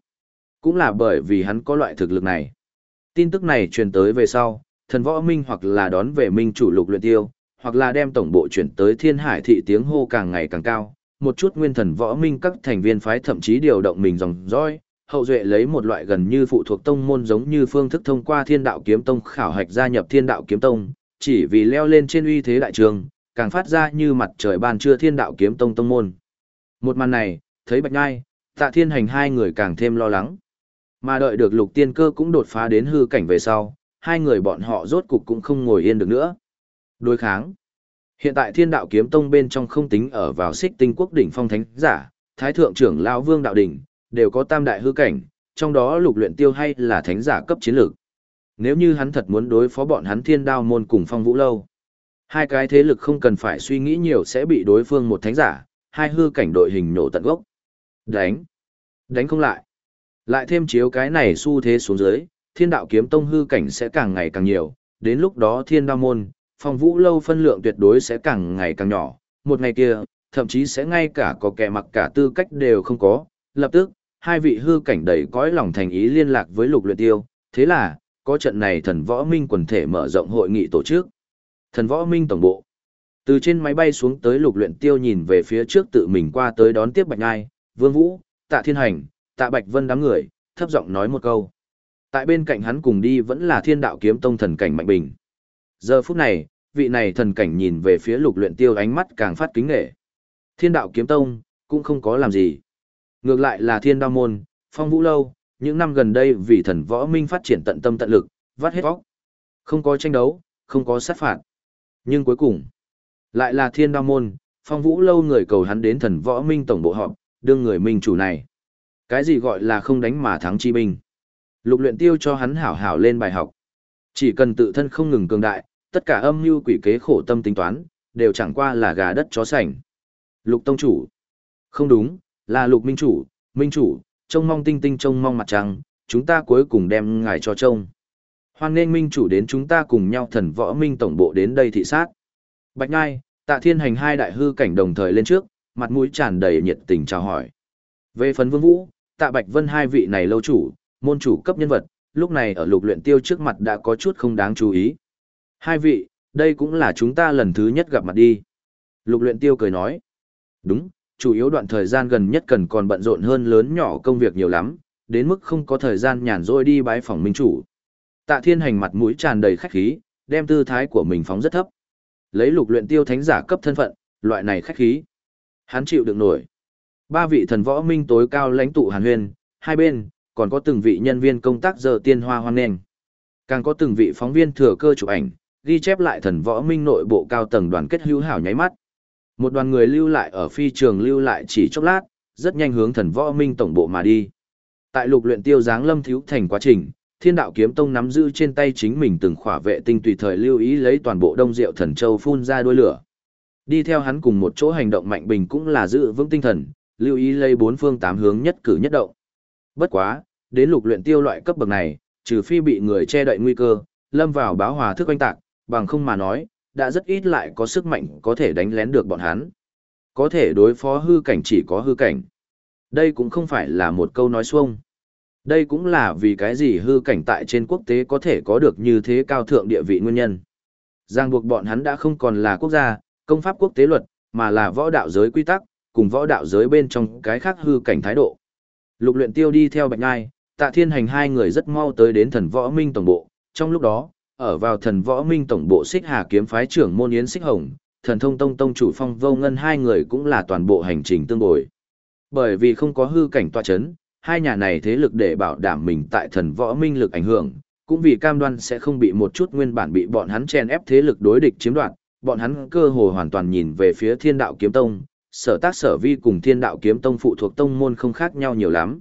Cũng là bởi vì hắn có loại thực lực này. Tin tức này truyền tới về sau, thần võ minh hoặc là đón về minh chủ lục luyện tiêu, hoặc là đem tổng bộ chuyển tới thiên hải thị tiếng hô càng ngày càng cao. Một chút nguyên thần võ minh các thành viên phái thậm chí điều động mình dòng dõi, hậu duệ lấy một loại gần như phụ thuộc tông môn giống như phương thức thông qua thiên đạo kiếm tông khảo hạch gia nhập thiên đạo kiếm tông, chỉ vì leo lên trên uy thế đại trường, càng phát ra như mặt trời ban trưa thiên đạo kiếm tông tông môn. Một màn này, thấy bạch ngai, tạ thiên hành hai người càng thêm lo lắng. Mà đợi được lục tiên cơ cũng đột phá đến hư cảnh về sau, hai người bọn họ rốt cục cũng không ngồi yên được nữa. Đối kháng. Hiện tại thiên đạo kiếm tông bên trong không tính ở vào xích tinh quốc đỉnh phong thánh giả, thái thượng trưởng lão vương đạo đỉnh, đều có tam đại hư cảnh, trong đó lục luyện tiêu hay là thánh giả cấp chiến lược. Nếu như hắn thật muốn đối phó bọn hắn thiên đao môn cùng phong vũ lâu, hai cái thế lực không cần phải suy nghĩ nhiều sẽ bị đối phương một thánh giả, hai hư cảnh đội hình nổ tận gốc. Đánh. Đánh không lại. Lại thêm chiếu cái này xu thế xuống dưới, thiên đạo kiếm tông hư cảnh sẽ càng ngày càng nhiều, đến lúc đó thiên đao môn, phong vũ lâu phân lượng tuyệt đối sẽ càng ngày càng nhỏ, một ngày kia, thậm chí sẽ ngay cả có kẻ mặc cả tư cách đều không có, lập tức, hai vị hư cảnh đầy cõi lòng thành ý liên lạc với lục luyện tiêu, thế là, có trận này thần võ minh quần thể mở rộng hội nghị tổ chức. Thần võ minh tổng bộ. Từ trên máy bay xuống tới lục luyện tiêu nhìn về phía trước tự mình qua tới đón tiếp Bạch Ngai, Vương Vũ, Tạ Thiên Hành, Tạ Bạch Vân đám người, thấp giọng nói một câu. Tại bên cạnh hắn cùng đi vẫn là thiên đạo kiếm tông thần cảnh Mạnh Bình. Giờ phút này, vị này thần cảnh nhìn về phía lục luyện tiêu ánh mắt càng phát kính nghệ. Thiên đạo kiếm tông, cũng không có làm gì. Ngược lại là thiên đao môn, phong vũ lâu, những năm gần đây vì thần võ minh phát triển tận tâm tận lực, vắt hết vóc. Không có tranh đấu, không có sát phạt. Nhưng cuối cùng, lại là thiên đao môn, phong vũ lâu người cầu hắn đến thần võ minh tổng bộ họp, đương người minh chủ này. Cái gì gọi là không đánh mà thắng chi binh. Lục luyện tiêu cho hắn hảo hảo lên bài học. Chỉ cần tự thân không ngừng cường đại, tất cả âm mưu quỷ kế khổ tâm tính toán, đều chẳng qua là gà đất chó sành. Lục tông chủ. Không đúng, là lục minh chủ, minh chủ, trông mong tinh tinh trông mong mặt trăng, chúng ta cuối cùng đem ngài cho trông. Hoan nên minh chủ đến chúng ta cùng nhau thần võ minh tổng bộ đến đây thị sát. Bạch Ngai, tạ thiên hành hai đại hư cảnh đồng thời lên trước, mặt mũi tràn đầy nhiệt tình chào hỏi. Về phần vương vũ, tạ Bạch Vân hai vị này lâu chủ, môn chủ cấp nhân vật, lúc này ở lục luyện tiêu trước mặt đã có chút không đáng chú ý. Hai vị, đây cũng là chúng ta lần thứ nhất gặp mặt đi. Lục luyện tiêu cười nói. Đúng, chủ yếu đoạn thời gian gần nhất cần còn bận rộn hơn lớn nhỏ công việc nhiều lắm, đến mức không có thời gian nhàn rỗi đi bái phòng minh chủ. Tạ Thiên Hành mặt mũi tràn đầy khách khí, đem tư thái của mình phóng rất thấp. Lấy lục luyện tiêu thánh giả cấp thân phận, loại này khách khí. Hắn chịu được nổi. Ba vị thần võ minh tối cao lãnh tụ Hàn Huyền, hai bên, còn có từng vị nhân viên công tác giờ tiên hoa hoan nghênh. Càng có từng vị phóng viên thừa cơ chụp ảnh, ghi chép lại thần võ minh nội bộ cao tầng đoàn kết hữu hảo nháy mắt. Một đoàn người lưu lại ở phi trường lưu lại chỉ chốc lát, rất nhanh hướng thần võ minh tổng bộ mà đi. Tại lục luyện tiêu giáng lâm thiếu thành quá trình, thiên đạo kiếm tông nắm giữ trên tay chính mình từng khỏa vệ tinh tùy thời lưu ý lấy toàn bộ đông diệu thần châu phun ra đuôi lửa. Đi theo hắn cùng một chỗ hành động mạnh bình cũng là giữ vững tinh thần, lưu ý lấy bốn phương tám hướng nhất cử nhất động. Bất quá, đến lục luyện tiêu loại cấp bậc này, trừ phi bị người che đậy nguy cơ, lâm vào báo hòa thức oanh tạc, bằng không mà nói, đã rất ít lại có sức mạnh có thể đánh lén được bọn hắn. Có thể đối phó hư cảnh chỉ có hư cảnh. Đây cũng không phải là một câu nói xuông. Đây cũng là vì cái gì hư cảnh tại trên quốc tế có thể có được như thế cao thượng địa vị nguyên nhân. Giang buộc bọn hắn đã không còn là quốc gia, công pháp quốc tế luật, mà là võ đạo giới quy tắc, cùng võ đạo giới bên trong cái khác hư cảnh thái độ. Lục luyện tiêu đi theo bạch ngai, tạ thiên hành hai người rất mau tới đến thần võ minh tổng bộ, trong lúc đó, ở vào thần võ minh tổng bộ xích hà kiếm phái trưởng môn yến xích hồng, thần thông tông tông chủ phong vô ngân hai người cũng là toàn bộ hành trình tương bồi. Bởi vì không có hư cảnh tòa chấn, hai nhà này thế lực để bảo đảm mình tại thần võ minh lực ảnh hưởng, cũng vì cam đoan sẽ không bị một chút nguyên bản bị bọn hắn chen ép thế lực đối địch chiếm đoạt, bọn hắn cơ hồ hoàn toàn nhìn về phía thiên đạo kiếm tông, sở tác sở vi cùng thiên đạo kiếm tông phụ thuộc tông môn không khác nhau nhiều lắm.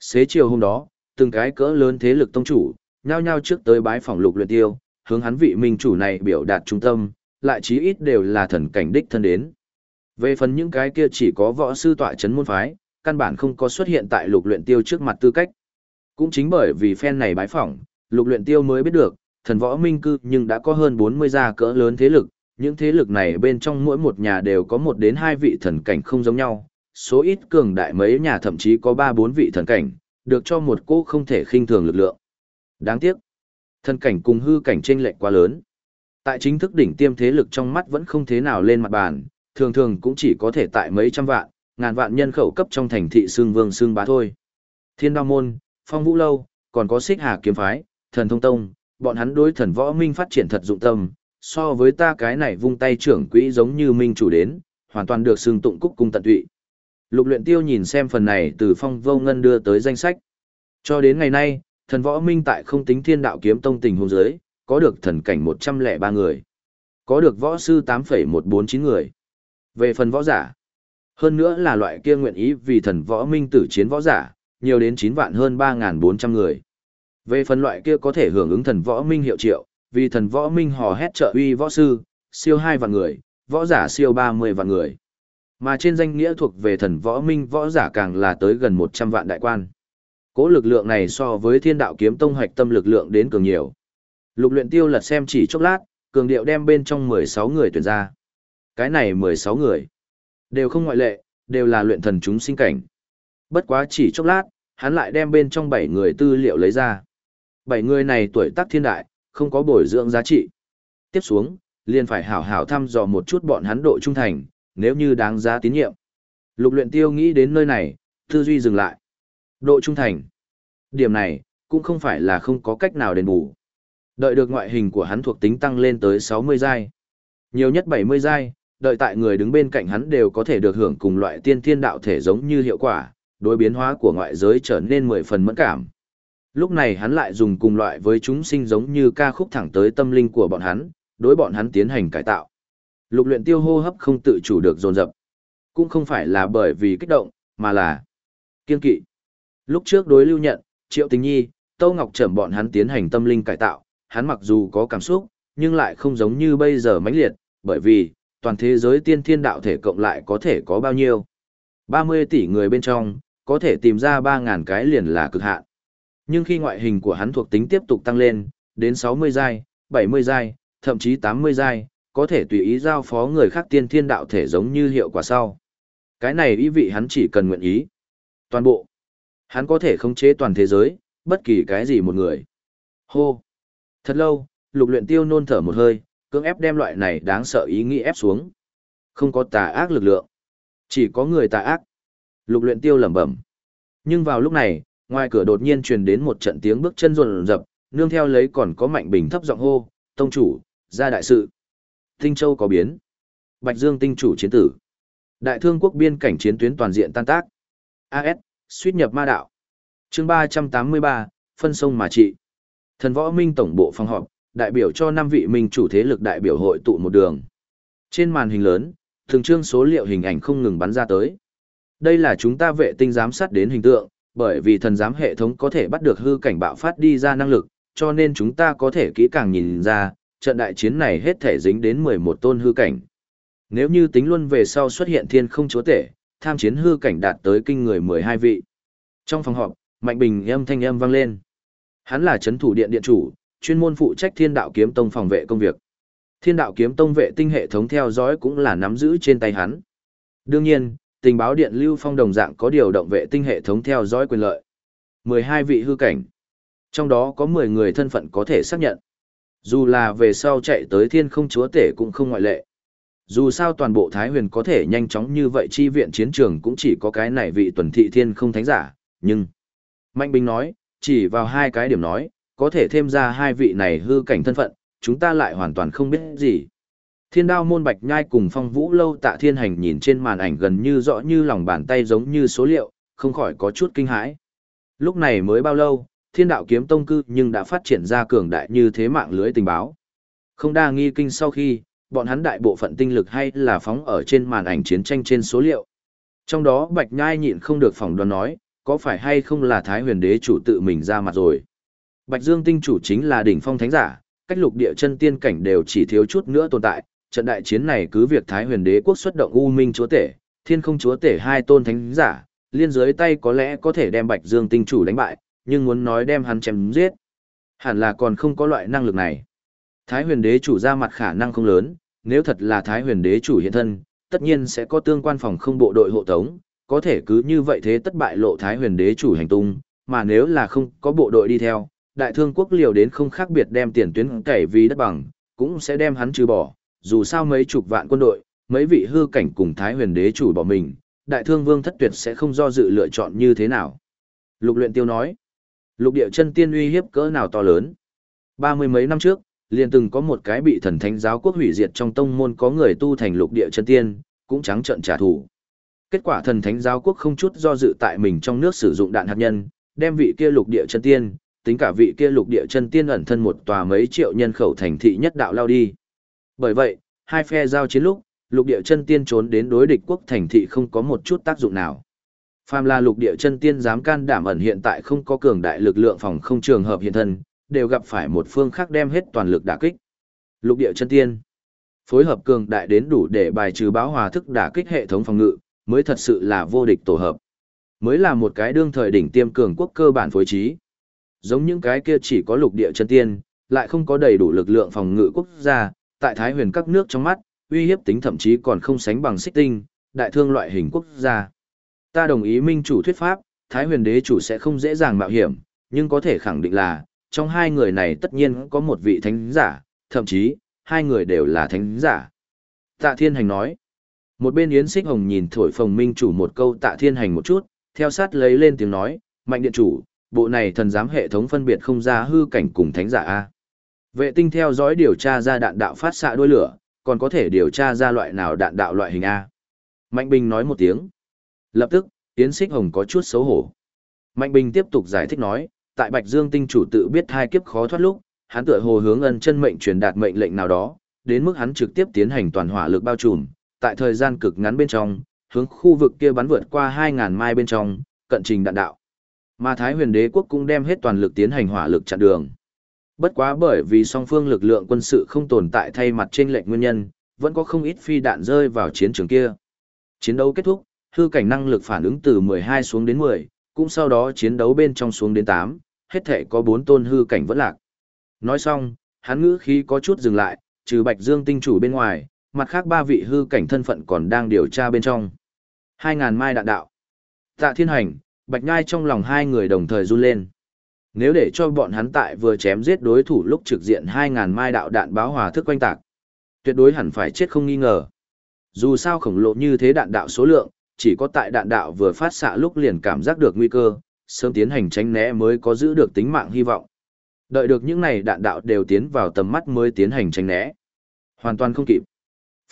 Xế chiều hôm đó, từng cái cỡ lớn thế lực tông chủ, nhao nhao trước tới bái phòng lục luyện tiêu, hướng hắn vị minh chủ này biểu đạt trung tâm, lại chí ít đều là thần cảnh đích thân đến. Về phần những cái kia chỉ có võ sư tọa chấn môn phái, căn bản không có xuất hiện tại lục luyện tiêu trước mặt tư cách. Cũng chính bởi vì phen này bái phỏng, lục luyện tiêu mới biết được, thần võ minh cư nhưng đã có hơn 40 gia cỡ lớn thế lực, những thế lực này bên trong mỗi một nhà đều có một đến hai vị thần cảnh không giống nhau, số ít cường đại mấy nhà thậm chí có 3-4 vị thần cảnh, được cho một cô không thể khinh thường lực lượng. Đáng tiếc, thần cảnh cùng hư cảnh chênh lệch quá lớn. Tại chính thức đỉnh tiêm thế lực trong mắt vẫn không thế nào lên mặt bàn, thường thường cũng chỉ có thể tại mấy trăm vạn, ngàn vạn nhân khẩu cấp trong thành thị xương vương xương bá thôi. Thiên Đao Môn, Phong Vũ Lâu, còn có Xích Hà Kiếm Phái, Thần Thông Tông, bọn hắn đối thần võ minh phát triển thật dụng tâm, so với ta cái này vung tay trưởng quỹ giống như minh chủ đến, hoàn toàn được xương tụng cúc cung tận tụy. Lục luyện tiêu nhìn xem phần này từ phong vô ngân đưa tới danh sách. Cho đến ngày nay, thần võ minh tại không tính thiên đạo kiếm tông tình hôn giới, có được thần cảnh 103 người. Có được võ sư 8,149 người. Về phần võ giả, hơn nữa là loại kia nguyện ý vì thần võ minh tử chiến võ giả, nhiều đến 9 vạn hơn 3.400 người. Về phần loại kia có thể hưởng ứng thần võ minh hiệu triệu, vì thần võ minh hò hét trợ uy võ sư, siêu 2 vạn người, võ giả siêu 30 vạn người. Mà trên danh nghĩa thuộc về thần võ minh võ giả càng là tới gần 100 vạn đại quan. Cố lực lượng này so với thiên đạo kiếm tông hoạch tâm lực lượng đến cường nhiều. Lục luyện tiêu lật xem chỉ chốc lát, cường điệu đem bên trong 16 người tuyển ra. Cái này 16 người. Đều không ngoại lệ, đều là luyện thần chúng sinh cảnh. Bất quá chỉ chốc lát, hắn lại đem bên trong 7 người tư liệu lấy ra. 7 người này tuổi tác thiên đại, không có bồi dưỡng giá trị. Tiếp xuống, liền phải hảo hảo thăm dò một chút bọn hắn độ trung thành, nếu như đáng giá tín nhiệm. Lục luyện tiêu nghĩ đến nơi này, tư duy dừng lại. Độ trung thành. Điểm này, cũng không phải là không có cách nào đền bù. Đợi được ngoại hình của hắn thuộc tính tăng lên tới 60 giai. Nhiều nhất 70 giai, đợi tại người đứng bên cạnh hắn đều có thể được hưởng cùng loại tiên thiên đạo thể giống như hiệu quả, đối biến hóa của ngoại giới trở nên 10 phần mẫn cảm. Lúc này hắn lại dùng cùng loại với chúng sinh giống như ca khúc thẳng tới tâm linh của bọn hắn, đối bọn hắn tiến hành cải tạo. Lục luyện tiêu hô hấp không tự chủ được dồn dập. Cũng không phải là bởi vì kích động, mà là kiên kỵ. Lúc trước đối lưu nhận, Triệu Tình Nhi, Tâu Ngọc Trầm bọn hắn tiến hành tâm linh cải tạo, hắn mặc dù có cảm xúc, nhưng lại không giống như bây giờ mãnh liệt, bởi vì, toàn thế giới tiên thiên đạo thể cộng lại có thể có bao nhiêu. 30 tỷ người bên trong, có thể tìm ra 3.000 cái liền là cực hạn. Nhưng khi ngoại hình của hắn thuộc tính tiếp tục tăng lên, đến 60 giai, 70 giai, thậm chí 80 giai, có thể tùy ý giao phó người khác tiên thiên đạo thể giống như hiệu quả sau. Cái này ý vị hắn chỉ cần nguyện ý. Toàn bộ. Hắn có thể khống chế toàn thế giới, bất kỳ cái gì một người. Hô. Thật lâu, lục luyện tiêu nôn thở một hơi, cưỡng ép đem loại này đáng sợ ý nghĩ ép xuống. Không có tà ác lực lượng. Chỉ có người tà ác. Lục luyện tiêu lẩm bẩm. Nhưng vào lúc này, ngoài cửa đột nhiên truyền đến một trận tiếng bước chân rồn rập, nương theo lấy còn có mạnh bình thấp giọng hô, tông chủ, ra đại sự. Tinh Châu có biến. Bạch Dương tinh chủ chiến tử. Đại thương quốc biên cảnh chiến tuyến toàn diện tan tác. AS, suýt nhập ma đạo. chương 383, phân sông mà trị. Thần võ minh tổng bộ phòng họp, đại biểu cho năm vị minh chủ thế lực đại biểu hội tụ một đường. Trên màn hình lớn, thường trương số liệu hình ảnh không ngừng bắn ra tới. Đây là chúng ta vệ tinh giám sát đến hình tượng, bởi vì thần giám hệ thống có thể bắt được hư cảnh bạo phát đi ra năng lực, cho nên chúng ta có thể kỹ càng nhìn ra, trận đại chiến này hết thể dính đến 11 tôn hư cảnh. Nếu như tính luôn về sau xuất hiện thiên không chúa tể, tham chiến hư cảnh đạt tới kinh người 12 vị. Trong phòng họp, Mạnh Bình âm thanh âm vang lên. Hắn là chấn thủ điện điện chủ, chuyên môn phụ trách Thiên Đạo Kiếm Tông phòng vệ công việc. Thiên Đạo Kiếm Tông vệ tinh hệ thống theo dõi cũng là nắm giữ trên tay hắn. Đương nhiên, tình báo điện lưu phong đồng dạng có điều động vệ tinh hệ thống theo dõi quyền lợi. 12 vị hư cảnh. Trong đó có 10 người thân phận có thể xác nhận. Dù là về sau chạy tới thiên không chúa tể cũng không ngoại lệ. Dù sao toàn bộ Thái huyền có thể nhanh chóng như vậy chi viện chiến trường cũng chỉ có cái này vị tuần thị thiên không thánh giả, nhưng... Mạnh Bình nói, chỉ vào hai cái điểm nói, có thể thêm ra hai vị này hư cảnh thân phận, chúng ta lại hoàn toàn không biết gì. Thiên đao môn bạch nhai cùng phong vũ lâu tạ thiên hành nhìn trên màn ảnh gần như rõ như lòng bàn tay giống như số liệu, không khỏi có chút kinh hãi. Lúc này mới bao lâu, thiên đạo kiếm tông cư nhưng đã phát triển ra cường đại như thế mạng lưới tình báo. Không đa nghi kinh sau khi, bọn hắn đại bộ phận tinh lực hay là phóng ở trên màn ảnh chiến tranh trên số liệu. Trong đó Bạch Nhai nhịn không được phỏng đoán nói, có phải hay không là Thái huyền đế chủ tự mình ra mặt rồi. Bạch Dương tinh chủ chính là đỉnh phong thánh giả, cách lục địa chân tiên cảnh đều chỉ thiếu chút nữa tồn tại, trận đại chiến này cứ việc Thái huyền đế quốc xuất động U Minh chúa tể, thiên không chúa tể hai tôn thánh giả, liên dưới tay có lẽ có thể đem Bạch Dương tinh chủ đánh bại, nhưng muốn nói đem hắn chém giết. Hẳn là còn không có loại năng lực này. Thái huyền đế chủ ra mặt khả năng không lớn, nếu thật là Thái huyền đế chủ hiện thân, tất nhiên sẽ có tương quan phòng không bộ đội hộ tống, có thể cứ như vậy thế tất bại lộ Thái huyền đế chủ hành tung, mà nếu là không có bộ đội đi theo, đại thương quốc liều đến không khác biệt đem tiền tuyến cày vì đất bằng, cũng sẽ đem hắn trừ bỏ, dù sao mấy chục vạn quân đội, mấy vị hư cảnh cùng Thái huyền đế chủ bỏ mình, đại thương vương thất tuyệt sẽ không do dự lựa chọn như thế nào. Lục luyện tiêu nói, lục địa chân tiên uy hiếp cỡ nào to lớn. Ba mươi mấy năm trước, liền từng có một cái bị thần thánh giáo quốc hủy diệt trong tông môn có người tu thành lục địa chân tiên, cũng trắng trợn trả thù. Kết quả thần thánh giáo quốc không chút do dự tại mình trong nước sử dụng đạn hạt nhân, đem vị kia lục địa chân tiên, tính cả vị kia lục địa chân tiên ẩn thân một tòa mấy triệu nhân khẩu thành thị nhất đạo lao đi. Bởi vậy, hai phe giao chiến lúc, lục địa chân tiên trốn đến đối địch quốc thành thị không có một chút tác dụng nào. Phàm là lục địa chân tiên dám can đảm ẩn hiện tại không có cường đại lực lượng phòng không trường hợp hiện thân, đều gặp phải một phương khác đem hết toàn lực đả kích. Lục địa chân tiên phối hợp cường đại đến đủ để bài trừ báo hòa thức đả kích hệ thống phòng ngự, mới thật sự là vô địch tổ hợp. Mới là một cái đương thời đỉnh tiêm cường quốc cơ bản phối trí. Giống những cái kia chỉ có lục địa chân tiên, lại không có đầy đủ lực lượng phòng ngự quốc gia, tại Thái huyền các nước trong mắt, uy hiếp tính thậm chí còn không sánh bằng xích tinh, đại thương loại hình quốc gia. Ta đồng ý minh chủ thuyết pháp, Thái huyền đế chủ sẽ không dễ dàng mạo hiểm, nhưng có thể khẳng định là, trong hai người này tất nhiên có một vị thánh giả, thậm chí, hai người đều là thánh giả. Tạ Thiên Hành nói, một bên Yến Xích Hồng nhìn thổi phồng minh chủ một câu Tạ Thiên Hành một chút, theo sát lấy lên tiếng nói, mạnh điện chủ, bộ này thần giám hệ thống phân biệt không ra hư cảnh cùng thánh giả A. Vệ tinh theo dõi điều tra ra đạn đạo phát xạ đuôi lửa, còn có thể điều tra ra loại nào đạn đạo loại hình A. Mạnh Bình nói một tiếng. Lập tức, Yến Xích Hồng có chút xấu hổ. Mạnh Bình tiếp tục giải thích nói, tại Bạch Dương tinh chủ tự biết hai kiếp khó thoát lúc, hắn tựa hồ hướng ân chân mệnh truyền đạt mệnh lệnh nào đó, đến mức hắn trực tiếp tiến hành toàn hỏa lực bao trùm, tại thời gian cực ngắn bên trong, hướng khu vực kia bắn vượt qua 2000 mai bên trong, cận trình đạn đạo. Mà Thái Huyền Đế quốc cũng đem hết toàn lực tiến hành hỏa lực chặn đường. Bất quá bởi vì song phương lực lượng quân sự không tồn tại thay mặt trên lệnh nguyên nhân, vẫn có không ít phi đạn rơi vào chiến trường kia. Chiến đấu kết thúc, hư cảnh năng lực phản ứng từ 12 xuống đến 10, cũng sau đó chiến đấu bên trong xuống đến 8, hết thể có bốn tôn hư cảnh vẫn lạc. Nói xong, hắn ngữ khí có chút dừng lại, trừ Bạch Dương tinh chủ bên ngoài, mặt khác ba vị hư cảnh thân phận còn đang điều tra bên trong. Hai ngàn mai đạn đạo. Tạ thiên hành, Bạch Nhai trong lòng hai người đồng thời run lên. Nếu để cho bọn hắn tại vừa chém giết đối thủ lúc trực diện hai ngàn mai đạo đạn báo hòa thức quanh tạc, tuyệt đối hẳn phải chết không nghi ngờ. Dù sao khổng lồ như thế đạn đạo số lượng, chỉ có tại đạn đạo vừa phát xạ lúc liền cảm giác được nguy cơ, sớm tiến hành tránh né mới có giữ được tính mạng hy vọng. Đợi được những này đạn đạo đều tiến vào tầm mắt mới tiến hành tránh né. Hoàn toàn không kịp.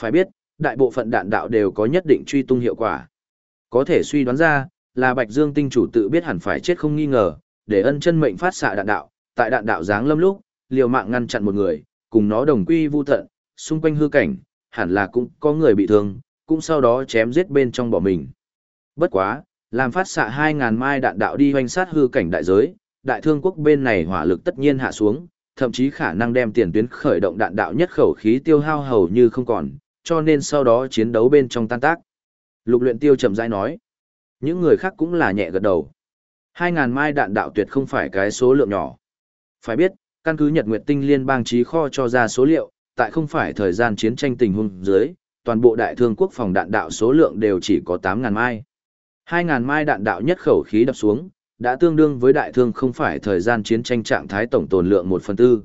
Phải biết, đại bộ phận đạn đạo đều có nhất định truy tung hiệu quả. Có thể suy đoán ra, là Bạch Dương tinh chủ tự biết hẳn phải chết không nghi ngờ, để ân chân mệnh phát xạ đạn đạo, tại đạn đạo giáng lâm lúc, liều mạng ngăn chặn một người, cùng nó đồng quy vu tận, xung quanh hư cảnh, hẳn là cũng có người bị thương, cũng sau đó chém giết bên trong bỏ mình. Bất quá, làm phát xạ 2.000 mai đạn đạo đi hoành sát hư cảnh đại giới, đại thương quốc bên này hỏa lực tất nhiên hạ xuống, thậm chí khả năng đem tiền tuyến khởi động đạn đạo nhất khẩu khí tiêu hao hầu như không còn, cho nên sau đó chiến đấu bên trong tan tác. Lục luyện tiêu chậm rãi nói. Những người khác cũng là nhẹ gật đầu. 2.000 mai đạn đạo tuyệt không phải cái số lượng nhỏ. Phải biết, căn cứ Nhật Nguyệt Tinh Liên bang trí kho cho ra số liệu, tại không phải thời gian chiến tranh tình huống dưới, toàn bộ đại thương quốc phòng đạn đạo số lượng đều chỉ có 8.000 mai. 2.000 mai đạn đạo nhất khẩu khí đập xuống, đã tương đương với đại thương không phải thời gian chiến tranh trạng thái tổng tồn lượng 1 phần tư.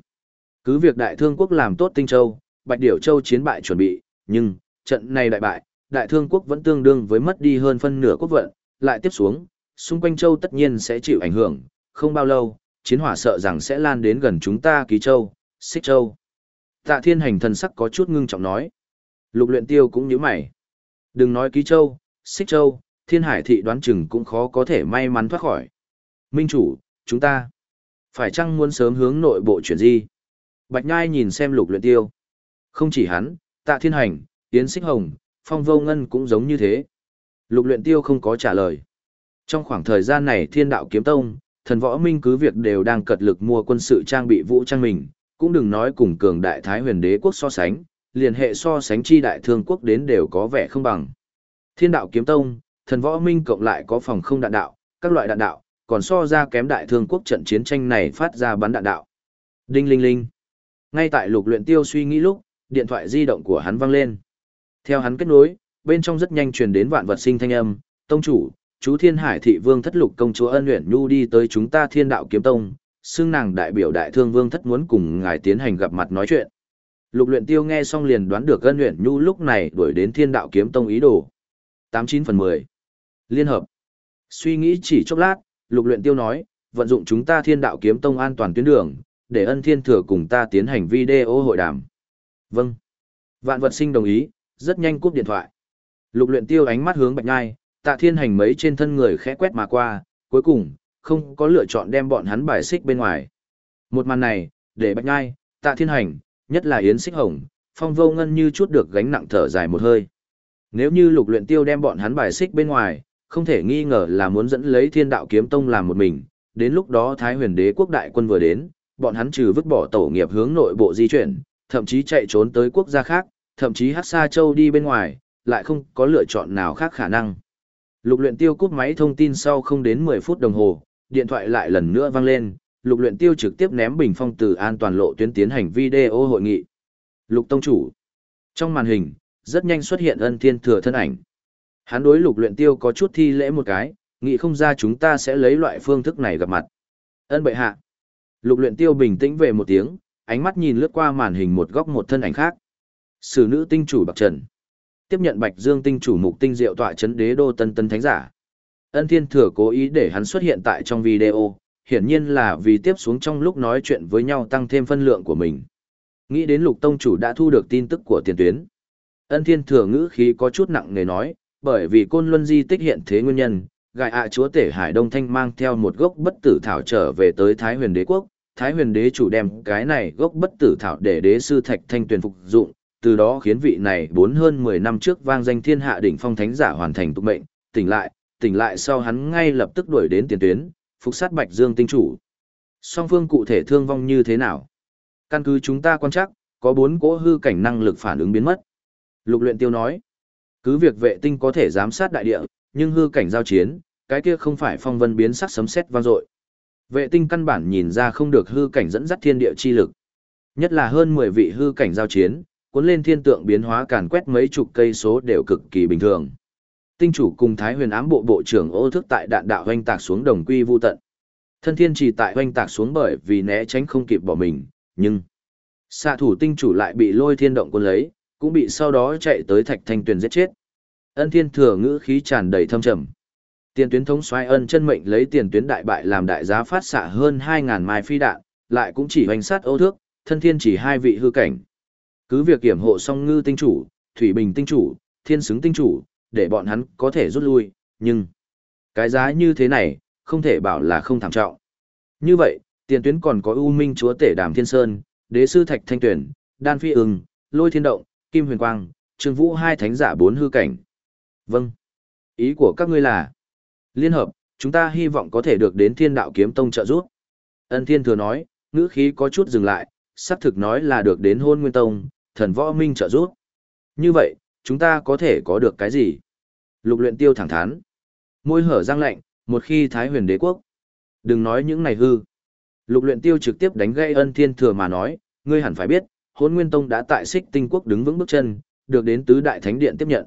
Cứ việc đại thương quốc làm tốt Tinh Châu, Bạch Điểu Châu chiến bại chuẩn bị, nhưng, trận này đại bại, đại thương quốc vẫn tương đương với mất đi hơn phân nửa quốc vận, lại tiếp xuống, xung quanh châu tất nhiên sẽ chịu ảnh hưởng, không bao lâu, chiến hỏa sợ rằng sẽ lan đến gần chúng ta ký châu, xích châu. Tạ thiên hành thần sắc có chút ngưng trọng nói. Lục luyện tiêu cũng nhíu mày. Đừng nói ký châu, xích châu, thiên hải thị đoán chừng cũng khó có thể may mắn thoát khỏi. Minh chủ, chúng ta, phải chăng muốn sớm hướng nội bộ chuyển di? Bạch Nhai nhìn xem lục luyện tiêu. Không chỉ hắn, tạ thiên hành, tiến xích hồng, phong vô ngân cũng giống như thế. Lục luyện tiêu không có trả lời. Trong khoảng thời gian này thiên đạo kiếm tông, thần võ minh cứ việc đều đang cật lực mua quân sự trang bị vũ trang mình, cũng đừng nói cùng cường đại thái huyền đế quốc so sánh, liền hệ so sánh chi đại thương quốc đến đều có vẻ không bằng. Thiên đạo kiếm tông, thần võ minh cộng lại có phòng không đạn đạo, các loại đạn đạo, còn so ra kém đại thương quốc trận chiến tranh này phát ra bắn đạn đạo. Đinh linh linh. Ngay tại lục luyện tiêu suy nghĩ lúc, điện thoại di động của hắn vang lên. Theo hắn kết nối, bên trong rất nhanh truyền đến vạn vật sinh thanh âm, tông chủ, chú Thiên Hải thị vương thất lục công chúa ân luyện nhu đi tới chúng ta thiên đạo kiếm tông, xưng nàng đại biểu đại thương vương thất muốn cùng ngài tiến hành gặp mặt nói chuyện. Lục luyện tiêu nghe xong liền đoán được ân luyện nhu lúc này đuổi đến thiên đạo kiếm tông ý đồ. 89 phần 10. Liên hợp. Suy nghĩ chỉ chốc lát, lục luyện tiêu nói, vận dụng chúng ta thiên đạo kiếm tông an toàn tuyến đường, để ân thiên thừa cùng ta tiến hành video hội đàm. Vâng. Vạn vật sinh đồng ý, rất nhanh cúp điện thoại. Lục luyện tiêu ánh mắt hướng bạch ngai, tạ thiên hành mấy trên thân người khẽ quét mà qua, cuối cùng, không có lựa chọn đem bọn hắn bài xích bên ngoài. Một màn này, để bạch ngai, tạ thiên hành, nhất là yến xích hồng, phong vô ngân như chút được gánh nặng thở dài một hơi. Nếu như lục luyện tiêu đem bọn hắn bài xích bên ngoài, không thể nghi ngờ là muốn dẫn lấy thiên đạo kiếm tông làm một mình, đến lúc đó Thái huyền đế quốc đại quân vừa đến, bọn hắn trừ vứt bỏ tổ nghiệp hướng nội bộ di chuyển, thậm chí chạy trốn tới quốc gia khác, thậm chí hát Sa Châu đi bên ngoài, lại không có lựa chọn nào khác khả năng. Lục luyện tiêu cúp máy thông tin sau không đến 10 phút đồng hồ, điện thoại lại lần nữa vang lên, lục luyện tiêu trực tiếp ném bình phong từ an toàn lộ tuyến tiến hành video hội nghị. Lục tông chủ. Trong màn hình, rất nhanh xuất hiện ân thiên thừa thân ảnh. Hắn đối lục luyện tiêu có chút thi lễ một cái, nghĩ không ra chúng ta sẽ lấy loại phương thức này gặp mặt. Ân bệ hạ. Lục luyện tiêu bình tĩnh về một tiếng, ánh mắt nhìn lướt qua màn hình một góc một thân ảnh khác. Sử nữ tinh chủ Bạc Trần. Tiếp nhận Bạch Dương tinh chủ mục tinh diệu tọa chấn đế đô tân tân thánh giả. Ân Thiên Thừa cố ý để hắn xuất hiện tại trong video, hiển nhiên là vì tiếp xuống trong lúc nói chuyện với nhau tăng thêm phân lượng của mình. Nghĩ đến lục tông chủ đã thu được tin tức của tiền tuyến. Ân Thiên Thừa ngữ khí có chút nặng nề nói, bởi vì côn luân di tích hiện thế nguyên nhân, gại ạ chúa tể Hải Đông Thanh mang theo một gốc bất tử thảo trở về tới Thái huyền đế quốc. Thái huyền đế chủ đem cái này gốc bất tử thảo để đế sư Thạch Thanh tuyền phục dụng, từ đó khiến vị này bốn hơn 10 năm trước vang danh thiên hạ đỉnh phong thánh giả hoàn thành tục mệnh, tỉnh lại, tỉnh lại sau hắn ngay lập tức đuổi đến tiền tuyến, phục sát Bạch Dương tinh chủ. Song phương cụ thể thương vong như thế nào? Căn cứ chúng ta quan chắc, có bốn cỗ hư cảnh năng lực phản ứng biến mất. Lục luyện tiêu nói, cứ việc vệ tinh có thể giám sát đại địa, nhưng hư cảnh giao chiến, cái kia không phải phong vân biến sắc sấm sét vang dội. Vệ tinh căn bản nhìn ra không được hư cảnh dẫn dắt thiên địa chi lực. Nhất là hơn 10 vị hư cảnh giao chiến, cuốn lên thiên tượng biến hóa càn quét mấy chục cây số đều cực kỳ bình thường. Tinh chủ cùng Thái Huyền ám bộ bộ trưởng ô thức tại đạn đạo hoanh tạc xuống đồng quy vu tận. Thân thiên chỉ tại hoanh tạc xuống bởi vì né tránh không kịp bỏ mình, nhưng xạ thủ tinh chủ lại bị lôi thiên động quân lấy, cũng bị sau đó chạy tới thạch thanh tuyền giết chết. Ân thiên thừa ngữ khí tràn đầy thâm trầm. Tiền tuyến thống xoay ân chân mệnh lấy tiền tuyến đại bại làm đại giá phát xạ hơn hai ngàn mai phi đạn, lại cũng chỉ hoành sát ô thước, thân thiên chỉ hai vị hư cảnh. Cứ việc kiểm hộ song ngư tinh chủ, thủy bình tinh chủ, thiên xứng tinh chủ, để bọn hắn có thể rút lui, nhưng cái giá như thế này, không thể bảo là không thảm trọng. Như vậy, tiền tuyến còn có ưu Minh Chúa Tể Đàm Thiên Sơn, Đế Sư Thạch Thanh Tuyển, Đan Phi ưng, Lôi Thiên Động, Kim Huyền Quang, Trương Vũ hai thánh giả bốn hư cảnh. Vâng. Ý của các ngươi là, liên hợp, chúng ta hy vọng có thể được đến Thiên Đạo Kiếm Tông trợ giúp. Ân Thiên thừa nói, ngữ khí có chút dừng lại, xác thực nói là được đến Hôn Nguyên Tông, thần võ minh trợ giúp. Như vậy, chúng ta có thể có được cái gì? Lục luyện tiêu thẳng thắn. Môi hở răng lạnh, một khi Thái huyền đế quốc. Đừng nói những này hư. Lục luyện tiêu trực tiếp đánh gây ân thiên thừa mà nói, ngươi hẳn phải biết, hôn nguyên tông đã tại xích tinh quốc đứng vững bước chân, được đến tứ đại thánh điện tiếp nhận.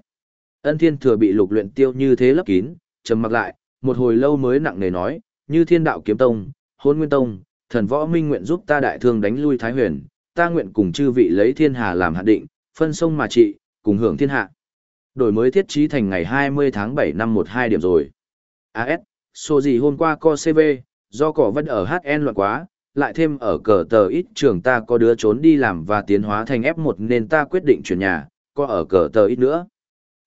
Ân thiên thừa bị lục luyện tiêu như thế lấp kín, trầm mặc lại, một hồi lâu mới nặng nề nói, như thiên đạo kiếm tông, hôn nguyên tông, thần võ minh nguyện giúp ta đại thương đánh lui thái huyền, ta nguyện cùng chư vị lấy thiên hà làm hạn định, phân sông mà trị, cùng hưởng thiên hạ. Đổi mới thiết trí thành ngày 20 tháng 7 năm 12 điểm rồi. AS, số gì hôm qua co CV, do cỏ vân ở HN loạn quá, lại thêm ở cờ tờ ít trường ta có đứa trốn đi làm và tiến hóa thành F1 nên ta quyết định chuyển nhà, có ở cờ tờ ít nữa.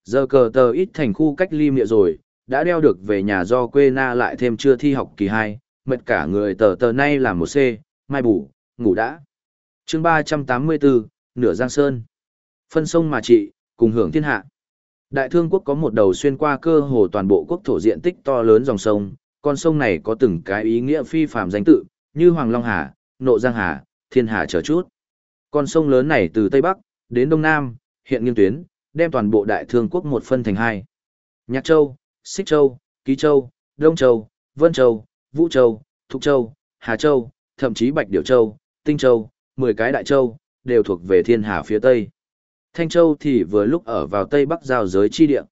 Giờ cờ tờ ít thành khu cách ly miệng rồi, đã đeo được về nhà do quê na lại thêm chưa thi học kỳ 2, mệt cả người tờ tờ nay làm một C, mai bù, ngủ đã. Chương ba trăm tám mươi bốn nửa giang sơn. Phân sông mà trị cùng hưởng thiên hạ. Đại thương quốc có một đầu xuyên qua cơ hồ toàn bộ quốc thổ diện tích to lớn dòng sông con sông này có từng cái ý nghĩa phi phạm danh tự như hoàng long hà nộ giang hà thiên hà chờ chút con sông lớn này từ tây bắc đến đông nam hiện nghiêng tuyến đem toàn bộ đại thương quốc một phân thành hai nhạc châu xích châu ký châu đông châu vân châu Vũ Châu, Thục Châu, Hà Châu, thậm chí Bạch Điểu Châu, Tinh Châu, 10 cái đại châu, đều thuộc về thiên hà phía Tây. Thanh Châu thì vừa lúc ở vào Tây Bắc giao giới chi địa.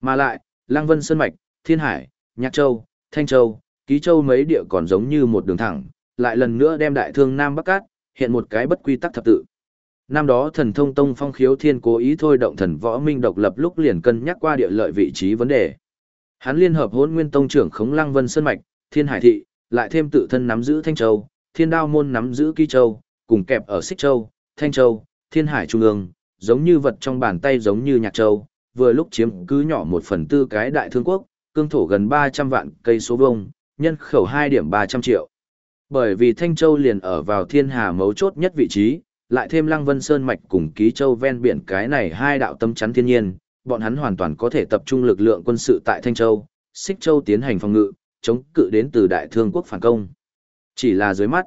Mà lại, Lăng Vân Sơn Mạch, Thiên Hải, Nhạc Châu, Thanh Châu, Ký Châu mấy địa còn giống như một đường thẳng, lại lần nữa đem đại thương Nam Bắc Cát, hiện một cái bất quy tắc thập tự. Năm đó thần thông tông phong khiếu thiên cố ý thôi động thần võ minh độc lập lúc liền cân nhắc qua địa lợi vị trí vấn đề. Hắn liên hợp hôn nguyên tông trưởng khống lăng vân sơn mạch, thiên hải thị, lại thêm tự thân nắm giữ thanh châu, thiên đao môn nắm giữ Kỳ châu, cùng kẹp ở xích châu, thanh châu, thiên hải trung ương, giống như vật trong bàn tay giống như nhạc châu, vừa lúc chiếm cứ nhỏ một phần tư cái đại thương quốc, cương thổ gần 300 vạn cây số vông, nhân khẩu 2 điểm 300 triệu. Bởi vì Thanh Châu liền ở vào thiên hà mấu chốt nhất vị trí, lại thêm Lăng Vân Sơn Mạch cùng Ký Châu ven biển cái này hai đạo tâm chắn thiên nhiên, bọn hắn hoàn toàn có thể tập trung lực lượng quân sự tại Thanh Châu, Xích Châu tiến hành phòng ngự, chống cự đến từ Đại Thương quốc phản công. Chỉ là dưới mắt,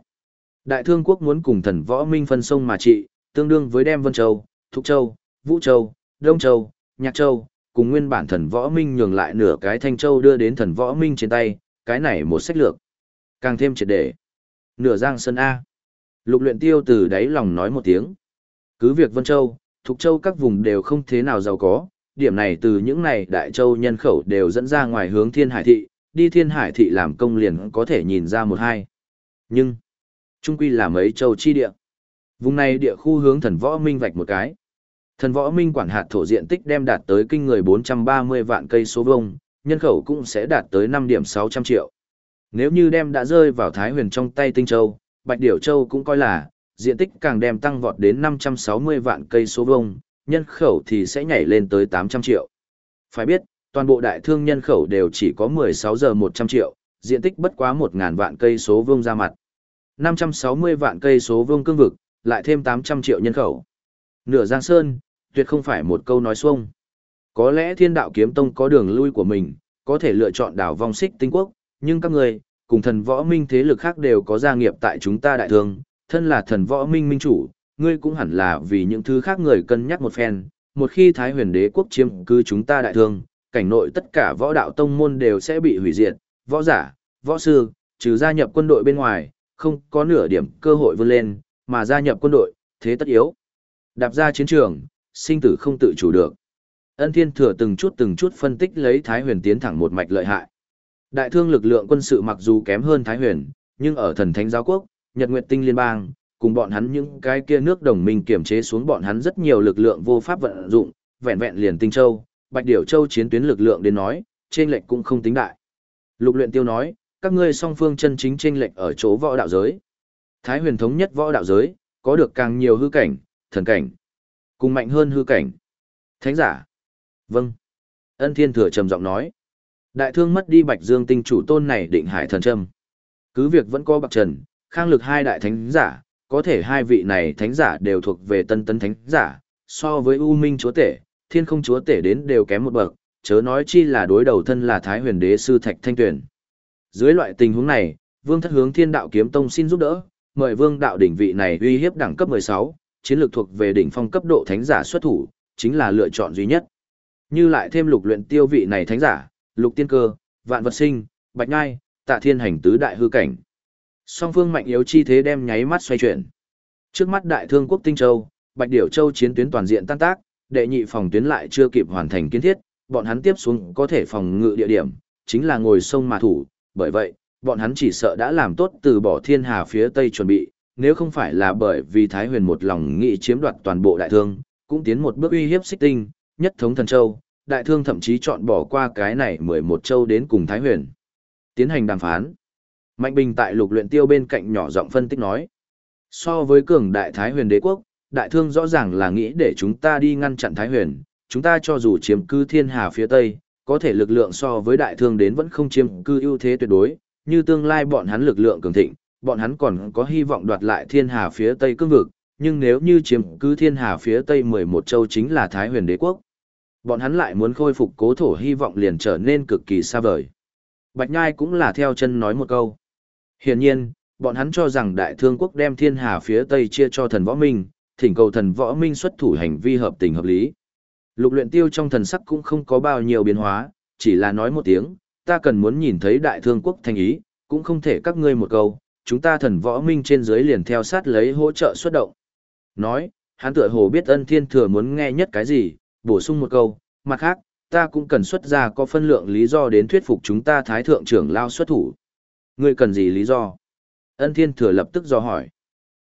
Đại Thương quốc muốn cùng thần võ minh phân sông mà trị, tương đương với đem Vân Châu, Thục Châu, Vũ Châu, Đông Châu, Nhạc Châu, cùng nguyên bản thần võ minh nhường lại nửa cái Thanh Châu đưa đến thần võ minh trên tay, cái này một sách lược. Càng thêm triệt để. Nửa giang sơn A. Lục luyện tiêu từ đáy lòng nói một tiếng. Cứ việc Vân Châu, Thục Châu các vùng đều không thế nào giàu có, điểm này từ những này đại châu nhân khẩu đều dẫn ra ngoài hướng thiên hải thị, đi thiên hải thị làm công liền có thể nhìn ra một hai. Nhưng, trung quy là mấy châu chi địa. Vùng này địa khu hướng thần võ minh vạch một cái. Thần võ minh quản hạt thổ diện tích đem đạt tới kinh người 430 vạn cây số vuông, nhân khẩu cũng sẽ đạt tới 5 điểm 600 triệu. Nếu như đem đã rơi vào Thái huyền trong tay Tinh Châu, Bạch Điểu Châu cũng coi là, diện tích càng đem tăng vọt đến 560 vạn cây số vuông, nhân khẩu thì sẽ nhảy lên tới 800 triệu. Phải biết, toàn bộ đại thương nhân khẩu đều chỉ có 16 giờ 100 triệu, diện tích bất quá 1.000 vạn cây số vuông ra mặt. 560 vạn cây số vuông cương vực, lại thêm 800 triệu nhân khẩu. Nửa Giang Sơn, tuyệt không phải một câu nói xuông. Có lẽ thiên đạo kiếm tông có đường lui của mình, có thể lựa chọn đảo vong xích tinh quốc, nhưng các người, cùng thần võ minh thế lực khác đều có gia nghiệp tại chúng ta đại thương, thân là thần võ minh minh chủ, ngươi cũng hẳn là vì những thứ khác người cân nhắc một phen, một khi Thái huyền đế quốc chiếm cư chúng ta đại thương, cảnh nội tất cả võ đạo tông môn đều sẽ bị hủy diệt, võ giả, võ sư, trừ gia nhập quân đội bên ngoài, không có nửa điểm cơ hội vươn lên, mà gia nhập quân đội, thế tất yếu. Đạp ra chiến trường, sinh tử không tự chủ được. Ân Thiên Thừa từng chút từng chút phân tích lấy Thái Huyền tiến thẳng một mạch lợi hại. Đại thương lực lượng quân sự mặc dù kém hơn Thái Huyền, nhưng ở thần thánh giáo quốc, Nhật Nguyệt Tinh Liên bang, cùng bọn hắn những cái kia nước đồng minh kiểm chế xuống bọn hắn rất nhiều lực lượng vô pháp vận dụng, vẹn vẹn liền Tinh Châu, Bạch Điểu Châu chiến tuyến lực lượng đến nói, trên lệch cũng không tính đại. Lục luyện tiêu nói, các ngươi song phương chân chính trên lệch ở chỗ võ đạo giới. Thái huyền thống nhất võ đạo giới, có được càng nhiều hư cảnh, thần cảnh, cùng mạnh hơn hư cảnh. Thánh giả. Vâng. Ân Thiên Thừa trầm giọng nói. Đại thương mất đi Bạch Dương tinh chủ tôn này định hải thần châm. Cứ việc vẫn có bạc trần, khang lực hai đại thánh giả, có thể hai vị này thánh giả đều thuộc về tân tân thánh giả, so với U Minh chúa tể, thiên không chúa tể đến đều kém một bậc, chớ nói chi là đối đầu thân là Thái huyền đế sư Thạch Thanh tuyển Dưới loại tình huống này, Vương Thất hướng Thiên Đạo Kiếm Tông xin giúp đỡ, mời Vương Đạo đỉnh vị này uy hiếp đẳng cấp 16, chiến lược thuộc về đỉnh phong cấp độ thánh giả xuất thủ, chính là lựa chọn duy nhất. Như lại thêm lục luyện tiêu vị này thánh giả, lục tiên cơ, vạn vật sinh, bạch ngai, tạ thiên hành tứ đại hư cảnh. Song phương mạnh yếu chi thế đem nháy mắt xoay chuyển. Trước mắt đại thương quốc tinh châu, bạch điểu châu chiến tuyến toàn diện tan tác, đệ nhị phòng tuyến lại chưa kịp hoàn thành kiến thiết, bọn hắn tiếp xuống có thể phòng ngự địa điểm, chính là ngồi sông mà thủ, bởi vậy, bọn hắn chỉ sợ đã làm tốt từ bỏ thiên hà phía tây chuẩn bị, nếu không phải là bởi vì Thái huyền một lòng nghị chiếm đoạt toàn bộ đại thương, cũng tiến một bước uy hiếp xích tinh, nhất thống thần châu, đại thương thậm chí chọn bỏ qua cái này 11 châu đến cùng Thái huyền. Tiến hành đàm phán. Mạnh Bình tại lục luyện tiêu bên cạnh nhỏ giọng phân tích nói. So với cường đại Thái huyền đế quốc, đại thương rõ ràng là nghĩ để chúng ta đi ngăn chặn Thái huyền, chúng ta cho dù chiếm cư thiên hà phía tây, có thể lực lượng so với đại thương đến vẫn không chiếm cư ưu thế tuyệt đối, như tương lai bọn hắn lực lượng cường thịnh, bọn hắn còn có hy vọng đoạt lại thiên hà phía tây cương vực, nhưng nếu như chiếm cứ thiên hà phía tây 11 châu chính là Thái huyền đế quốc. Bọn hắn lại muốn khôi phục cố thổ hy vọng liền trở nên cực kỳ xa vời. Bạch Nhai cũng là theo chân nói một câu. Hiển nhiên, bọn hắn cho rằng đại thương quốc đem thiên hà phía tây chia cho thần võ minh, thỉnh cầu thần võ minh xuất thủ hành vi hợp tình hợp lý. Lục luyện tiêu trong thần sắc cũng không có bao nhiêu biến hóa, chỉ là nói một tiếng, ta cần muốn nhìn thấy đại thương quốc thành ý, cũng không thể các ngươi một câu, chúng ta thần võ minh trên dưới liền theo sát lấy hỗ trợ xuất động. Nói, hắn tựa hồ biết ân thiên thừa muốn nghe nhất cái gì, bổ sung một câu, mặt khác, ta cũng cần xuất ra có phân lượng lý do đến thuyết phục chúng ta thái thượng trưởng lao xuất thủ. Ngươi cần gì lý do? Ân thiên thừa lập tức do hỏi.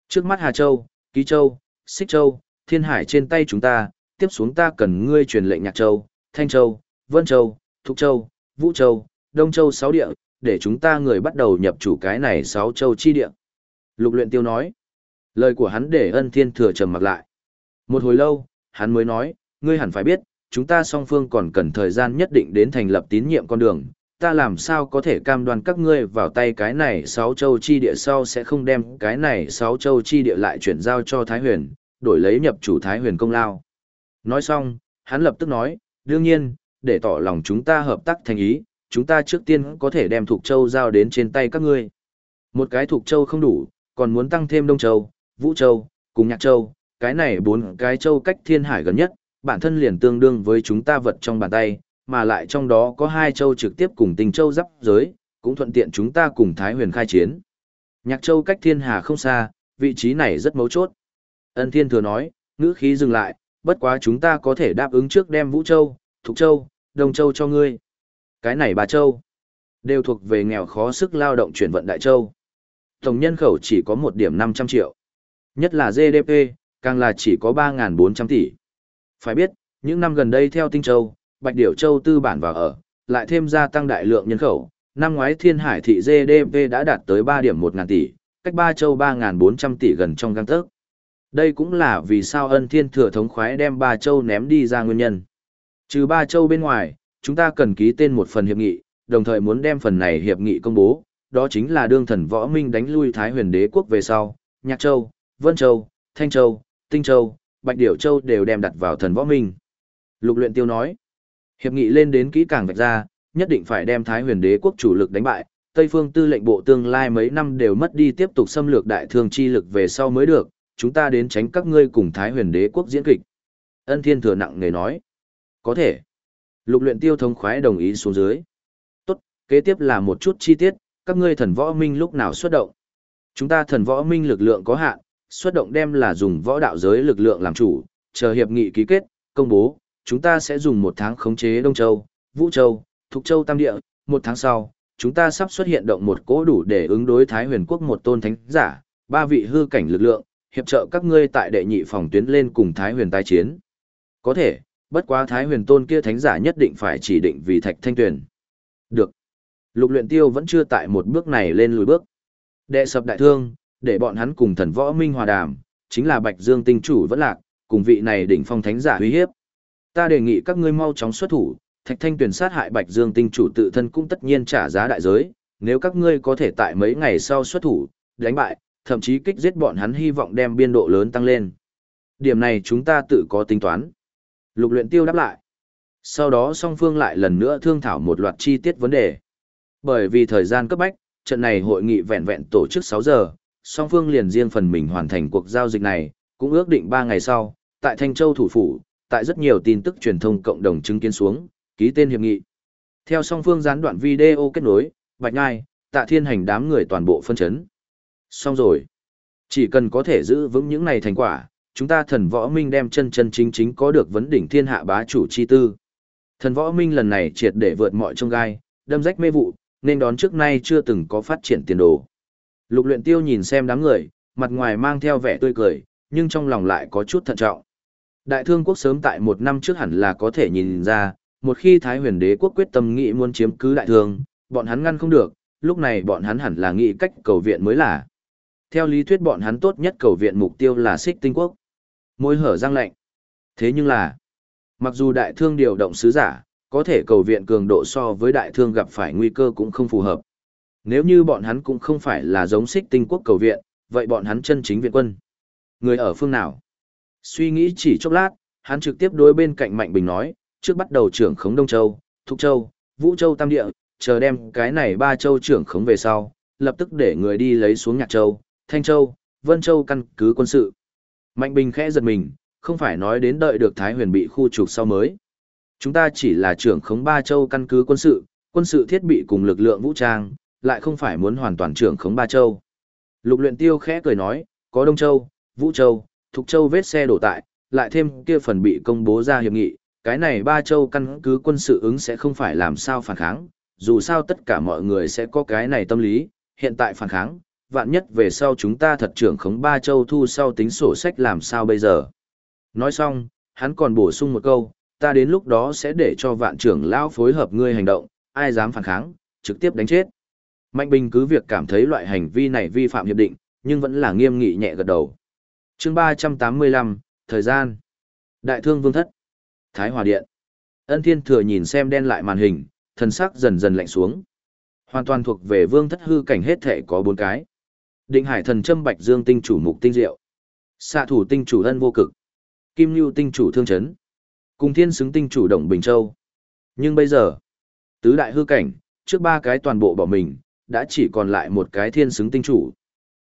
Trước mắt Hà Châu, Ký Châu, Xích Châu, Thiên Hải trên tay chúng ta, tiếp xuống ta cần ngươi truyền lệnh Nhạc Châu, Thanh Châu, Vân Châu, Thục Châu, Vũ Châu, Đông Châu sáu địa, để chúng ta người bắt đầu nhập chủ cái này sáu châu chi địa. Lục luyện tiêu nói. Lời của hắn để ân thiên thừa trầm mặc lại. Một hồi lâu, hắn mới nói, ngươi hẳn phải biết, chúng ta song phương còn cần thời gian nhất định đến thành lập tín nhiệm con đường. Ta làm sao có thể cam đoan các ngươi vào tay cái này sáu châu chi địa sau sẽ không đem cái này sáu châu chi địa lại chuyển giao cho Thái Huyền, đổi lấy nhập chủ Thái Huyền công lao. Nói xong, hắn lập tức nói, đương nhiên, để tỏ lòng chúng ta hợp tác thành ý, chúng ta trước tiên có thể đem Thục Châu giao đến trên tay các ngươi. Một cái Thục Châu không đủ, còn muốn tăng thêm Đông Châu, Vũ Châu, cùng Nhạc Châu, cái này bốn cái châu cách thiên hải gần nhất, bản thân liền tương đương với chúng ta vật trong bàn tay, mà lại trong đó có hai châu trực tiếp cùng tình châu giáp giới, cũng thuận tiện chúng ta cùng Thái huyền khai chiến. Nhạc Châu cách thiên hà không xa, vị trí này rất mấu chốt. Ân Thiên thừa nói, ngữ khí dừng lại, bất quá chúng ta có thể đáp ứng trước đem Vũ Châu, Thục Châu, Đông Châu cho ngươi. Cái này bà châu, đều thuộc về nghèo khó sức lao động chuyển vận đại châu. Tổng nhân khẩu chỉ có một điểm năm trăm triệu. Nhất là GDP, càng là chỉ có ba bốn trăm tỷ. Phải biết, những năm gần đây theo Tinh Châu, Bạch Điểu Châu tư bản vào ở, lại thêm gia tăng đại lượng nhân khẩu, năm ngoái Thiên Hải thị GDP đã đạt tới ba điểm một ngàn tỷ, cách ba châu ba bốn trăm tỷ gần trong găng tớc. Đây cũng là vì sao ân thiên thừa thống khoái đem ba châu ném đi ra nguyên nhân. Trừ ba châu bên ngoài, chúng ta cần ký tên một phần hiệp nghị, đồng thời muốn đem phần này hiệp nghị công bố, đó chính là đương thần võ minh đánh lui Thái huyền đế quốc về sau, Nhạc Châu, Vân Châu, Thanh Châu, Tinh Châu, Bạch Điểu Châu đều đem đặt vào thần võ minh. Lục luyện tiêu nói, hiệp nghị lên đến kỹ càng vạch ra, nhất định phải đem Thái huyền đế quốc chủ lực đánh bại, Tây phương tư lệnh bộ tương lai mấy năm đều mất đi tiếp tục xâm lược đại thương chi lực về sau mới được, chúng ta đến tránh các ngươi cùng Thái huyền đế quốc diễn kịch. Ân thiên thừa nặng nề nói, có thể. Lục luyện tiêu thống khoái đồng ý xuống dưới. Tốt, kế tiếp là một chút chi tiết, các ngươi thần võ minh lúc nào xuất động. Chúng ta thần võ minh lực lượng có hạn, xuất động đem là dùng võ đạo giới lực lượng làm chủ, chờ hiệp nghị ký kết, công bố, chúng ta sẽ dùng một tháng khống chế Đông Châu, Vũ Châu, Thục Châu Tam Địa, một tháng sau, chúng ta sắp xuất hiện động một cỗ đủ để ứng đối Thái huyền quốc một tôn thánh giả, ba vị hư cảnh lực lượng, hiệp trợ các ngươi tại đệ nhị phòng tuyến lên cùng Thái huyền tái chiến. Có thể, bất quá Thái huyền tôn kia thánh giả nhất định phải chỉ định vì thạch thanh tuyển. Được. Lục luyện tiêu vẫn chưa tại một bước này lên lùi bước. Đệ sập đại thương, để bọn hắn cùng thần võ minh hòa đàm, chính là Bạch Dương tinh chủ vẫn lạc, cùng vị này đỉnh phong thánh giả uy hiếp. Ta đề nghị các ngươi mau chóng xuất thủ, Thạch Thanh tuyển sát hại Bạch Dương tinh chủ tự thân cũng tất nhiên trả giá đại giới, nếu các ngươi có thể tại mấy ngày sau xuất thủ, đánh bại, thậm chí kích giết bọn hắn hy vọng đem biên độ lớn tăng lên. Điểm này chúng ta tự có tính toán. Lục luyện tiêu đáp lại. Sau đó song phương lại lần nữa thương thảo một loạt chi tiết vấn đề. Bởi vì thời gian cấp bách, trận này hội nghị vẹn vẹn tổ chức 6 giờ, song phương liền riêng phần mình hoàn thành cuộc giao dịch này, cũng ước định 3 ngày sau, tại Thanh Châu thủ phủ, tại rất nhiều tin tức truyền thông cộng đồng chứng kiến xuống, ký tên hiệp nghị. Theo song phương gián đoạn video kết nối, Bạch Ngai, Tạ Thiên Hành đám người toàn bộ phân chấn. Xong rồi. Chỉ cần có thể giữ vững những này thành quả, chúng ta thần võ minh đem chân chân chính chính có được vấn đỉnh thiên hạ bá chủ chi tư. Thần võ minh lần này triệt để vượt mọi trông gai, đâm rách mê vụ, nên đón trước nay chưa từng có phát triển tiền đồ. Lục luyện tiêu nhìn xem đám người, mặt ngoài mang theo vẻ tươi cười, nhưng trong lòng lại có chút thận trọng. Đại thương quốc sớm tại một năm trước hẳn là có thể nhìn ra, một khi Thái huyền đế quốc quyết tâm nghĩ muốn chiếm cứ đại thương, bọn hắn ngăn không được, lúc này bọn hắn hẳn là nghĩ cách cầu viện mới là. Theo lý thuyết bọn hắn tốt nhất cầu viện mục tiêu là xích tinh quốc. Môi hở răng lạnh. Thế nhưng là, mặc dù đại thương điều động sứ giả, có thể cầu viện cường độ so với đại thương gặp phải nguy cơ cũng không phù hợp. Nếu như bọn hắn cũng không phải là giống xích tinh quốc cầu viện, vậy bọn hắn chân chính viện quân. Người ở phương nào? Suy nghĩ chỉ chốc lát, hắn trực tiếp đối bên cạnh Mạnh Bình nói, trước bắt đầu trưởng khống Đông Châu, Thục Châu, Vũ Châu Tam Địa, chờ đem cái này ba châu trưởng khống về sau, lập tức để người đi lấy xuống Nhạc Châu, Thanh Châu, Vân Châu căn cứ quân sự. Mạnh Bình khẽ giật mình, không phải nói đến đợi được Thái huyền bị khu trục sau mới. Chúng ta chỉ là trưởng khống ba châu căn cứ quân sự, quân sự thiết bị cùng lực lượng vũ trang, lại không phải muốn hoàn toàn trưởng khống ba châu. Lục luyện tiêu khẽ cười nói, có Đông Châu, Vũ Châu, Thục Châu vết xe đổ tại, lại thêm kia phần bị công bố ra hiệp nghị, cái này ba châu căn cứ quân sự ứng sẽ không phải làm sao phản kháng, dù sao tất cả mọi người sẽ có cái này tâm lý, hiện tại phản kháng, vạn nhất về sau chúng ta thật trưởng khống ba châu thu sau tính sổ sách làm sao bây giờ. Nói xong, hắn còn bổ sung một câu, ta đến lúc đó sẽ để cho vạn trưởng lão phối hợp ngươi hành động, ai dám phản kháng, trực tiếp đánh chết. Mạnh Bình cứ việc cảm thấy loại hành vi này vi phạm hiệp định, nhưng vẫn là nghiêm nghị nhẹ gật đầu. chương 385, thời gian. Đại thương vương thất. Thái Hòa Điện. Ân Thiên Thừa nhìn xem đen lại màn hình, thần sắc dần dần lạnh xuống. Hoàn toàn thuộc về vương thất hư cảnh hết thể có bốn cái. Định Hải thần châm Bạch Dương tinh chủ mục tinh diệu. Xạ thủ tinh chủ ân vô cực. Kim Nhu tinh chủ thương chấn. Cùng thiên xứng tinh chủ động Bình Châu. Nhưng bây giờ, tứ đại hư cảnh, trước ba cái toàn bộ bỏ mình, đã chỉ còn lại một cái thiên xứng tinh chủ.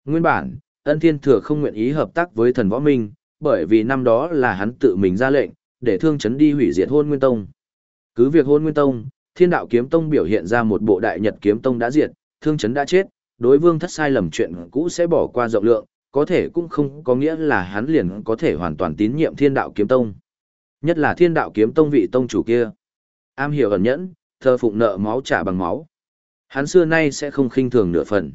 Nguyên bản, ân thiên thừa không nguyện ý hợp tác với thần võ minh, bởi vì năm đó là hắn tự mình ra lệnh, để thương chấn đi hủy diệt hôn nguyên tông. Cứ việc hôn nguyên tông, thiên đạo kiếm tông biểu hiện ra một bộ đại nhật kiếm tông đã diệt, thương chấn đã chết, đối vương thất sai lầm chuyện cũ sẽ bỏ qua rộng lượng, có thể cũng không có nghĩa là hắn liền có thể hoàn toàn tín nhiệm thiên đạo kiếm tông. Nhất là thiên đạo kiếm tông vị tông chủ kia. Am hiểu ẩn nhẫn, thơ phụng nợ máu trả bằng máu. Hắn xưa nay sẽ không khinh thường nửa phần.